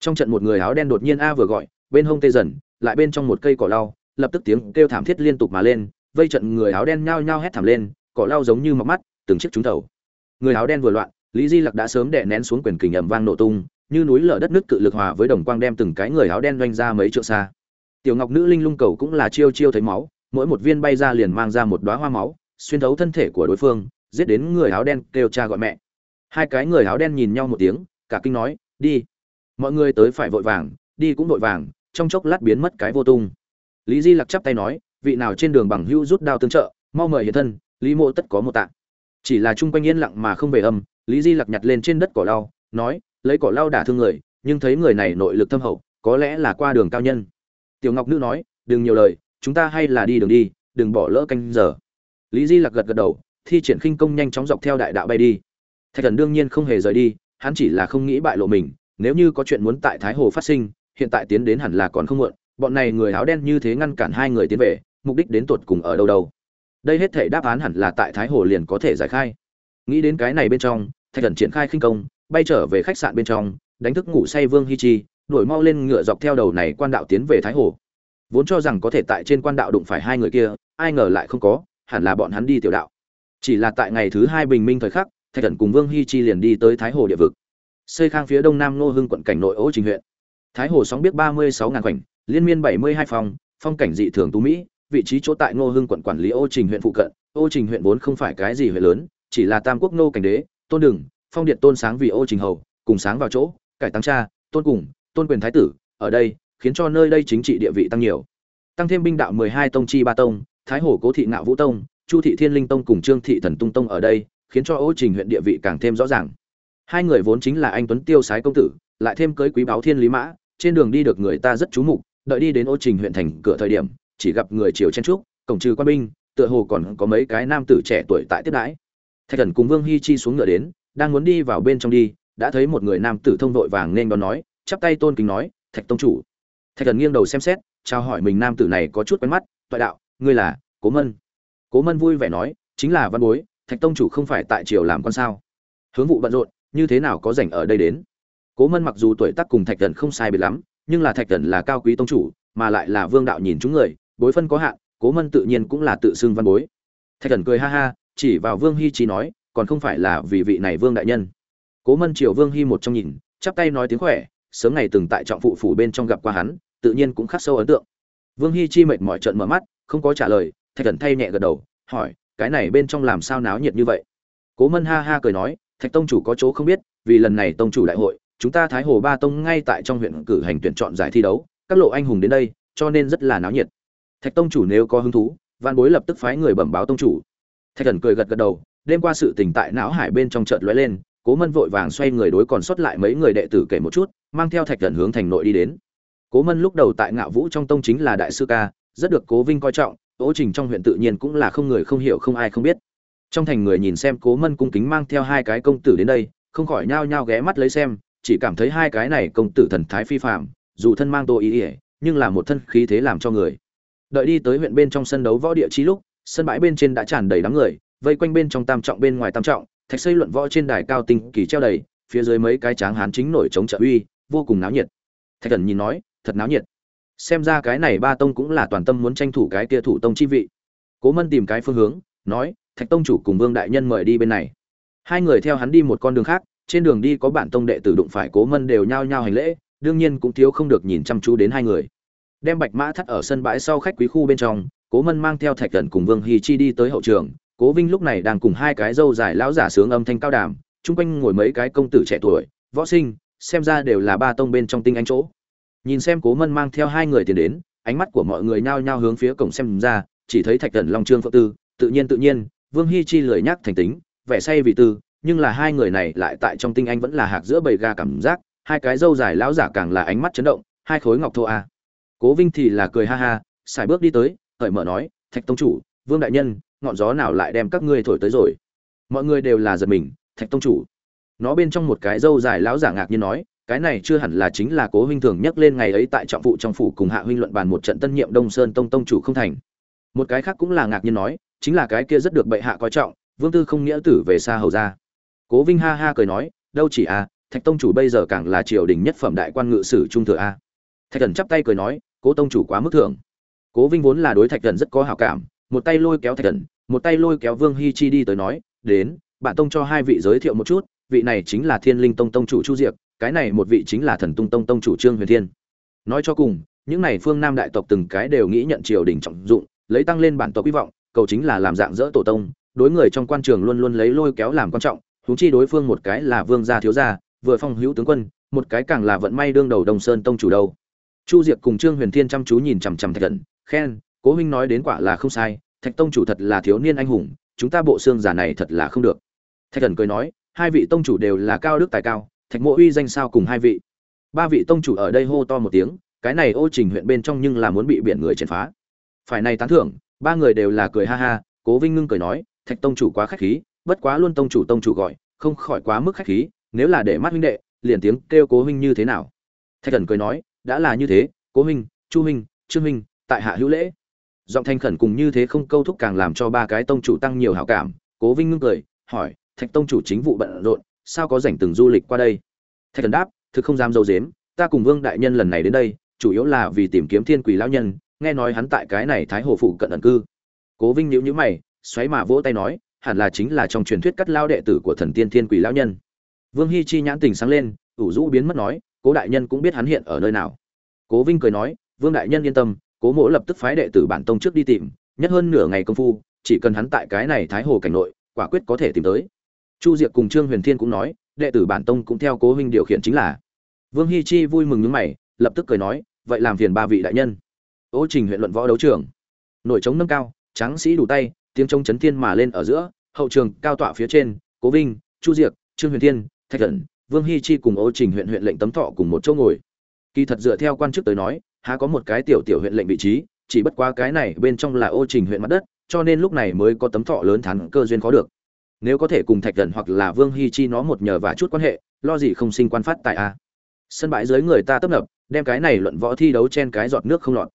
[SPEAKER 1] Trong trận một người áo đen đột nhiên a vừa gọi, bên hông tê dần, lại bên trong một cây cỏ lau, lập tức tiếng kêu thảm thiết liên tục mà lên, vây trận người áo đen nhao nhao hét thảm lên, cỏ lau giống như mọc mắt, từng chiếc trúng đầu người áo đen vừa loạn, lý di lặc đã sớm đè nén xuống quyền kình ầm vang nổ tung, như núi lở đất nước cự lực hòa với đồng quang đem từng cái người áo đen doanh ra mấy trượng xa tiểu ngọc nữ linh lung cầu cũng là chiêu chiêu thấy máu, mỗi một viên bay ra liền mang ra một đóa hoa máu, xuyên thấu thân thể của đối phương, giết đến người áo đen kêu cha gọi mẹ. Hai cái người áo đen nhìn nhau một tiếng, cả kinh nói, đi. Mọi người tới phải vội vàng, đi cũng vội vàng, trong chốc lát biến mất cái vô tung. Lý di lặc chắp tay nói, vị nào trên đường bằng hữu rút đao tương trợ, mau mời hiện thân, lý mộ tất có một tạ. Chỉ là chung quanh yên lặng mà không về âm, lý di lặc nhặt lên trên đất cỏ lau, nói, lấy cỏ lau đả thương người, nhưng thấy người này nội lực thâm hậu, có lẽ là qua đường cao nhân tiểu ngọc nữ nói, đừng nhiều lời, chúng ta hay là đi đường đi, đừng bỏ lỡ canh giờ. Lý di lặc gật gật đầu, thi triển khinh công nhanh chóng dọc theo đại đạo bay đi. Thạch thần đương nhiên không hề rời đi, hắn chỉ là không nghĩ bại lộ mình, nếu như có chuyện muốn tại thái hồ phát sinh, hiện tại tiến đến hẳn là còn không muộn, bọn này người áo đen như thế ngăn cản hai người tiến về, mục đích đến tuột cùng ở đâu đâu. Đây hết thể đáp án hẳn là tại thái hồ liền có thể giải khai. Nghĩ đến cái này bên trong, thạch thần triển khai khinh công, bay trở về khách sạn bên trong, đánh thức ngủ say vương hi chi đuổi mau lên ngựa dọc theo đầu này quan đạo tiến về thái hồ. Vốn cho rằng có thể tại trên quan đạo đụng phải hai người kia ai ngờ lại không có hẳn là bọn hắn đi tiểu đạo. Chỉ là tại ngày thứ hai bình minh thời khắc thạch thần cùng vương hi chi liền đi tới thái hồ địa vực. Xây khang phía đông nam nô hưng quận cảnh nội ô trình huyện. Thái Hồ sóng biết 36 ngàn khoảnh, liên miên 72 phòng, phong cảnh dị thường tú mỹ, vị trí chỗ tại nô Hưng quận quản lý Ô Trình huyện phụ cận. Ô Trình huyện vốn không phải cái gì huyện lớn, chỉ là Tam Quốc nô cảnh đế, Tôn Đừng, Phong Điện Tôn sáng vì Ô Trình hầu, cùng sáng vào chỗ, cải tăng cha, Tôn cùng, Tôn quyền thái tử, ở đây, khiến cho nơi đây chính trị địa vị tăng nhiều. Tăng thêm binh đạo 12 tông chi ba tông, Thái Hồ Cố thị Ngạo Vũ tông, Chu thị Thiên Linh tông cùng Trương thị Thần Tung tông ở đây, khiến cho Ô Trình huyện địa vị càng thêm rõ ràng. Hai người vốn chính là anh tuấn tiêu sái công tử, lại thêm cưới quý báo thiên lý mã, trên đường đi được người ta rất chú mục đợi đi đến ô trình huyện thành cửa thời điểm chỉ gặp người chiều chen trúc cổng trừ quan binh tựa hồ còn có mấy cái nam tử trẻ tuổi tại tiếp đãi thạch thần cùng vương hi chi xuống ngựa đến đang muốn đi vào bên trong đi đã thấy một người nam tử thông vội vàng nên đón nói chắp tay tôn kính nói, thạch tông chủ. Thạch thần nghiêng đầu xem xét trao hỏi mình nam tử này có chút quen mắt, toại đạo, ngươi là cố mân. Cố mân vui vẻ nói, chính là văn bối, thạch tông chủ không phải tại triều làm con sao? Hướng vụ bận rộn, như thế nào có rảnh ở đây đến? Cố mân mặc dù tuổi tác cùng thạch thần không sai biệt lắm, nhưng là thạch thần là cao quý tông chủ, mà lại là vương đạo nhìn chúng người, bối phân có hạn, cố mân tự nhiên cũng là tự xưng văn bối. Thạch thần cười ha ha, chỉ vào vương hy trí nói, còn không phải là vì vị này vương đại nhân. Cố mân triều vương hy một trong nhìn, chắp tay nói tiếng khỏe sớm ngày từng tại trọng phụ phủ bên trong gặp qua hắn, tự nhiên cũng khắc sâu ấn tượng. Vương Hi chi mệt mỏi trợn mở mắt, không có trả lời, thạch thần thay nhẹ gật đầu, hỏi, cái này bên trong làm sao náo nhiệt như vậy? Cố mân ha ha cười nói, thạch tông chủ có chỗ không biết, vì lần này tông chủ đại hội, chúng ta thái hồ ba tông ngay tại trong huyện cử hành tuyển chọn giải thi đấu, các lộ anh hùng đến đây, cho nên rất là náo nhiệt. Thạch tông chủ nếu có hứng thú văn bối lập tức phái người bẩm báo tông chủ. Thạch thần cười gật gật đầu, đêm qua sự tình tại não hải bên trong chợt lóe lên cố mân vội vàng xoay người đối còn sót lại mấy người đệ tử kể một chút, mang theo thạch thần hướng thành nội đi đến. Cố mân lúc đầu tại ngạo vũ trong tông chính là đại sư ca, rất được cố vinh coi trọng ố trình trong huyện tự nhiên cũng là không người không hiểu không ai không biết. Trong thành người nhìn xem cố mân cung kính mang theo hai cái công tử đến đây, không khỏi nhao nhao ghé mắt lấy xem, chỉ cảm thấy hai cái này công tử thần thái phi phạm dù thân mang tô ý ỉa nhưng là một thân khí thế làm cho người. Đợi đi tới huyện bên trong sân đấu võ địa trí lúc, sân bãi bên trên đã tràn đầy đám người, vây quanh bên trong tam trọng bên ngoài tam trọng thạch xây luận võ trên đài cao tinh kỳ treo đầy, phía dưới mấy cái tráng hán chính nổi chống trợ uy, vô cùng náo nhiệt. Thạch thần nhìn nói, thật náo nhiệt. Xem ra cái này ba tông cũng là toàn tâm muốn tranh thủ cái kia thủ tông chi vị. Cố mân tìm cái phương hướng, nói, thạch tông chủ cùng vương đại nhân mời đi bên này. Hai người theo hắn đi một con đường khác, trên đường đi có bản tông đệ tử đụng phải cố mân đều nhao nhao hành lễ, đương nhiên cũng thiếu không được nhìn chăm chú đến hai người. Đem bạch mã thắt ở sân bãi sau khách quý khu bên trong, cố mân mang theo thạch thần cùng vương hy chi đi tới hậu trường cố vinh lúc này đang cùng hai cái dâu dài lão giả sướng âm thanh cao đàm, chung quanh ngồi mấy cái công tử trẻ tuổi, võ sinh, xem ra đều là ba tông bên trong tinh anh chỗ. Nhìn xem cố mân mang theo hai người tiến đến, ánh mắt của mọi người nhao nhao hướng phía cổng xem ra, chỉ thấy thạch thần long trương phượng tư, tự nhiên tự nhiên, vương Hi chi lười nhắc thành tính, vẻ say vị tư, nhưng là hai người này lại tại trong tinh anh vẫn là hạc giữa bầy ga cảm giác, hai cái dâu dài lão giả càng là ánh mắt chấn động, hai khối ngọc thô a. Cố vinh thì là cười ha ha, xài bước đi tới hởi mở nói, thạch tông chủ, vương đại nhân ngọn gió nào lại đem các ngươi thổi tới rồi? Mọi người đều là giật mình, thạch tông chủ. Nó bên trong một cái dâu dài lão giả ngạc nhiên nói, cái này chưa hẳn là chính là cố huynh thường nhắc lên ngày ấy tại trọng phụ trong phủ cùng hạ huynh luận bàn một trận tân nhiệm đông sơn tông tông chủ không thành. Một cái khác cũng là ngạc nhiên nói, chính là cái kia rất được bệ hạ coi trọng, vương tư không nghĩa tử về xa hầu ra. Cố vinh ha ha cười nói, đâu chỉ a thạch tông chủ bây giờ càng là triều đình nhất phẩm đại quan ngự sử trung thừa a. Thạch thần chắp tay cười nói, cố tông chủ quá mức thưởng cố vinh vốn là đối thạch thần rất có hảo cảm, một tay lôi kéo thạch thần một tay lôi kéo vương hi chi đi tới nói, đến, bạn tông cho hai vị giới thiệu một chút, vị này chính là thiên linh tông tông chủ chu diệp cái này một vị chính là thần tung tông tông chủ trương huyền thiên. Nói cho cùng, những này phương nam đại tộc từng cái đều nghĩ nhận triều đình trọng dụng, lấy tăng lên bản tộc hy vọng, cầu chính là làm dạng dỡ tổ tông, đối người trong quan trường luôn luôn lấy lôi kéo làm quan trọng, huống chi đối phương một cái là vương gia thiếu gia, vừa phong hữu tướng quân, một cái càng là vận may đương đầu đông sơn tông chủ đâu. Chu diệp cùng trương huyền thiên chăm chú nhìn chằm chằm thạch thần khen, cố huynh nói đến quả là không sai thạch tông chủ thật là thiếu niên anh hùng, chúng ta bộ xương giả này thật là không được. Thạch thần cười nói, hai vị tông chủ đều là cao đức tài cao, thạch mộ uy danh sao cùng hai vị? Ba vị tông chủ ở đây hô to một tiếng, cái này ô trình huyện bên trong nhưng là muốn bị biển người triệt phá. Phải này tán thưởng, ba người đều là cười ha ha, cố vinh ngưng cười nói, thạch tông chủ quá khách khí, bất quá luôn tông chủ tông chủ gọi, không khỏi quá mức khách khí, nếu là để mắt huynh đệ, liền tiếng kêu cố huynh như thế nào? Thạch thần cười nói, đã là như thế, cố huynh chu huynh trương huynh tại hạ hữu lễ giọng thanh khẩn cùng như thế không câu thúc càng làm cho ba cái tông chủ tăng nhiều hảo cảm, cố vinh ngưng cười, hỏi, thạch tông chủ chính vụ bận rộn, sao có rảnh từng du lịch qua đây? Thạch thần đáp, thực không dám dâu dếm, ta cùng vương đại nhân lần này đến đây, chủ yếu là vì tìm kiếm thiên quỷ lão nhân, nghe nói hắn tại cái này thái hồ phụ cận ẩn cư. Cố vinh nhíu nhíu mày, xoáy mà vỗ tay nói, hẳn là chính là trong truyền thuyết cắt lao đệ tử của thần tiên thiên quỷ lão nhân. Vương hi chi nhãn tình sáng lên, ủ rũ biến mất nói, cố đại nhân cũng biết hắn hiện ở nơi nào. Cố vinh cười nói, vương đại nhân yên tâm cố mỗ lập tức phái đệ tử bản tông trước đi tìm, nhất hơn nửa ngày công phu, chỉ cần hắn tại cái này thái hồ cảnh nội, quả quyết có thể tìm tới. Chu diệp cùng trương huyền thiên cũng nói, đệ tử bản tông cũng theo cố huynh điều khiển chính là. Vương hi chi vui mừng nhướng mày, lập tức cười nói, vậy làm phiền ba vị đại nhân. Ô trình huyện luận võ đấu trường. Nội trống nâng cao, tráng sĩ đủ tay, tiếng trống chấn thiên mà lên ở giữa, hậu trường cao tọa phía trên, cố vinh, chu diệp, trương huyền thiên, thạch thần, vương hi chi cùng ô trình huyện huyện lệnh tấm thọ cùng một chỗ ngồi. Kỳ thật dựa theo quan chức tới nói há có một cái tiểu tiểu huyện lệnh vị trí, chỉ bất qua cái này bên trong là ô trình huyện mặt đất, cho nên lúc này mới có tấm thọ lớn thắng cơ duyên khó được. Nếu có thể cùng thạch thần hoặc là vương hi chi nó một nhờ và chút quan hệ, lo gì không sinh quan phát tại a. Sân bãi dưới người ta tấp nập, đem cái này luận võ thi đấu trên cái giọt nước không lọt.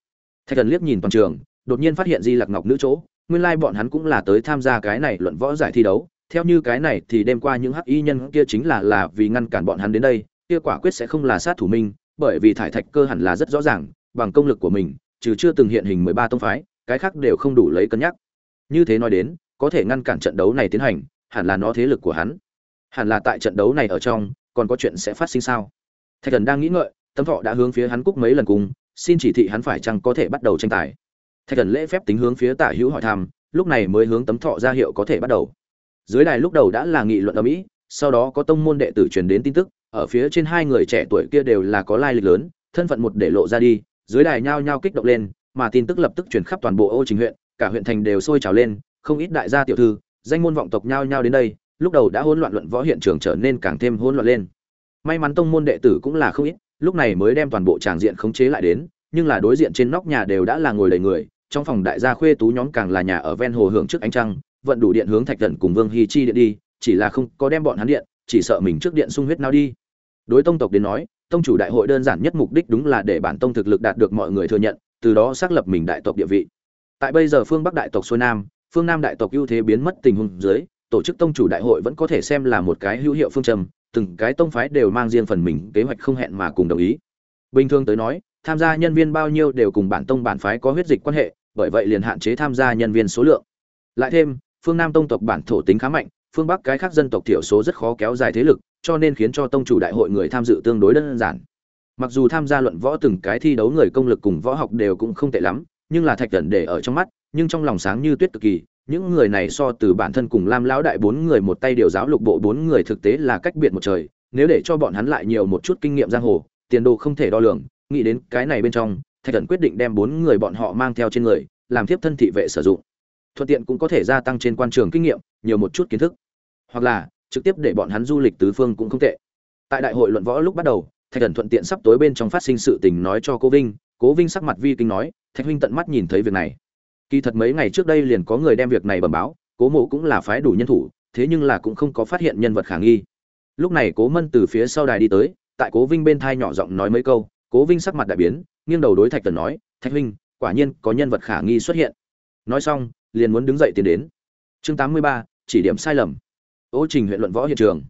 [SPEAKER 1] Thạch thần liếc nhìn toàn trường, đột nhiên phát hiện di lạc ngọc nữ chỗ, nguyên lai bọn hắn cũng là tới tham gia cái này luận võ giải thi đấu. Theo như cái này thì đêm qua những hắc y nhân kia chính là là vì ngăn cản bọn hắn đến đây, kia quả quyết sẽ không là sát thủ minh bởi vì thải thạch cơ hẳn là rất rõ ràng bằng công lực của mình, trừ chưa từng hiện hình mười ba tông phái, cái khác đều không đủ lấy cân nhắc. Như thế nói đến, có thể ngăn cản trận đấu này tiến hành, hẳn là nó thế lực của hắn. Hẳn là tại trận đấu này ở trong, còn có chuyện sẽ phát sinh sao? Thạch thần đang nghĩ ngợi, tấm thọ đã hướng phía hắn cúc mấy lần cùng, xin chỉ thị hắn phải chăng có thể bắt đầu tranh tài. Thạch thần lễ phép tính hướng phía tả hữu hỏi thăm, lúc này mới hướng tấm thọ ra hiệu có thể bắt đầu. Dưới đài lúc đầu đã là nghị luận ở mỹ, sau đó có tông môn đệ tử truyền đến tin tức, ở phía trên hai người trẻ tuổi kia đều là có lai lịch lớn, thân phận một để lộ ra đi dưới đài nhao nhao kích động lên, mà tin tức lập tức truyền khắp toàn bộ ô trình huyện, cả huyện thành đều sôi trào lên, không ít đại gia tiểu thư, danh môn vọng tộc nhao nhao đến đây, lúc đầu đã hỗn loạn luận võ hiện trường trở nên càng thêm hỗn loạn lên. May mắn tông môn đệ tử cũng là không ít, lúc này mới đem toàn bộ tràng diện khống chế lại đến, nhưng là đối diện trên nóc nhà đều đã là ngồi đầy người, trong phòng đại gia khuê tú nhóm càng là nhà ở ven hồ hưởng trước ánh trăng, vận đủ điện hướng thạch thần cùng vương hy chi điện đi, chỉ là không có đem bọn hắn điện, chỉ sợ mình trước điện sung huyết nào đi. Đối tông tộc đến nói tông chủ đại hội đơn giản nhất mục đích đúng là để bản tông thực lực đạt được mọi người thừa nhận, từ đó xác lập mình đại tộc địa vị. Tại bây giờ phương bắc đại tộc xuôi nam, phương nam đại tộc ưu thế biến mất tình huống dưới, tổ chức tông chủ đại hội vẫn có thể xem là một cái hữu hiệu phương châm, từng cái tông phái đều mang riêng phần mình kế hoạch không hẹn mà cùng đồng ý. Bình thường tới nói, tham gia nhân viên bao nhiêu đều cùng bản tông bản phái có huyết dịch quan hệ, bởi vậy liền hạn chế tham gia nhân viên số lượng. Lại thêm, phương nam tông tộc bản thổ tính khá mạnh, phương bắc cái khác dân tộc thiểu số rất khó kéo dài thế lực cho nên khiến cho tông chủ đại hội người tham dự tương đối đơn giản. Mặc dù tham gia luận võ từng cái thi đấu người công lực cùng võ học đều cũng không tệ lắm, nhưng là thạch thần để ở trong mắt, nhưng trong lòng sáng như tuyết cực kỳ, những người này so từ bản thân cùng lam lão đại bốn người một tay điều giáo lục bộ bốn người thực tế là cách biệt một trời, nếu để cho bọn hắn lại nhiều một chút kinh nghiệm giang hồ, tiền đồ không thể đo lường, nghĩ đến cái này bên trong, thạch thần quyết định đem bốn người bọn họ mang theo trên người, làm thiếp thân thị vệ sử dụng. Thuận tiện cũng có thể gia tăng trên quan trường kinh nghiệm, nhiều một chút kiến thức. Hoặc là trực tiếp để bọn hắn du lịch tứ phương cũng không tệ. Tại đại hội luận võ lúc bắt đầu, thạch Cẩn thuận tiện sắp tối bên trong phát sinh sự tình nói cho cố vinh. Cố vinh sắc mặt vi kinh nói, thạch huynh tận mắt nhìn thấy việc này. Kỳ thật mấy ngày trước đây liền có người đem việc này bẩm báo, cố mộ cũng là phái đủ nhân thủ, thế nhưng là cũng không có phát hiện nhân vật khả nghi. Lúc này cố mân từ phía sau đài đi tới, tại cố vinh bên tai nhỏ giọng nói mấy câu. Cố vinh sắc mặt đại biến, nghiêng đầu đối thạch tần nói, thạch huynh, quả nhiên có nhân vật khả nghi xuất hiện. Nói xong, liền muốn đứng dậy tiến đến. Chương tám mươi ba, chỉ điểm sai lầm ô trình huyện luận võ hiện trường.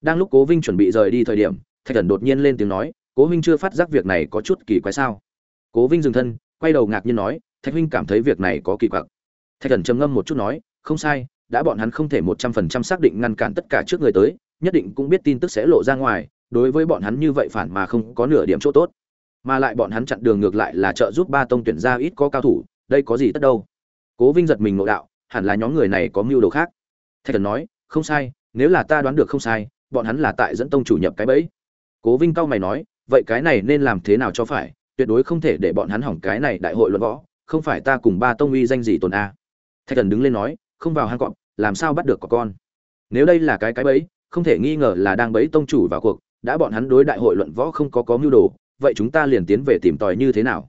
[SPEAKER 1] Đang lúc cố vinh chuẩn bị rời đi thời điểm, thạch thần đột nhiên lên tiếng nói, cố vinh chưa phát giác việc này có chút kỳ quái sao? Cố vinh dừng thân, quay đầu ngạc nhiên nói, thạch huynh cảm thấy việc này có kỳ quặc. Thạch thần trầm ngâm một chút nói, không sai, đã bọn hắn không thể một trăm phần trăm xác định ngăn cản tất cả trước người tới, nhất định cũng biết tin tức sẽ lộ ra ngoài, đối với bọn hắn như vậy phản mà không có nửa điểm chỗ tốt. Mà lại bọn hắn chặn đường ngược lại là trợ giúp ba tông tuyển ra ít có cao thủ, đây có gì tất đâu? Cố vinh giật mình nội đạo, hẳn là nhóm người này có mưu đồ khác. Thạch thần nói không sai, nếu là ta đoán được không sai, bọn hắn là tại dẫn tông chủ nhập cái bẫy. Cố vinh cao mày nói, vậy cái này nên làm thế nào cho phải? Tuyệt đối không thể để bọn hắn hỏng cái này đại hội luận võ. Không phải ta cùng ba tông uy danh gì tồn a? Thạch thần đứng lên nói, không vào hang cọp, làm sao bắt được có con? Nếu đây là cái cái bẫy, không thể nghi ngờ là đang bẫy tông chủ vào cuộc. Đã bọn hắn đối đại hội luận võ không có có mưu đồ, vậy chúng ta liền tiến về tìm tòi như thế nào?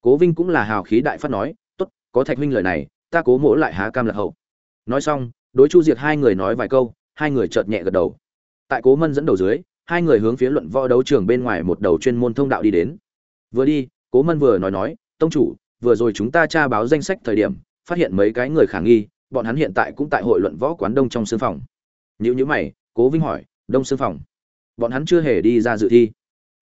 [SPEAKER 1] Cố vinh cũng là hào khí đại phát nói, tốt, có thạch huynh lời này, ta cố mỗ lại há cam lạc hậu. Nói xong đối chu diệt hai người nói vài câu, hai người chợt nhẹ gật đầu. Tại cố mân dẫn đầu dưới, hai người hướng phía luận võ đấu trường bên ngoài một đầu chuyên môn thông đạo đi đến. Vừa đi, cố mân vừa nói nói, tông chủ, vừa rồi chúng ta tra báo danh sách thời điểm, phát hiện mấy cái người khả nghi, bọn hắn hiện tại cũng tại hội luận võ quán đông trong sương phòng. Nếu như mày, cố vinh hỏi, đông sương phòng? Bọn hắn chưa hề đi ra dự thi.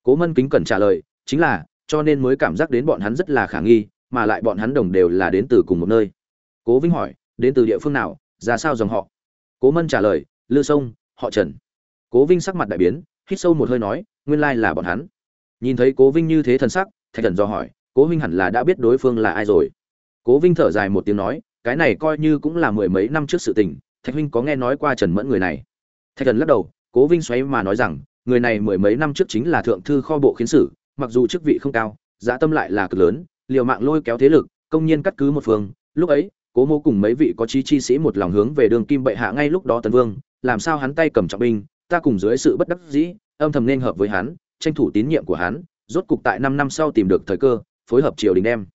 [SPEAKER 1] Cố mân kính cẩn trả lời, chính là, cho nên mới cảm giác đến bọn hắn rất là khả nghi, mà lại bọn hắn đồng đều là đến từ cùng một nơi. Cố vinh hỏi, đến từ địa phương nào? Ra sao dòng họ? Cố mân trả lời, lư sông, họ trần. Cố vinh sắc mặt đại biến, hít sâu một hơi nói, nguyên lai là bọn hắn. Nhìn thấy cố vinh như thế thần sắc, thạch thần do hỏi, cố vinh hẳn là đã biết đối phương là ai rồi? Cố vinh thở dài một tiếng nói, cái này coi như cũng là mười mấy năm trước sự tình, thạch huynh có nghe nói qua trần mẫn người này? Thạch thần lắc đầu, cố vinh xoáy mà nói rằng, người này mười mấy năm trước chính là thượng thư kho bộ khiến sử, mặc dù chức vị không cao giá tâm lại là cực lớn, liều mạng lôi kéo thế lực, công nhiên cắt cứ một phương, lúc ấy cố mô cùng mấy vị có chí chi sĩ một lòng hướng về đường kim bệ hạ ngay lúc đó tần vương, làm sao hắn tay cầm trọng binh, ta cùng dưới sự bất đắc dĩ, âm thầm nên hợp với hắn, tranh thủ tín nhiệm của hắn, rốt cục tại năm năm sau tìm được thời cơ, phối hợp triều đình đem.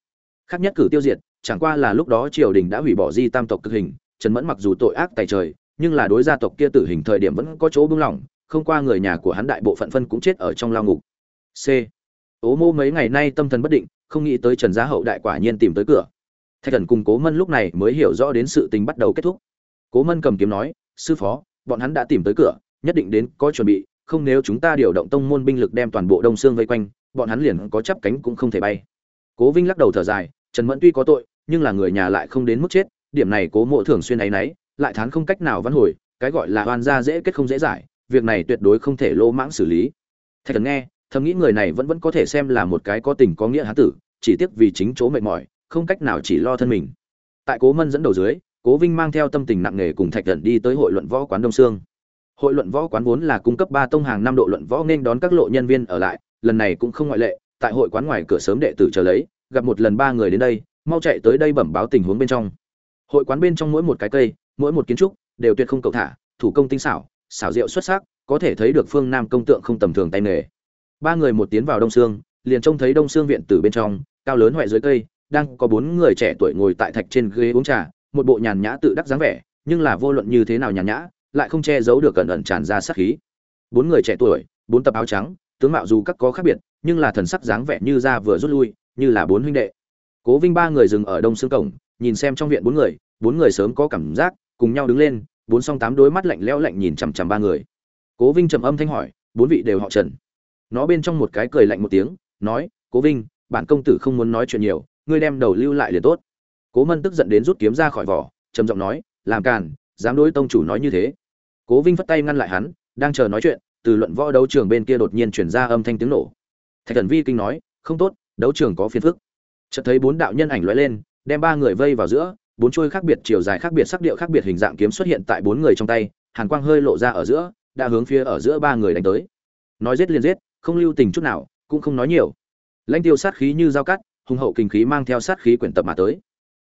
[SPEAKER 1] Khác nhất cử tiêu diệt, chẳng qua là lúc đó triều đình đã hủy bỏ di tam tộc cực hình, trần mẫn mặc dù tội ác tài trời, nhưng là đối gia tộc kia tử hình thời điểm vẫn có chỗ buông lỏng, không qua người nhà của hắn đại bộ phận phân cũng chết ở trong lao ngục. C. Ố mô mấy ngày nay tâm thần bất định, không nghĩ tới trần gia hậu đại quả nhiên tìm tới cửa thạch thần cùng cố mân lúc này mới hiểu rõ đến sự tình bắt đầu kết thúc. Cố mân cầm kiếm nói, sư phó, bọn hắn đã tìm tới cửa, nhất định đến có chuẩn bị, không nếu chúng ta điều động tông môn binh lực đem toàn bộ đông xương vây quanh, bọn hắn liền có chắp cánh cũng không thể bay. Cố vinh lắc đầu thở dài, trần mẫn tuy có tội, nhưng là người nhà lại không đến mức chết, điểm này cố mộ thường xuyên áy náy, lại thán không cách nào văn hồi, cái gọi là oan gia dễ kết không dễ giải, việc này tuyệt đối không thể lô mãng xử lý. Thạch thần nghe, thầm nghĩ người này vẫn vẫn có thể xem là một cái có tình có nghĩa hán tử, chỉ tiếc vì chính chỗ mệt mỏi không cách nào chỉ lo thân mình. Tại cố mân dẫn đầu dưới, cố vinh mang theo tâm tình nặng nề cùng thạch thần đi tới hội luận võ quán đông sương. Hội luận võ quán vốn là cung cấp ba tông hàng năm độ luận võ nên đón các lộ nhân viên ở lại, lần này cũng không ngoại lệ, tại hội quán ngoài cửa sớm đệ tử chờ lấy, gặp một lần ba người đến đây, mau chạy tới đây bẩm báo tình huống bên trong. Hội quán bên trong mỗi một cái cây, mỗi một kiến trúc, đều tuyệt không cầu thả, thủ công tinh xảo xảo diệu xuất sắc, có thể thấy được phương nam công tượng không tầm thường tay nghề. Ba người một tiến vào đông sương, liền trông thấy đông sương viện tử bên trong, cao lớn hoại dưới cây đang có bốn người trẻ tuổi ngồi tại thạch trên ghế uống trà, một bộ nhàn nhã tự đắc dáng vẻ, nhưng là vô luận như thế nào nhàn nhã, lại không che giấu được cẩn ẩn tràn ra sát khí. Bốn người trẻ tuổi, bốn tập áo trắng, tướng mạo dù các có khác biệt, nhưng là thần sắc dáng vẻ như ra vừa rút lui, như là bốn huynh đệ. Cố vinh ba người dừng ở đông xương cổng, nhìn xem trong viện bốn người bốn người sớm có cảm giác, cùng nhau đứng lên, bốn song tám đôi mắt lạnh lẽo lạnh nhìn chằm chằm ba người. Cố vinh trầm âm thanh hỏi, bốn vị đều họ trần. Nó bên trong một cái cười lạnh một tiếng, nói, cố vinh, bản công tử không muốn nói chuyện nhiều ngươi đem đầu lưu lại liền tốt. Cố mân tức giận đến rút kiếm ra khỏi vỏ, trầm giọng nói, làm càn, dám đối tông chủ nói như thế? Cố vinh phất tay ngăn lại hắn, đang chờ nói chuyện, từ luận võ đấu trường bên kia đột nhiên chuyển ra âm thanh tiếng nổ. Thạch thần vi kinh nói, không tốt, đấu trường có phiền phức. Chợt thấy bốn đạo nhân ảnh lóe lên, đem ba người vây vào giữa, bốn chuôi khác biệt chiều dài khác biệt sắc điệu khác biệt hình dạng kiếm xuất hiện tại bốn người trong tay, hàn quang hơi lộ ra ở giữa, đã hướng phía ở giữa ba người đánh tới. Nói giết liền giết, không lưu tình chút nào, cũng không nói nhiều. Lãnh tiêu sát khí như dao cắt hùng hậu kinh khí mang theo sát khí quyển tập mà tới.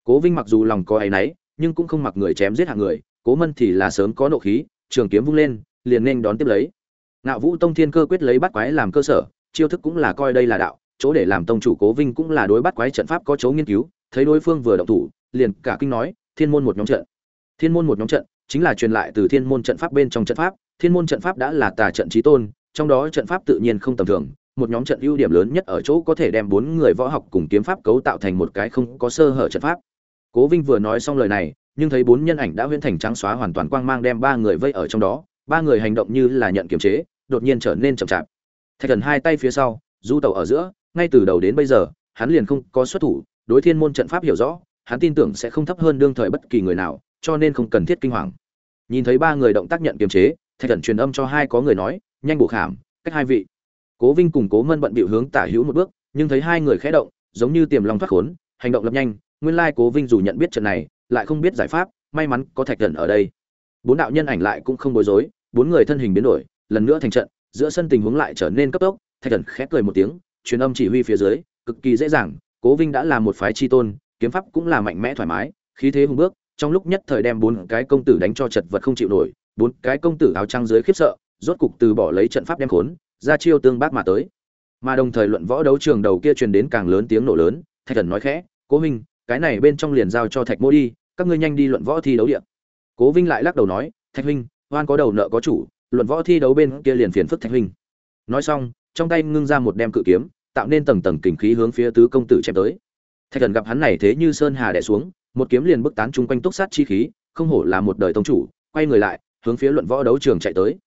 [SPEAKER 1] Cố vinh mặc dù lòng có áy náy, nhưng cũng không mặc người chém giết hạng người, cố mân thì là sớm có nộ khí, trường kiếm vung lên, liền nên đón tiếp lấy. Ngạo vũ tông thiên cơ quyết lấy bắt quái làm cơ sở, chiêu thức cũng là coi đây là đạo, chỗ để làm tông chủ cố vinh cũng là đối bắt quái trận pháp có chỗ nghiên cứu, thấy đối phương vừa động thủ, liền cả kinh nói, thiên môn một nhóm trận. Thiên môn một nhóm trận chính là truyền lại từ thiên môn trận pháp bên trong trận pháp, thiên môn trận pháp đã là tà trận trí tôn, trong đó trận pháp tự nhiên không tầm thường một nhóm trận ưu điểm lớn nhất ở chỗ có thể đem bốn người võ học cùng kiếm pháp cấu tạo thành một cái không có sơ hở trận pháp. Cố vinh vừa nói xong lời này, nhưng thấy bốn nhân ảnh đã huyễn thành trắng xóa hoàn toàn quang mang đem ba người vây ở trong đó, ba người hành động như là nhận kiềm chế, đột nhiên trở nên chậm chạp. Thạch thần hai tay phía sau, du tàu ở giữa, ngay từ đầu đến bây giờ, hắn liền không có xuất thủ, đối thiên môn trận pháp hiểu rõ, hắn tin tưởng sẽ không thấp hơn đương thời bất kỳ người nào, cho nên không cần thiết kinh hoàng. Nhìn thấy ba người động tác nhận kiềm chế, thạch thần truyền âm cho hai có người nói, nhanh bổ khảm, cách hai vị cố vinh cùng cố mân bận bịu hướng tả hữu một bước, nhưng thấy hai người khẽ động, giống như tiềm lòng thoát khốn, hành động lập nhanh. Nguyên lai cố vinh dù nhận biết trận này, lại không biết giải pháp, may mắn có thạch thần ở đây. Bốn đạo nhân ảnh lại cũng không bối rối, bốn người thân hình biến đổi, lần nữa thành trận, giữa sân tình huống lại trở nên cấp tốc. Thạch thần khẽ cười một tiếng, truyền âm chỉ huy phía dưới, cực kỳ dễ dàng. Cố vinh đã là một phái chi tôn, kiếm pháp cũng là mạnh mẽ thoải mái, khí thế hùng bước, trong lúc nhất thời đem bốn cái công tử đánh cho chật vật không chịu nổi, bốn cái công tử áo trăng dưới khiếp sợ, rốt cục từ bỏ lấy trận pháp đem khốn ra chiêu tương bác mà tới. Mà đồng thời luận võ đấu trường đầu kia truyền đến càng lớn tiếng nổ lớn thạch thần nói khẽ cố Minh, cái này bên trong liền giao cho thạch mô đi các ngươi nhanh đi luận võ thi đấu điện cố vinh lại lắc đầu nói thạch huynh oan có đầu nợ có chủ luận võ thi đấu bên kia liền phiền phức thạch huynh. Nói xong trong tay ngưng ra một đem cự kiếm tạo nên tầng tầng kình khí hướng phía tứ công tử chém tới. Thạch thần gặp hắn này thế như sơn hà đẻ xuống một kiếm liền bức tán chung quanh túc sát chi khí không hổ là một đời tông chủ quay người lại hướng phía luận võ đấu trường chạy tới.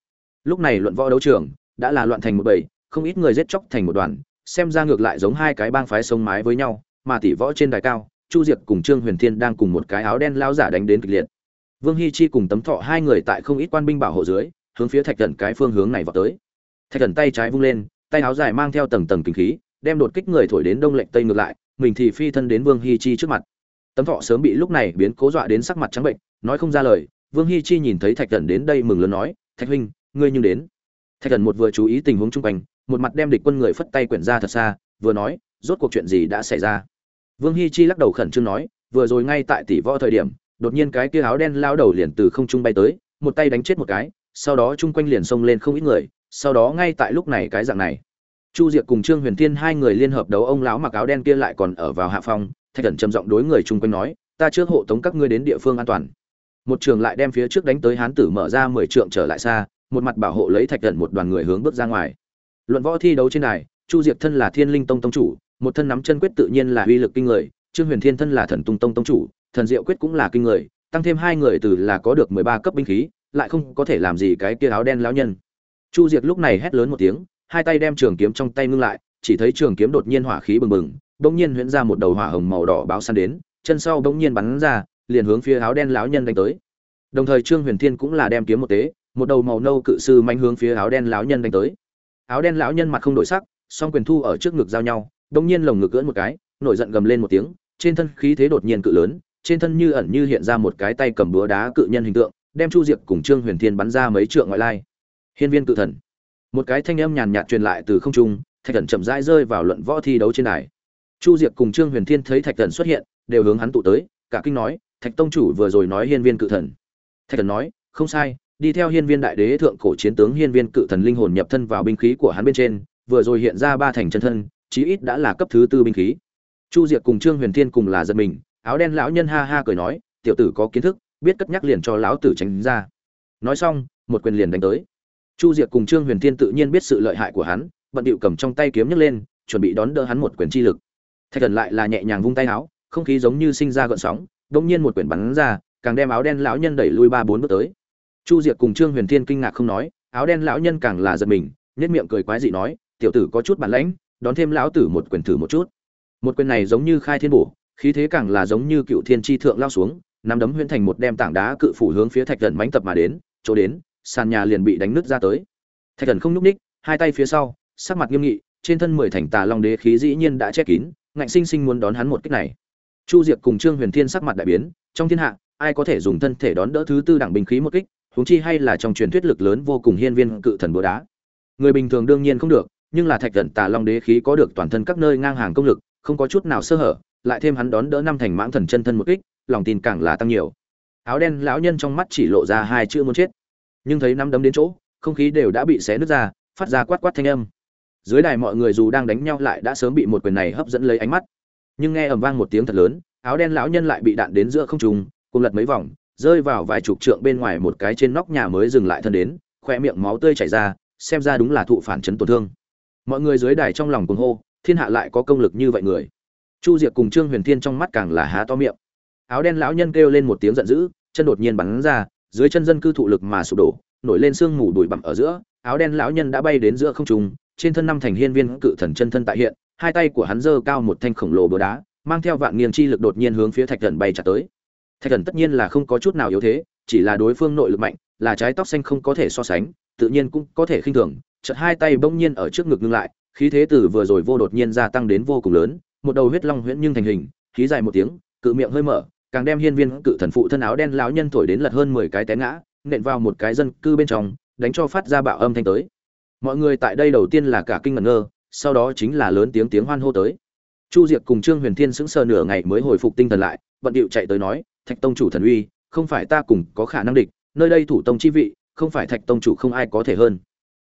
[SPEAKER 1] Lúc này luận võ đấu trường đã là loạn thành một bầy, không ít người giết chóc thành một đoàn, xem ra ngược lại giống hai cái bang phái sông mái với nhau, mà tỷ võ trên đài cao, chu diệp cùng trương huyền thiên đang cùng một cái áo đen lao giả đánh đến kịch liệt. Vương hi chi cùng tấm thọ hai người tại không ít quan binh bảo hộ dưới, hướng phía thạch thần cái phương hướng này vọt tới. Thạch thần tay trái vung lên, tay áo dài mang theo tầng tầng kinh khí, đem đột kích người thổi đến đông lệch tây ngược lại, mình thì phi thân đến vương hi chi trước mặt. Tấm thọ sớm bị lúc này biến cố dọa đến sắc mặt trắng bệnh, nói không ra lời, vương hi chi nhìn thấy thạch Cẩn đến đây mừng lớn nói, thạch huynh, ngươi nhưng đến thạch thần một vừa chú ý tình huống chung quanh, một mặt đem địch quân người phất tay quyển ra thật xa, vừa nói, rốt cuộc chuyện gì đã xảy ra? Vương hi chi lắc đầu khẩn trương nói, vừa rồi ngay tại tỷ võ thời điểm, đột nhiên cái kia áo đen lao đầu liền từ không trung bay tới, một tay đánh chết một cái, sau đó chung quanh liền xông lên không ít người, sau đó ngay tại lúc này cái dạng này. Chu diệc cùng trương huyền thiên hai người liên hợp đấu ông lão mặc áo đen kia lại còn ở vào hạ phong thạch thần trầm giọng đối người chung quanh nói, ta trước hộ tống các ngươi đến địa phương an toàn. Một trường lại đem phía trước đánh tới hán tử mở ra mười trượng trở lại xa một mặt bảo hộ lấy thạch thần một đoàn người hướng bước ra ngoài. Luận võ thi đấu trên này chu diệp thân là thiên linh tông tông chủ, một thân nắm chân quyết tự nhiên là uy lực kinh người, trương huyền thiên thân là thần tung tông tông chủ, thần diệu quyết cũng là kinh người, tăng thêm hai người từ là có được mười ba cấp binh khí, lại không có thể làm gì cái kia áo đen lão nhân. Chu diệp lúc này hét lớn một tiếng, hai tay đem trường kiếm trong tay ngưng lại, chỉ thấy trường kiếm đột nhiên hỏa khí bừng bừng, bỗng nhiên huyễn ra một đầu hỏa hồng màu đỏ báo săn đến, chân sau bỗng nhiên bắn ra, liền hướng phía áo đen lão nhân đánh tới. Đồng thời trương huyền thiên cũng là đem kiếm một tế một đầu màu nâu cự sư manh hướng phía áo đen lão nhân đánh tới. Áo đen lão nhân mặt không đổi sắc, song quyền thu ở trước ngực giao nhau đông nhiên lồng ngực cưỡn một cái, nổi giận gầm lên một tiếng, trên thân khí thế đột nhiên cự lớn, trên thân như ẩn như hiện ra một cái tay cầm búa đá cự nhân hình tượng, đem chu diệp cùng trương huyền thiên bắn ra mấy trượng ngoại lai. Hiên viên cự thần. Một cái thanh âm nhàn nhạt truyền lại từ không trung, thạch thần chậm rãi rơi vào luận võ thi đấu trên đài. Chu diệp cùng trương huyền thiên thấy thạch thần xuất hiện, đều hướng hắn tụ tới, cả kinh nói, thạch tông chủ vừa rồi nói hiên viên cự thần. Thạch thần nói, không sai đi theo hiên viên đại đế thượng cổ chiến tướng hiên viên cự thần linh hồn nhập thân vào binh khí của hắn bên trên, vừa rồi hiện ra ba thành chân thân, chí ít đã là cấp thứ tư binh khí. Chu diệt cùng trương huyền thiên cùng là giật mình, áo đen lão nhân ha ha cười nói, tiểu tử có kiến thức, biết cất nhắc liền cho lão tử tránh ra. Nói xong, một quyền liền đánh tới. Chu diệt cùng trương huyền thiên tự nhiên biết sự lợi hại của hắn, bận điệu cầm trong tay kiếm nhấc lên, chuẩn bị đón đỡ hắn một quyền chi lực. Thạch thần lại là nhẹ nhàng vung tay áo, không khí giống như sinh ra gợn sóng, đột nhiên một quyển bắn ra, càng đem áo đen lão nhân đẩy lui ba bốn bước tới chu diệp cùng trương huyền thiên kinh ngạc không nói, áo đen lão nhân càng là giật mình nhất miệng cười quái dị nói, tiểu tử có chút bản lãnh, đón thêm lão tử một quyền thử một chút. Một quyền này giống như khai thiên bổ, khí thế càng là giống như cựu thiên tri thượng lao xuống nắm đấm huyễn thành một đem tảng đá cự phủ hướng phía thạch thần mánh tập mà đến, chỗ đến, sàn nhà liền bị đánh nứt ra tới. Thạch thần không nhúc ních hai tay phía sau, sắc mặt nghiêm nghị, trên thân mười thành tà long đế khí dĩ nhiên đã che kín, ngạnh sinh sinh muốn đón hắn một kích này. Chu diệp cùng trương huyền thiên sắc mặt đại biến, trong thiên hạ, ai có thể dùng thân thể đón đỡ thứ tư đẳng binh khí một kích huống chi hay là trong truyền thuyết lực lớn vô cùng hiên viên cự thần búa đá. Người bình thường đương nhiên không được, nhưng là thạch thần tà long đế khí có được toàn thân các nơi ngang hàng công lực, không có chút nào sơ hở, lại thêm hắn đón đỡ năm thành mãng thần chân thân một kích, lòng tin càng là tăng nhiều. Áo đen lão nhân trong mắt chỉ lộ ra hai chữ muốn chết. Nhưng thấy năm đấm đến chỗ, không khí đều đã bị xé nứt ra, phát ra quát quát thanh âm. Dưới đài mọi người dù đang đánh nhau lại đã sớm bị một quyền này hấp dẫn lấy ánh mắt. Nhưng nghe ầm vang một tiếng thật lớn, áo đen lão nhân lại bị đạn đến giữa không trung cùng lật mấy vòng rơi vào vài chục trượng bên ngoài một cái trên nóc nhà mới dừng lại thân đến, khoe miệng máu tươi chảy ra, xem ra đúng là thụ phản chấn tổn thương. Mọi người dưới đài trong lòng cuồng hô, thiên hạ lại có công lực như vậy người. Chu diệp cùng trương huyền thiên trong mắt càng là há to miệng. Áo đen lão nhân kêu lên một tiếng giận dữ, chân đột nhiên bắn ra, dưới chân dân cư thụ lực mà sụp đổ, nổi lên sương mù đùi bặm ở giữa, áo đen lão nhân đã bay đến giữa không trung, trên thân năm thành hiên viên cự thần chân thân tại hiện, hai tay của hắn giơ cao một thanh khổng lồ búa đá, mang theo vạn nghiêng chi lực đột nhiên hướng phía thạch thần bay trả tới thạch thần tất nhiên là không có chút nào yếu thế, chỉ là đối phương nội lực mạnh, là trái tóc xanh không có thể so sánh, tự nhiên cũng có thể khinh thường, chợt hai tay bỗng nhiên ở trước ngực ngưng lại, khí thế từ vừa rồi vô đột nhiên gia tăng đến vô cùng lớn, một đầu huyết long huyễn nhưng thành hình, khí dài một tiếng, cự miệng hơi mở, càng đem hiên viên cự thần phụ thân áo đen lão nhân thổi đến lật hơn mười cái té ngã, nện vào một cái dân cư bên trong, đánh cho phát ra bạo âm thanh tới. Mọi người tại đây đầu tiên là cả kinh ngẩn ngơ, sau đó chính là lớn tiếng tiếng hoan hô tới. Chu diệc cùng trương huyền thiên sững sờ nửa ngày mới hồi phục tinh thần lại, bận điệu chạy tới nói thạch tông chủ thần uy, không phải ta cùng có khả năng địch, nơi đây thủ tông chi vị, không phải thạch tông chủ không ai có thể hơn.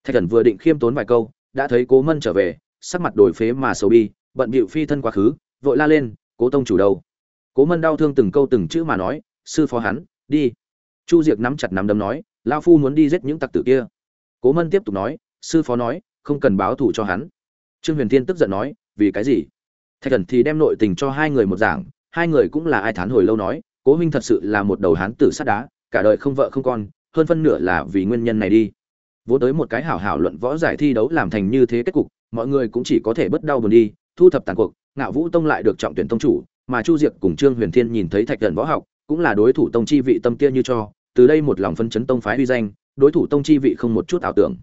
[SPEAKER 1] Thạch thần vừa định khiêm tốn vài câu, đã thấy cố mân trở về, sắc mặt đổi phế mà sầu bi, bận bịu phi thân quá khứ, vội la lên, cố tông chủ đâu? Cố mân đau thương từng câu từng chữ mà nói, sư phó hắn, đi. Chu diệc nắm chặt nắm đấm nói lao phu muốn đi giết những tặc tử kia. Cố mân tiếp tục nói, sư phó nói, không cần báo thù cho hắn. Trương huyền thiên tức giận nói, vì cái gì? Thạch thần thì đem nội tình cho hai người một giảng hai người cũng là ai thán hồi lâu nói cố huynh thật sự là một đầu hán tử sắt đá, cả đời không vợ không con, hơn phân nửa là vì nguyên nhân này đi. Vốn tới một cái hảo hảo luận võ giải thi đấu làm thành như thế kết cục, mọi người cũng chỉ có thể bất đau buồn đi, thu thập tàn cuộc, ngạo vũ tông lại được trọng tuyển tông chủ, mà chu diệp cùng trương huyền thiên nhìn thấy thạch thần võ học, cũng là đối thủ tông chi vị tâm kia như cho, từ đây một lòng phân chấn tông phái uy danh, đối thủ tông chi vị không một chút ảo tưởng.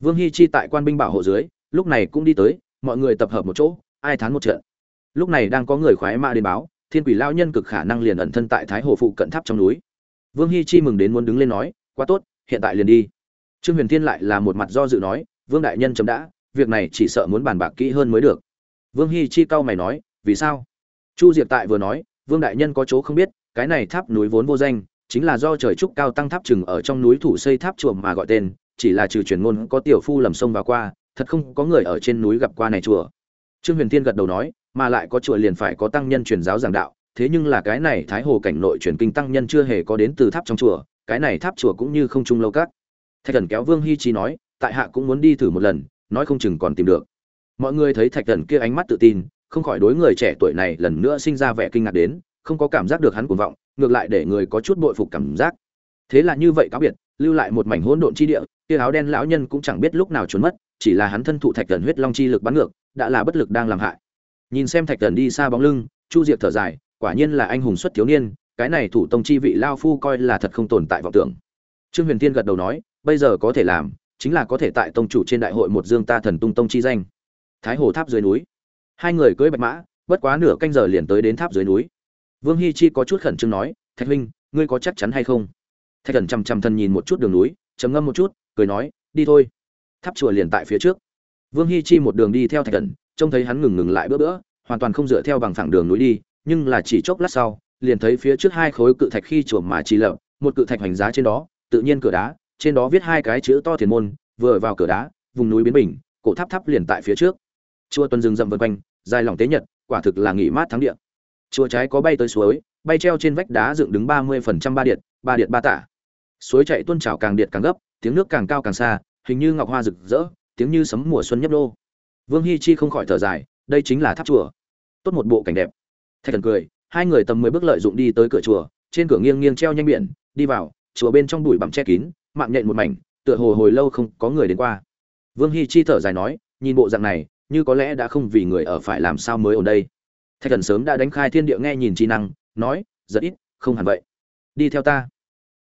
[SPEAKER 1] Vương hy chi tại quan binh bảo hộ dưới, lúc này cũng đi tới, mọi người tập hợp một chỗ, ai thán một trận. Lúc này đang có người khoái mã đến báo thiên quỷ lao nhân cực khả năng liền ẩn thân tại thái hồ phụ cận tháp trong núi. Vương Hi chi mừng đến muốn đứng lên nói, quá tốt, hiện tại liền đi. Trương huyền thiên lại là một mặt do dự nói, vương đại nhân chấm đã, việc này chỉ sợ muốn bàn bạc kỹ hơn mới được. Vương Hi chi cau mày nói, vì sao? Chu diệp tại vừa nói, vương đại nhân có chỗ không biết, cái này tháp núi vốn vô danh, chính là do trời trúc cao tăng tháp chừng ở trong núi thủ xây tháp chùa mà gọi tên, chỉ là trừ truyền ngôn có tiểu phu lầm sông vào qua, thật không có người ở trên núi gặp qua này chùa. Trương huyền thiên gật đầu nói mà lại có chùa liền phải có tăng nhân truyền giáo giảng đạo, thế nhưng là cái này thái hồ cảnh nội truyền kinh tăng nhân chưa hề có đến từ tháp trong chùa, cái này tháp chùa cũng như không trung lâu các. Thạch thần kéo vương hy trí nói, tại hạ cũng muốn đi thử một lần, nói không chừng còn tìm được. Mọi người thấy thạch thần kia ánh mắt tự tin, không khỏi đối người trẻ tuổi này lần nữa sinh ra vẻ kinh ngạc đến, không có cảm giác được hắn cuồng vọng, ngược lại để người có chút bội phục cảm giác. Thế là như vậy cáo biệt, lưu lại một mảnh hỗn độn chi địa, kia áo đen lão nhân cũng chẳng biết lúc nào trốn mất, chỉ là hắn thân thụ thạch thần huyết long chi lực bắn ngược, đã là bất lực đang làm hại nhìn xem thạch thần đi xa bóng lưng, chu diệp thở dài, quả nhiên là anh hùng xuất thiếu niên, cái này thủ tông chi vị lao phu coi là thật không tồn tại vọng tưởng. Trương huyền tiên gật đầu nói, bây giờ có thể làm, chính là có thể tại tông chủ trên đại hội một dương ta thần tung tông chi danh. Thái hồ tháp dưới núi. Hai người cưỡi bạch mã, bất quá nửa canh giờ liền tới đến tháp dưới núi. Vương hi chi có chút khẩn trương nói, thạch huynh, ngươi có chắc chắn hay không? Thạch thần chằm chằm thân nhìn một chút đường núi, trầm ngâm một chút, cười nói, đi thôi. Tháp chùa liền tại phía trước. Vương hi chi một đường đi theo thạch thần trông thấy hắn ngừng ngừng lại bữa bữa, hoàn toàn không dựa theo bằng phẳng đường núi đi, nhưng là chỉ chốc lát sau, liền thấy phía trước hai khối cự thạch khi chùa mà chỉ lập, một cự thạch hoành giá trên đó, tự nhiên cửa đá, trên đó viết hai cái chữ to thiền môn, vừa vào cửa đá, vùng núi biến bình, cổ tháp tháp liền tại phía trước. Chùa tuần rừng rậm vân quanh, dài lòng tế nhật, quả thực là nghỉ mát thắng địa. Chùa trái có bay tới suối, bay treo trên vách đá dựng đứng ba mươi phần trăm ba điện ba điện ba tả. Suối chạy tuôn trào càng điện càng gấp, tiếng nước càng cao càng xa, hình như ngọc hoa rực rỡ, tiếng như sấm mùa xuân nhấp đô vương hi chi không khỏi thở dài, đây chính là tháp chùa. Tốt một bộ cảnh đẹp. Thạch thần cười, hai người tầm mười bước lợi dụng đi tới cửa chùa, trên cửa nghiêng nghiêng treo nhanh biển, đi vào, chùa bên trong bụi bặm che kín, mạng nhện một mảnh, tựa hồ hồi lâu không có người đến qua. Vương hi chi thở dài nói, nhìn bộ dạng này, như có lẽ đã không vì người ở phải làm sao mới ở đây. Thạch thần sớm đã đánh khai thiên địa nghe nhìn chi năng, nói, rất ít, không hẳn vậy. Đi theo ta.